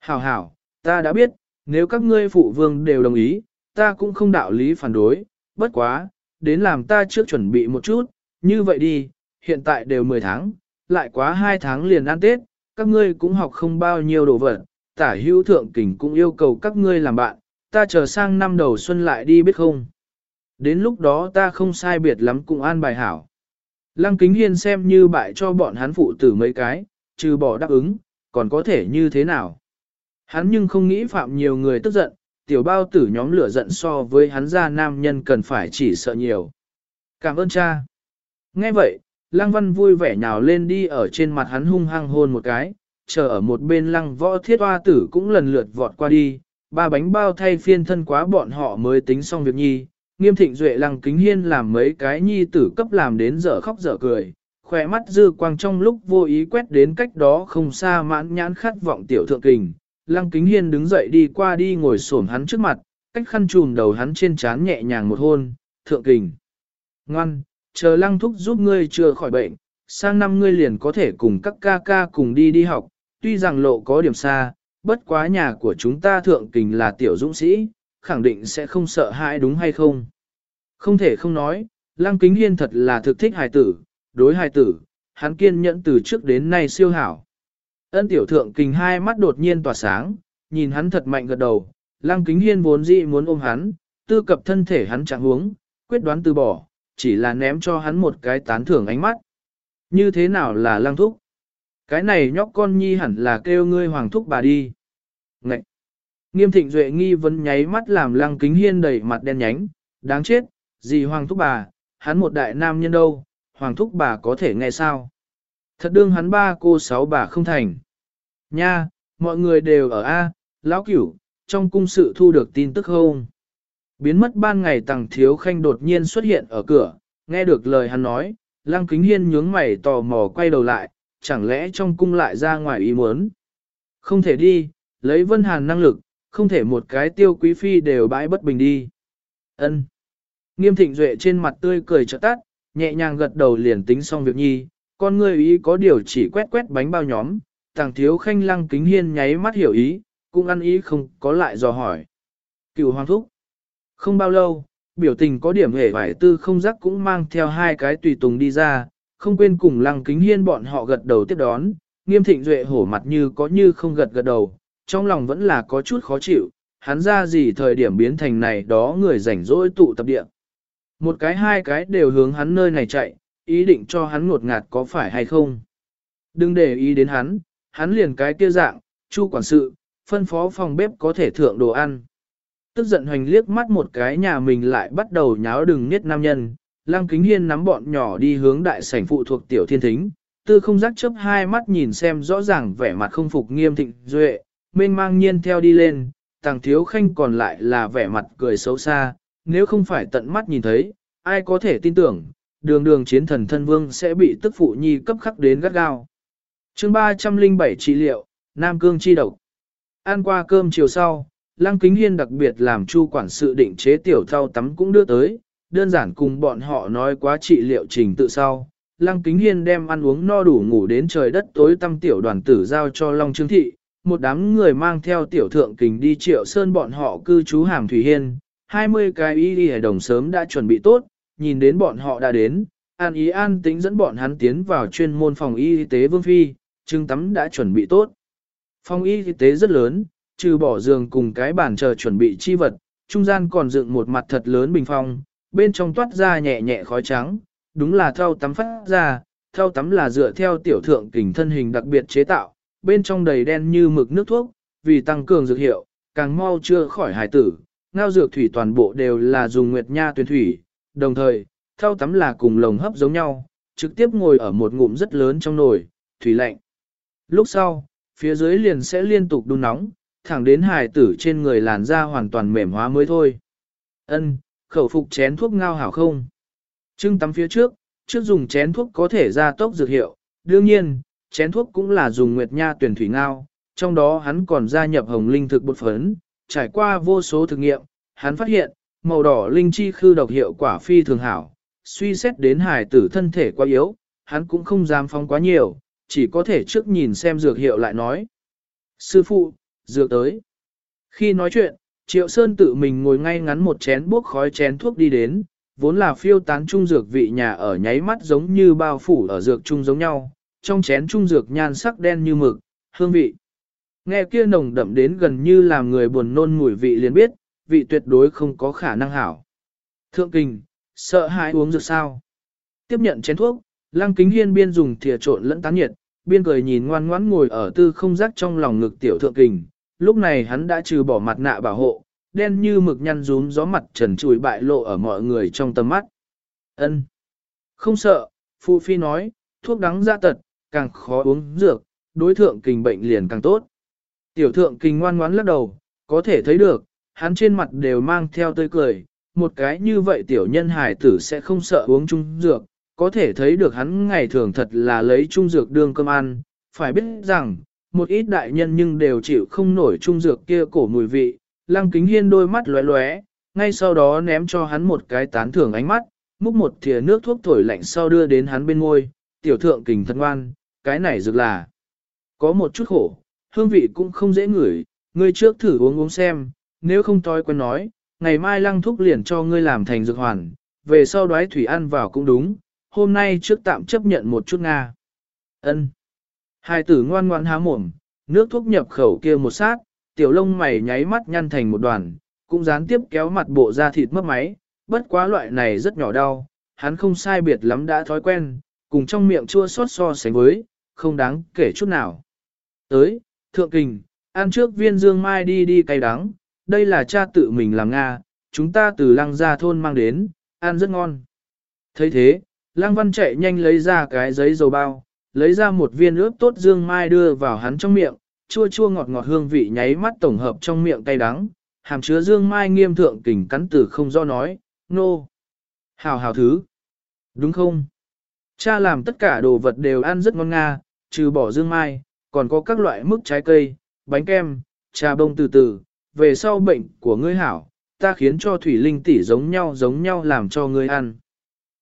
Hảo hảo, ta đã biết, nếu các ngươi phụ vương đều đồng ý, ta cũng không đạo lý phản đối, bất quá, đến làm ta trước chuẩn bị một chút, như vậy đi, hiện tại đều 10 tháng, lại quá 2 tháng liền ăn Tết, các ngươi cũng học không bao nhiêu đồ vật, tả hữu thượng kình cũng yêu cầu các ngươi làm bạn, ta chờ sang năm đầu xuân lại đi biết không. Đến lúc đó ta không sai biệt lắm cũng an bài hảo. Lăng kính hiên xem như bại cho bọn hắn phụ tử mấy cái, trừ bỏ đáp ứng, còn có thể như thế nào. Hắn nhưng không nghĩ phạm nhiều người tức giận, tiểu bao tử nhóm lửa giận so với hắn ra nam nhân cần phải chỉ sợ nhiều. Cảm ơn cha. Nghe vậy, Lăng Văn vui vẻ nhào lên đi ở trên mặt hắn hung hăng hôn một cái, chờ ở một bên lăng võ thiết hoa tử cũng lần lượt vọt qua đi, ba bánh bao thay phiên thân quá bọn họ mới tính xong việc nhi, nghiêm thịnh duệ lăng kính hiên làm mấy cái nhi tử cấp làm đến dở khóc dở cười, khỏe mắt dư quang trong lúc vô ý quét đến cách đó không xa mãn nhãn khát vọng tiểu thượng kình, lăng kính hiên đứng dậy đi qua đi ngồi xổm hắn trước mặt, cách khăn trùm đầu hắn trên trán nhẹ nhàng một hôn, thượng kình. Ngoan, chờ lăng thúc giúp ngươi chưa khỏi bệnh, sang năm ngươi liền có thể cùng các ca ca cùng đi đi học, tuy rằng lộ có điểm xa, bất quá nhà của chúng ta thượng kình là tiểu dũng sĩ, khẳng định sẽ không sợ hãi đúng hay không. Không thể không nói, lăng kính hiên thật là thực thích hài tử, đối hài tử, hắn kiên nhẫn từ trước đến nay siêu hảo. Ân tiểu thượng kình hai mắt đột nhiên tỏa sáng, nhìn hắn thật mạnh gật đầu, lăng kính hiên vốn dĩ muốn ôm hắn, tư cập thân thể hắn chẳng huống, quyết đoán từ bỏ, chỉ là ném cho hắn một cái tán thưởng ánh mắt. Như thế nào là lăng thúc? Cái này nhóc con nhi hẳn là kêu ngươi hoàng thúc bà đi. Ngậy! Nghiêm thịnh duệ nghi vấn nháy mắt làm lăng kính hiên đầy mặt đen nhánh, đáng chết, gì hoàng thúc bà, hắn một đại nam nhân đâu, hoàng thúc bà có thể nghe sao? Thật đương hắn ba cô sáu bà không thành. Nha, mọi người đều ở A, lão cửu, trong cung sự thu được tin tức không? Biến mất ban ngày tàng thiếu khanh đột nhiên xuất hiện ở cửa, nghe được lời hắn nói, lăng kính hiên nhướng mày tò mò quay đầu lại, chẳng lẽ trong cung lại ra ngoài ý muốn. Không thể đi, lấy vân hàn năng lực, không thể một cái tiêu quý phi đều bãi bất bình đi. ân Nghiêm thịnh duệ trên mặt tươi cười trợ tắt, nhẹ nhàng gật đầu liền tính xong việc nhi, con người ý có điều chỉ quét quét bánh bao nhóm, tàng thiếu khanh lăng kính hiên nháy mắt hiểu ý, cũng ăn ý không có lại dò hỏi. Cựu hoàng thúc. Không bao lâu, biểu tình có điểm hề vải tư không giác cũng mang theo hai cái tùy tùng đi ra, không quên cùng lăng kính hiên bọn họ gật đầu tiếp đón, nghiêm thịnh duệ hổ mặt như có như không gật gật đầu, trong lòng vẫn là có chút khó chịu, hắn ra gì thời điểm biến thành này đó người rảnh rỗi tụ tập địa. Một cái hai cái đều hướng hắn nơi này chạy, ý định cho hắn ngột ngạt có phải hay không. Đừng để ý đến hắn, hắn liền cái kia dạng, chu quản sự, phân phó phòng bếp có thể thượng đồ ăn. Tức giận hoành liếc mắt một cái nhà mình lại bắt đầu nháo đừng niết nam nhân, lăng kính hiên nắm bọn nhỏ đi hướng đại sảnh phụ thuộc tiểu thiên thính, tư không giác chớp hai mắt nhìn xem rõ ràng vẻ mặt không phục nghiêm thịnh duệ, mênh mang nhiên theo đi lên, tàng thiếu khanh còn lại là vẻ mặt cười xấu xa, nếu không phải tận mắt nhìn thấy, ai có thể tin tưởng, đường đường chiến thần thân vương sẽ bị tức phụ nhi cấp khắc đến gắt gao. chương 307 trị liệu, Nam Cương chi độc. Ăn qua cơm chiều sau, Lăng Kính Hiên đặc biệt làm chu quản sự định chế tiểu thao tắm cũng đưa tới, đơn giản cùng bọn họ nói quá trị liệu trình tự sau. Lăng Kính Hiên đem ăn uống no đủ ngủ đến trời đất tối tăm tiểu đoàn tử giao cho Long Trương Thị, một đám người mang theo tiểu thượng kình đi triệu sơn bọn họ cư trú hàm Thủy Hiên, 20 cái y y đồng sớm đã chuẩn bị tốt, nhìn đến bọn họ đã đến, an ý an tính dẫn bọn hắn tiến vào chuyên môn phòng y tế Vương Phi, trưng tắm đã chuẩn bị tốt. Phòng y tế rất lớn, trừ bỏ giường cùng cái bàn chờ chuẩn bị chi vật, trung gian còn dựng một mặt thật lớn bình phong, bên trong toát ra nhẹ nhẹ khói trắng, đúng là thau tắm phát ra, thau tắm là dựa theo tiểu thượng kình thân hình đặc biệt chế tạo, bên trong đầy đen như mực nước thuốc, vì tăng cường dược hiệu, càng mau chưa khỏi hải tử, ngao dược thủy toàn bộ đều là dùng nguyệt nha tuyển thủy, đồng thời, thau tắm là cùng lồng hấp giống nhau, trực tiếp ngồi ở một ngụm rất lớn trong nồi, thủy lạnh. Lúc sau, phía dưới liền sẽ liên tục đun nóng, thẳng đến hài tử trên người làn da hoàn toàn mềm hóa mới thôi. Ân, khẩu phục chén thuốc ngao hảo không? Trưng tắm phía trước, trước dùng chén thuốc có thể ra tốc dược hiệu, đương nhiên, chén thuốc cũng là dùng nguyệt nha tuyển thủy ngao, trong đó hắn còn gia nhập hồng linh thực bột phấn, trải qua vô số thực nghiệm, hắn phát hiện, màu đỏ linh chi khư độc hiệu quả phi thường hảo, suy xét đến hài tử thân thể quá yếu, hắn cũng không dám phong quá nhiều, chỉ có thể trước nhìn xem dược hiệu lại nói. Sư phụ, dựa tới. Khi nói chuyện, Triệu Sơn tự mình ngồi ngay ngắn một chén bốc khói chén thuốc đi đến, vốn là phiêu tán trung dược vị nhà ở nháy mắt giống như bao phủ ở dược trung giống nhau, trong chén trung dược nhan sắc đen như mực, hương vị. Nghe kia nồng đậm đến gần như làm người buồn nôn mùi vị liền biết, vị tuyệt đối không có khả năng hảo. Thượng kinh, sợ hãi uống dược sao. Tiếp nhận chén thuốc, lăng kính hiên biên dùng thìa trộn lẫn tán nhiệt, biên cười nhìn ngoan ngoãn ngồi ở tư không giác trong lòng ngực tiểu thượng kình. Lúc này hắn đã trừ bỏ mặt nạ bảo hộ, đen như mực nhăn rúm gió mặt trần trụi bại lộ ở mọi người trong tầm mắt. Ân, Không sợ, Phu Phi nói, thuốc đắng ra tật, càng khó uống dược, đối thượng kình bệnh liền càng tốt. Tiểu thượng kình ngoan ngoãn lắc đầu, có thể thấy được, hắn trên mặt đều mang theo tươi cười, một cái như vậy tiểu nhân hải tử sẽ không sợ uống chung dược, có thể thấy được hắn ngày thường thật là lấy chung dược đương cơm ăn, phải biết rằng, một ít đại nhân nhưng đều chịu không nổi trung dược kia cổ mùi vị, lăng kính hiên đôi mắt lóe lóe, ngay sau đó ném cho hắn một cái tán thưởng ánh mắt, múc một thìa nước thuốc thổi lạnh sau đưa đến hắn bên môi, tiểu thượng kình thân ngoan, cái này dược là có một chút khổ, hương vị cũng không dễ ngửi, ngươi trước thử uống uống xem, nếu không toi quen nói, ngày mai lăng thuốc liền cho ngươi làm thành dược hoàn, về sau đoái thủy ăn vào cũng đúng, hôm nay trước tạm chấp nhận một chút Nga. ân. Hai tử ngoan ngoan há mồm, nước thuốc nhập khẩu kia một sát, tiểu lông mày nháy mắt nhăn thành một đoàn, cũng gián tiếp kéo mặt bộ da thịt mất máy, bất quá loại này rất nhỏ đau, hắn không sai biệt lắm đã thói quen, cùng trong miệng chua xót so sánh với, không đáng kể chút nào. Tới, thượng kình, ăn trước viên dương mai đi đi cay đắng, đây là cha tự mình làm Nga, chúng ta từ lăng gia thôn mang đến, ăn rất ngon. thấy thế, lăng văn chạy nhanh lấy ra cái giấy dầu bao, lấy ra một viên ướp tốt dương mai đưa vào hắn trong miệng, chua chua ngọt ngọt hương vị nháy mắt tổng hợp trong miệng cay đắng, hàm chứa dương mai nghiêm thượng kình cắn từ không do nói, nô. No. Hào hào thứ. Đúng không? Cha làm tất cả đồ vật đều ăn rất ngon nga, trừ bỏ dương mai, còn có các loại mức trái cây, bánh kem, trà bông từ từ, về sau bệnh của ngươi hảo, ta khiến cho thủy linh tỷ giống nhau giống nhau làm cho ngươi ăn.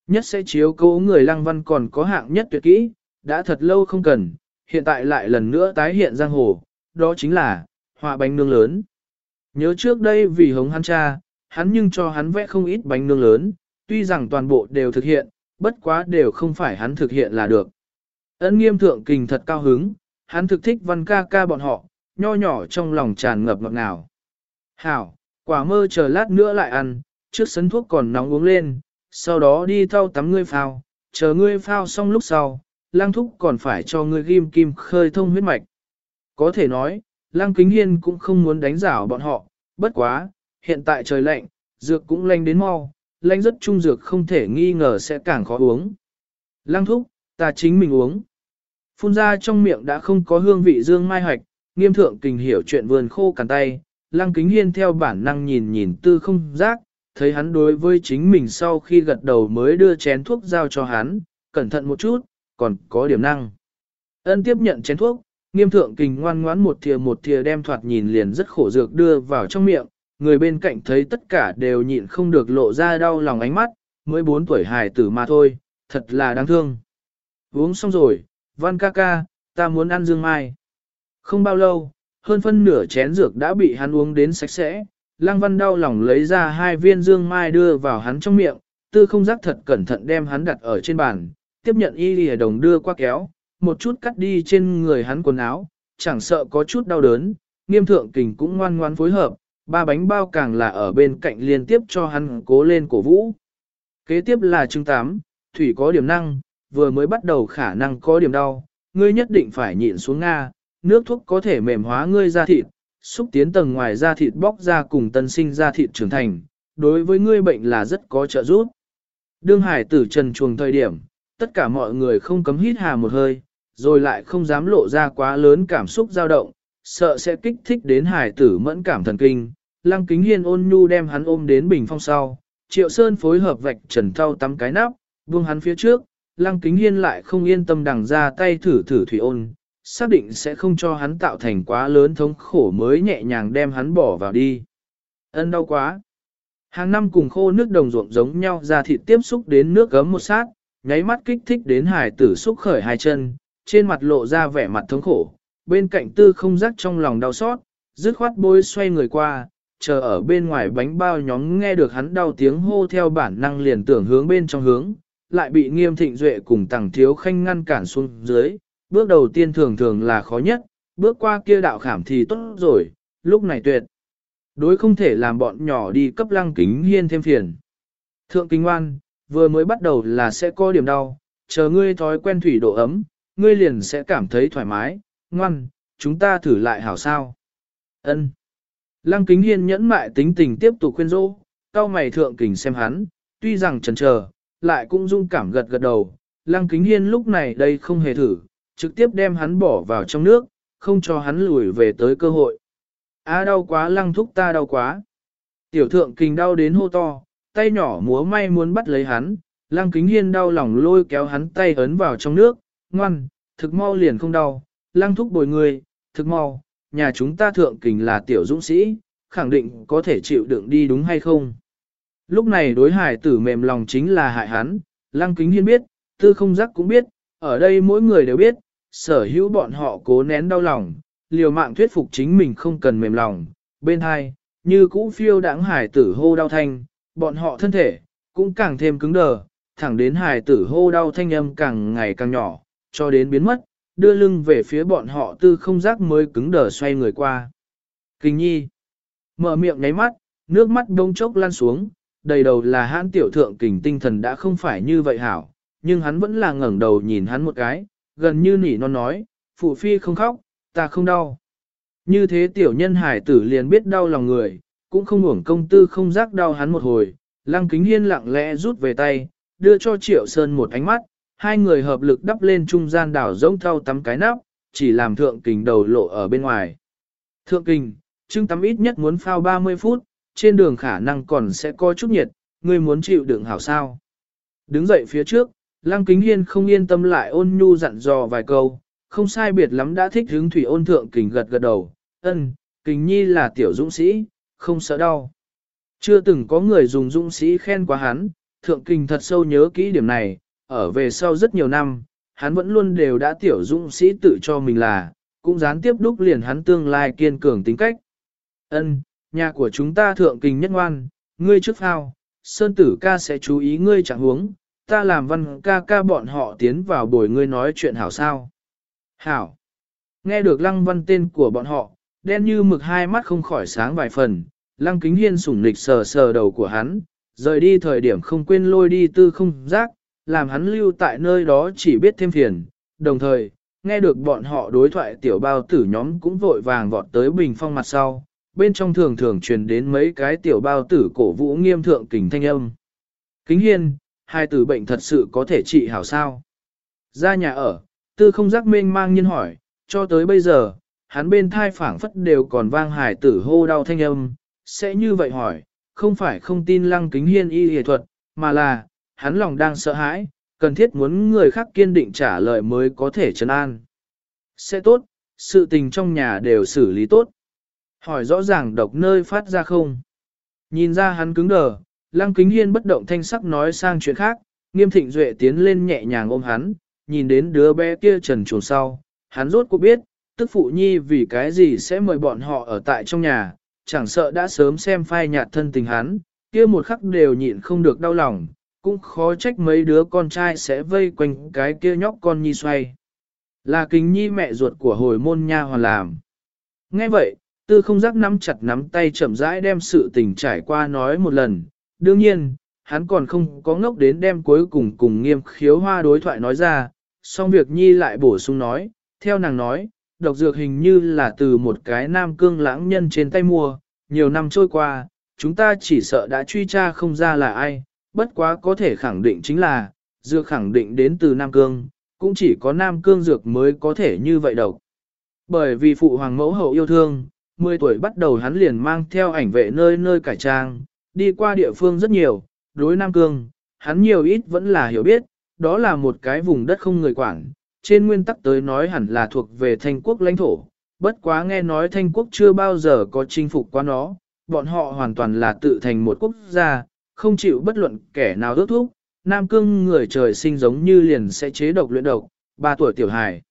Nhất sẽ chiếu cố người lăng văn còn có hạng nhất tuyệt kỹ, đã thật lâu không cần, hiện tại lại lần nữa tái hiện giang hồ, đó chính là, họa bánh nương lớn. Nhớ trước đây vì hống hắn cha, hắn nhưng cho hắn vẽ không ít bánh nương lớn, tuy rằng toàn bộ đều thực hiện, bất quá đều không phải hắn thực hiện là được. Ấn nghiêm thượng kình thật cao hứng, hắn thực thích văn ca ca bọn họ, nho nhỏ trong lòng tràn ngập ngọt ngào. Hảo, quả mơ chờ lát nữa lại ăn, trước sấn thuốc còn nóng uống lên, sau đó đi thau tắm ngươi phao, chờ ngươi phao xong lúc sau, lang thúc còn phải cho ngươi ghim kim khơi thông huyết mạch. Có thể nói, lang kính hiên cũng không muốn đánh rảo bọn họ, bất quá, hiện tại trời lạnh, dược cũng lạnh đến mau, lạnh rất trung dược không thể nghi ngờ sẽ càng khó uống. Lang thúc, ta chính mình uống. Phun ra trong miệng đã không có hương vị dương mai hoạch, nghiêm thượng kình hiểu chuyện vườn khô cằn tay, Lang kính hiên theo bản năng nhìn nhìn tư không giác, thấy hắn đối với chính mình sau khi gật đầu mới đưa chén thuốc giao cho hắn, cẩn thận một chút, còn có điểm năng. Ân tiếp nhận chén thuốc, nghiêm thượng kình ngoan ngoãn một thìa một thìa đem thoạt nhìn liền rất khổ dược đưa vào trong miệng, người bên cạnh thấy tất cả đều nhịn không được lộ ra đau lòng ánh mắt, mới 4 tuổi hài tử mà thôi, thật là đáng thương. Uống xong rồi, văn ca ca, ta muốn ăn dương mai. Không bao lâu, hơn phân nửa chén dược đã bị hắn uống đến sạch sẽ, lăng văn đau lòng lấy ra hai viên dương mai đưa vào hắn trong miệng, tư không giác thật cẩn thận đem hắn đặt ở trên bàn, tiếp nhận y lìa đồng đưa qua kéo, một chút cắt đi trên người hắn quần áo, chẳng sợ có chút đau đớn, nghiêm thượng kình cũng ngoan ngoan phối hợp, ba bánh bao càng là ở bên cạnh liên tiếp cho hắn cố lên cổ vũ. Kế tiếp là chương 8, thủy có điểm năng, vừa mới bắt đầu khả năng có điểm đau, ngươi nhất định phải nhịn xuống Nga, nước thuốc có thể mềm hóa ngươi da thịt, xúc tiến tầng ngoài da thịt bóc ra cùng tân sinh da thịt trưởng thành, đối với ngươi bệnh là rất có trợ giúp. Đương hải tử trần chuồng thời điểm, tất cả mọi người không cấm hít hà một hơi, rồi lại không dám lộ ra quá lớn cảm xúc dao động, sợ sẽ kích thích đến hải tử mẫn cảm thần kinh. Lăng kính hiên ôn nhu đem hắn ôm đến bình phong sau, triệu sơn phối hợp vạch trần thau tắm cái nắp, buông hắn phía trước, lăng kính hiên lại không yên tâm đằng ra tay thử thử thủy ôn, xác định sẽ không cho hắn tạo thành quá lớn thống khổ mới nhẹ nhàng đem hắn bỏ vào đi. Ân đau quá. Hàng năm cùng khô nước đồng ruộng giống nhau ra thịt tiếp xúc đến nước gấm một sát, nháy mắt kích thích đến hải tử xúc khởi hai chân, trên mặt lộ ra vẻ mặt thống khổ, bên cạnh tư không rắc trong lòng đau xót, dứt khoát bôi xoay người qua, chờ ở bên ngoài bánh bao nhóm nghe được hắn đau tiếng hô theo bản năng liền tưởng hướng bên trong hướng, lại bị nghiêm thịnh duệ cùng tàng thiếu khanh ngăn cản xuống dưới, bước đầu tiên thường thường là khó nhất, bước qua kia đạo khảm thì tốt rồi, lúc này tuyệt. Đối không thể làm bọn nhỏ đi cấp lăng kính hiên thêm phiền. Thượng kính oan, vừa mới bắt đầu là sẽ có điểm đau, chờ ngươi thói quen thủy độ ấm, ngươi liền sẽ cảm thấy thoải mái, ngoan, chúng ta thử lại hảo sao. Ân. Lăng kính hiên nhẫn mại tính tình tiếp tục khuyên dỗ, cao mày thượng kình xem hắn, tuy rằng chần chờ, lại cũng dung cảm gật gật đầu. Lăng kính hiên lúc này đây không hề thử, trực tiếp đem hắn bỏ vào trong nước, không cho hắn lùi về tới cơ hội. Á đau quá lăng thúc ta đau quá. Tiểu thượng kình đau đến hô to, tay nhỏ múa may muốn bắt lấy hắn, lăng kính hiên đau lòng lôi kéo hắn tay ấn vào trong nước, ngoan, thực mau liền không đau, lăng thúc bồi người, thực mau, nhà chúng ta thượng kình là tiểu dũng sĩ, khẳng định có thể chịu đựng đi đúng hay không. Lúc này đối hải tử mềm lòng chính là hại hắn, lăng kính hiên biết, tư không giác cũng biết, ở đây mỗi người đều biết, sở hữu bọn họ cố nén đau lòng, liều mạng thuyết phục chính mình không cần mềm lòng. Bên hai, như cũ phiêu đãng hải tử hô đau thanh, bọn họ thân thể, cũng càng thêm cứng đờ, thẳng đến hải tử hô đau thanh âm càng ngày càng nhỏ, cho đến biến mất, đưa lưng về phía bọn họ tư không giác mới cứng đờ xoay người qua. Kinh nhi, mở miệng nháy mắt, nước mắt đông chốc lan xuống, đầy đầu là hãn tiểu thượng kình tinh thần đã không phải như vậy hảo, nhưng hắn vẫn là ngẩng đầu nhìn hắn một cái, gần như nỉ non nói, phụ phi không khóc, ta không đau. Như thế tiểu nhân hải tử liền biết đau lòng người, cũng không uổng công tư không giác đau hắn một hồi, lăng kính hiên lặng lẽ rút về tay, đưa cho triệu sơn một ánh mắt, hai người hợp lực đắp lên trung gian đảo rỗng thau tắm cái nắp, chỉ làm thượng kình đầu lộ ở bên ngoài. Thượng kình, trưng tắm ít nhất muốn phao 30 phút, trên đường khả năng còn sẽ có chút nhiệt, ngươi muốn chịu đựng hảo sao. Đứng dậy phía trước, Lăng Kính Hiên không yên tâm lại ôn nhu dặn dò vài câu, không sai biệt lắm đã thích hứng thủy ôn thượng kình gật gật đầu, ân, kình nhi là tiểu dũng sĩ, không sợ đau. Chưa từng có người dùng dũng sĩ khen quá hắn, thượng kình thật sâu nhớ kỹ điểm này, ở về sau rất nhiều năm, hắn vẫn luôn đều đã tiểu dũng sĩ tự cho mình là, cũng gián tiếp đúc liền hắn tương lai kiên cường tính cách. Ân, nhà của chúng ta thượng kình nhất ngoan, ngươi trước phao, sơn tử ca sẽ chú ý ngươi chẳng huống, ta làm văn ca ca bọn họ tiến vào bồi ngươi nói chuyện hảo sao. Hảo. Nghe được lăng văn tên của bọn họ, đen như mực hai mắt không khỏi sáng vài phần, lăng kính hiên sủng nịch sờ sờ đầu của hắn, rời đi thời điểm không quên lôi đi tư không giác, làm hắn lưu tại nơi đó chỉ biết thêm phiền, đồng thời, nghe được bọn họ đối thoại tiểu bao tử nhóm cũng vội vàng vọt tới bình phong mặt sau, bên trong thường thường truyền đến mấy cái tiểu bao tử cổ vũ nghiêm thượng kình thanh âm. Kính hiên, hai tử bệnh thật sự có thể trị hảo sao? Ra nhà ở, tư không giác mênh mang nhiên hỏi, cho tới bây giờ, hắn bên thai phảng phất đều còn vang hải tử hô đau thanh âm, sẽ như vậy hỏi, không phải không tin lăng kính hiên y y thuật, mà là, hắn lòng đang sợ hãi, cần thiết muốn người khác kiên định trả lời mới có thể trấn an. Sẽ tốt, sự tình trong nhà đều xử lý tốt. Hỏi rõ ràng độc nơi phát ra không? Nhìn ra hắn cứng đờ, lăng kính hiên bất động thanh sắc nói sang chuyện khác, nghiêm thịnh duệ tiến lên nhẹ nhàng ôm hắn, nhìn đến đứa bé kia trần chuồng sau, hắn rốt cuộc biết, tức phụ nhi vì cái gì sẽ mời bọn họ ở tại trong nhà, chẳng sợ đã sớm xem phai nhạt thân tình hắn, kia một khắc đều nhịn không được đau lòng, cũng khó trách mấy đứa con trai sẽ vây quanh cái kia nhóc con nhi xoay. Là kính nhi mẹ ruột của hồi môn nha hoàn làm. Nghe vậy, tư không giác nắm chặt nắm tay chậm rãi đem sự tình trải qua nói một lần. Đương nhiên, hắn còn không có ngốc đến đem cuối cùng cùng nghiêm khiếu hoa đối thoại nói ra, song việc nhi lại bổ sung nói, theo nàng nói, độc dược hình như là từ một cái nam cương lãng nhân trên tay mua, nhiều năm trôi qua, chúng ta chỉ sợ đã truy tra không ra là ai, bất quá có thể khẳng định chính là, dược khẳng định đến từ Nam Cương, cũng chỉ có Nam Cương dược mới có thể như vậy độc. Bởi vì phụ hoàng mẫu hậu yêu thương, 10 tuổi bắt đầu hắn liền mang theo ảnh vệ nơi nơi cải trang, đi qua địa phương rất nhiều, đối Nam Cương, hắn nhiều ít vẫn là hiểu biết, đó là một cái vùng đất không người quản, trên nguyên tắc tới nói hẳn là thuộc về thanh quốc lãnh thổ, bất quá nghe nói thanh quốc chưa bao giờ có chinh phục qua nó, bọn họ hoàn toàn là tự thành một quốc gia, không chịu bất luận kẻ nào ước thúc, Nam Cương người trời sinh giống như liền sẽ chế độc luyện độc, Ba tuổi tiểu hài.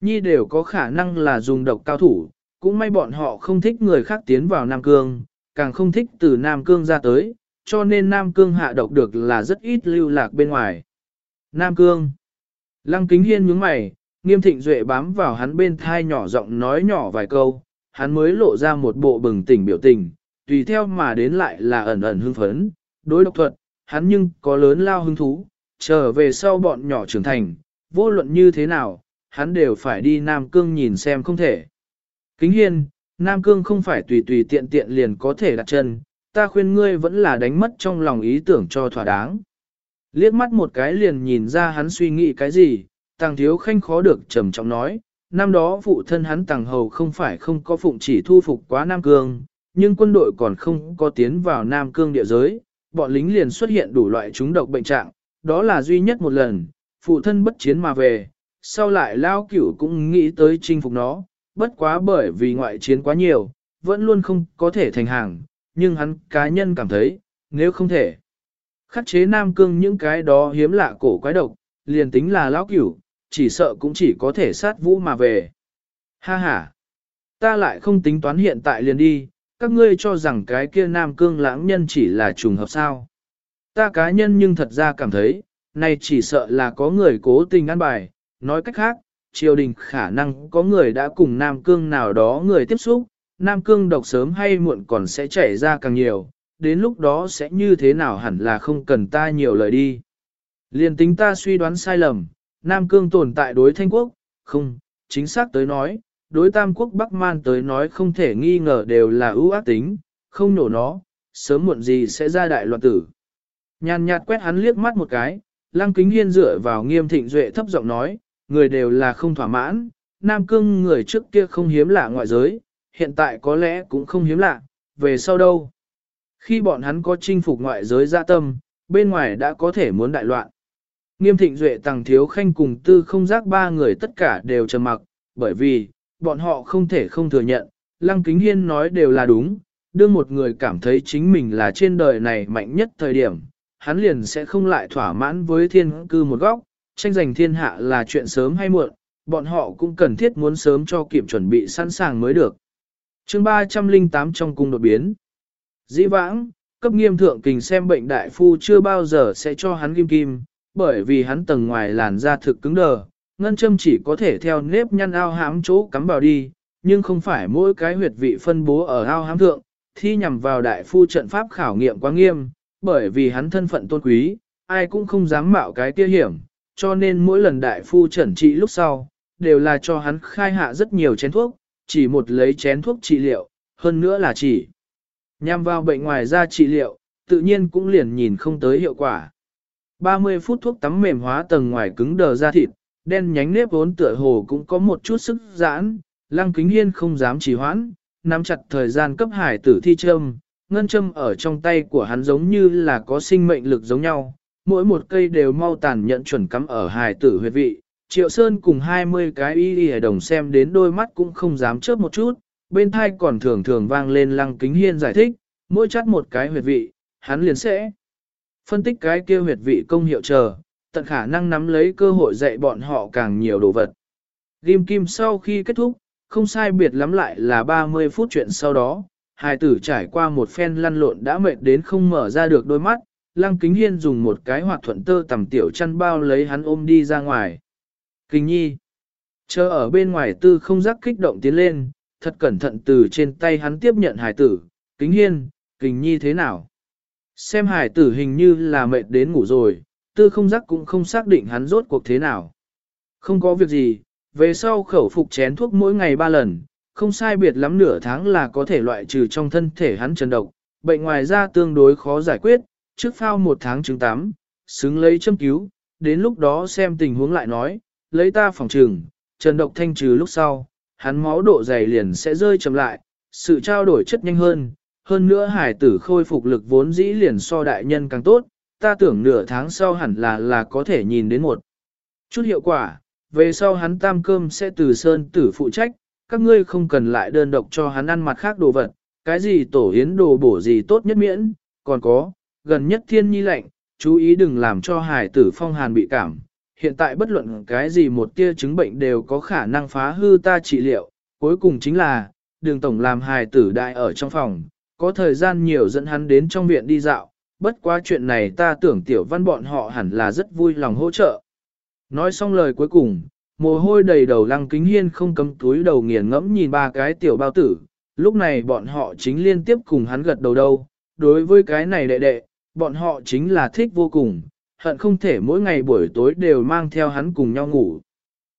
Nhi đều có khả năng là dùng độc cao thủ, cũng may bọn họ không thích người khác tiến vào Nam Cương, càng không thích từ Nam Cương ra tới, cho nên Nam Cương hạ độc được là rất ít lưu lạc bên ngoài. Nam Cương Lăng Kính Hiên nhướng mày, nghiêm thịnh duệ bám vào hắn bên thai nhỏ giọng nói nhỏ vài câu, hắn mới lộ ra một bộ bừng tỉnh biểu tình, tùy theo mà đến lại là ẩn ẩn hưng phấn, đối độc thuật, hắn nhưng có lớn lao hứng thú, trở về sau bọn nhỏ trưởng thành, vô luận như thế nào, hắn đều phải đi Nam Cương nhìn xem không thể. Kính hiên, Nam Cương không phải tùy tùy tiện tiện liền có thể đặt chân, ta khuyên ngươi vẫn là đánh mất trong lòng ý tưởng cho thỏa đáng. Liếc mắt một cái liền nhìn ra hắn suy nghĩ cái gì, tàng thiếu khanh khó được trầm trọng nói, năm đó phụ thân hắn tàng hầu không phải không có phụng chỉ thu phục quá Nam Cương, nhưng quân đội còn không có tiến vào Nam Cương địa giới, bọn lính liền xuất hiện đủ loại chúng độc bệnh trạng, đó là duy nhất một lần, phụ thân bất chiến mà về, sau lại lao cửu cũng nghĩ tới chinh phục nó, bất quá bởi vì ngoại chiến quá nhiều, vẫn luôn không có thể thành hàng, nhưng hắn cá nhân cảm thấy, nếu không thể khắc chế Nam Cương những cái đó hiếm lạ cổ quái độc, liền tính là lão cửu, chỉ sợ cũng chỉ có thể sát vũ mà về. Ha ha! Ta lại không tính toán hiện tại liền đi, các ngươi cho rằng cái kia Nam Cương lãng nhân chỉ là trùng hợp sao. Ta cá nhân nhưng thật ra cảm thấy, này chỉ sợ là có người cố tình ăn bài, nói cách khác, triều đình khả năng có người đã cùng Nam Cương nào đó người tiếp xúc, Nam Cương độc sớm hay muộn còn sẽ chảy ra càng nhiều, đến lúc đó sẽ như thế nào hẳn là không cần ta nhiều lời đi. Liên tính ta suy đoán sai lầm, Nam Cương tồn tại đối Thanh Quốc, không, chính xác tới nói, đối Tam Quốc Bắc Man tới nói không thể nghi ngờ đều là ưu ác tính, không nổ nó, sớm muộn gì sẽ ra đại loạn tử. Nhàn nhạt quét hắn liếc mắt một cái, Lăng Kính Hiên dựa vào nghiêm thịnh duệ thấp giọng nói, người đều là không thỏa mãn, Nam Cương người trước kia không hiếm lạ ngoại giới, hiện tại có lẽ cũng không hiếm lạ, về sau đâu. Khi bọn hắn có chinh phục ngoại giới dạ tâm, bên ngoài đã có thể muốn đại loạn. Nghiêm thịnh duệ tăng thiếu khanh cùng tư không giác ba người tất cả đều trầm mặc, bởi vì, bọn họ không thể không thừa nhận, Lăng Kính Hiên nói đều là đúng, đương một người cảm thấy chính mình là trên đời này mạnh nhất thời điểm, hắn liền sẽ không lại thỏa mãn với thiên cư một góc, tranh giành thiên hạ là chuyện sớm hay muộn, bọn họ cũng cần thiết muốn sớm cho kịp chuẩn bị sẵn sàng mới được. chương 308 trong cung đột biến Dĩ vãng, cấp nghiêm thượng kình xem bệnh đại phu chưa bao giờ sẽ cho hắn kim kim, bởi vì hắn tầng ngoài làn da thực cứng đờ, ngân châm chỉ có thể theo nếp nhăn ao hãm chỗ cắm vào đi, nhưng không phải mỗi cái huyệt vị phân bố ở ao hãm thượng, thi nhằm vào đại phu trận pháp khảo nghiệm quá nghiêm, bởi vì hắn thân phận tôn quý, ai cũng không dám mạo cái kia hiểm, cho nên mỗi lần đại phu trần trị lúc sau, đều là cho hắn khai hạ rất nhiều chén thuốc, chỉ một lấy chén thuốc trị liệu, hơn nữa là chỉ nhằm vào bệnh ngoài da trị liệu, tự nhiên cũng liền nhìn không tới hiệu quả. 30 phút thuốc tắm mềm hóa tầng ngoài cứng đờ da thịt, đen nhánh nếp vốn tựa hồ cũng có một chút sức giãn, lăng kính hiên không dám trì hoãn, nắm chặt thời gian cấp hải tử thi châm, ngân châm ở trong tay của hắn giống như là có sinh mệnh lực giống nhau, mỗi một cây đều mau tàn nhận chuẩn cắm ở hải tử huyệt vị. Triệu Sơn cùng 20 cái y y đồng xem đến đôi mắt cũng không dám chớp một chút, bên thai còn thường thường vang lên lăng kính hiên giải thích, mỗi chắt một cái huyệt vị, hắn liền sẽ phân tích cái kia huyệt vị công hiệu chờ, tận khả năng nắm lấy cơ hội dạy bọn họ càng nhiều đồ vật. Ghim kim sau khi kết thúc, không sai biệt lắm lại là 30 phút chuyện sau đó, hài tử trải qua một phen lăn lộn đã mệt đến không mở ra được đôi mắt, Lăng Kính Hiên dùng một cái hoạt thuận tơ tầm tiểu chăn bao lấy hắn ôm đi ra ngoài. Kinh nhi, chờ ở bên ngoài tư không giác kích động tiến lên, thật cẩn thận từ trên tay hắn tiếp nhận hải tử, Kính Hiên, kính nhi thế nào? Xem hải tử hình như là mệt đến ngủ rồi, tư không giác cũng không xác định hắn rốt cuộc thế nào. Không có việc gì, về sau khẩu phục chén thuốc mỗi ngày ba lần, không sai biệt lắm nửa tháng là có thể loại trừ trong thân thể hắn trần độc, bệnh ngoài ra tương đối khó giải quyết, trước phao một tháng chứng tắm, xứng lấy châm cứu, đến lúc đó xem tình huống lại nói, lấy ta phòng trừng, trần độc thanh trừ lúc sau, hắn máu độ dày liền sẽ rơi chậm lại, sự trao đổi chất nhanh hơn, hơn nữa hải tử khôi phục lực vốn dĩ liền so đại nhân càng tốt, ta tưởng nửa tháng sau hẳn là là có thể nhìn đến một chút hiệu quả, về sau hắn tam cơm sẽ từ sơn tử phụ trách, các ngươi không cần lại đơn độc cho hắn ăn mặt khác đồ vật, cái gì tổ hiến đồ bổ gì tốt nhất miễn, còn có, gần nhất thiên nhi lệnh, chú ý đừng làm cho hải tử phong hàn bị cảm. Hiện tại bất luận cái gì một tia chứng bệnh đều có khả năng phá hư ta trị liệu, cuối cùng chính là, đường tổng làm hài tử đại ở trong phòng, có thời gian nhiều dẫn hắn đến trong viện đi dạo, bất quá chuyện này ta tưởng tiểu văn bọn họ hẳn là rất vui lòng hỗ trợ. Nói xong lời cuối cùng, mồ hôi đầy đầu lăng kính hiên không cấm túi đầu nghiền ngẫm nhìn ba cái tiểu bao tử, lúc này bọn họ chính liên tiếp cùng hắn gật đầu đâu, đối với cái này đệ đệ, bọn họ chính là thích vô cùng, hận không thể mỗi ngày buổi tối đều mang theo hắn cùng nhau ngủ.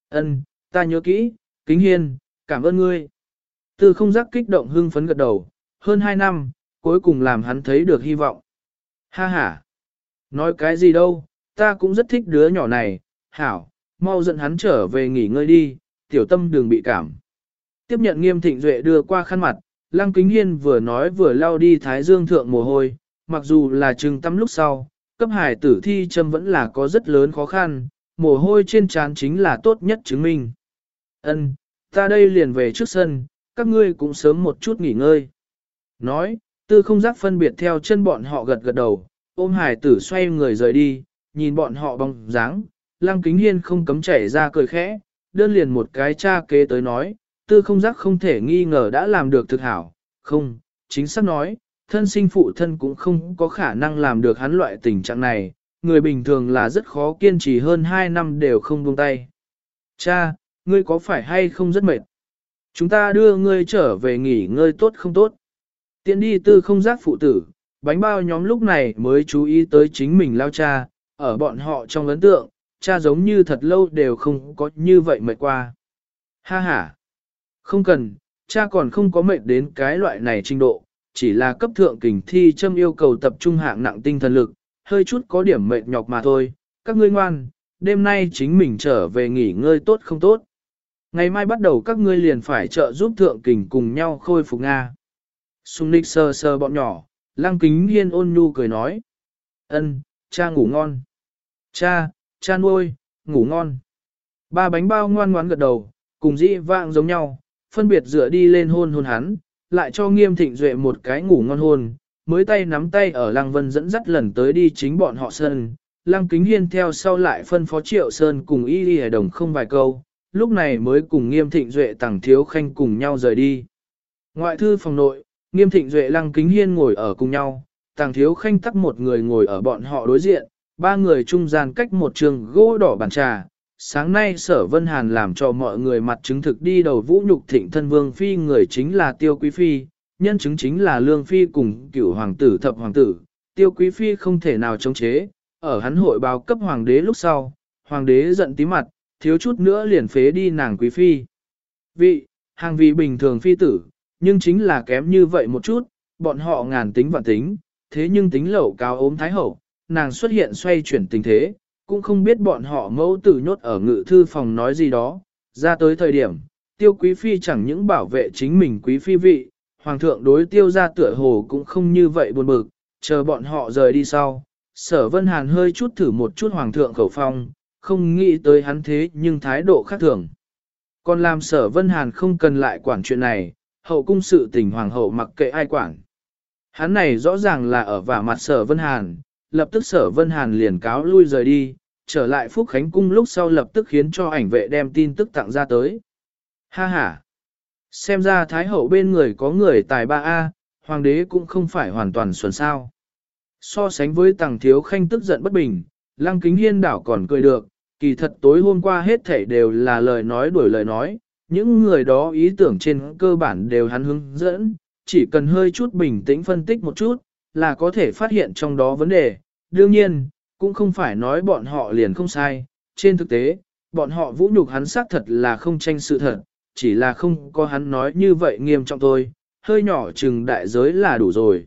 Ân, ta nhớ kỹ, kính hiên, cảm ơn ngươi. Tư không giác kích động hưng phấn gật đầu, hơn hai năm, cuối cùng làm hắn thấy được hy vọng. Ha ha, nói cái gì đâu, ta cũng rất thích đứa nhỏ này, hảo, mau dẫn hắn trở về nghỉ ngơi đi, tiểu tâm đừng bị cảm. Tiếp nhận nghiêm thịnh duệ đưa qua khăn mặt, lăng kính hiên vừa nói vừa lao đi thái dương thượng mồ hôi, mặc dù là trừng tâm lúc sau, cấp hải tử thi châm vẫn là có rất lớn khó khăn, mồ hôi trên trán chính là tốt nhất chứng minh. Ân, ta đây liền về trước sân, các ngươi cũng sớm một chút nghỉ ngơi. Nói, tư không giác phân biệt theo chân bọn họ gật gật đầu, ôm hải tử xoay người rời đi, nhìn bọn họ bóng dáng, lăng kính hiên không cấm chảy ra cười khẽ, đơn liền một cái cha kế tới nói, tư không giác không thể nghi ngờ đã làm được thực hảo, không, chính xác nói, thân sinh phụ thân cũng không có khả năng làm được hắn loại tình trạng này, người bình thường là rất khó kiên trì hơn 2 năm đều không buông tay. Cha, ngươi có phải hay không rất mệt? Chúng ta đưa ngươi trở về nghỉ ngơi tốt không tốt? Tiện đi tư không giác phụ tử, bánh bao nhóm lúc này mới chú ý tới chính mình lao cha, ở bọn họ trong ấn tượng, cha giống như thật lâu đều không có như vậy mệt qua. Ha ha! Không cần, cha còn không có mệt đến cái loại này trình độ, chỉ là cấp thượng kình thi châm yêu cầu tập trung hạng nặng tinh thần lực, hơi chút có điểm mệt nhọc mà thôi. Các ngươi ngoan, đêm nay chính mình trở về nghỉ ngơi tốt không tốt. Ngày mai bắt đầu các ngươi liền phải trợ giúp thượng kình cùng nhau khôi phục Nga. Sùng nịch sờ sờ bọn nhỏ, lăng kính hiên ôn nhu cười nói. ân, cha ngủ ngon. Cha, cha nuôi, ngủ ngon. Ba bánh bao ngoan ngoãn gật đầu, cùng dĩ vạng giống nhau, phân biệt dựa đi lên hôn hôn hắn, lại cho nghiêm thịnh duệ một cái ngủ ngon hôn, mới tay nắm tay ở Lăng Vân dẫn dắt lần tới đi chính bọn họ sơn. Lăng Kính Hiên theo sau lại phân phó Triệu Sơn cùng Y Y Đồng không vài câu, lúc này mới cùng Nghiêm Thịnh Duệ tàng thiếu khanh cùng nhau rời đi. Ngoại thư phòng nội, Nghiêm Thịnh Duệ Lăng Kính Hiên ngồi ở cùng nhau, tàng thiếu khanh tắc một người ngồi ở bọn họ đối diện, ba người trung gian cách một trường gỗ đỏ bàn trà, sáng nay sở Vân Hàn làm cho mọi người mặt chứng thực đi đầu vũ nhục thịnh thân vương phi người chính là tiêu quý phi, nhân chứng chính là lương phi cùng cửu hoàng tử thập hoàng tử, tiêu quý phi không thể nào chống chế, ở hắn hội báo cấp hoàng đế lúc sau, hoàng đế giận tí mặt, thiếu chút nữa liền phế đi nàng quý phi. Vị, hàng vị bình thường phi tử, nhưng chính là kém như vậy một chút, bọn họ ngàn tính vạn tính, thế nhưng tính lẩu cao ốm thái hậu, nàng xuất hiện xoay chuyển tình thế, cũng không biết bọn họ mẫu tử nhốt ở ngự thư phòng nói gì đó, ra tới thời điểm, tiêu quý phi chẳng những bảo vệ chính mình quý phi vị, hoàng thượng đối tiêu ra tựa hồ cũng không như vậy buồn bực, chờ bọn họ rời đi sau. Sở Vân Hàn hơi chút thử một chút hoàng thượng khẩu phong, không nghĩ tới hắn thế nhưng thái độ khác thường. Còn làm sở Vân Hàn không cần lại quản chuyện này, hậu cung sự tình hoàng hậu mặc kệ ai quản. Hắn này rõ ràng là ở vả mặt sở Vân Hàn, lập tức sở Vân Hàn liền cáo lui rời đi, trở lại Phúc Khánh Cung lúc sau lập tức khiến cho ảnh vệ đem tin tức tặng ra tới. Ha ha! Xem ra Thái Hậu bên người có người tài ba A, Hoàng đế cũng không phải hoàn toàn xuẩn sao. So sánh với tàng thiếu khanh tức giận bất bình, Lăng Kính Hiên đảo còn cười được, kỳ thật tối hôm qua hết thảy đều là lời nói đuổi lời nói, những người đó ý tưởng trên cơ bản đều hắn hướng dẫn, chỉ cần hơi chút bình tĩnh phân tích một chút, là có thể phát hiện trong đó vấn đề. Đương nhiên, cũng không phải nói bọn họ liền không sai, trên thực tế, bọn họ vũ nhục hắn xác thật là không tranh sự thật, chỉ là không có hắn nói như vậy nghiêm trọng thôi, hơi nhỏ chừng đại giới là đủ rồi.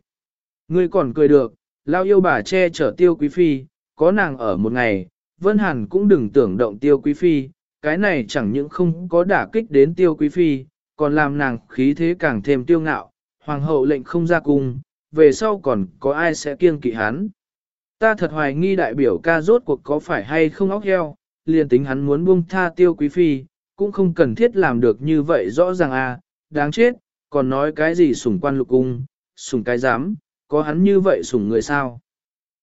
Ngươi còn cười được, lao yêu bà che chở tiêu quý phi, có nàng ở một ngày, Vân Hàn cũng đừng tưởng động tiêu quý phi, cái này chẳng những không có đả kích đến tiêu quý phi, còn làm nàng khí thế càng thêm tiêu ngạo, hoàng hậu lệnh không ra cung, về sau còn có ai sẽ kiêng kỵ hắn. Ta thật hoài nghi đại biểu ca rốt cuộc có phải hay không óc heo, liền tính hắn muốn buông tha tiêu quý phi, cũng không cần thiết làm được như vậy rõ ràng à, đáng chết, còn nói cái gì sủng quan lục cung, sủng cái dám, có hắn như vậy sủng người sao.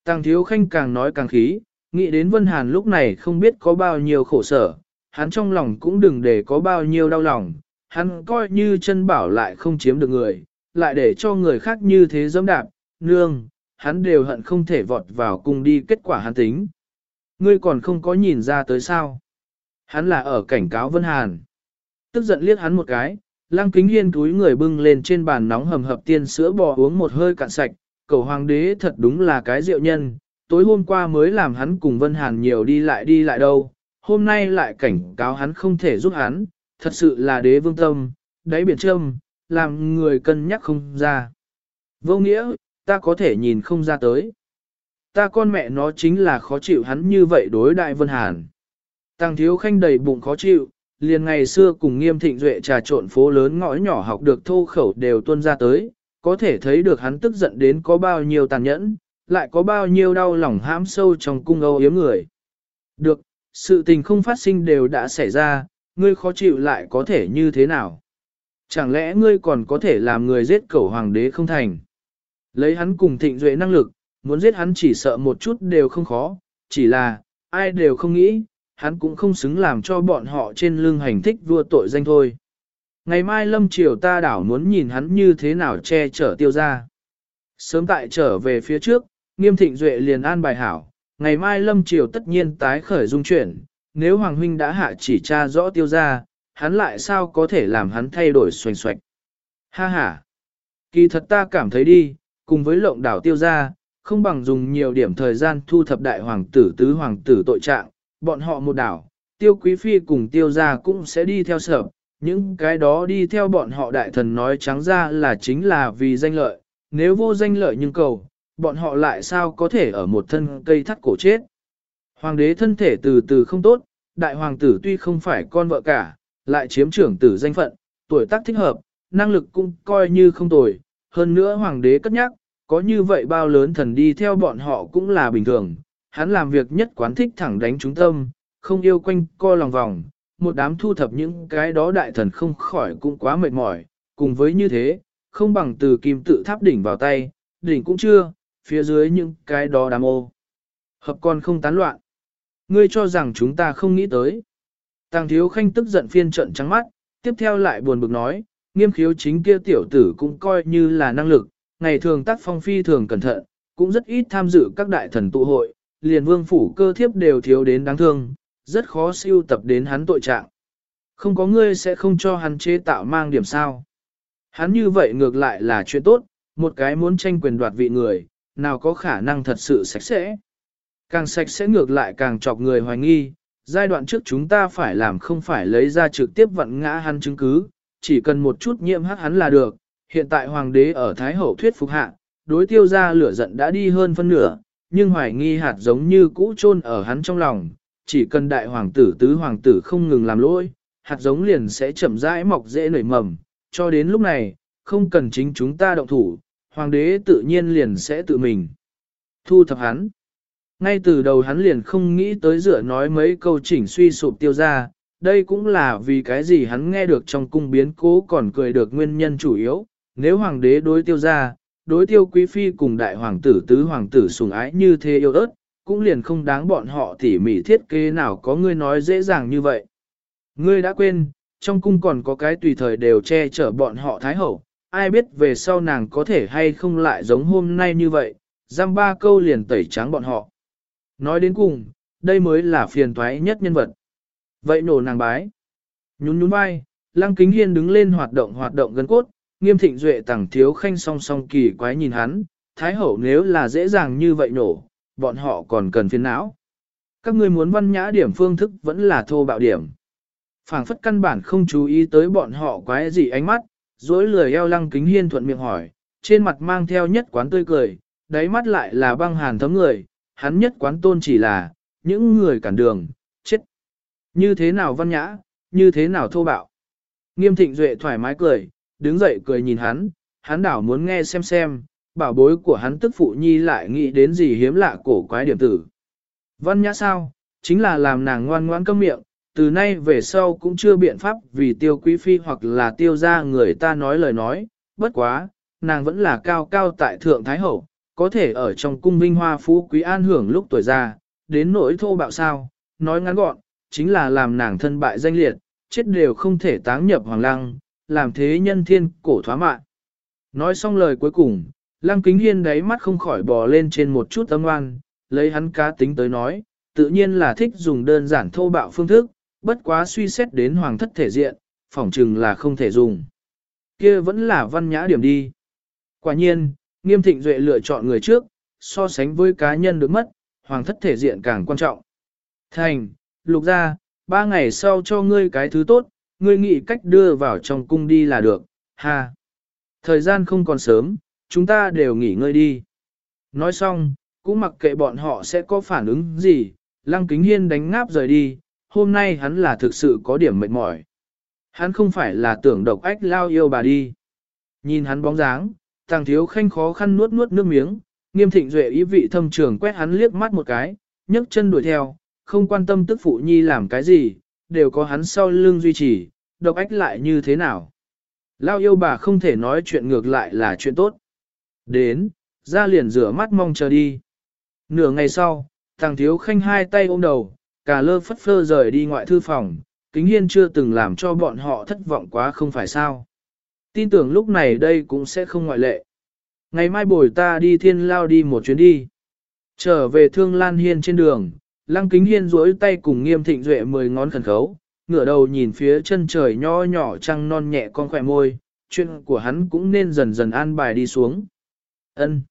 Tăng thiếu khanh càng nói càng khí, nghĩ đến Vân Hàn lúc này không biết có bao nhiêu khổ sở, hắn trong lòng cũng đừng để có bao nhiêu đau lòng, hắn coi như chân bảo lại không chiếm được người, lại để cho người khác như thế dẫm đạp, nương, hắn đều hận không thể vọt vào cung đi kết quả hắn tính. Ngươi còn không có nhìn ra tới sao. Hắn là ở cảnh cáo Vân Hàn. Tức giận liếc hắn một cái, lăng kính hiên túi người bưng lên trên bàn nóng hầm hập tiên sữa bò uống một hơi cạn sạch, cầu hoàng đế thật đúng là cái rượu nhân, tối hôm qua mới làm hắn cùng Vân Hàn nhiều đi lại đi lại đâu, hôm nay lại cảnh cáo hắn không thể giúp hắn, thật sự là đế vương tâm, đáy biển trâm, làm người cân nhắc không ra. Vô nghĩa, ta có thể nhìn không ra tới. Ta con mẹ nó chính là khó chịu hắn như vậy đối đại Vân Hàn. Tăng thiếu khanh đầy bụng khó chịu, liền ngày xưa cùng nghiêm thịnh duệ trà trộn phố lớn ngõ nhỏ học được thô khẩu đều tuân ra tới, có thể thấy được hắn tức giận đến có bao nhiêu tàn nhẫn, lại có bao nhiêu đau lòng hãm sâu trong cung âu yếm người. Được, sự tình không phát sinh đều đã xảy ra, ngươi khó chịu lại có thể như thế nào? Chẳng lẽ ngươi còn có thể làm người giết cẩu hoàng đế không thành? Lấy hắn cùng thịnh duệ năng lực, muốn giết hắn chỉ sợ một chút đều không khó, chỉ là, ai đều không nghĩ, hắn cũng không xứng làm cho bọn họ trên lưng hành thích vua tội danh thôi. Ngày mai lâm triều ta đảo muốn nhìn hắn như thế nào che chở tiêu ra. Sớm tại trở về phía trước, nghiêm thịnh duệ liền an bài hảo, ngày mai lâm triều tất nhiên tái khởi dung chuyển, nếu Hoàng Huynh đã hạ chỉ tra rõ tiêu ra, hắn lại sao có thể làm hắn thay đổi xoành xoạch. Ha ha! Kỳ thật ta cảm thấy đi, cùng với lộng đảo tiêu gia không bằng dùng nhiều điểm thời gian thu thập đại hoàng tử tứ hoàng tử tội trạng, bọn họ một đảo, tiêu quý phi cùng tiêu gia cũng sẽ đi theo sở, những cái đó đi theo bọn họ đại thần nói trắng ra là chính là vì danh lợi, nếu vô danh lợi nhưng cầu, bọn họ lại sao có thể ở một thân cây thắt cổ chết. Hoàng đế thân thể từ từ không tốt, đại hoàng tử tuy không phải con vợ cả, lại chiếm trưởng tử danh phận, tuổi tác thích hợp, năng lực cũng coi như không tồi, hơn nữa hoàng đế cất nhắc, có như vậy bao lớn thần đi theo bọn họ cũng là bình thường, hắn làm việc nhất quán thích thẳng đánh chúng tâm, không yêu quanh co lòng vòng, một đám thu thập những cái đó đại thần không khỏi cũng quá mệt mỏi, cùng với như thế, không bằng từ kim tự tháp đỉnh vào tay, đỉnh cũng chưa, phía dưới những cái đó đám ô. Hợp con không tán loạn. Ngươi cho rằng chúng ta không nghĩ tới. Tàng thiếu khanh tức giận phiên trận trắng mắt, tiếp theo lại buồn bực nói, nghiêm khiếu chính kia tiểu tử cũng coi như là năng lực, ngày thường tác phong phi thường cẩn thận, cũng rất ít tham dự các đại thần tụ hội, liền vương phủ cơ thiếp đều thiếu đến đáng thương, rất khó siêu tập đến hắn tội trạng. Không có ngươi sẽ không cho hắn chế tạo mang điểm sao. Hắn như vậy ngược lại là chuyện tốt, một cái muốn tranh quyền đoạt vị người, nào có khả năng thật sự sạch sẽ. Càng sạch sẽ ngược lại càng chọc người hoài nghi, giai đoạn trước chúng ta phải làm không phải lấy ra trực tiếp vận ngã hắn chứng cứ, chỉ cần một chút nhiễm hắc hắn là được. Hiện tại hoàng đế ở Thái Hậu thuyết phục hạ, đối tiêu ra lửa giận đã đi hơn phân nửa, nhưng hoài nghi hạt giống như cũ chôn ở hắn trong lòng, chỉ cần đại hoàng tử tứ hoàng tử không ngừng làm lỗi, hạt giống liền sẽ chậm rãi mọc dễ nảy mầm, cho đến lúc này, không cần chính chúng ta động thủ, hoàng đế tự nhiên liền sẽ tự mình thu thập hắn. Ngay từ đầu hắn liền không nghĩ tới dựa nói mấy câu chỉnh suy sụp tiêu ra, đây cũng là vì cái gì hắn nghe được trong cung biến cố còn cười được nguyên nhân chủ yếu, nếu hoàng đế đối tiêu ra, đối tiêu quý phi cùng đại hoàng tử tứ hoàng tử sùng ái như thế yêu ớt, cũng liền không đáng bọn họ tỉ mỉ thiết kế nào có ngươi nói dễ dàng như vậy. Ngươi đã quên, trong cung còn có cái tùy thời đều che chở bọn họ thái hậu, ai biết về sau nàng có thể hay không lại giống hôm nay như vậy, giam ba câu liền tẩy trắng bọn họ. Nói đến cùng, đây mới là phiền toái nhất nhân vật. Vậy nổ nàng bái. Nhún nhún vai, lăng kính hiên đứng lên hoạt động hoạt động gân cốt, nghiêm thịnh duệ tẳng thiếu khanh song song kỳ quái nhìn hắn, thái hậu nếu là dễ dàng như vậy nổ, bọn họ còn cần phiền não. Các người muốn văn nhã điểm phương thức vẫn là thô bạo điểm. phảng phất căn bản không chú ý tới bọn họ quái gì ánh mắt, dối lười eo lăng kính hiên thuận miệng hỏi, trên mặt mang theo nhất quán tươi cười, đáy mắt lại là băng hàn thấm người, hắn nhất quán tôn chỉ là, những người cản đường, chết. Như thế nào văn nhã, như thế nào thô bạo. Nghiêm thịnh duệ thoải mái cười, đứng dậy cười nhìn hắn, hắn đảo muốn nghe xem xem, bảo bối của hắn tức phụ nhi lại nghĩ đến gì hiếm lạ cổ quái điểm tử. Văn nhã sao, chính là làm nàng ngoan ngoãn câm miệng, từ nay về sau cũng chưa biện pháp vì tiêu quý phi hoặc là tiêu ra người ta nói lời nói, bất quá, nàng vẫn là cao cao tại thượng thái hậu, có thể ở trong cung vinh hoa phú quý an hưởng lúc tuổi già, đến nỗi thô bạo sao, nói ngắn gọn, chính là làm nàng thân bại danh liệt, chết đều không thể táng nhập hoàng lăng, làm thế nhân thiên cổ thoá mạn. Nói xong lời cuối cùng, lăng kính hiên đáy mắt không khỏi bò lên trên một chút âm oan, lấy hắn cá tính tới nói, tự nhiên là thích dùng đơn giản thô bạo phương thức, bất quá suy xét đến hoàng thất thể diện, phỏng chừng là không thể dùng. kia vẫn là văn nhã điểm đi. Quả nhiên, nghiêm thịnh duệ lựa chọn người trước, so sánh với cá nhân được mất, hoàng thất thể diện càng quan trọng. Thành, lục ra, ba ngày sau cho ngươi cái thứ tốt, ngươi nghĩ cách đưa vào trong cung đi là được, ha. Thời gian không còn sớm, chúng ta đều nghỉ ngơi đi. Nói xong, cũng mặc kệ bọn họ sẽ có phản ứng gì, lăng kính hiên đánh ngáp rời đi, hôm nay hắn là thực sự có điểm mệt mỏi. Hắn không phải là tưởng độc ách lao yêu bà đi. Nhìn hắn bóng dáng, thằng thiếu khanh khó khăn nuốt nuốt nước miếng, nghiêm thịnh duệ ý vị thâm trường quét hắn liếc mắt một cái, nhấc chân đuổi theo, không quan tâm tức phụ nhi làm cái gì, đều có hắn sau lưng duy trì, độc ách lại như thế nào. Lao yêu bà không thể nói chuyện ngược lại là chuyện tốt. Đến, ra liền rửa mắt mong chờ đi. Nửa ngày sau, thằng thiếu khanh hai tay ôm đầu, cả lơ phất phơ rời đi ngoại thư phòng, kính hiên chưa từng làm cho bọn họ thất vọng quá không phải sao. Tin tưởng lúc này đây cũng sẽ không ngoại lệ. Ngày mai bồi ta đi thiên lao đi một chuyến đi. Trở về thương lan hiên trên đường, lăng kính hiên duỗi tay cùng nghiêm thịnh duệ mười ngón khẩn khấu, ngửa đầu nhìn phía chân trời nho nhỏ trăng non nhẹ con khỏe môi, chuyện của hắn cũng nên dần dần an bài đi xuống. ân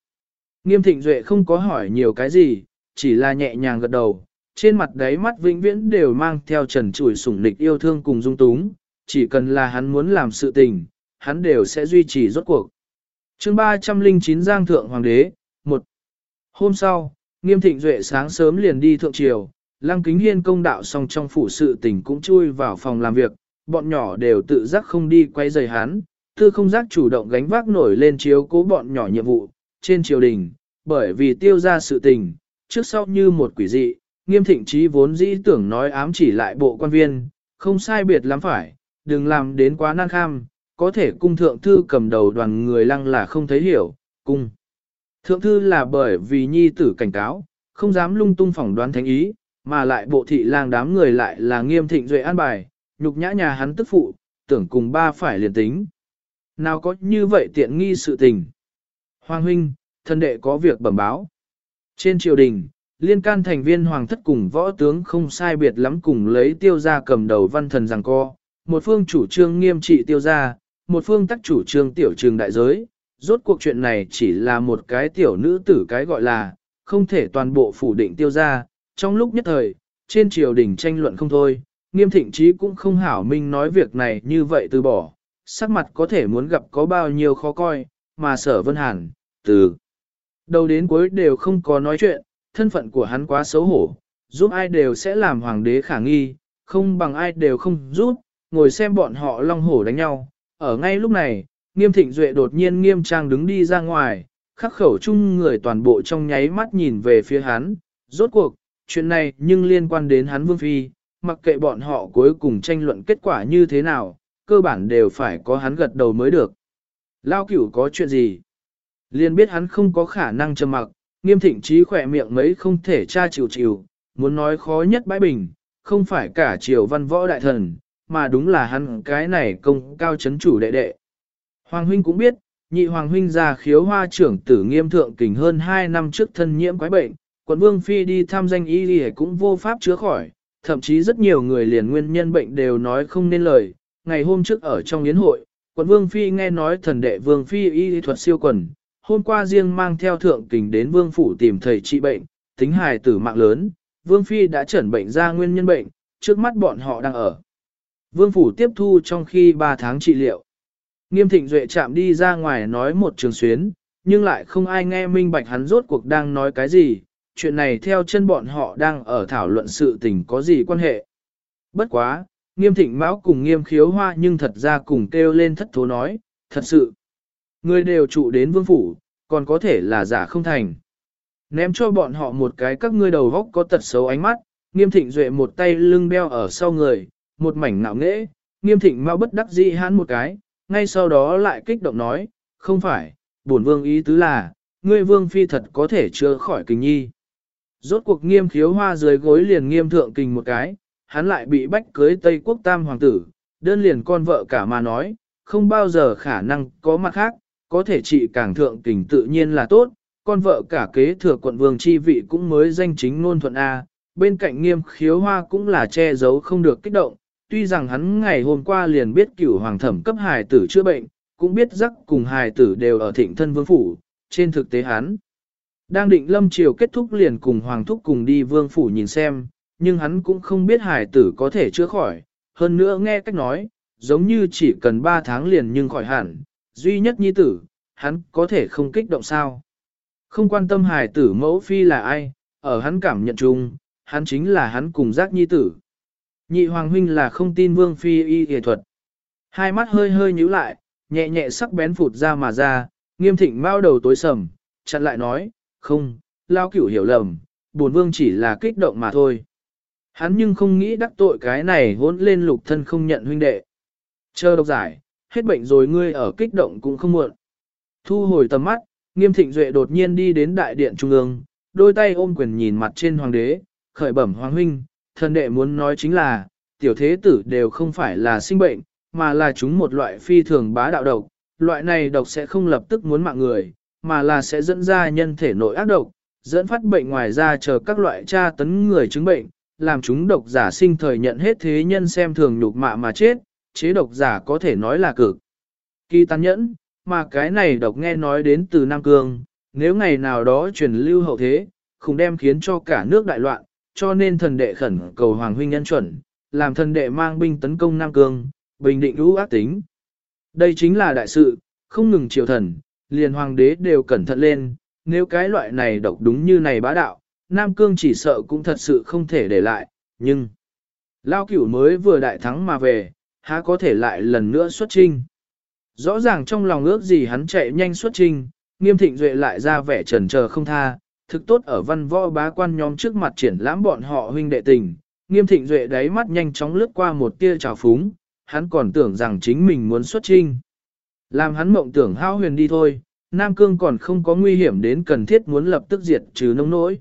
Nghiêm thịnh duệ không có hỏi nhiều cái gì, chỉ là nhẹ nhàng gật đầu, trên mặt đáy mắt vĩnh viễn đều mang theo trần trùi sủng nịch yêu thương cùng dung túng, chỉ cần là hắn muốn làm sự tình, hắn đều sẽ duy trì rốt cuộc. chương 309 Giang Thượng Hoàng đế, 1. Hôm sau, nghiêm thịnh duệ sáng sớm liền đi thượng triều, lăng kính hiên công đạo xong trong phủ sự tình cũng chui vào phòng làm việc, bọn nhỏ đều tự giác không đi quay rời hắn, tư không giác chủ động gánh vác nổi lên chiếu cố bọn nhỏ nhiệm vụ, trên triều đình, bởi vì tiêu ra sự tình, trước sau như một quỷ dị, nghiêm thịnh trí vốn dĩ tưởng nói ám chỉ lại bộ quan viên, không sai biệt lắm phải, đừng làm đến quá nan kham, có thể cung thượng thư cầm đầu đoàn người lăng là không thấy hiểu, cung. Thượng thư là bởi vì nhi tử cảnh cáo, không dám lung tung phỏng đoán thánh ý, mà lại bộ thị lang đám người lại là nghiêm thịnh duệ an bài, nhục nhã nhà hắn tức phụ, tưởng cùng ba phải liền tính. Nào có như vậy tiện nghi sự tình. Hoàng huynh, thân đệ có việc bẩm báo. Trên triều đình, liên can thành viên hoàng thất cùng võ tướng không sai biệt lắm cùng lấy tiêu gia cầm đầu văn thần rằng co, một phương chủ trương nghiêm trị tiêu gia, một phương tắc chủ trương tiểu trường đại giới, rốt cuộc chuyện này chỉ là một cái tiểu nữ tử cái gọi là, không thể toàn bộ phủ định tiêu gia, trong lúc nhất thời, trên triều đình tranh luận không thôi, nghiêm thịnh trí cũng không hảo minh nói việc này như vậy từ bỏ, sắc mặt có thể muốn gặp có bao nhiêu khó coi, mà sở vân hàn, từ đầu đến cuối đều không có nói chuyện, thân phận của hắn quá xấu hổ, giúp ai đều sẽ làm hoàng đế khả nghi, không bằng ai đều không giúp, ngồi xem bọn họ long hổ đánh nhau. Ở ngay lúc này, nghiêm thịnh duệ đột nhiên nghiêm trang đứng đi ra ngoài, khắc khẩu chung người toàn bộ trong nháy mắt nhìn về phía hắn, rốt cuộc, chuyện này nhưng liên quan đến hắn vương phi, mặc kệ bọn họ cuối cùng tranh luận kết quả như thế nào, cơ bản đều phải có hắn gật đầu mới được. Lao cửu có chuyện gì? Liên biết hắn không có khả năng trầm mặc, nghiêm thịnh trí khỏe miệng mấy không thể tra chịu chịu, muốn nói khó nhất bãi bình, không phải cả triều văn võ đại thần, mà đúng là hắn cái này công cao chấn chủ đệ đệ. Hoàng huynh cũng biết, nhị hoàng huynh già khiếu hoa trưởng tử nghiêm thượng kình hơn 2 năm trước thân nhiễm quái bệnh, quận vương phi đi thăm danh y y cũng vô pháp chữa khỏi, thậm chí rất nhiều người liền nguyên nhân bệnh đều nói không nên lời. Ngày hôm trước ở trong yến hội, quận vương phi nghe nói thần đệ vương phi y thuật siêu quần, hôm qua riêng mang theo thượng kình đến vương phủ tìm thầy trị bệnh, tính hài tử mạng lớn, vương phi đã chẩn bệnh ra nguyên nhân bệnh, trước mắt bọn họ đang ở. Vương phủ tiếp thu trong khi 3 tháng trị liệu. Nghiêm thịnh duệ chạm đi ra ngoài nói một trường xuyến, nhưng lại không ai nghe minh bạch hắn rốt cuộc đang nói cái gì, chuyện này theo chân bọn họ đang ở thảo luận sự tình có gì quan hệ. Bất quá, nghiêm thịnh mão cùng nghiêm khiếu hoa nhưng thật ra cùng kêu lên thất thố nói, thật sự. Người đều trụ đến vương phủ, còn có thể là giả không thành. Ném cho bọn họ một cái các ngươi đầu góc có tật xấu ánh mắt, nghiêm thịnh duệ một tay lưng beo ở sau người, một mảnh nạo nghễ, nghiêm thịnh mau bất đắc dĩ hán một cái, ngay sau đó lại kích động nói, không phải, bổn vương ý tứ là, ngươi vương phi thật có thể chữa khỏi kình nhi. Rốt cuộc nghiêm khiếu hoa dưới gối liền nghiêm thượng kình một cái, hắn lại bị bách cưới Tây quốc tam hoàng tử, đơn liền con vợ cả mà nói, không bao giờ khả năng có mặt khác, có thể trị càng thượng kình tự nhiên là tốt, con vợ cả kế thừa quận vương chi vị cũng mới danh chính ngôn thuận A, bên cạnh nghiêm khiếu hoa cũng là che giấu không được kích động, tuy rằng hắn ngày hôm qua liền biết cửu hoàng thẩm cấp hài tử chữa bệnh, cũng biết rắc cùng hài tử đều ở thịnh thân vương phủ, trên thực tế hắn. Đang định lâm triều kết thúc liền cùng hoàng thúc cùng đi vương phủ nhìn xem, nhưng hắn cũng không biết hài tử có thể chữa khỏi, hơn nữa nghe cách nói, giống như chỉ cần 3 tháng liền nhưng khỏi hẳn, duy nhất nhi tử, hắn có thể không kích động sao. Không quan tâm hài tử mẫu phi là ai, ở hắn cảm nhận chung, hắn chính là hắn cùng giác nhi tử. Nhị hoàng huynh là không tin vương phi y y thuật. Hai mắt hơi hơi nhíu lại, nhẹ nhẹ sắc bén phụt ra mà ra, nghiêm thịnh bao đầu tối sầm, chặn lại nói, không, lao cửu hiểu lầm, buồn vương chỉ là kích động mà thôi. Hắn nhưng không nghĩ đắc tội cái này hốn lên lục thân không nhận huynh đệ. Chờ độc giải, hết bệnh rồi ngươi ở kích động cũng không muộn. Thu hồi tầm mắt, nghiêm thịnh duệ đột nhiên đi đến đại điện trung ương, đôi tay ôm quyền nhìn mặt trên hoàng đế, khởi bẩm hoàng huynh, thần đệ muốn nói chính là, tiểu thế tử đều không phải là sinh bệnh, mà là chúng một loại phi thường bá đạo độc, loại này độc sẽ không lập tức muốn mạng người, mà là sẽ dẫn ra nhân thể nội ác độc, dẫn phát bệnh ngoài ra chờ các loại tra tấn người chứng bệnh, làm chúng độc giả sinh thời nhận hết thế nhân xem thường nhục mạ mà chết, chế độc giả có thể nói là cực. Kỳ tàn nhẫn, mà cái này độc nghe nói đến từ Nam Cương, nếu ngày nào đó truyền lưu hậu thế, không đem khiến cho cả nước đại loạn, cho nên thần đệ khẩn cầu Hoàng huynh nhân chuẩn, làm thần đệ mang binh tấn công Nam Cương, bình định lũ ác tính. Đây chính là đại sự, không ngừng triều thần, liền hoàng đế đều cẩn thận lên, nếu cái loại này độc đúng như này bá đạo, Nam Cương chỉ sợ cũng thật sự không thể để lại, nhưng... Lao cửu mới vừa đại thắng mà về, há có thể lại lần nữa xuất trinh. Rõ ràng trong lòng ước gì hắn chạy nhanh xuất trinh, nghiêm thịnh duệ lại ra vẻ trần chờ không tha, thực tốt ở văn võ bá quan nhóm trước mặt triển lãm bọn họ huynh đệ tình, nghiêm thịnh duệ đáy mắt nhanh chóng lướt qua một tia trào phúng, hắn còn tưởng rằng chính mình muốn xuất trinh. Làm hắn mộng tưởng hao huyền đi thôi, Nam Cương còn không có nguy hiểm đến cần thiết muốn lập tức diệt trừ nông nỗi.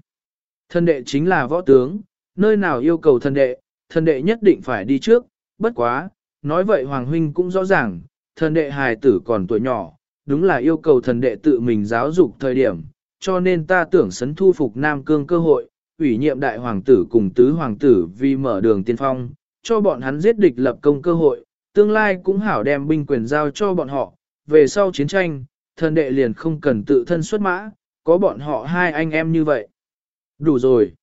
Thân đệ chính là võ tướng, nơi nào yêu cầu thân đệ, thân đệ nhất định phải đi trước, bất quá, nói vậy Hoàng Huynh cũng rõ ràng, thân đệ hài tử còn tuổi nhỏ, đúng là yêu cầu thần đệ tự mình giáo dục thời điểm, cho nên ta tưởng sấn thu phục Nam Cương cơ hội, ủy nhiệm đại hoàng tử cùng tứ hoàng tử vì mở đường tiên phong, cho bọn hắn giết địch lập công cơ hội, tương lai cũng hảo đem binh quyền giao cho bọn họ, về sau chiến tranh, thần đệ liền không cần tự thân xuất mã, có bọn họ hai anh em như vậy. Đủ rồi.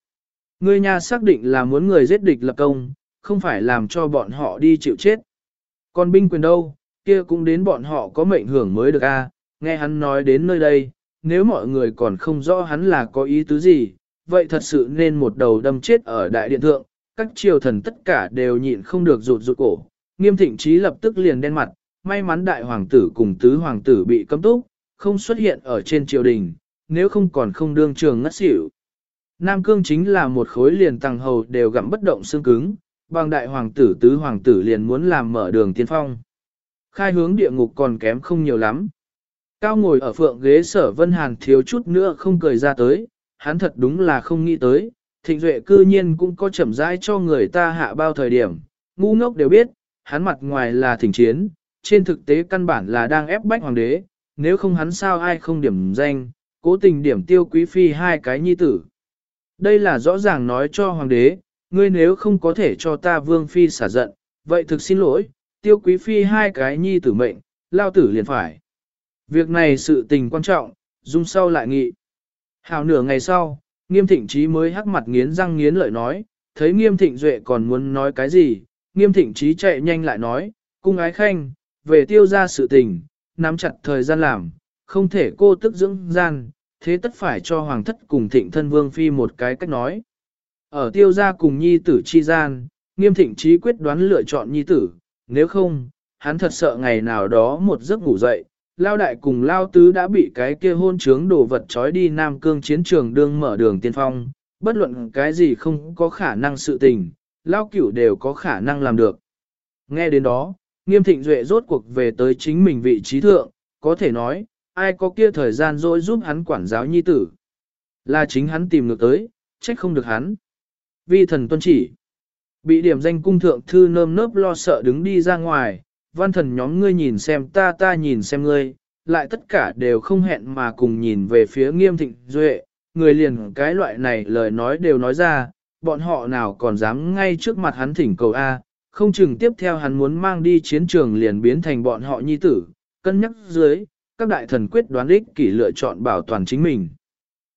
Ngươi nhà xác định là muốn người giết địch lập công, không phải làm cho bọn họ đi chịu chết. Còn binh quyền đâu, kia cũng đến bọn họ có mệnh hưởng mới được a. nghe hắn nói đến nơi đây, nếu mọi người còn không rõ hắn là có ý tứ gì, vậy thật sự nên một đầu đâm chết ở đại điện thượng, các triều thần tất cả đều nhịn không được rụt rụt cổ, nghiêm thịnh trí lập tức liền đen mặt, may mắn đại hoàng tử cùng tứ hoàng tử bị cấm túc, không xuất hiện ở trên triều đình, nếu không còn không đương trường ngất xỉu. Nam cương chính là một khối liền tăng hầu đều gặm bất động xương cứng, bằng đại hoàng tử tứ hoàng tử liền muốn làm mở đường tiên phong. Khai hướng địa ngục còn kém không nhiều lắm. Cao ngồi ở phượng ghế sở vân hàn thiếu chút nữa không cười ra tới, hắn thật đúng là không nghĩ tới, thịnh duệ cư nhiên cũng có chậm rãi cho người ta hạ bao thời điểm, ngu ngốc đều biết, hắn mặt ngoài là thỉnh chiến, trên thực tế căn bản là đang ép bách hoàng đế, nếu không hắn sao ai không điểm danh, cố tình điểm tiêu quý phi hai cái nhi tử. Đây là rõ ràng nói cho hoàng đế, ngươi nếu không có thể cho ta vương phi xả giận, vậy thực xin lỗi, tiêu quý phi hai cái nhi tử mệnh, lao tử liền phải. Việc này sự tình quan trọng, dung sau lại nghị. Hào nửa ngày sau, nghiêm thịnh trí mới hắc mặt nghiến răng nghiến lợi nói, thấy nghiêm thịnh duệ còn muốn nói cái gì, nghiêm thịnh trí chạy nhanh lại nói, cung ái khanh, về tiêu ra sự tình, nắm chặt thời gian làm, không thể cô tức dưỡng gian, thế tất phải cho hoàng thất cùng thịnh thân vương phi một cái cách nói. Ở tiêu gia cùng nhi tử chi gian, nghiêm thịnh trí quyết đoán lựa chọn nhi tử, nếu không, hắn thật sợ ngày nào đó một giấc ngủ dậy, lao đại cùng lao tứ đã bị cái kia hôn trướng đồ vật trói đi Nam Cương chiến trường đương mở đường tiên phong, bất luận cái gì không có khả năng sự tình, lao cửu đều có khả năng làm được. Nghe đến đó, nghiêm thịnh duệ rốt cuộc về tới chính mình vị trí thượng, có thể nói, ai có kia thời gian dỗi giúp hắn quản giáo nhi tử. Là chính hắn tìm được tới, trách không được hắn. Vi thần tuân chỉ. Bị điểm danh cung thượng thư nơm nớp lo sợ đứng đi ra ngoài, văn thần nhóm ngươi nhìn xem ta ta nhìn xem ngươi, lại tất cả đều không hẹn mà cùng nhìn về phía nghiêm thịnh duệ, người liền cái loại này lời nói đều nói ra, bọn họ nào còn dám ngay trước mặt hắn thỉnh cầu A, không chừng tiếp theo hắn muốn mang đi chiến trường liền biến thành bọn họ nhi tử, cân nhắc dưới, các đại thần quyết đoán ích kỷ lựa chọn bảo toàn chính mình.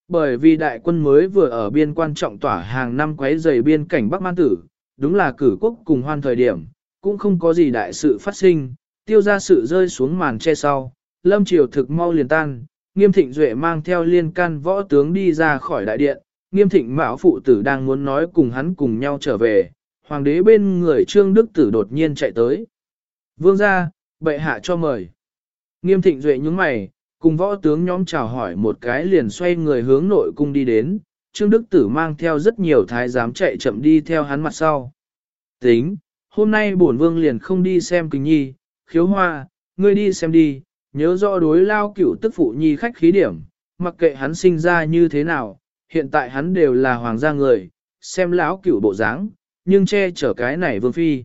Bởi vì đại quân mới vừa ở biên quan trọng tỏa hàng năm quấy dày biên cảnh Bắc Man Tử, đúng là cử quốc cùng hoan thời điểm, cũng không có gì đại sự phát sinh, tiêu ra sự rơi xuống màn che sau, lâm triều thực mau liền tan, nghiêm thịnh duệ mang theo liên can võ tướng đi ra khỏi đại điện, nghiêm thịnh mạo phụ tử đang muốn nói cùng hắn cùng nhau trở về, hoàng đế bên người trương đức tử đột nhiên chạy tới. Vương ra, bệ hạ cho mời. Nghiêm thịnh duệ nhúng mày, cùng võ tướng nhóm chào hỏi một cái liền xoay người hướng nội cung đi đến, Trương Đức Tử mang theo rất nhiều thái giám chạy chậm đi theo hắn mặt sau. Tính, hôm nay bổn vương liền không đi xem kính nhi, khiếu hoa, ngươi đi xem đi, nhớ rõ đối lao cửu tức phụ nhi khách khí điểm, mặc kệ hắn sinh ra như thế nào, hiện tại hắn đều là hoàng gia người, xem lão cửu bộ dáng, nhưng che chở cái này vương phi.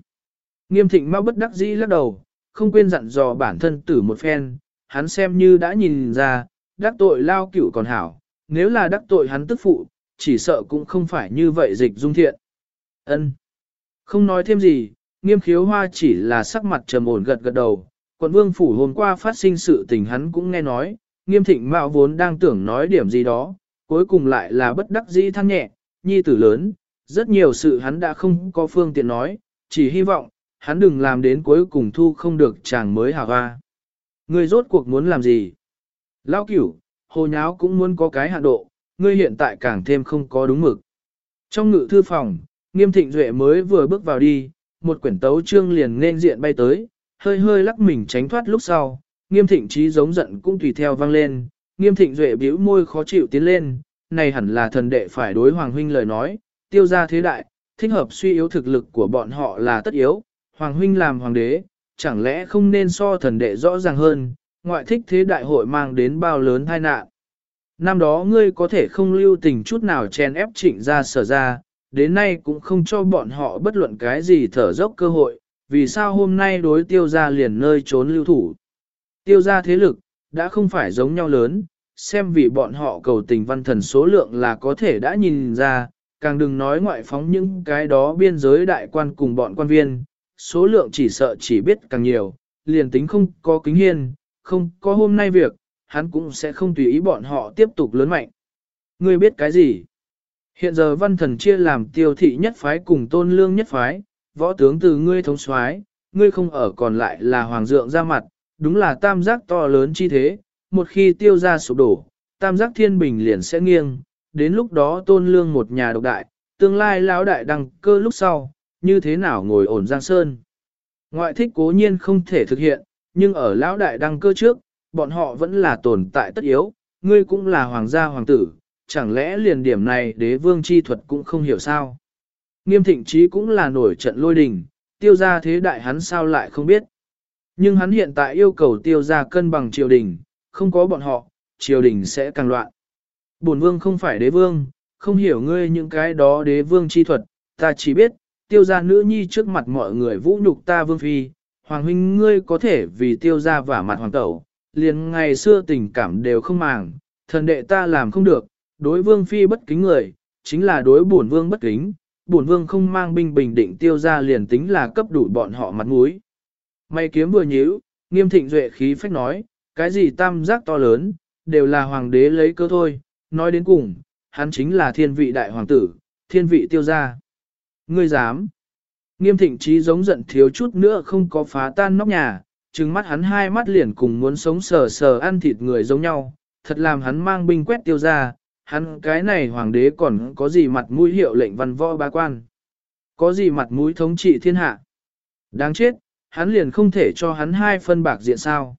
Nghiêm thịnh mau bất đắc dĩ lắc đầu, không quên dặn dò bản thân tử một phen, hắn xem như đã nhìn ra, đắc tội lao cửu còn hảo, nếu là đắc tội hắn tức phụ, chỉ sợ cũng không phải như vậy dịch dung thiện. Ân, không nói thêm gì, nghiêm khiếu hoa chỉ là sắc mặt trầm ổn gật gật đầu, quận vương phủ hôm qua phát sinh sự tình hắn cũng nghe nói, nghiêm thịnh mạo vốn đang tưởng nói điểm gì đó, cuối cùng lại là bất đắc dĩ than nhẹ, nhi tử lớn, rất nhiều sự hắn đã không có phương tiện nói, chỉ hy vọng, hắn đừng làm đến cuối cùng thu không được chàng mới hào hoa. Ngươi rốt cuộc muốn làm gì? Lao cửu, hồ nháo cũng muốn có cái hạn độ, ngươi hiện tại càng thêm không có đúng mực. Trong ngự thư phòng, nghiêm thịnh duệ mới vừa bước vào đi, một quyển tấu trương liền nên diện bay tới, hơi hơi lắc mình tránh thoát lúc sau, nghiêm thịnh trí giống giận cũng tùy theo vang lên, nghiêm thịnh duệ bĩu môi khó chịu tiến lên, này hẳn là thần đệ phải đối hoàng huynh lời nói, tiêu ra thế đại, thích hợp suy yếu thực lực của bọn họ là tất yếu, hoàng huynh làm hoàng đế, chẳng lẽ không nên so thần đệ rõ ràng hơn, ngoại thích thế đại hội mang đến bao lớn tai nạn. Năm đó ngươi có thể không lưu tình chút nào chen ép trịnh ra sở ra, đến nay cũng không cho bọn họ bất luận cái gì thở dốc cơ hội, vì sao hôm nay đối tiêu ra liền nơi trốn lưu thủ. Tiêu ra thế lực, đã không phải giống nhau lớn, xem vì bọn họ cầu tình văn thần số lượng là có thể đã nhìn ra, càng đừng nói ngoại phóng những cái đó biên giới đại quan cùng bọn quan viên, số lượng chỉ sợ chỉ biết càng nhiều, liền tính không có kính hiên, không có hôm nay việc, hắn cũng sẽ không tùy ý bọn họ tiếp tục lớn mạnh. Ngươi biết cái gì? Hiện giờ văn thần chia làm tiêu thị nhất phái cùng tôn lương nhất phái, võ tướng từ ngươi thống soái, ngươi không ở còn lại là hoàng dượng ra mặt, đúng là tam giác to lớn chi thế, một khi tiêu ra sụp đổ, tam giác thiên bình liền sẽ nghiêng, đến lúc đó tôn lương một nhà độc đại, tương lai lão đại đăng cơ lúc sau, như thế nào ngồi ổn giang sơn. Ngoại thích cố nhiên không thể thực hiện, nhưng ở lão đại đăng cơ trước, bọn họ vẫn là tồn tại tất yếu, ngươi cũng là hoàng gia hoàng tử, chẳng lẽ liền điểm này đế vương chi thuật cũng không hiểu sao. Nghiêm thịnh trí cũng là nổi trận lôi đình, tiêu gia thế đại hắn sao lại không biết. Nhưng hắn hiện tại yêu cầu tiêu gia cân bằng triều đình, không có bọn họ, triều đình sẽ càng loạn. Bổn vương không phải đế vương, không hiểu ngươi những cái đó đế vương chi thuật, ta chỉ biết, tiêu gia nữ nhi trước mặt mọi người vũ nhục ta vương phi, hoàng huynh ngươi có thể vì tiêu gia vả mặt hoàng tẩu, liền ngày xưa tình cảm đều không màng, thần đệ ta làm không được, đối vương phi bất kính người, chính là đối bổn vương bất kính, bổn vương không mang binh bình định tiêu gia liền tính là cấp đủ bọn họ mặt mũi. May kiếm vừa nhíu, nghiêm thịnh duệ khí phách nói, cái gì tam giác to lớn, đều là hoàng đế lấy cơ thôi, nói đến cùng, hắn chính là thiên vị đại hoàng tử, thiên vị tiêu gia. Ngươi dám. Nghiêm thịnh trí giống giận thiếu chút nữa không có phá tan nóc nhà, trừng mắt hắn hai mắt liền cùng muốn sống sờ sờ ăn thịt người giống nhau, thật làm hắn mang binh quét tiêu ra, hắn cái này hoàng đế còn có gì mặt mũi hiệu lệnh văn võ bá quan. Có gì mặt mũi thống trị thiên hạ. Đáng chết, hắn liền không thể cho hắn hai phân bạc diện sao.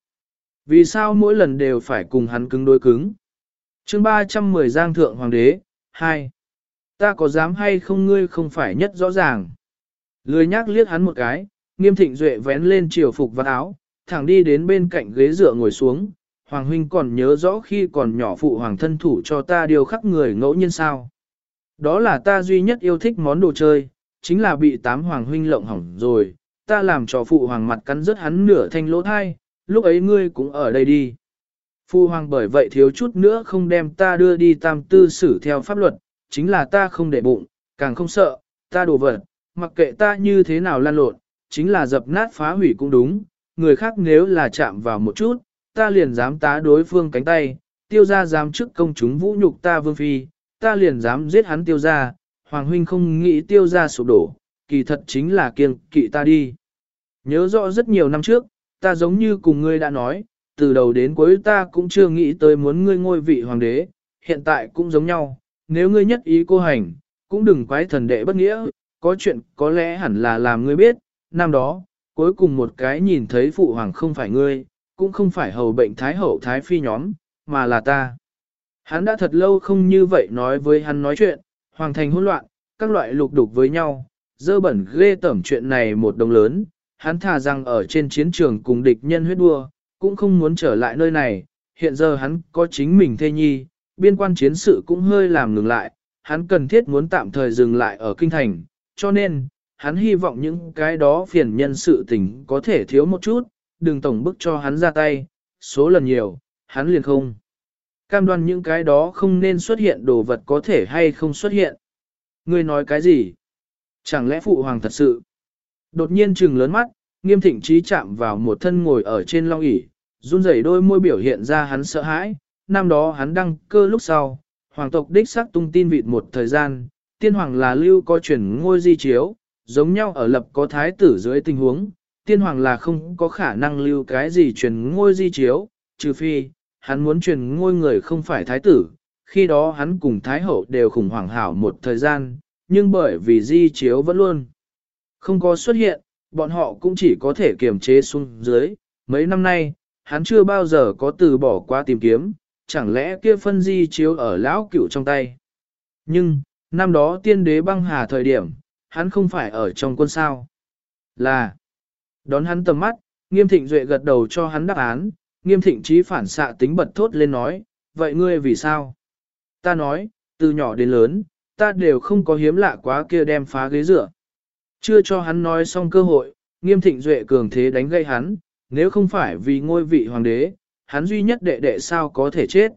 Vì sao mỗi lần đều phải cùng hắn cứng đối cứng? chương 310 Giang Thượng Hoàng đế, 2. Ta có dám hay không ngươi không phải nhất rõ ràng. Lười nhác liếc hắn một cái, nghiêm thịnh duệ vén lên triều phục và áo, thẳng đi đến bên cạnh ghế dựa ngồi xuống. Hoàng huynh còn nhớ rõ khi còn nhỏ phụ hoàng thân thủ cho ta điều khắc người ngẫu nhiên sao. Đó là ta duy nhất yêu thích món đồ chơi, chính là bị tám hoàng huynh lộng hỏng rồi, ta làm cho phụ hoàng mặt cắn rớt hắn nửa thanh lỗ thai, lúc ấy ngươi cũng ở đây đi. Phụ hoàng bởi vậy thiếu chút nữa không đem ta đưa đi tam tư xử theo pháp luật, chính là ta không để bụng, càng không sợ, ta đổ vật, mặc kệ ta như thế nào lan lộn, chính là dập nát phá hủy cũng đúng, người khác nếu là chạm vào một chút, ta liền dám tá đối phương cánh tay, tiêu ra dám trước công chúng vũ nhục ta vương phi, ta liền dám giết hắn tiêu ra, hoàng huynh không nghĩ tiêu ra sụp đổ, kỳ thật chính là kiêng kỵ ta đi. Nhớ rõ rất nhiều năm trước, ta giống như cùng ngươi đã nói, từ đầu đến cuối ta cũng chưa nghĩ tới muốn ngươi ngôi vị hoàng đế, hiện tại cũng giống nhau, nếu ngươi nhất ý cô hành, cũng đừng quái thần đệ bất nghĩa, có chuyện có lẽ hẳn là làm ngươi biết, năm đó, cuối cùng một cái nhìn thấy phụ hoàng không phải ngươi, cũng không phải hầu bệnh thái hậu thái phi nhóm, mà là ta. Hắn đã thật lâu không như vậy nói với hắn nói chuyện, hoàng thành hỗn loạn, các loại lục đục với nhau, dơ bẩn ghê tẩm chuyện này một đồng lớn, hắn thà rằng ở trên chiến trường cùng địch nhân huyết đua, cũng không muốn trở lại nơi này, hiện giờ hắn có chính mình thê nhi, biên quan chiến sự cũng hơi làm ngừng lại, hắn cần thiết muốn tạm thời dừng lại ở kinh thành, cho nên, hắn hy vọng những cái đó phiền nhân sự tình có thể thiếu một chút, đừng tổng bức cho hắn ra tay, số lần nhiều, hắn liền không. Cam đoan những cái đó không nên xuất hiện đồ vật có thể hay không xuất hiện. Ngươi nói cái gì? Chẳng lẽ phụ hoàng thật sự? Đột nhiên trừng lớn mắt, nghiêm thịnh trí chạm vào một thân ngồi ở trên long ỷ run rẩy đôi môi biểu hiện ra hắn sợ hãi. Năm đó hắn đăng cơ lúc sau, hoàng tộc đích xác tung tin vịt một thời gian, tiên hoàng là lưu có chuyển ngôi di chiếu, giống nhau ở lập có thái tử dưới tình huống, tiên hoàng là không có khả năng lưu cái gì truyền ngôi di chiếu, trừ phi, hắn muốn truyền ngôi người không phải thái tử, khi đó hắn cùng thái hậu đều khủng hoảng hảo một thời gian, nhưng bởi vì di chiếu vẫn luôn không có xuất hiện, bọn họ cũng chỉ có thể kiềm chế xuống dưới. Mấy năm nay, hắn chưa bao giờ có từ bỏ qua tìm kiếm, chẳng lẽ kia phân di chiếu ở lão cửu trong tay. Nhưng, năm đó tiên đế băng hà thời điểm, hắn không phải ở trong quân sao. Là, đón hắn tầm mắt, nghiêm thịnh duệ gật đầu cho hắn đáp án, nghiêm thịnh trí phản xạ tính bật thốt lên nói, vậy ngươi vì sao? Ta nói, từ nhỏ đến lớn, ta đều không có hiếm lạ quá kia đem phá ghế dựa. Chưa cho hắn nói xong cơ hội, nghiêm thịnh duệ cường thế đánh gây hắn, nếu không phải vì ngôi vị hoàng đế, hắn duy nhất đệ đệ sao có thể chết.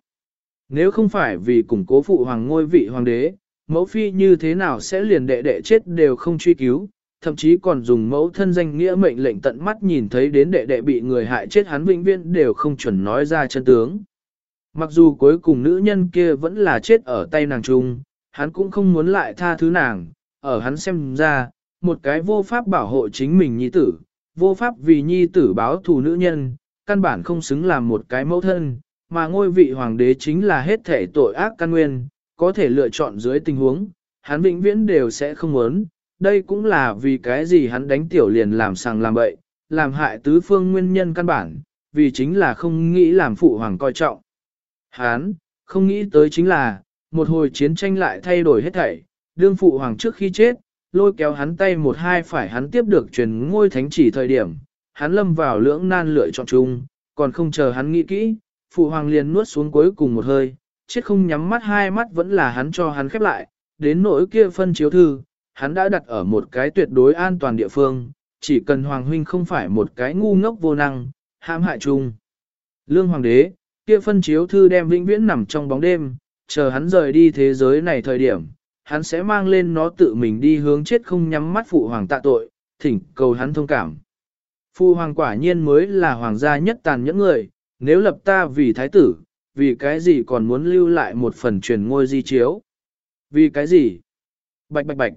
Nếu không phải vì củng cố phụ hoàng ngôi vị hoàng đế, mẫu phi như thế nào sẽ liền đệ đệ chết đều không truy cứu, thậm chí còn dùng mẫu thân danh nghĩa mệnh lệnh tận mắt nhìn thấy đến đệ đệ bị người hại chết hắn vĩnh viễn đều không chuẩn nói ra chân tướng. Mặc dù cuối cùng nữ nhân kia vẫn là chết ở tay nàng trung, hắn cũng không muốn lại tha thứ nàng, ở hắn xem ra, một cái vô pháp bảo hộ chính mình nhi tử, vô pháp vì nhi tử báo thù nữ nhân, căn bản không xứng làm một cái mẫu thân, mà ngôi vị hoàng đế chính là hết thể tội ác căn nguyên, có thể lựa chọn dưới tình huống, hắn vĩnh viễn đều sẽ không muốn, đây cũng là vì cái gì hắn đánh tiểu liền làm sàng làm bậy, làm hại tứ phương nguyên nhân căn bản, vì chính là không nghĩ làm phụ hoàng coi trọng. Hắn, không nghĩ tới chính là, một hồi chiến tranh lại thay đổi hết thảy, đương phụ hoàng trước khi chết, lôi kéo hắn tay một hai phải hắn tiếp được truyền ngôi thánh chỉ thời điểm, hắn lâm vào lưỡng nan lựa chọn chung, còn không chờ hắn nghĩ kỹ, phụ hoàng liền nuốt xuống cuối cùng một hơi, chết không nhắm mắt hai mắt vẫn là hắn cho hắn khép lại, đến nỗi kia phân chiếu thư, hắn đã đặt ở một cái tuyệt đối an toàn địa phương, chỉ cần hoàng huynh không phải một cái ngu ngốc vô năng, hãm hại chung. Lương hoàng đế, kia phân chiếu thư đem vĩnh viễn nằm trong bóng đêm, chờ hắn rời đi thế giới này thời điểm, hắn sẽ mang lên nó tự mình đi hướng chết không nhắm mắt phụ hoàng tạ tội, thỉnh cầu hắn thông cảm. Phụ hoàng quả nhiên mới là hoàng gia nhất tàn nhẫn người, nếu lập ta vì thái tử, vì cái gì còn muốn lưu lại một phần truyền ngôi di chiếu? Vì cái gì? Bạch bạch bạch.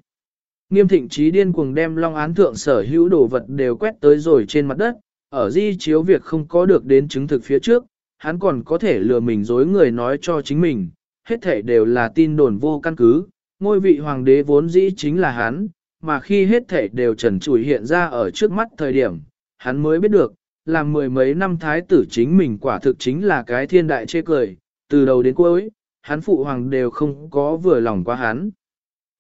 Nghiêm thịnh trí điên cuồng đem long án thượng sở hữu đồ vật đều quét tới rồi trên mặt đất, ở di chiếu việc không có được đến chứng thực phía trước, hắn còn có thể lừa mình dối người nói cho chính mình, hết thể đều là tin đồn vô căn cứ, ngôi vị hoàng đế vốn dĩ chính là hắn, mà khi hết thể đều trần trụi hiện ra ở trước mắt thời điểm, hắn mới biết được, làm mười mấy năm thái tử chính mình quả thực chính là cái thiên đại chê cười, từ đầu đến cuối, hắn phụ hoàng đều không có vừa lòng qua hắn.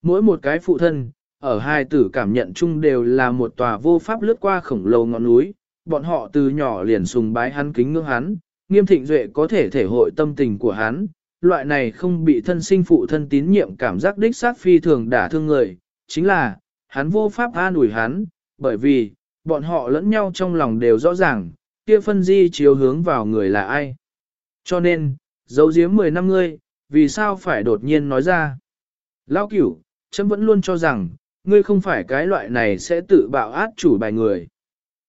Mỗi một cái phụ thân, ở hai tử cảm nhận chung đều là một tòa vô pháp lướt qua khổng lồ ngọn núi, bọn họ từ nhỏ liền sùng bái hắn kính ngưỡng hắn, nghiêm thịnh duệ có thể thể hội tâm tình của hắn, loại này không bị thân sinh phụ thân tín nhiệm cảm giác đích xác phi thường đả thương người, chính là, hắn vô pháp an ủi hắn, bởi vì, bọn họ lẫn nhau trong lòng đều rõ ràng, kia phân di chiếu hướng vào người là ai. Cho nên, dấu giếm 10 năm ngươi, vì sao phải đột nhiên nói ra? Lão cửu, chấm vẫn luôn cho rằng, ngươi không phải cái loại này sẽ tự bạo át chủ bài người.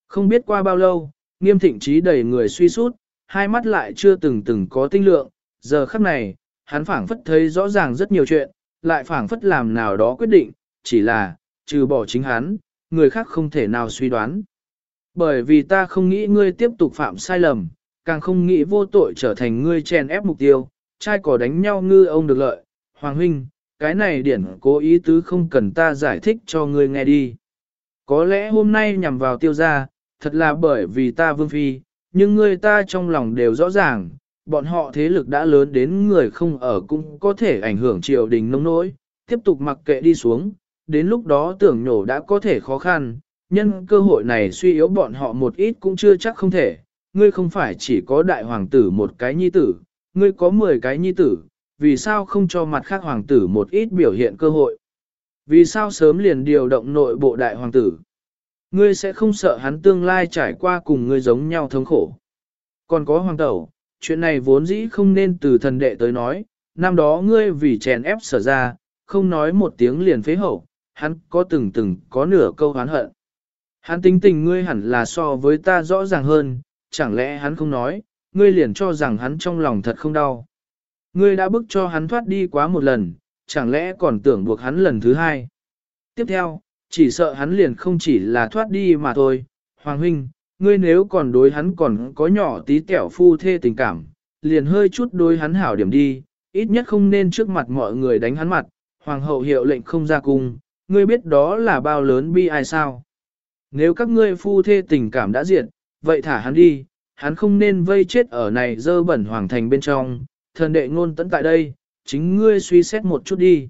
Không biết qua bao lâu, nghiêm thịnh trí đầy người suy sút, hai mắt lại chưa từng từng có tinh lượng, giờ khắc này, hắn phảng phất thấy rõ ràng rất nhiều chuyện, lại phảng phất làm nào đó quyết định, chỉ là, trừ bỏ chính hắn, người khác không thể nào suy đoán. Bởi vì ta không nghĩ ngươi tiếp tục phạm sai lầm, càng không nghĩ vô tội trở thành ngươi chèn ép mục tiêu, trai cỏ đánh nhau ngư ông được lợi. Hoàng huynh, cái này điển cố ý tứ không cần ta giải thích cho ngươi nghe đi. Có lẽ hôm nay nhằm vào tiêu gia, thật là bởi vì ta vương phi, nhưng ngươi ta trong lòng đều rõ ràng, bọn họ thế lực đã lớn đến người không ở cũng có thể ảnh hưởng triều đình nông nỗi, tiếp tục mặc kệ đi xuống, đến lúc đó tưởng nhổ đã có thể khó khăn, nhân cơ hội này suy yếu bọn họ một ít cũng chưa chắc không thể, ngươi không phải chỉ có đại hoàng tử một cái nhi tử, ngươi có 10 cái nhi tử, vì sao không cho mặt khác hoàng tử một ít biểu hiện cơ hội? Vì sao sớm liền điều động nội bộ đại hoàng tử? Ngươi sẽ không sợ hắn tương lai trải qua cùng ngươi giống nhau thống khổ. Còn có hoàng tẩu, chuyện này vốn dĩ không nên từ thần đệ tới nói, năm đó ngươi vì chèn ép sở ra, không nói một tiếng liền phế hậu, hắn có từng từng có nửa câu hán hận. Hắn tính tình ngươi hẳn là so với ta rõ ràng hơn, chẳng lẽ hắn không nói, ngươi liền cho rằng hắn trong lòng thật không đau. Ngươi đã bức cho hắn thoát đi quá một lần, chẳng lẽ còn tưởng buộc hắn lần thứ hai. Tiếp theo, chỉ sợ hắn liền không chỉ là thoát đi mà thôi. Hoàng huynh, ngươi nếu còn đối hắn còn có nhỏ tí tẹo phu thê tình cảm, liền hơi chút đối hắn hảo điểm đi, ít nhất không nên trước mặt mọi người đánh hắn mặt. Hoàng hậu hiệu lệnh không ra cung, ngươi biết đó là bao lớn bi ai sao. Nếu các ngươi phu thê tình cảm đã diệt, vậy thả hắn đi, hắn không nên vây chết ở này dơ bẩn hoàng thành bên trong, thần đệ ngôn tận tại đây, chính ngươi suy xét một chút đi.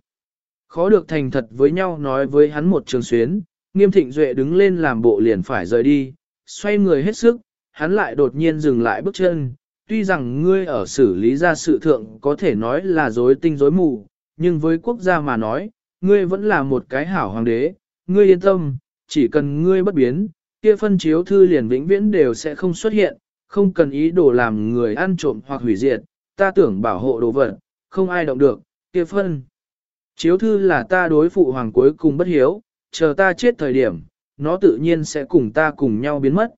Khó được thành thật với nhau nói với hắn một trường xuyến, nghiêm thịnh duệ đứng lên làm bộ liền phải rời đi, xoay người hết sức, hắn lại đột nhiên dừng lại bước chân, tuy rằng ngươi ở xử lý ra sự thượng có thể nói là dối tinh dối mù, nhưng với quốc gia mà nói, ngươi vẫn là một cái hảo hoàng đế, ngươi yên tâm, chỉ cần ngươi bất biến, kia phân chiếu thư liền vĩnh viễn đều sẽ không xuất hiện, không cần ý đồ làm người ăn trộm hoặc hủy diệt, ta tưởng bảo hộ đồ vật, không ai động được, kia phân. Chiếu thư là ta đối phụ hoàng cuối cùng bất hiếu, chờ ta chết thời điểm, nó tự nhiên sẽ cùng ta cùng nhau biến mất.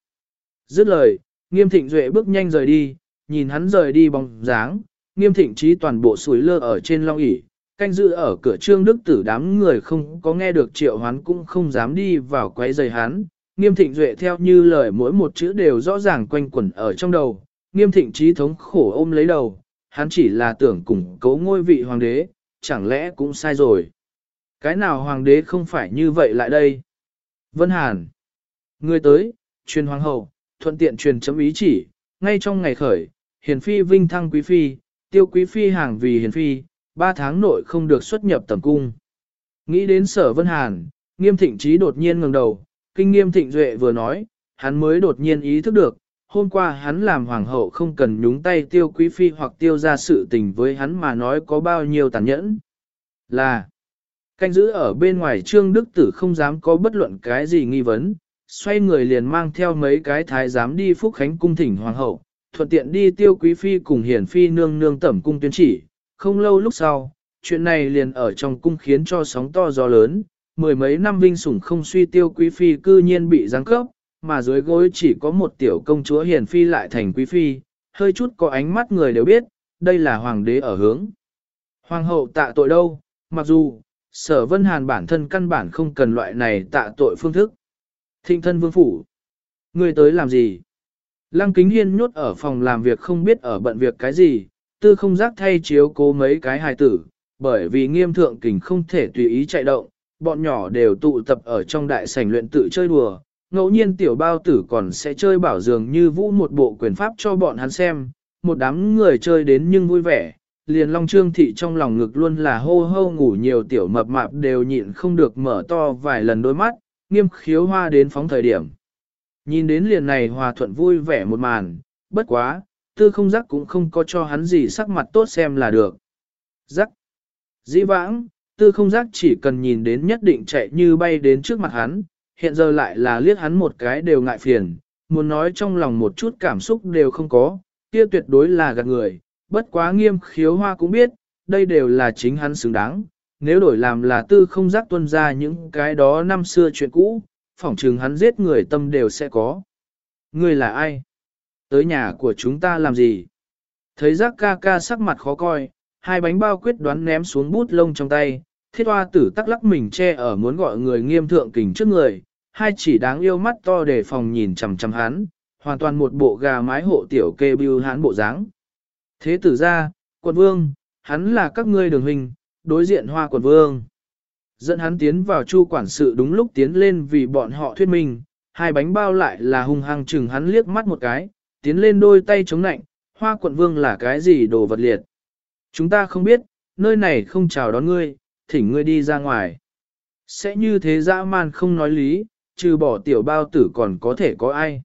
Dứt lời, nghiêm thịnh duệ bước nhanh rời đi, nhìn hắn rời đi bóng dáng, nghiêm thịnh trí toàn bộ suối lơ ở trên long ỷ canh giữ ở cửa trương đức tử đám người không có nghe được triệu hắn cũng không dám đi vào quấy giày hắn. Nghiêm thịnh duệ theo như lời mỗi một chữ đều rõ ràng quanh quẩn ở trong đầu, nghiêm thịnh trí thống khổ ôm lấy đầu, hắn chỉ là tưởng củng cố ngôi vị hoàng đế, chẳng lẽ cũng sai rồi. Cái nào hoàng đế không phải như vậy lại đây? Vân Hàn. Người tới, truyền hoàng hậu, thuận tiện truyền chấm ý chỉ, ngay trong ngày khởi, hiền phi vinh thăng quý phi, tiêu quý phi hàng vì hiền phi, ba tháng nội không được xuất nhập tầm cung. Nghĩ đến sở Vân Hàn, nghiêm thịnh trí đột nhiên ngẩng đầu, kinh nghiêm thịnh duệ vừa nói, hắn mới đột nhiên ý thức được, hôm qua hắn làm hoàng hậu không cần nhúng tay tiêu quý phi hoặc tiêu ra sự tình với hắn mà nói có bao nhiêu tàn nhẫn. Là, canh giữ ở bên ngoài trương đức tử không dám có bất luận cái gì nghi vấn, xoay người liền mang theo mấy cái thái giám đi phúc khánh cung thỉnh hoàng hậu, thuận tiện đi tiêu quý phi cùng hiển phi nương nương tẩm cung tuyên chỉ. Không lâu lúc sau, chuyện này liền ở trong cung khiến cho sóng to gió lớn, mười mấy năm vinh sủng không suy tiêu quý phi cư nhiên bị giáng cấp, mà dưới gối chỉ có một tiểu công chúa hiền phi lại thành quý phi, hơi chút có ánh mắt người đều biết, đây là hoàng đế ở hướng. Hoàng hậu tạ tội đâu, mặc dù, sở vân hàn bản thân căn bản không cần loại này tạ tội phương thức. Thịnh thân vương phủ. Người tới làm gì? Lăng kính hiên nhốt ở phòng làm việc không biết ở bận việc cái gì, tư không giác thay chiếu cố mấy cái hài tử, bởi vì nghiêm thượng kình không thể tùy ý chạy động, bọn nhỏ đều tụ tập ở trong đại sảnh luyện tự chơi đùa, ngẫu nhiên tiểu bao tử còn sẽ chơi bảo dường như vũ một bộ quyền pháp cho bọn hắn xem, một đám người chơi đến nhưng vui vẻ, liền long trương thị trong lòng ngực luôn là hô hô ngủ nhiều tiểu mập mạp đều nhịn không được mở to vài lần đôi mắt, nghiêm khiếu hoa đến phóng thời điểm. Nhìn đến liền này hòa thuận vui vẻ một màn, bất quá, tư không giác cũng không có cho hắn gì sắc mặt tốt xem là được. Giác. Dĩ vãng, tư không giác chỉ cần nhìn đến nhất định chạy như bay đến trước mặt hắn, hiện giờ lại là liếc hắn một cái đều ngại phiền, muốn nói trong lòng một chút cảm xúc đều không có, kia tuyệt đối là gạt người, bất quá nghiêm khiếu hoa cũng biết, đây đều là chính hắn xứng đáng, nếu đổi làm là tư không giác tuân ra những cái đó năm xưa chuyện cũ, phỏng chừng hắn giết người tâm đều sẽ có. Ngươi là ai? Tới nhà của chúng ta làm gì? Thấy giác ca ca sắc mặt khó coi, hai bánh bao quyết đoán ném xuống bút lông trong tay, thiết hoa tử tắc lắc mình che ở muốn gọi người nghiêm thượng kình trước người, hai chỉ đáng yêu mắt to để phòng nhìn chằm chằm hắn, hoàn toàn một bộ gà mái hộ tiểu kê bưu hắn bộ dáng. Thế tử ra, quận vương, hắn là các ngươi đường hình, đối diện hoa quận vương. Dẫn hắn tiến vào chu quản sự đúng lúc tiến lên vì bọn họ thuyết minh, hai bánh bao lại là hung hăng chừng hắn liếc mắt một cái, tiến lên đôi tay chống nạnh, hoa quận vương là cái gì đồ vật liệt. Chúng ta không biết, nơi này không chào đón ngươi, thỉnh ngươi đi ra ngoài. Sẽ như thế dã man không nói lý, trừ bỏ tiểu bao tử còn có thể có ai.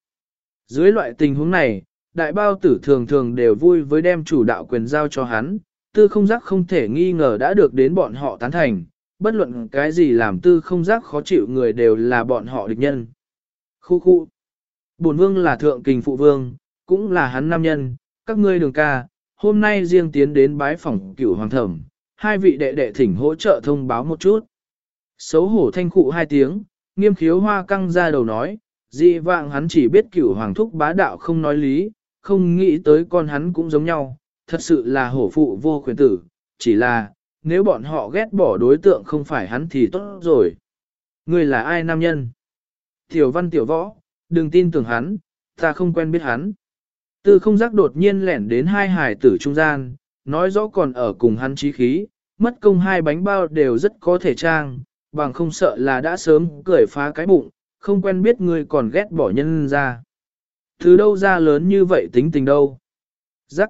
Dưới loại tình huống này, đại bao tử thường thường đều vui với đem chủ đạo quyền giao cho hắn, tư không giác không thể nghi ngờ đã được đến bọn họ tán thành, bất luận cái gì làm tư không giác khó chịu người đều là bọn họ địch nhân. Khu khu. Bổn vương là thượng kình phụ vương, cũng là hắn nam nhân, các ngươi đường ca, hôm nay riêng tiến đến bái phỏng cửu hoàng thẩm, hai vị đệ đệ thỉnh hỗ trợ thông báo một chút. Xấu hổ thanh khụ hai tiếng, nghiêm khiếu hoa căng ra đầu nói, dị vạng hắn chỉ biết cửu hoàng thúc bá đạo không nói lý, không nghĩ tới con hắn cũng giống nhau, thật sự là hổ phụ vô quyền tử, chỉ là, nếu bọn họ ghét bỏ đối tượng không phải hắn thì tốt rồi. Người là ai nam nhân? Tiểu văn tiểu võ, đừng tin tưởng hắn, ta không quen biết hắn. Tư không giác đột nhiên lẻn đến hai hải tử trung gian, nói rõ còn ở cùng hắn trí khí, mất công hai bánh bao đều rất có thể trang, bằng không sợ là đã sớm cười phá cái bụng, không quen biết người còn ghét bỏ nhân ra. Từ đâu ra lớn như vậy tính tình đâu? Giác.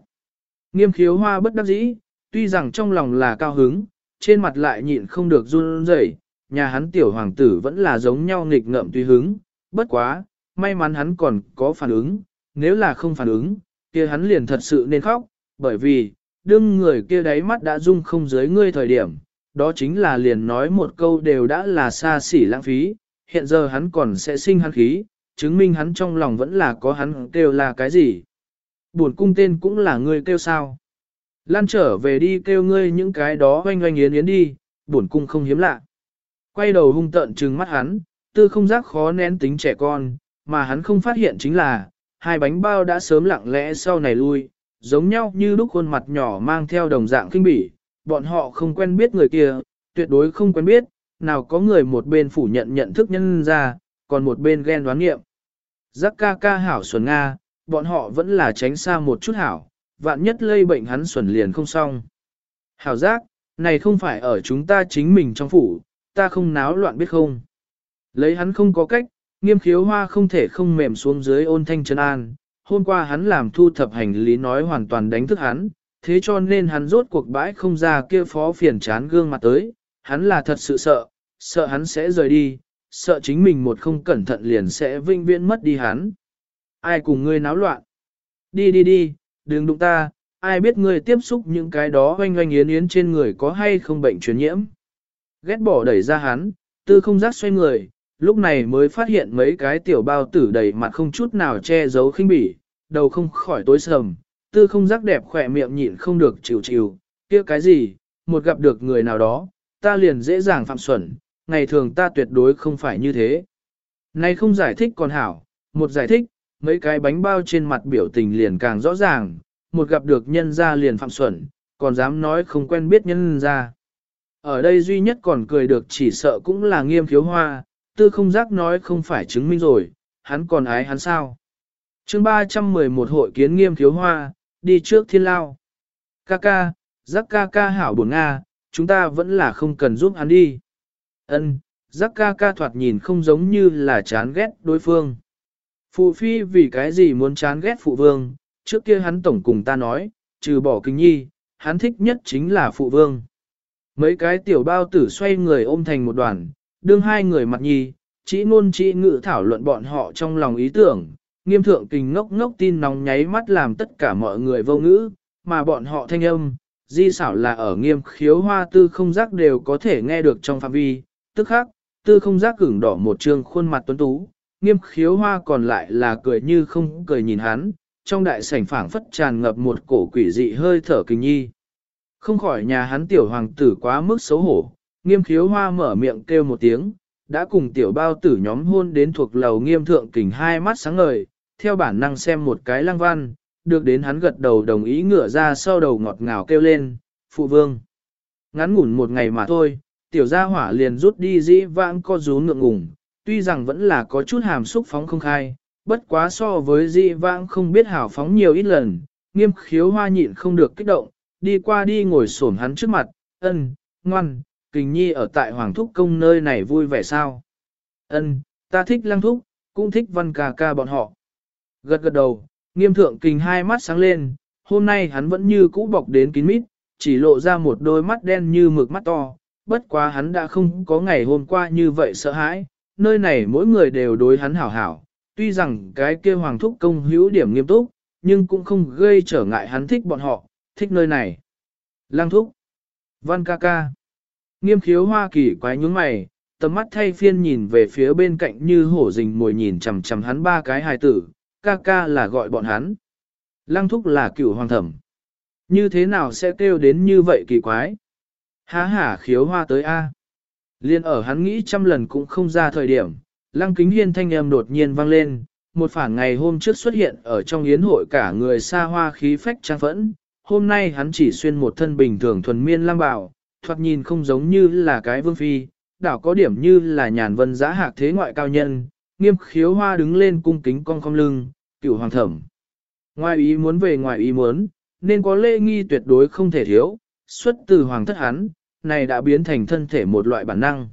Nghiêm khiếu hoa bất đắc dĩ, tuy rằng trong lòng là cao hứng, trên mặt lại nhịn không được run rẩy. nhà hắn tiểu hoàng tử vẫn là giống nhau nghịch ngợm tùy hứng, bất quá, may mắn hắn còn có phản ứng, nếu là không phản ứng, kia hắn liền thật sự nên khóc, bởi vì, đương người kia đáy mắt đã rung không dưới ngươi thời điểm, đó chính là liền nói một câu đều đã là xa xỉ lãng phí, hiện giờ hắn còn sẽ sinh hắn khí, chứng minh hắn trong lòng vẫn là có hắn kêu là cái gì. Buồn cung tên cũng là ngươi kêu sao. Lan trở về đi kêu ngươi những cái đó oanh oanh yến yến đi, buồn cung không hiếm lạ. Quay đầu hung tợn trừng mắt hắn, tư không giác khó nén tính trẻ con, mà hắn không phát hiện chính là, hai bánh bao đã sớm lặng lẽ sau này lui, giống nhau như lúc khuôn mặt nhỏ mang theo đồng dạng kinh bỉ, bọn họ không quen biết người kia, tuyệt đối không quen biết, nào có người một bên phủ nhận nhận thức nhân ra, còn một bên ghen đoán nghiệm. Giác ca ca hảo xuẩn Nga, bọn họ vẫn là tránh xa một chút hảo, vạn nhất lây bệnh hắn xuẩn liền không xong. Hảo giác, này không phải ở chúng ta chính mình trong phủ, ta không náo loạn biết không. Lấy hắn không có cách, nghiêm khiếu hoa không thể không mềm xuống dưới ôn thanh chân an. Hôm qua hắn làm thu thập hành lý nói hoàn toàn đánh thức hắn, thế cho nên hắn rốt cuộc bãi không ra kia phó phiền chán gương mặt tới, hắn là thật sự sợ, sợ hắn sẽ rời đi, sợ chính mình một không cẩn thận liền sẽ vinh viễn mất đi hắn. Ai cùng ngươi náo loạn? Đi đi đi, đừng đụng ta, ai biết ngươi tiếp xúc những cái đó oanh oanh yến yến trên người có hay không bệnh truyền nhiễm. Ghét bỏ đẩy ra hắn, tư không giác xoay người, lúc này mới phát hiện mấy cái tiểu bao tử đầy mặt không chút nào che giấu khinh bỉ, đầu không khỏi tối sầm, tư không giác đẹp khỏe miệng nhịn không được chịu chịu, kia cái gì, một gặp được người nào đó, ta liền dễ dàng phạm xuẩn, ngày thường ta tuyệt đối không phải như thế. nay không giải thích còn hảo, một giải thích, mấy cái bánh bao trên mặt biểu tình liền càng rõ ràng, một gặp được nhân ra liền phạm xuẩn, còn dám nói không quen biết nhân ra. Ở đây duy nhất còn cười được chỉ sợ cũng là nghiêm khiếu hoa, tư không giác nói không phải chứng minh rồi, hắn còn ái hắn sao. chương 311 hội kiến nghiêm khiếu hoa, đi trước thiên lao. Ca ca, giác ca ca hảo buồn Nga, chúng ta vẫn là không cần giúp hắn đi. Ân, giác ca ca thoạt nhìn không giống như là chán ghét đối phương. Phụ phi vì cái gì muốn chán ghét phụ vương, trước kia hắn tổng cùng ta nói, trừ bỏ kinh nhi, hắn thích nhất chính là phụ vương. Mấy cái tiểu bao tử xoay người ôm thành một đoàn, đương hai người mặt nhi, chỉ ngôn chỉ ngự thảo luận bọn họ trong lòng ý tưởng, nghiêm thượng kình ngốc ngốc tin nóng nháy mắt làm tất cả mọi người vô ngữ, mà bọn họ thanh âm, di xảo là ở nghiêm khiếu hoa tư không giác đều có thể nghe được trong phạm vi, tức khác, tư không giác gửng đỏ một trương khuôn mặt tuấn tú, nghiêm khiếu hoa còn lại là cười như không cười nhìn hắn, trong đại sảnh phảng phất tràn ngập một cổ quỷ dị hơi thở kinh nhi. Không khỏi nhà hắn tiểu hoàng tử quá mức xấu hổ, nghiêm khiếu hoa mở miệng kêu một tiếng, đã cùng tiểu bao tử nhóm hôn đến thuộc lầu nghiêm thượng kình hai mắt sáng ngời, theo bản năng xem một cái lăng văn, được đến hắn gật đầu đồng ý ngửa ra sau đầu ngọt ngào kêu lên, phụ vương. Ngắn ngủn một ngày mà thôi, tiểu gia hỏa liền rút đi dĩ vãng co rú ngượng ngùng, tuy rằng vẫn là có chút hàm xúc phóng không khai, bất quá so với dĩ vãng không biết hảo phóng nhiều ít lần, nghiêm khiếu hoa nhịn không được kích động, đi qua đi ngồi xổm hắn trước mặt, ân, ngoan, kình nhi ở tại Hoàng Thúc Công nơi này vui vẻ sao? Ân, ta thích lăng thúc, cũng thích văn ca ca bọn họ. Gật gật đầu, nghiêm thượng kình hai mắt sáng lên, hôm nay hắn vẫn như cũ bọc đến kín mít, chỉ lộ ra một đôi mắt đen như mực mắt to, bất quá hắn đã không có ngày hôm qua như vậy sợ hãi, nơi này mỗi người đều đối hắn hảo hảo, tuy rằng cái kia hoàng thúc công hữu điểm nghiêm túc, nhưng cũng không gây trở ngại hắn thích bọn họ, thích nơi này. Lăng thúc, văn ca ca, nghiêm khiếu hoa kỳ quái nhướng mày, tầm mắt thay phiên nhìn về phía bên cạnh như hổ rình mồi nhìn chằm chằm hắn ba cái hài tử, ca ca là gọi bọn hắn. Lăng thúc là cựu hoàng thẩm. Như thế nào sẽ kêu đến như vậy kỳ quái? Há hả khiếu hoa tới A. Liên ở hắn nghĩ trăm lần cũng không ra thời điểm, lăng kính hiên thanh âm đột nhiên vang lên, một phản ngày hôm trước xuất hiện ở trong yến hội cả người xa hoa khí phách trang phẫn, hôm nay hắn chỉ xuyên một thân bình thường thuần miên Lang bảo, thoạt nhìn không giống như là cái vương phi, đảo có điểm như là nhàn vân giá hạc thế ngoại cao nhân, nghiêm khiếu hoa đứng lên cung kính cong cong lưng, cựu hoàng thẩm. Ngoài ý muốn về ngoài ý muốn, nên có lễ nghi tuyệt đối không thể thiếu, xuất từ hoàng thất hắn, này đã biến thành thân thể một loại bản năng.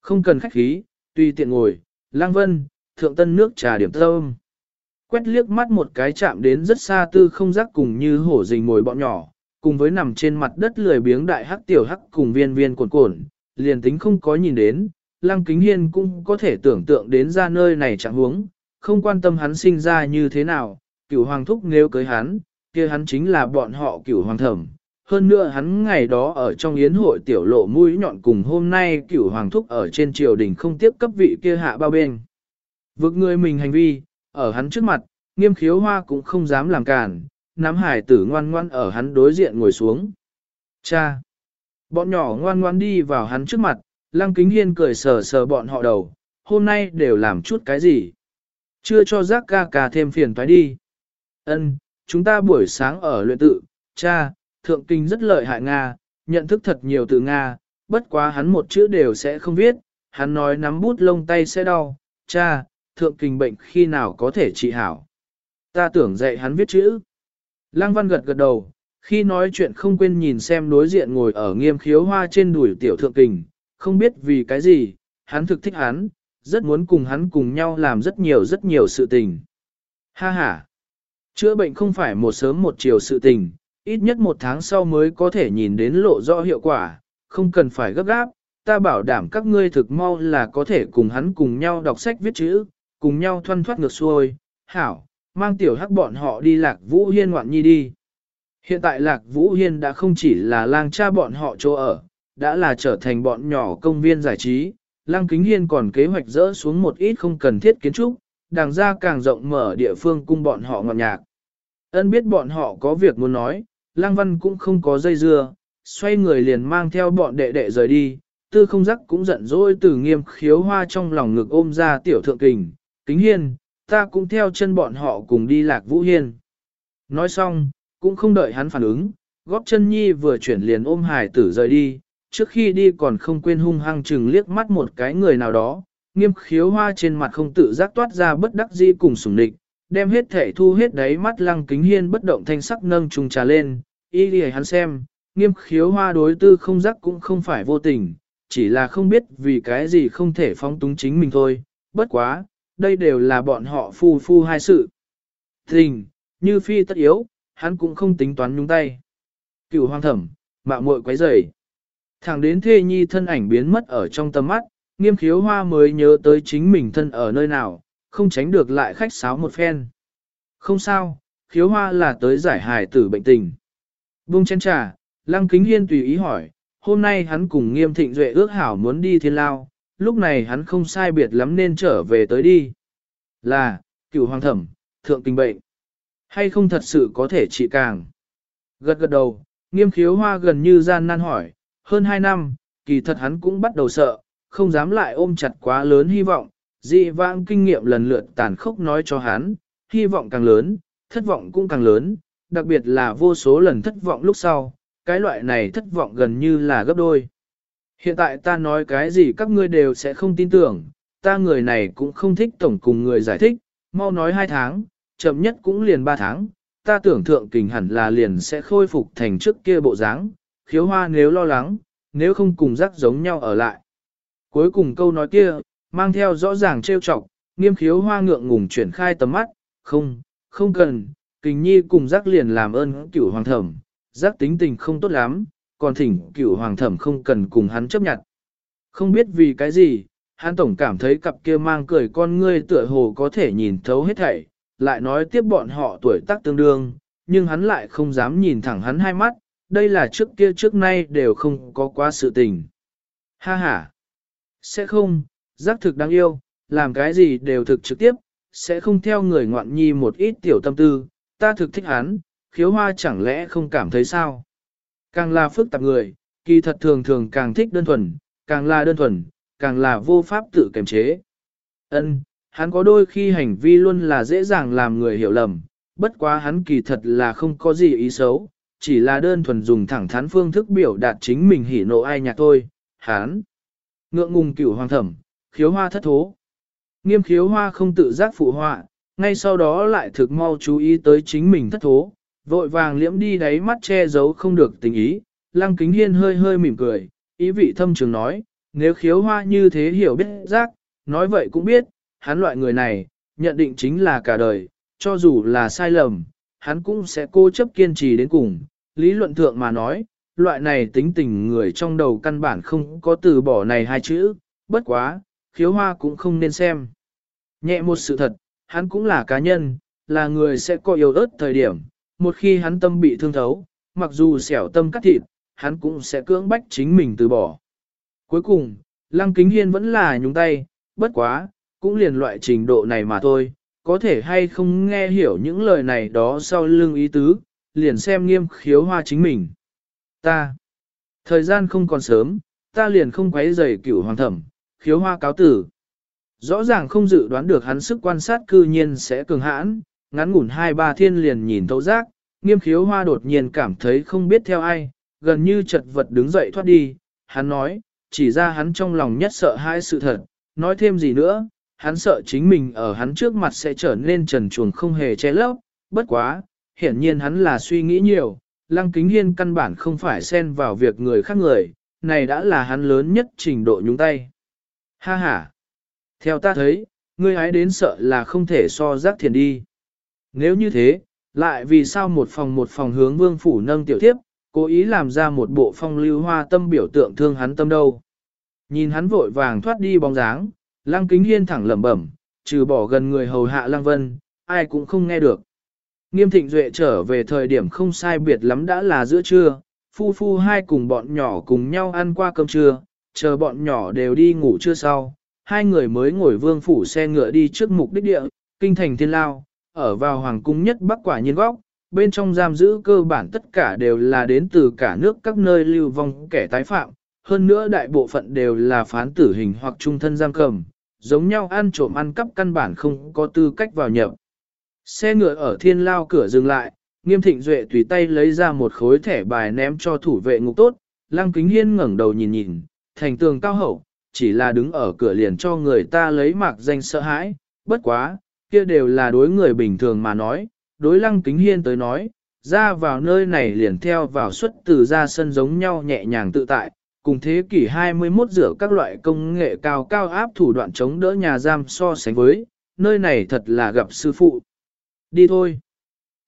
Không cần khách khí, tùy tiện ngồi, lang vân, thượng tân nước trà điểm thơm. Quét liếc mắt một cái chạm đến rất xa tư không giác cùng như hổ rình ngồi bọn nhỏ, cùng với nằm trên mặt đất lười biếng đại hắc tiểu hắc cùng viên viên cồn cồn, liền tính không có nhìn đến, lăng kính hiên cũng có thể tưởng tượng đến ra nơi này chẳng huống, không quan tâm hắn sinh ra như thế nào, cửu hoàng thúc nếu cưới hắn, kia hắn chính là bọn họ cửu hoàng thẩm. Hơn nữa hắn ngày đó ở trong yến hội tiểu lộ mũi nhọn cùng hôm nay cửu hoàng thúc ở trên triều đình không tiếp cấp vị kia hạ bao bên. Vực người mình hành vi, ở hắn trước mặt, nghiêm khiếu hoa cũng không dám làm cản, nắm hải tử ngoan ngoan ở hắn đối diện ngồi xuống. Cha! Bọn nhỏ ngoan ngoan đi vào hắn trước mặt, lăng kính hiên cười sờ sờ bọn họ đầu, hôm nay đều làm chút cái gì. Chưa cho giác ca ca thêm phiền phải đi. Ân, chúng ta buổi sáng ở luyện tự, cha, thượng kinh rất lợi hại Nga, nhận thức thật nhiều từ Nga, bất quá hắn một chữ đều sẽ không viết, hắn nói nắm bút lông tay sẽ đau, cha, thượng kinh bệnh khi nào có thể trị hảo. Ta tưởng dạy hắn viết chữ. Lăng văn gật gật đầu, khi nói chuyện không quên nhìn xem đối diện ngồi ở nghiêm khiếu hoa trên đùi tiểu thượng kình, không biết vì cái gì, hắn thực thích hắn, rất muốn cùng hắn cùng nhau làm rất nhiều rất nhiều sự tình. Ha ha! Chữa bệnh không phải một sớm một chiều sự tình, ít nhất một tháng sau mới có thể nhìn đến lộ rõ hiệu quả, không cần phải gấp gáp, ta bảo đảm các ngươi thực mau là có thể cùng hắn cùng nhau đọc sách viết chữ, cùng nhau thoăn thoát ngược xuôi, hảo, mang tiểu hắc bọn họ đi lạc vũ hiên ngoạn nhi đi. Hiện tại lạc vũ hiên đã không chỉ là lang cha bọn họ chỗ ở, đã là trở thành bọn nhỏ công viên giải trí, lang kính hiên còn kế hoạch dỡ xuống một ít không cần thiết kiến trúc, đàng ra càng rộng mở địa phương cung bọn họ ngọt nhạc. Ân biết bọn họ có việc muốn nói, lang văn cũng không có dây dưa, xoay người liền mang theo bọn đệ đệ rời đi, tư không giác cũng giận dỗi từ nghiêm khiếu hoa trong lòng ngực ôm ra tiểu thượng kình, kính hiên, ta cũng theo chân bọn họ cùng đi lạc vũ hiên. Nói xong, cũng không đợi hắn phản ứng, góp chân nhi vừa chuyển liền ôm hải tử rời đi, trước khi đi còn không quên hung hăng chừng liếc mắt một cái người nào đó, nghiêm khiếu hoa trên mặt không tự giác toát ra bất đắc dĩ cùng sủng địch, đem hết thể thu hết đáy mắt lăng kính hiên bất động thanh sắc nâng trùng trà lên, y đi hắn xem, nghiêm khiếu hoa đối tư không giác cũng không phải vô tình, chỉ là không biết vì cái gì không thể phong túng chính mình thôi, bất quá, đây đều là bọn họ phu phu hai sự. Tình, như phi tất yếu, hắn cũng không tính toán nhúng tay. Cựu hoang thẩm, mạo muội quấy rầy. Thẳng đến thê nhi thân ảnh biến mất ở trong tầm mắt, nghiêm khiếu hoa mới nhớ tới chính mình thân ở nơi nào, không tránh được lại khách sáo một phen. Không sao, khiếu hoa là tới giải hài tử bệnh tình. Bung chén trà, lăng kính hiên tùy ý hỏi, hôm nay hắn cùng nghiêm thịnh duệ ước hảo muốn đi thiên lao, lúc này hắn không sai biệt lắm nên trở về tới đi. Là, cựu hoàng thẩm, thượng kinh bệnh. Hay không thật sự có thể trị càng? Gật gật đầu, nghiêm khiếu hoa gần như gian nan hỏi, hơn hai năm, kỳ thật hắn cũng bắt đầu sợ, không dám lại ôm chặt quá lớn hy vọng, dị vãng kinh nghiệm lần lượt tàn khốc nói cho hắn, hy vọng càng lớn, thất vọng cũng càng lớn, đặc biệt là vô số lần thất vọng lúc sau, cái loại này thất vọng gần như là gấp đôi. Hiện tại ta nói cái gì các ngươi đều sẽ không tin tưởng, ta người này cũng không thích tổng cùng người giải thích, mau nói hai tháng, chậm nhất cũng liền ba tháng, ta tưởng thượng kình hẳn là liền sẽ khôi phục thành trước kia bộ dáng, khiếu hoa nếu lo lắng, nếu không cùng rắc giống nhau ở lại. Cuối cùng câu nói kia, mang theo rõ ràng trêu chọc, nghiêm khiếu hoa ngượng ngùng chuyển khai tầm mắt, không, không cần, kình nhi cùng rắc liền làm ơn cửu hoàng thẩm, rắc tính tình không tốt lắm, còn thỉnh cửu hoàng thẩm không cần cùng hắn chấp nhận. Không biết vì cái gì, hắn tổng cảm thấy cặp kia mang cười con ngươi tựa hồ có thể nhìn thấu hết thảy, lại nói tiếp bọn họ tuổi tác tương đương, nhưng hắn lại không dám nhìn thẳng hắn hai mắt, đây là trước kia trước nay đều không có quá sự tình. Ha ha! Sẽ không, giác thực đáng yêu, làm cái gì đều thực trực tiếp, sẽ không theo người ngoạn nhi một ít tiểu tâm tư, ta thực thích hắn, khiếu hoa chẳng lẽ không cảm thấy sao? Càng là phức tạp người, kỳ thật thường thường càng thích đơn thuần, càng là đơn thuần, càng là vô pháp tự kiềm chế. Ân, hắn có đôi khi hành vi luôn là dễ dàng làm người hiểu lầm, bất quá hắn kỳ thật là không có gì ý xấu, chỉ là đơn thuần dùng thẳng thắn phương thức biểu đạt chính mình hỉ nộ ai nhạc thôi, hắn. Ngượng ngùng cửu hoàng thẩm, khiếu hoa thất thố. Nghiêm khiếu hoa không tự giác phụ họa, ngay sau đó lại thực mau chú ý tới chính mình thất thố, vội vàng liễm đi đáy mắt che giấu không được tình ý, lăng kính hiên hơi hơi mỉm cười, ý vị thâm trường nói, nếu khiếu hoa như thế hiểu biết giác, nói vậy cũng biết, hắn loại người này, nhận định chính là cả đời, cho dù là sai lầm, hắn cũng sẽ cố chấp kiên trì đến cùng. Lý luận thượng mà nói, loại này tính tình người trong đầu căn bản không có từ bỏ này hai chữ, bất quá, khiếu hoa cũng không nên xem. Nhẹ một sự thật, hắn cũng là cá nhân, là người sẽ có yêu ớt thời điểm, một khi hắn tâm bị thương thấu, mặc dù xẻo tâm cắt thịt, hắn cũng sẽ cưỡng bách chính mình từ bỏ. Cuối cùng, Lăng Kính Hiên vẫn là nhúng tay, bất quá, cũng liền loại trình độ này mà thôi, có thể hay không nghe hiểu những lời này đó sau lưng ý tứ, liền xem nghiêm khiếu hoa chính mình. Ta, thời gian không còn sớm, ta liền không quấy rầy cửu hoàng thẩm, khiếu hoa cáo tử. Rõ ràng không dự đoán được hắn sức quan sát cư nhiên sẽ cường hãn, ngắn ngủn hai ba thiên liền nhìn thấu giác, nghiêm khiếu hoa đột nhiên cảm thấy không biết theo ai, gần như chật vật đứng dậy thoát đi, hắn nói, chỉ ra hắn trong lòng nhất sợ hai sự thật, nói thêm gì nữa, hắn sợ chính mình ở hắn trước mặt sẽ trở nên trần chuồng không hề che lấp, bất quá, hiển nhiên hắn là suy nghĩ nhiều, lăng kính hiên căn bản không phải xen vào việc người khác người, này đã là hắn lớn nhất trình độ nhúng tay. Ha ha! Theo ta thấy, ngươi hái đến sợ là không thể so giác thiền đi. Nếu như thế, lại vì sao một phòng một phòng hướng vương phủ nâng tiểu thiếp, cố ý làm ra một bộ phong lưu hoa tâm biểu tượng thương hắn tâm đâu. Nhìn hắn vội vàng thoát đi bóng dáng, lăng kính hiên thẳng lẩm bẩm, trừ bỏ gần người hầu hạ lăng vân, ai cũng không nghe được. Nghiêm thịnh duệ trở về thời điểm không sai biệt lắm đã là giữa trưa, phu phu hai cùng bọn nhỏ cùng nhau ăn qua cơm trưa, chờ bọn nhỏ đều đi ngủ trưa sau, hai người mới ngồi vương phủ xe ngựa đi trước mục đích địa, kinh thành thiên lao, ở vào hoàng cung nhất bắc quả nhiên góc, bên trong giam giữ cơ bản tất cả đều là đến từ cả nước các nơi lưu vong kẻ tái phạm, hơn nữa đại bộ phận đều là phán tử hình hoặc trung thân giam cầm, giống nhau ăn trộm ăn cắp căn bản không có tư cách vào nhập. Xe ngựa ở thiên lao cửa dừng lại, nghiêm thịnh duệ tùy tay lấy ra một khối thẻ bài ném cho thủ vệ ngục tốt, lăng kính hiên ngẩng đầu nhìn nhìn, thành tường cao hậu, chỉ là đứng ở cửa liền cho người ta lấy mạc danh sợ hãi, bất quá, kia đều là đối người bình thường mà nói, đối lăng kính hiên tới nói, ra vào nơi này liền theo vào xuất từ ra sân giống nhau nhẹ nhàng tự tại, cùng thế kỷ 21 rửa các loại công nghệ cao cao áp thủ đoạn chống đỡ nhà giam so sánh với, nơi này thật là gặp sư phụ. Đi thôi.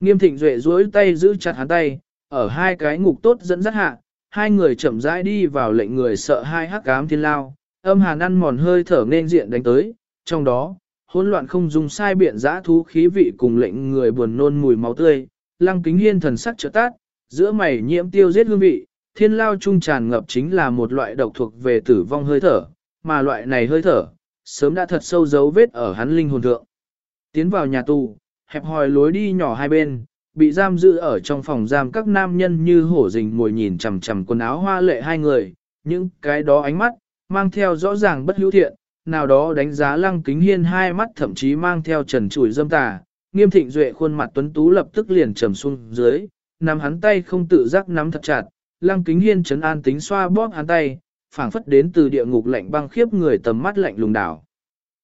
Nghiêm thịnh duệ duỗi tay giữ chặt hắn tay, ở hai cái ngục tốt dẫn dắt hạ, hai người chậm rãi đi vào lệnh người sợ hai hắc ám thiên lao, âm hàn ăn mòn hơi thở nên diện đánh tới, trong đó, hỗn loạn không dùng sai biện giã thú khí vị cùng lệnh người buồn nôn mùi máu tươi, lăng kính hiên thần sắc trợ tát, giữa mày nhiễm tiêu giết hương vị, thiên lao trung tràn ngập chính là một loại độc thuộc về tử vong hơi thở, mà loại này hơi thở, sớm đã thật sâu dấu vết ở hắn linh hồn thượng. Tiến vào nhà tù, hẹp hòi lối đi nhỏ hai bên, bị giam giữ ở trong phòng giam các nam nhân như hổ rình ngồi nhìn chằm chằm quần áo hoa lệ hai người, những cái đó ánh mắt, mang theo rõ ràng bất hữu thiện, nào đó đánh giá lăng kính hiên hai mắt thậm chí mang theo trần chủi dâm tà, nghiêm thịnh duệ khuôn mặt tuấn tú lập tức liền trầm xuống dưới, nắm hắn tay không tự giác nắm thật chặt, lăng kính hiên chấn an tính xoa bóp hắn tay, phảng phất đến từ địa ngục lạnh băng khiếp người tầm mắt lạnh lùng đảo.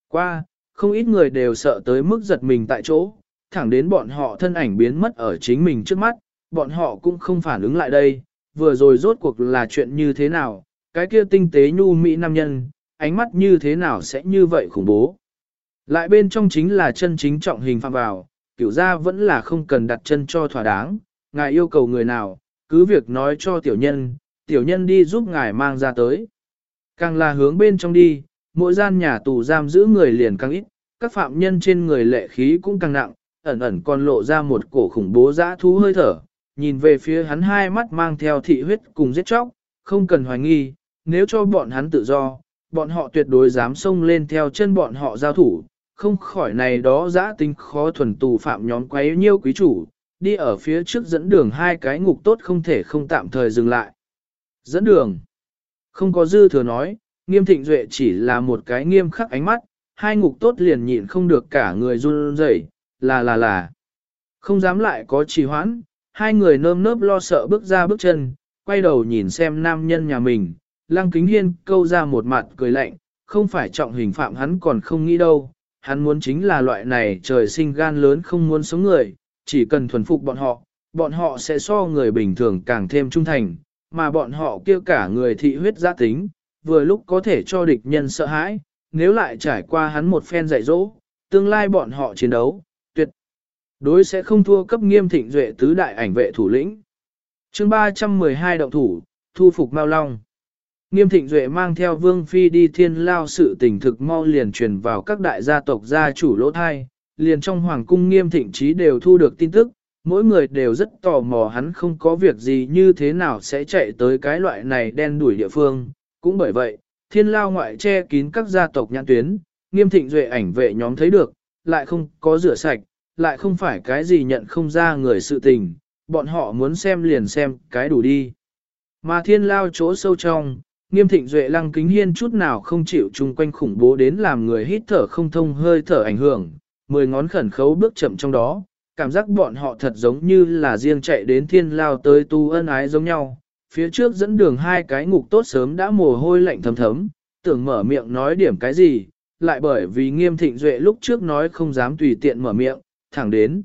Qua, không ít người đều sợ tới mức giật mình tại chỗ, thẳng đến bọn họ thân ảnh biến mất ở chính mình trước mắt, bọn họ cũng không phản ứng lại đây, vừa rồi rốt cuộc là chuyện như thế nào, cái kia tinh tế nhu mỹ nam nhân, ánh mắt như thế nào sẽ như vậy khủng bố. Lại bên trong chính là chân chính trọng hình phạm vào, kiểu ra vẫn là không cần đặt chân cho thỏa đáng, ngài yêu cầu người nào, cứ việc nói cho tiểu nhân, tiểu nhân đi giúp ngài mang ra tới. Càng là hướng bên trong đi, mỗi gian nhà tù giam giữ người liền càng ít, các phạm nhân trên người lệ khí cũng càng nặng, ẩn ẩn còn lộ ra một cổ khủng bố dã thú hơi thở, nhìn về phía hắn hai mắt mang theo thị huyết cùng giết chóc, không cần hoài nghi, nếu cho bọn hắn tự do, bọn họ tuyệt đối dám xông lên theo chân bọn họ giao thủ, không khỏi này đó dã tính khó thuần tù phạm nhóm quấy nhiêu quý chủ, đi ở phía trước dẫn đường hai cái ngục tốt không thể không tạm thời dừng lại. Dẫn đường. Không có dư thừa nói, nghiêm thịnh duệ chỉ là một cái nghiêm khắc ánh mắt, hai ngục tốt liền nhịn không được cả người run rẩy, là là là. Không dám lại có trì hoãn, hai người nơm nớp lo sợ bước ra bước chân, quay đầu nhìn xem nam nhân nhà mình, lăng kính hiên câu ra một mặt cười lạnh, không phải trọng hình phạm hắn còn không nghĩ đâu, hắn muốn chính là loại này trời sinh gan lớn không muốn sống người, chỉ cần thuần phục bọn họ, bọn họ sẽ so người bình thường càng thêm trung thành, mà bọn họ kêu cả người thị huyết gia tính, vừa lúc có thể cho địch nhân sợ hãi, nếu lại trải qua hắn một phen dạy dỗ, tương lai bọn họ chiến đấu, tuyệt đối sẽ không thua cấp nghiêm thịnh duệ tứ đại ảnh vệ thủ lĩnh. chương 312 động thủ, thu phục Mao Long. Nghiêm thịnh duệ mang theo vương phi đi thiên lao sự tình thực mau liền truyền vào các đại gia tộc gia chủ lỗ thai, liền trong hoàng cung nghiêm thịnh trí đều thu được tin tức, mỗi người đều rất tò mò hắn không có việc gì như thế nào sẽ chạy tới cái loại này đen đuổi địa phương. Cũng bởi vậy, thiên lao ngoại che kín các gia tộc nhãn tuyến, nghiêm thịnh duệ ảnh vệ nhóm thấy được, lại không có rửa sạch, lại không phải cái gì nhận không ra người sự tình, bọn họ muốn xem liền xem cái đủ đi. Mà thiên lao chỗ sâu trong, nghiêm thịnh duệ lăng kính hiên chút nào không chịu chung quanh khủng bố đến làm người hít thở không thông hơi thở ảnh hưởng, mười ngón khẩn khấu bước chậm trong đó, cảm giác bọn họ thật giống như là riêng chạy đến thiên lao tới tu ân ái giống nhau. Phía trước dẫn đường hai cái ngục tốt sớm đã mồ hôi lạnh thấm thấm, tưởng mở miệng nói điểm cái gì, lại bởi vì nghiêm thịnh duệ lúc trước nói không dám tùy tiện mở miệng, thẳng đến.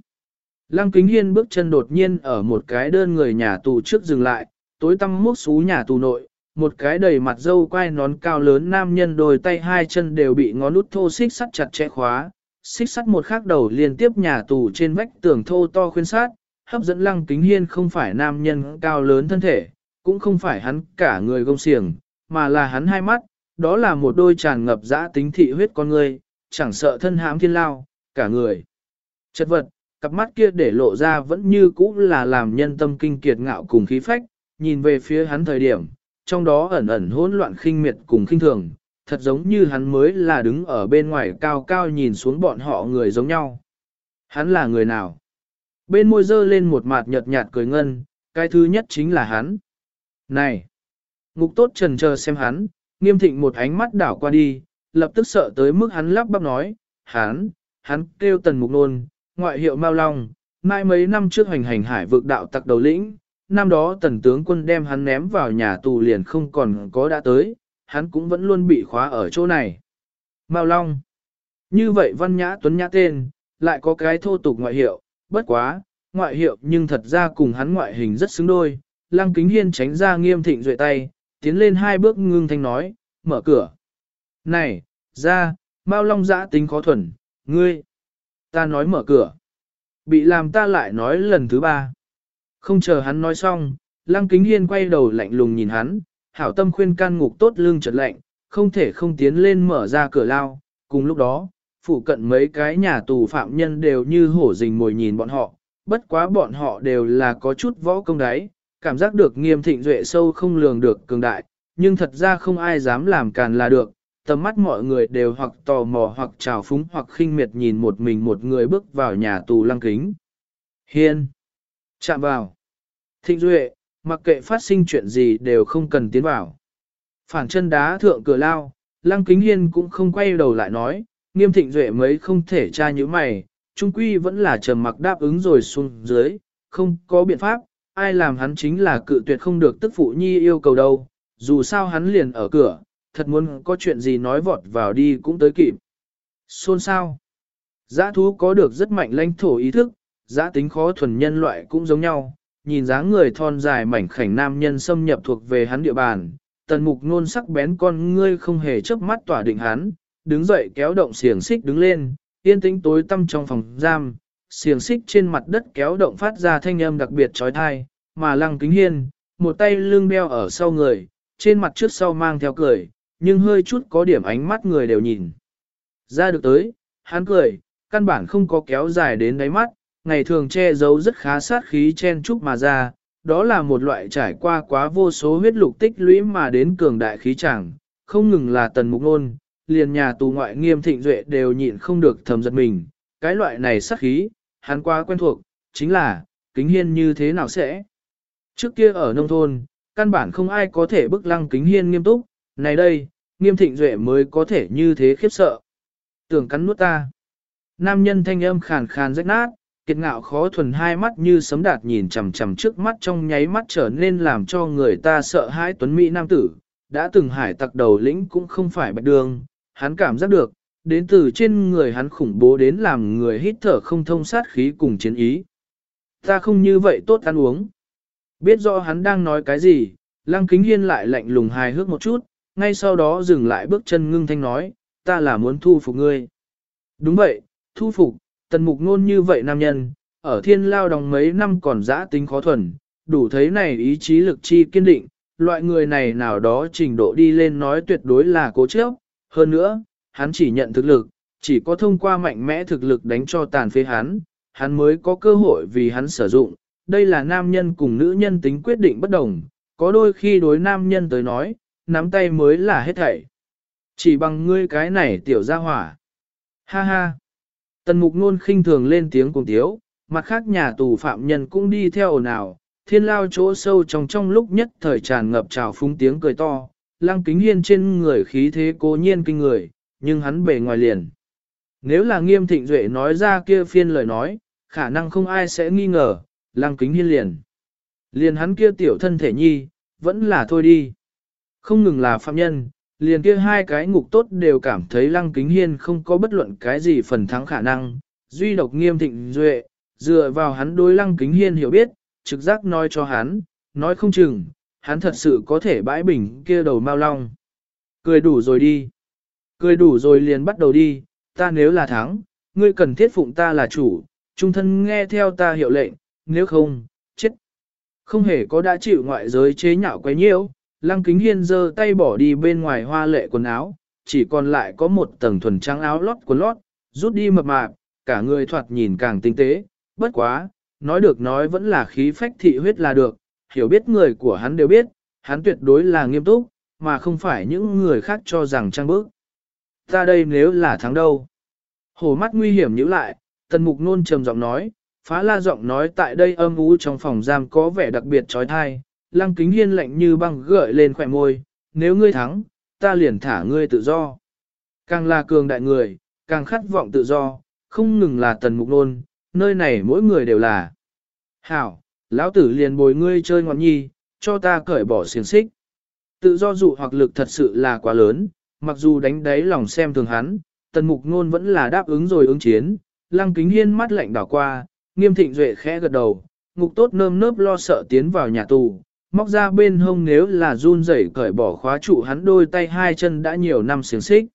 Lăng kính hiên bước chân đột nhiên ở một cái đơn người nhà tù trước dừng lại, tối tăm mốc xú nhà tù nội, một cái đầy mặt dâu quai nón cao lớn nam nhân đôi tay hai chân đều bị ngón út thô xích sắt chặt chẽ khóa, xích sắt một khắc đầu liên tiếp nhà tù trên vách tường thô to khuyên sát, hấp dẫn lăng kính hiên không phải nam nhân cao lớn thân thể, cũng không phải hắn cả người gông xiềng, mà là hắn hai mắt, đó là một đôi tràn ngập dã tính thị huyết con người, chẳng sợ thân hãm thiên lao, cả người. Chất vật, cặp mắt kia để lộ ra vẫn như cũ là làm nhân tâm kinh kiệt ngạo cùng khí phách, nhìn về phía hắn thời điểm, trong đó ẩn ẩn hỗn loạn khinh miệt cùng khinh thường, thật giống như hắn mới là đứng ở bên ngoài cao cao nhìn xuống bọn họ người giống nhau. Hắn là người nào? Bên môi dơ lên một mặt nhợt nhạt cười ngân, cái thứ nhất chính là hắn. Này! Ngục tốt trần chờ xem hắn, nghiêm thịnh một ánh mắt đảo qua đi, lập tức sợ tới mức hắn lắp bắp nói, hắn, hắn kêu tần mục nôn, ngoại hiệu Mao Long, mai mấy năm trước hành hành hải vực đạo tặc đầu lĩnh, năm đó tần tướng quân đem hắn ném vào nhà tù liền không còn có đã tới, hắn cũng vẫn luôn bị khóa ở chỗ này. Mao Long. Như vậy văn nhã tuấn nhã tên, lại có cái thô tục ngoại hiệu, bất quá, ngoại hiệu nhưng thật ra cùng hắn ngoại hình rất xứng đôi. Lăng kính hiên tránh ra nghiêm thịnh duệ tay, tiến lên hai bước ngưng thanh nói, mở cửa. Này, ra, Mao Long giã tính khó thuần, ngươi. Ta nói mở cửa. Bị làm ta lại nói lần thứ ba. Không chờ hắn nói xong, Lăng Kính Hiên quay đầu lạnh lùng nhìn hắn, hảo tâm khuyên can ngục tốt lương chợt lạnh, không thể không tiến lên mở ra cửa lao. Cùng lúc đó, phụ cận mấy cái nhà tù phạm nhân đều như hổ rình mồi nhìn bọn họ, bất quá bọn họ đều là có chút võ công đáy, cảm giác được nghiêm thịnh duệ sâu không lường được cường đại, nhưng thật ra không ai dám làm càn là được, tầm mắt mọi người đều hoặc tò mò hoặc trào phúng hoặc khinh miệt nhìn một mình một người bước vào nhà tù lăng kính. Hiên! Chạm vào! Thịnh duệ, mặc kệ phát sinh chuyện gì đều không cần tiến vào. Phản chân đá thượng cửa lao, lăng kính hiên cũng không quay đầu lại nói, nghiêm thịnh duệ mấy không thể tra như mày, trung quy vẫn là trầm mặc đáp ứng rồi xuống dưới, không có biện pháp, ai làm hắn chính là cự tuyệt không được tức phụ nhi yêu cầu đâu, dù sao hắn liền ở cửa, thật muốn có chuyện gì nói vọt vào đi cũng tới kịp. Xôn sao? Giã thú có được rất mạnh lãnh thổ ý thức, giã tính khó thuần nhân loại cũng giống nhau, nhìn dáng người thon dài mảnh khảnh nam nhân xâm nhập thuộc về hắn địa bàn, tần mục nôn sắc bén con ngươi không hề chớp mắt tỏa định hắn, đứng dậy kéo động xiềng xích đứng lên, yên tĩnh tối tăm trong phòng giam, xiềng xích trên mặt đất kéo động phát ra thanh âm đặc biệt trói thai, mà lăng kính hiên, một tay lưng đeo ở sau người, trên mặt trước sau mang theo cười, nhưng hơi chút có điểm ánh mắt người đều nhìn. Ra được tới, hắn cười, căn bản không có kéo dài đến đáy mắt, ngày thường che giấu rất khá sát khí chen chúc mà ra, đó là một loại trải qua quá vô số huyết lục tích lũy mà đến cường đại khí chẳng, không ngừng là tần mục nôn, liền nhà tù ngoại nghiêm thịnh duệ đều nhịn không được thầm giật mình, cái loại này sát khí, hắn quá quen thuộc, chính là, kính hiên như thế nào sẽ. Trước kia ở nông thôn, căn bản không ai có thể bức lăng kính hiên nghiêm túc, này đây, nghiêm thịnh duệ mới có thể như thế khiếp sợ. Tưởng cắn nuốt ta. Nam nhân thanh âm khàn khàn rách nát, kiệt ngạo khó thuần hai mắt như sấm đạt nhìn chằm chằm trước mắt trong nháy mắt trở nên làm cho người ta sợ hãi tuấn mỹ nam tử. Đã từng hải tặc đầu lĩnh cũng không phải bạch đường, hắn cảm giác được, đến từ trên người hắn khủng bố đến làm người hít thở không thông sát khí cùng chiến ý. Ta không như vậy tốt ăn uống. Biết rõ hắn đang nói cái gì, lăng kính hiên lại lạnh lùng hài hước một chút, ngay sau đó dừng lại bước chân ngưng thanh nói, ta là muốn thu phục ngươi. Đúng vậy, thu phục, tần mục nôn như vậy nam nhân, ở thiên lao đồng mấy năm còn giã tính khó thuần, đủ thấy này ý chí lực chi kiên định, loại người này nào đó trình độ đi lên nói tuyệt đối là cố chấp, hơn nữa, hắn chỉ nhận thực lực, chỉ có thông qua mạnh mẽ thực lực đánh cho tàn phế hắn, hắn mới có cơ hội vì hắn sử dụng, đây là nam nhân cùng nữ nhân tính quyết định bất đồng, có đôi khi đối nam nhân tới nói, nắm tay mới là hết thảy. Chỉ bằng ngươi cái này tiểu ra hỏa. Ha ha. Tần mục nôn khinh thường lên tiếng cùng tiếu, mặt khác nhà tù phạm nhân cũng đi theo ồn ào, thiên lao chỗ sâu trong trong lúc nhất thời tràn ngập trào phúng tiếng cười to, lăng kính hiên trên người khí thế cố nhiên kinh người, nhưng hắn bề ngoài liền. Nếu là nghiêm thịnh duệ nói ra kia phiên lời nói, khả năng không ai sẽ nghi ngờ, lăng kính hiên liền. Liền hắn kia tiểu thân thể nhi, vẫn là thôi đi. Không ngừng là phạm nhân, liền kia hai cái ngục tốt đều cảm thấy lăng kính hiên không có bất luận cái gì phần thắng khả năng, duy độc nghiêm thịnh duệ, dựa vào hắn đối lăng kính hiên hiểu biết, trực giác nói cho hắn, nói không chừng, hắn thật sự có thể bãi bình kia đầu mau long. Cười đủ rồi đi. Cười đủ rồi liền bắt đầu đi, ta nếu là thắng, ngươi cần thiết phụng ta là chủ, trung thân nghe theo ta hiệu lệnh, nếu không, chết. Không hề có đã chịu ngoại giới chế nhạo quấy nhiễu, lăng kính hiên giơ tay bỏ đi bên ngoài hoa lệ quần áo, chỉ còn lại có một tầng thuần trắng áo lót quần lót, rút đi mập mạp, cả người thoạt nhìn càng tinh tế, bất quá, nói được nói vẫn là khí phách thị huyết là được, hiểu biết người của hắn đều biết, hắn tuyệt đối là nghiêm túc, mà không phải những người khác cho rằng trang bức. Ta đây nếu là thắng đâu? Hổ mắt nguy hiểm nhíu lại, tần mục nôn trầm giọng nói, phá la giọng nói tại đây âm ú trong phòng giam có vẻ đặc biệt trói thai, lăng kính hiên lạnh như băng gợi lên khỏe môi, nếu ngươi thắng, ta liền thả ngươi tự do. Càng là cường đại người, càng khát vọng tự do, không ngừng là tần mục nôn, nơi này mỗi người đều là. Hảo, lão tử liền bồi ngươi chơi ngọn nhi, cho ta cởi bỏ xiềng xích. Tự do dụ hoặc lực thật sự là quá lớn, mặc dù đánh đáy lòng xem thường hắn, tần mục nôn vẫn là đáp ứng rồi ứng chiến, lăng kính hiên mắt lạnh đảo qua, nghiêm thịnh duệ khẽ gật đầu, ngục tốt nơm nớp lo sợ tiến vào nhà tù, móc ra bên hông nếu là run rẩy cởi bỏ khóa trụ hắn đôi tay hai chân đã nhiều năm xiềng xích.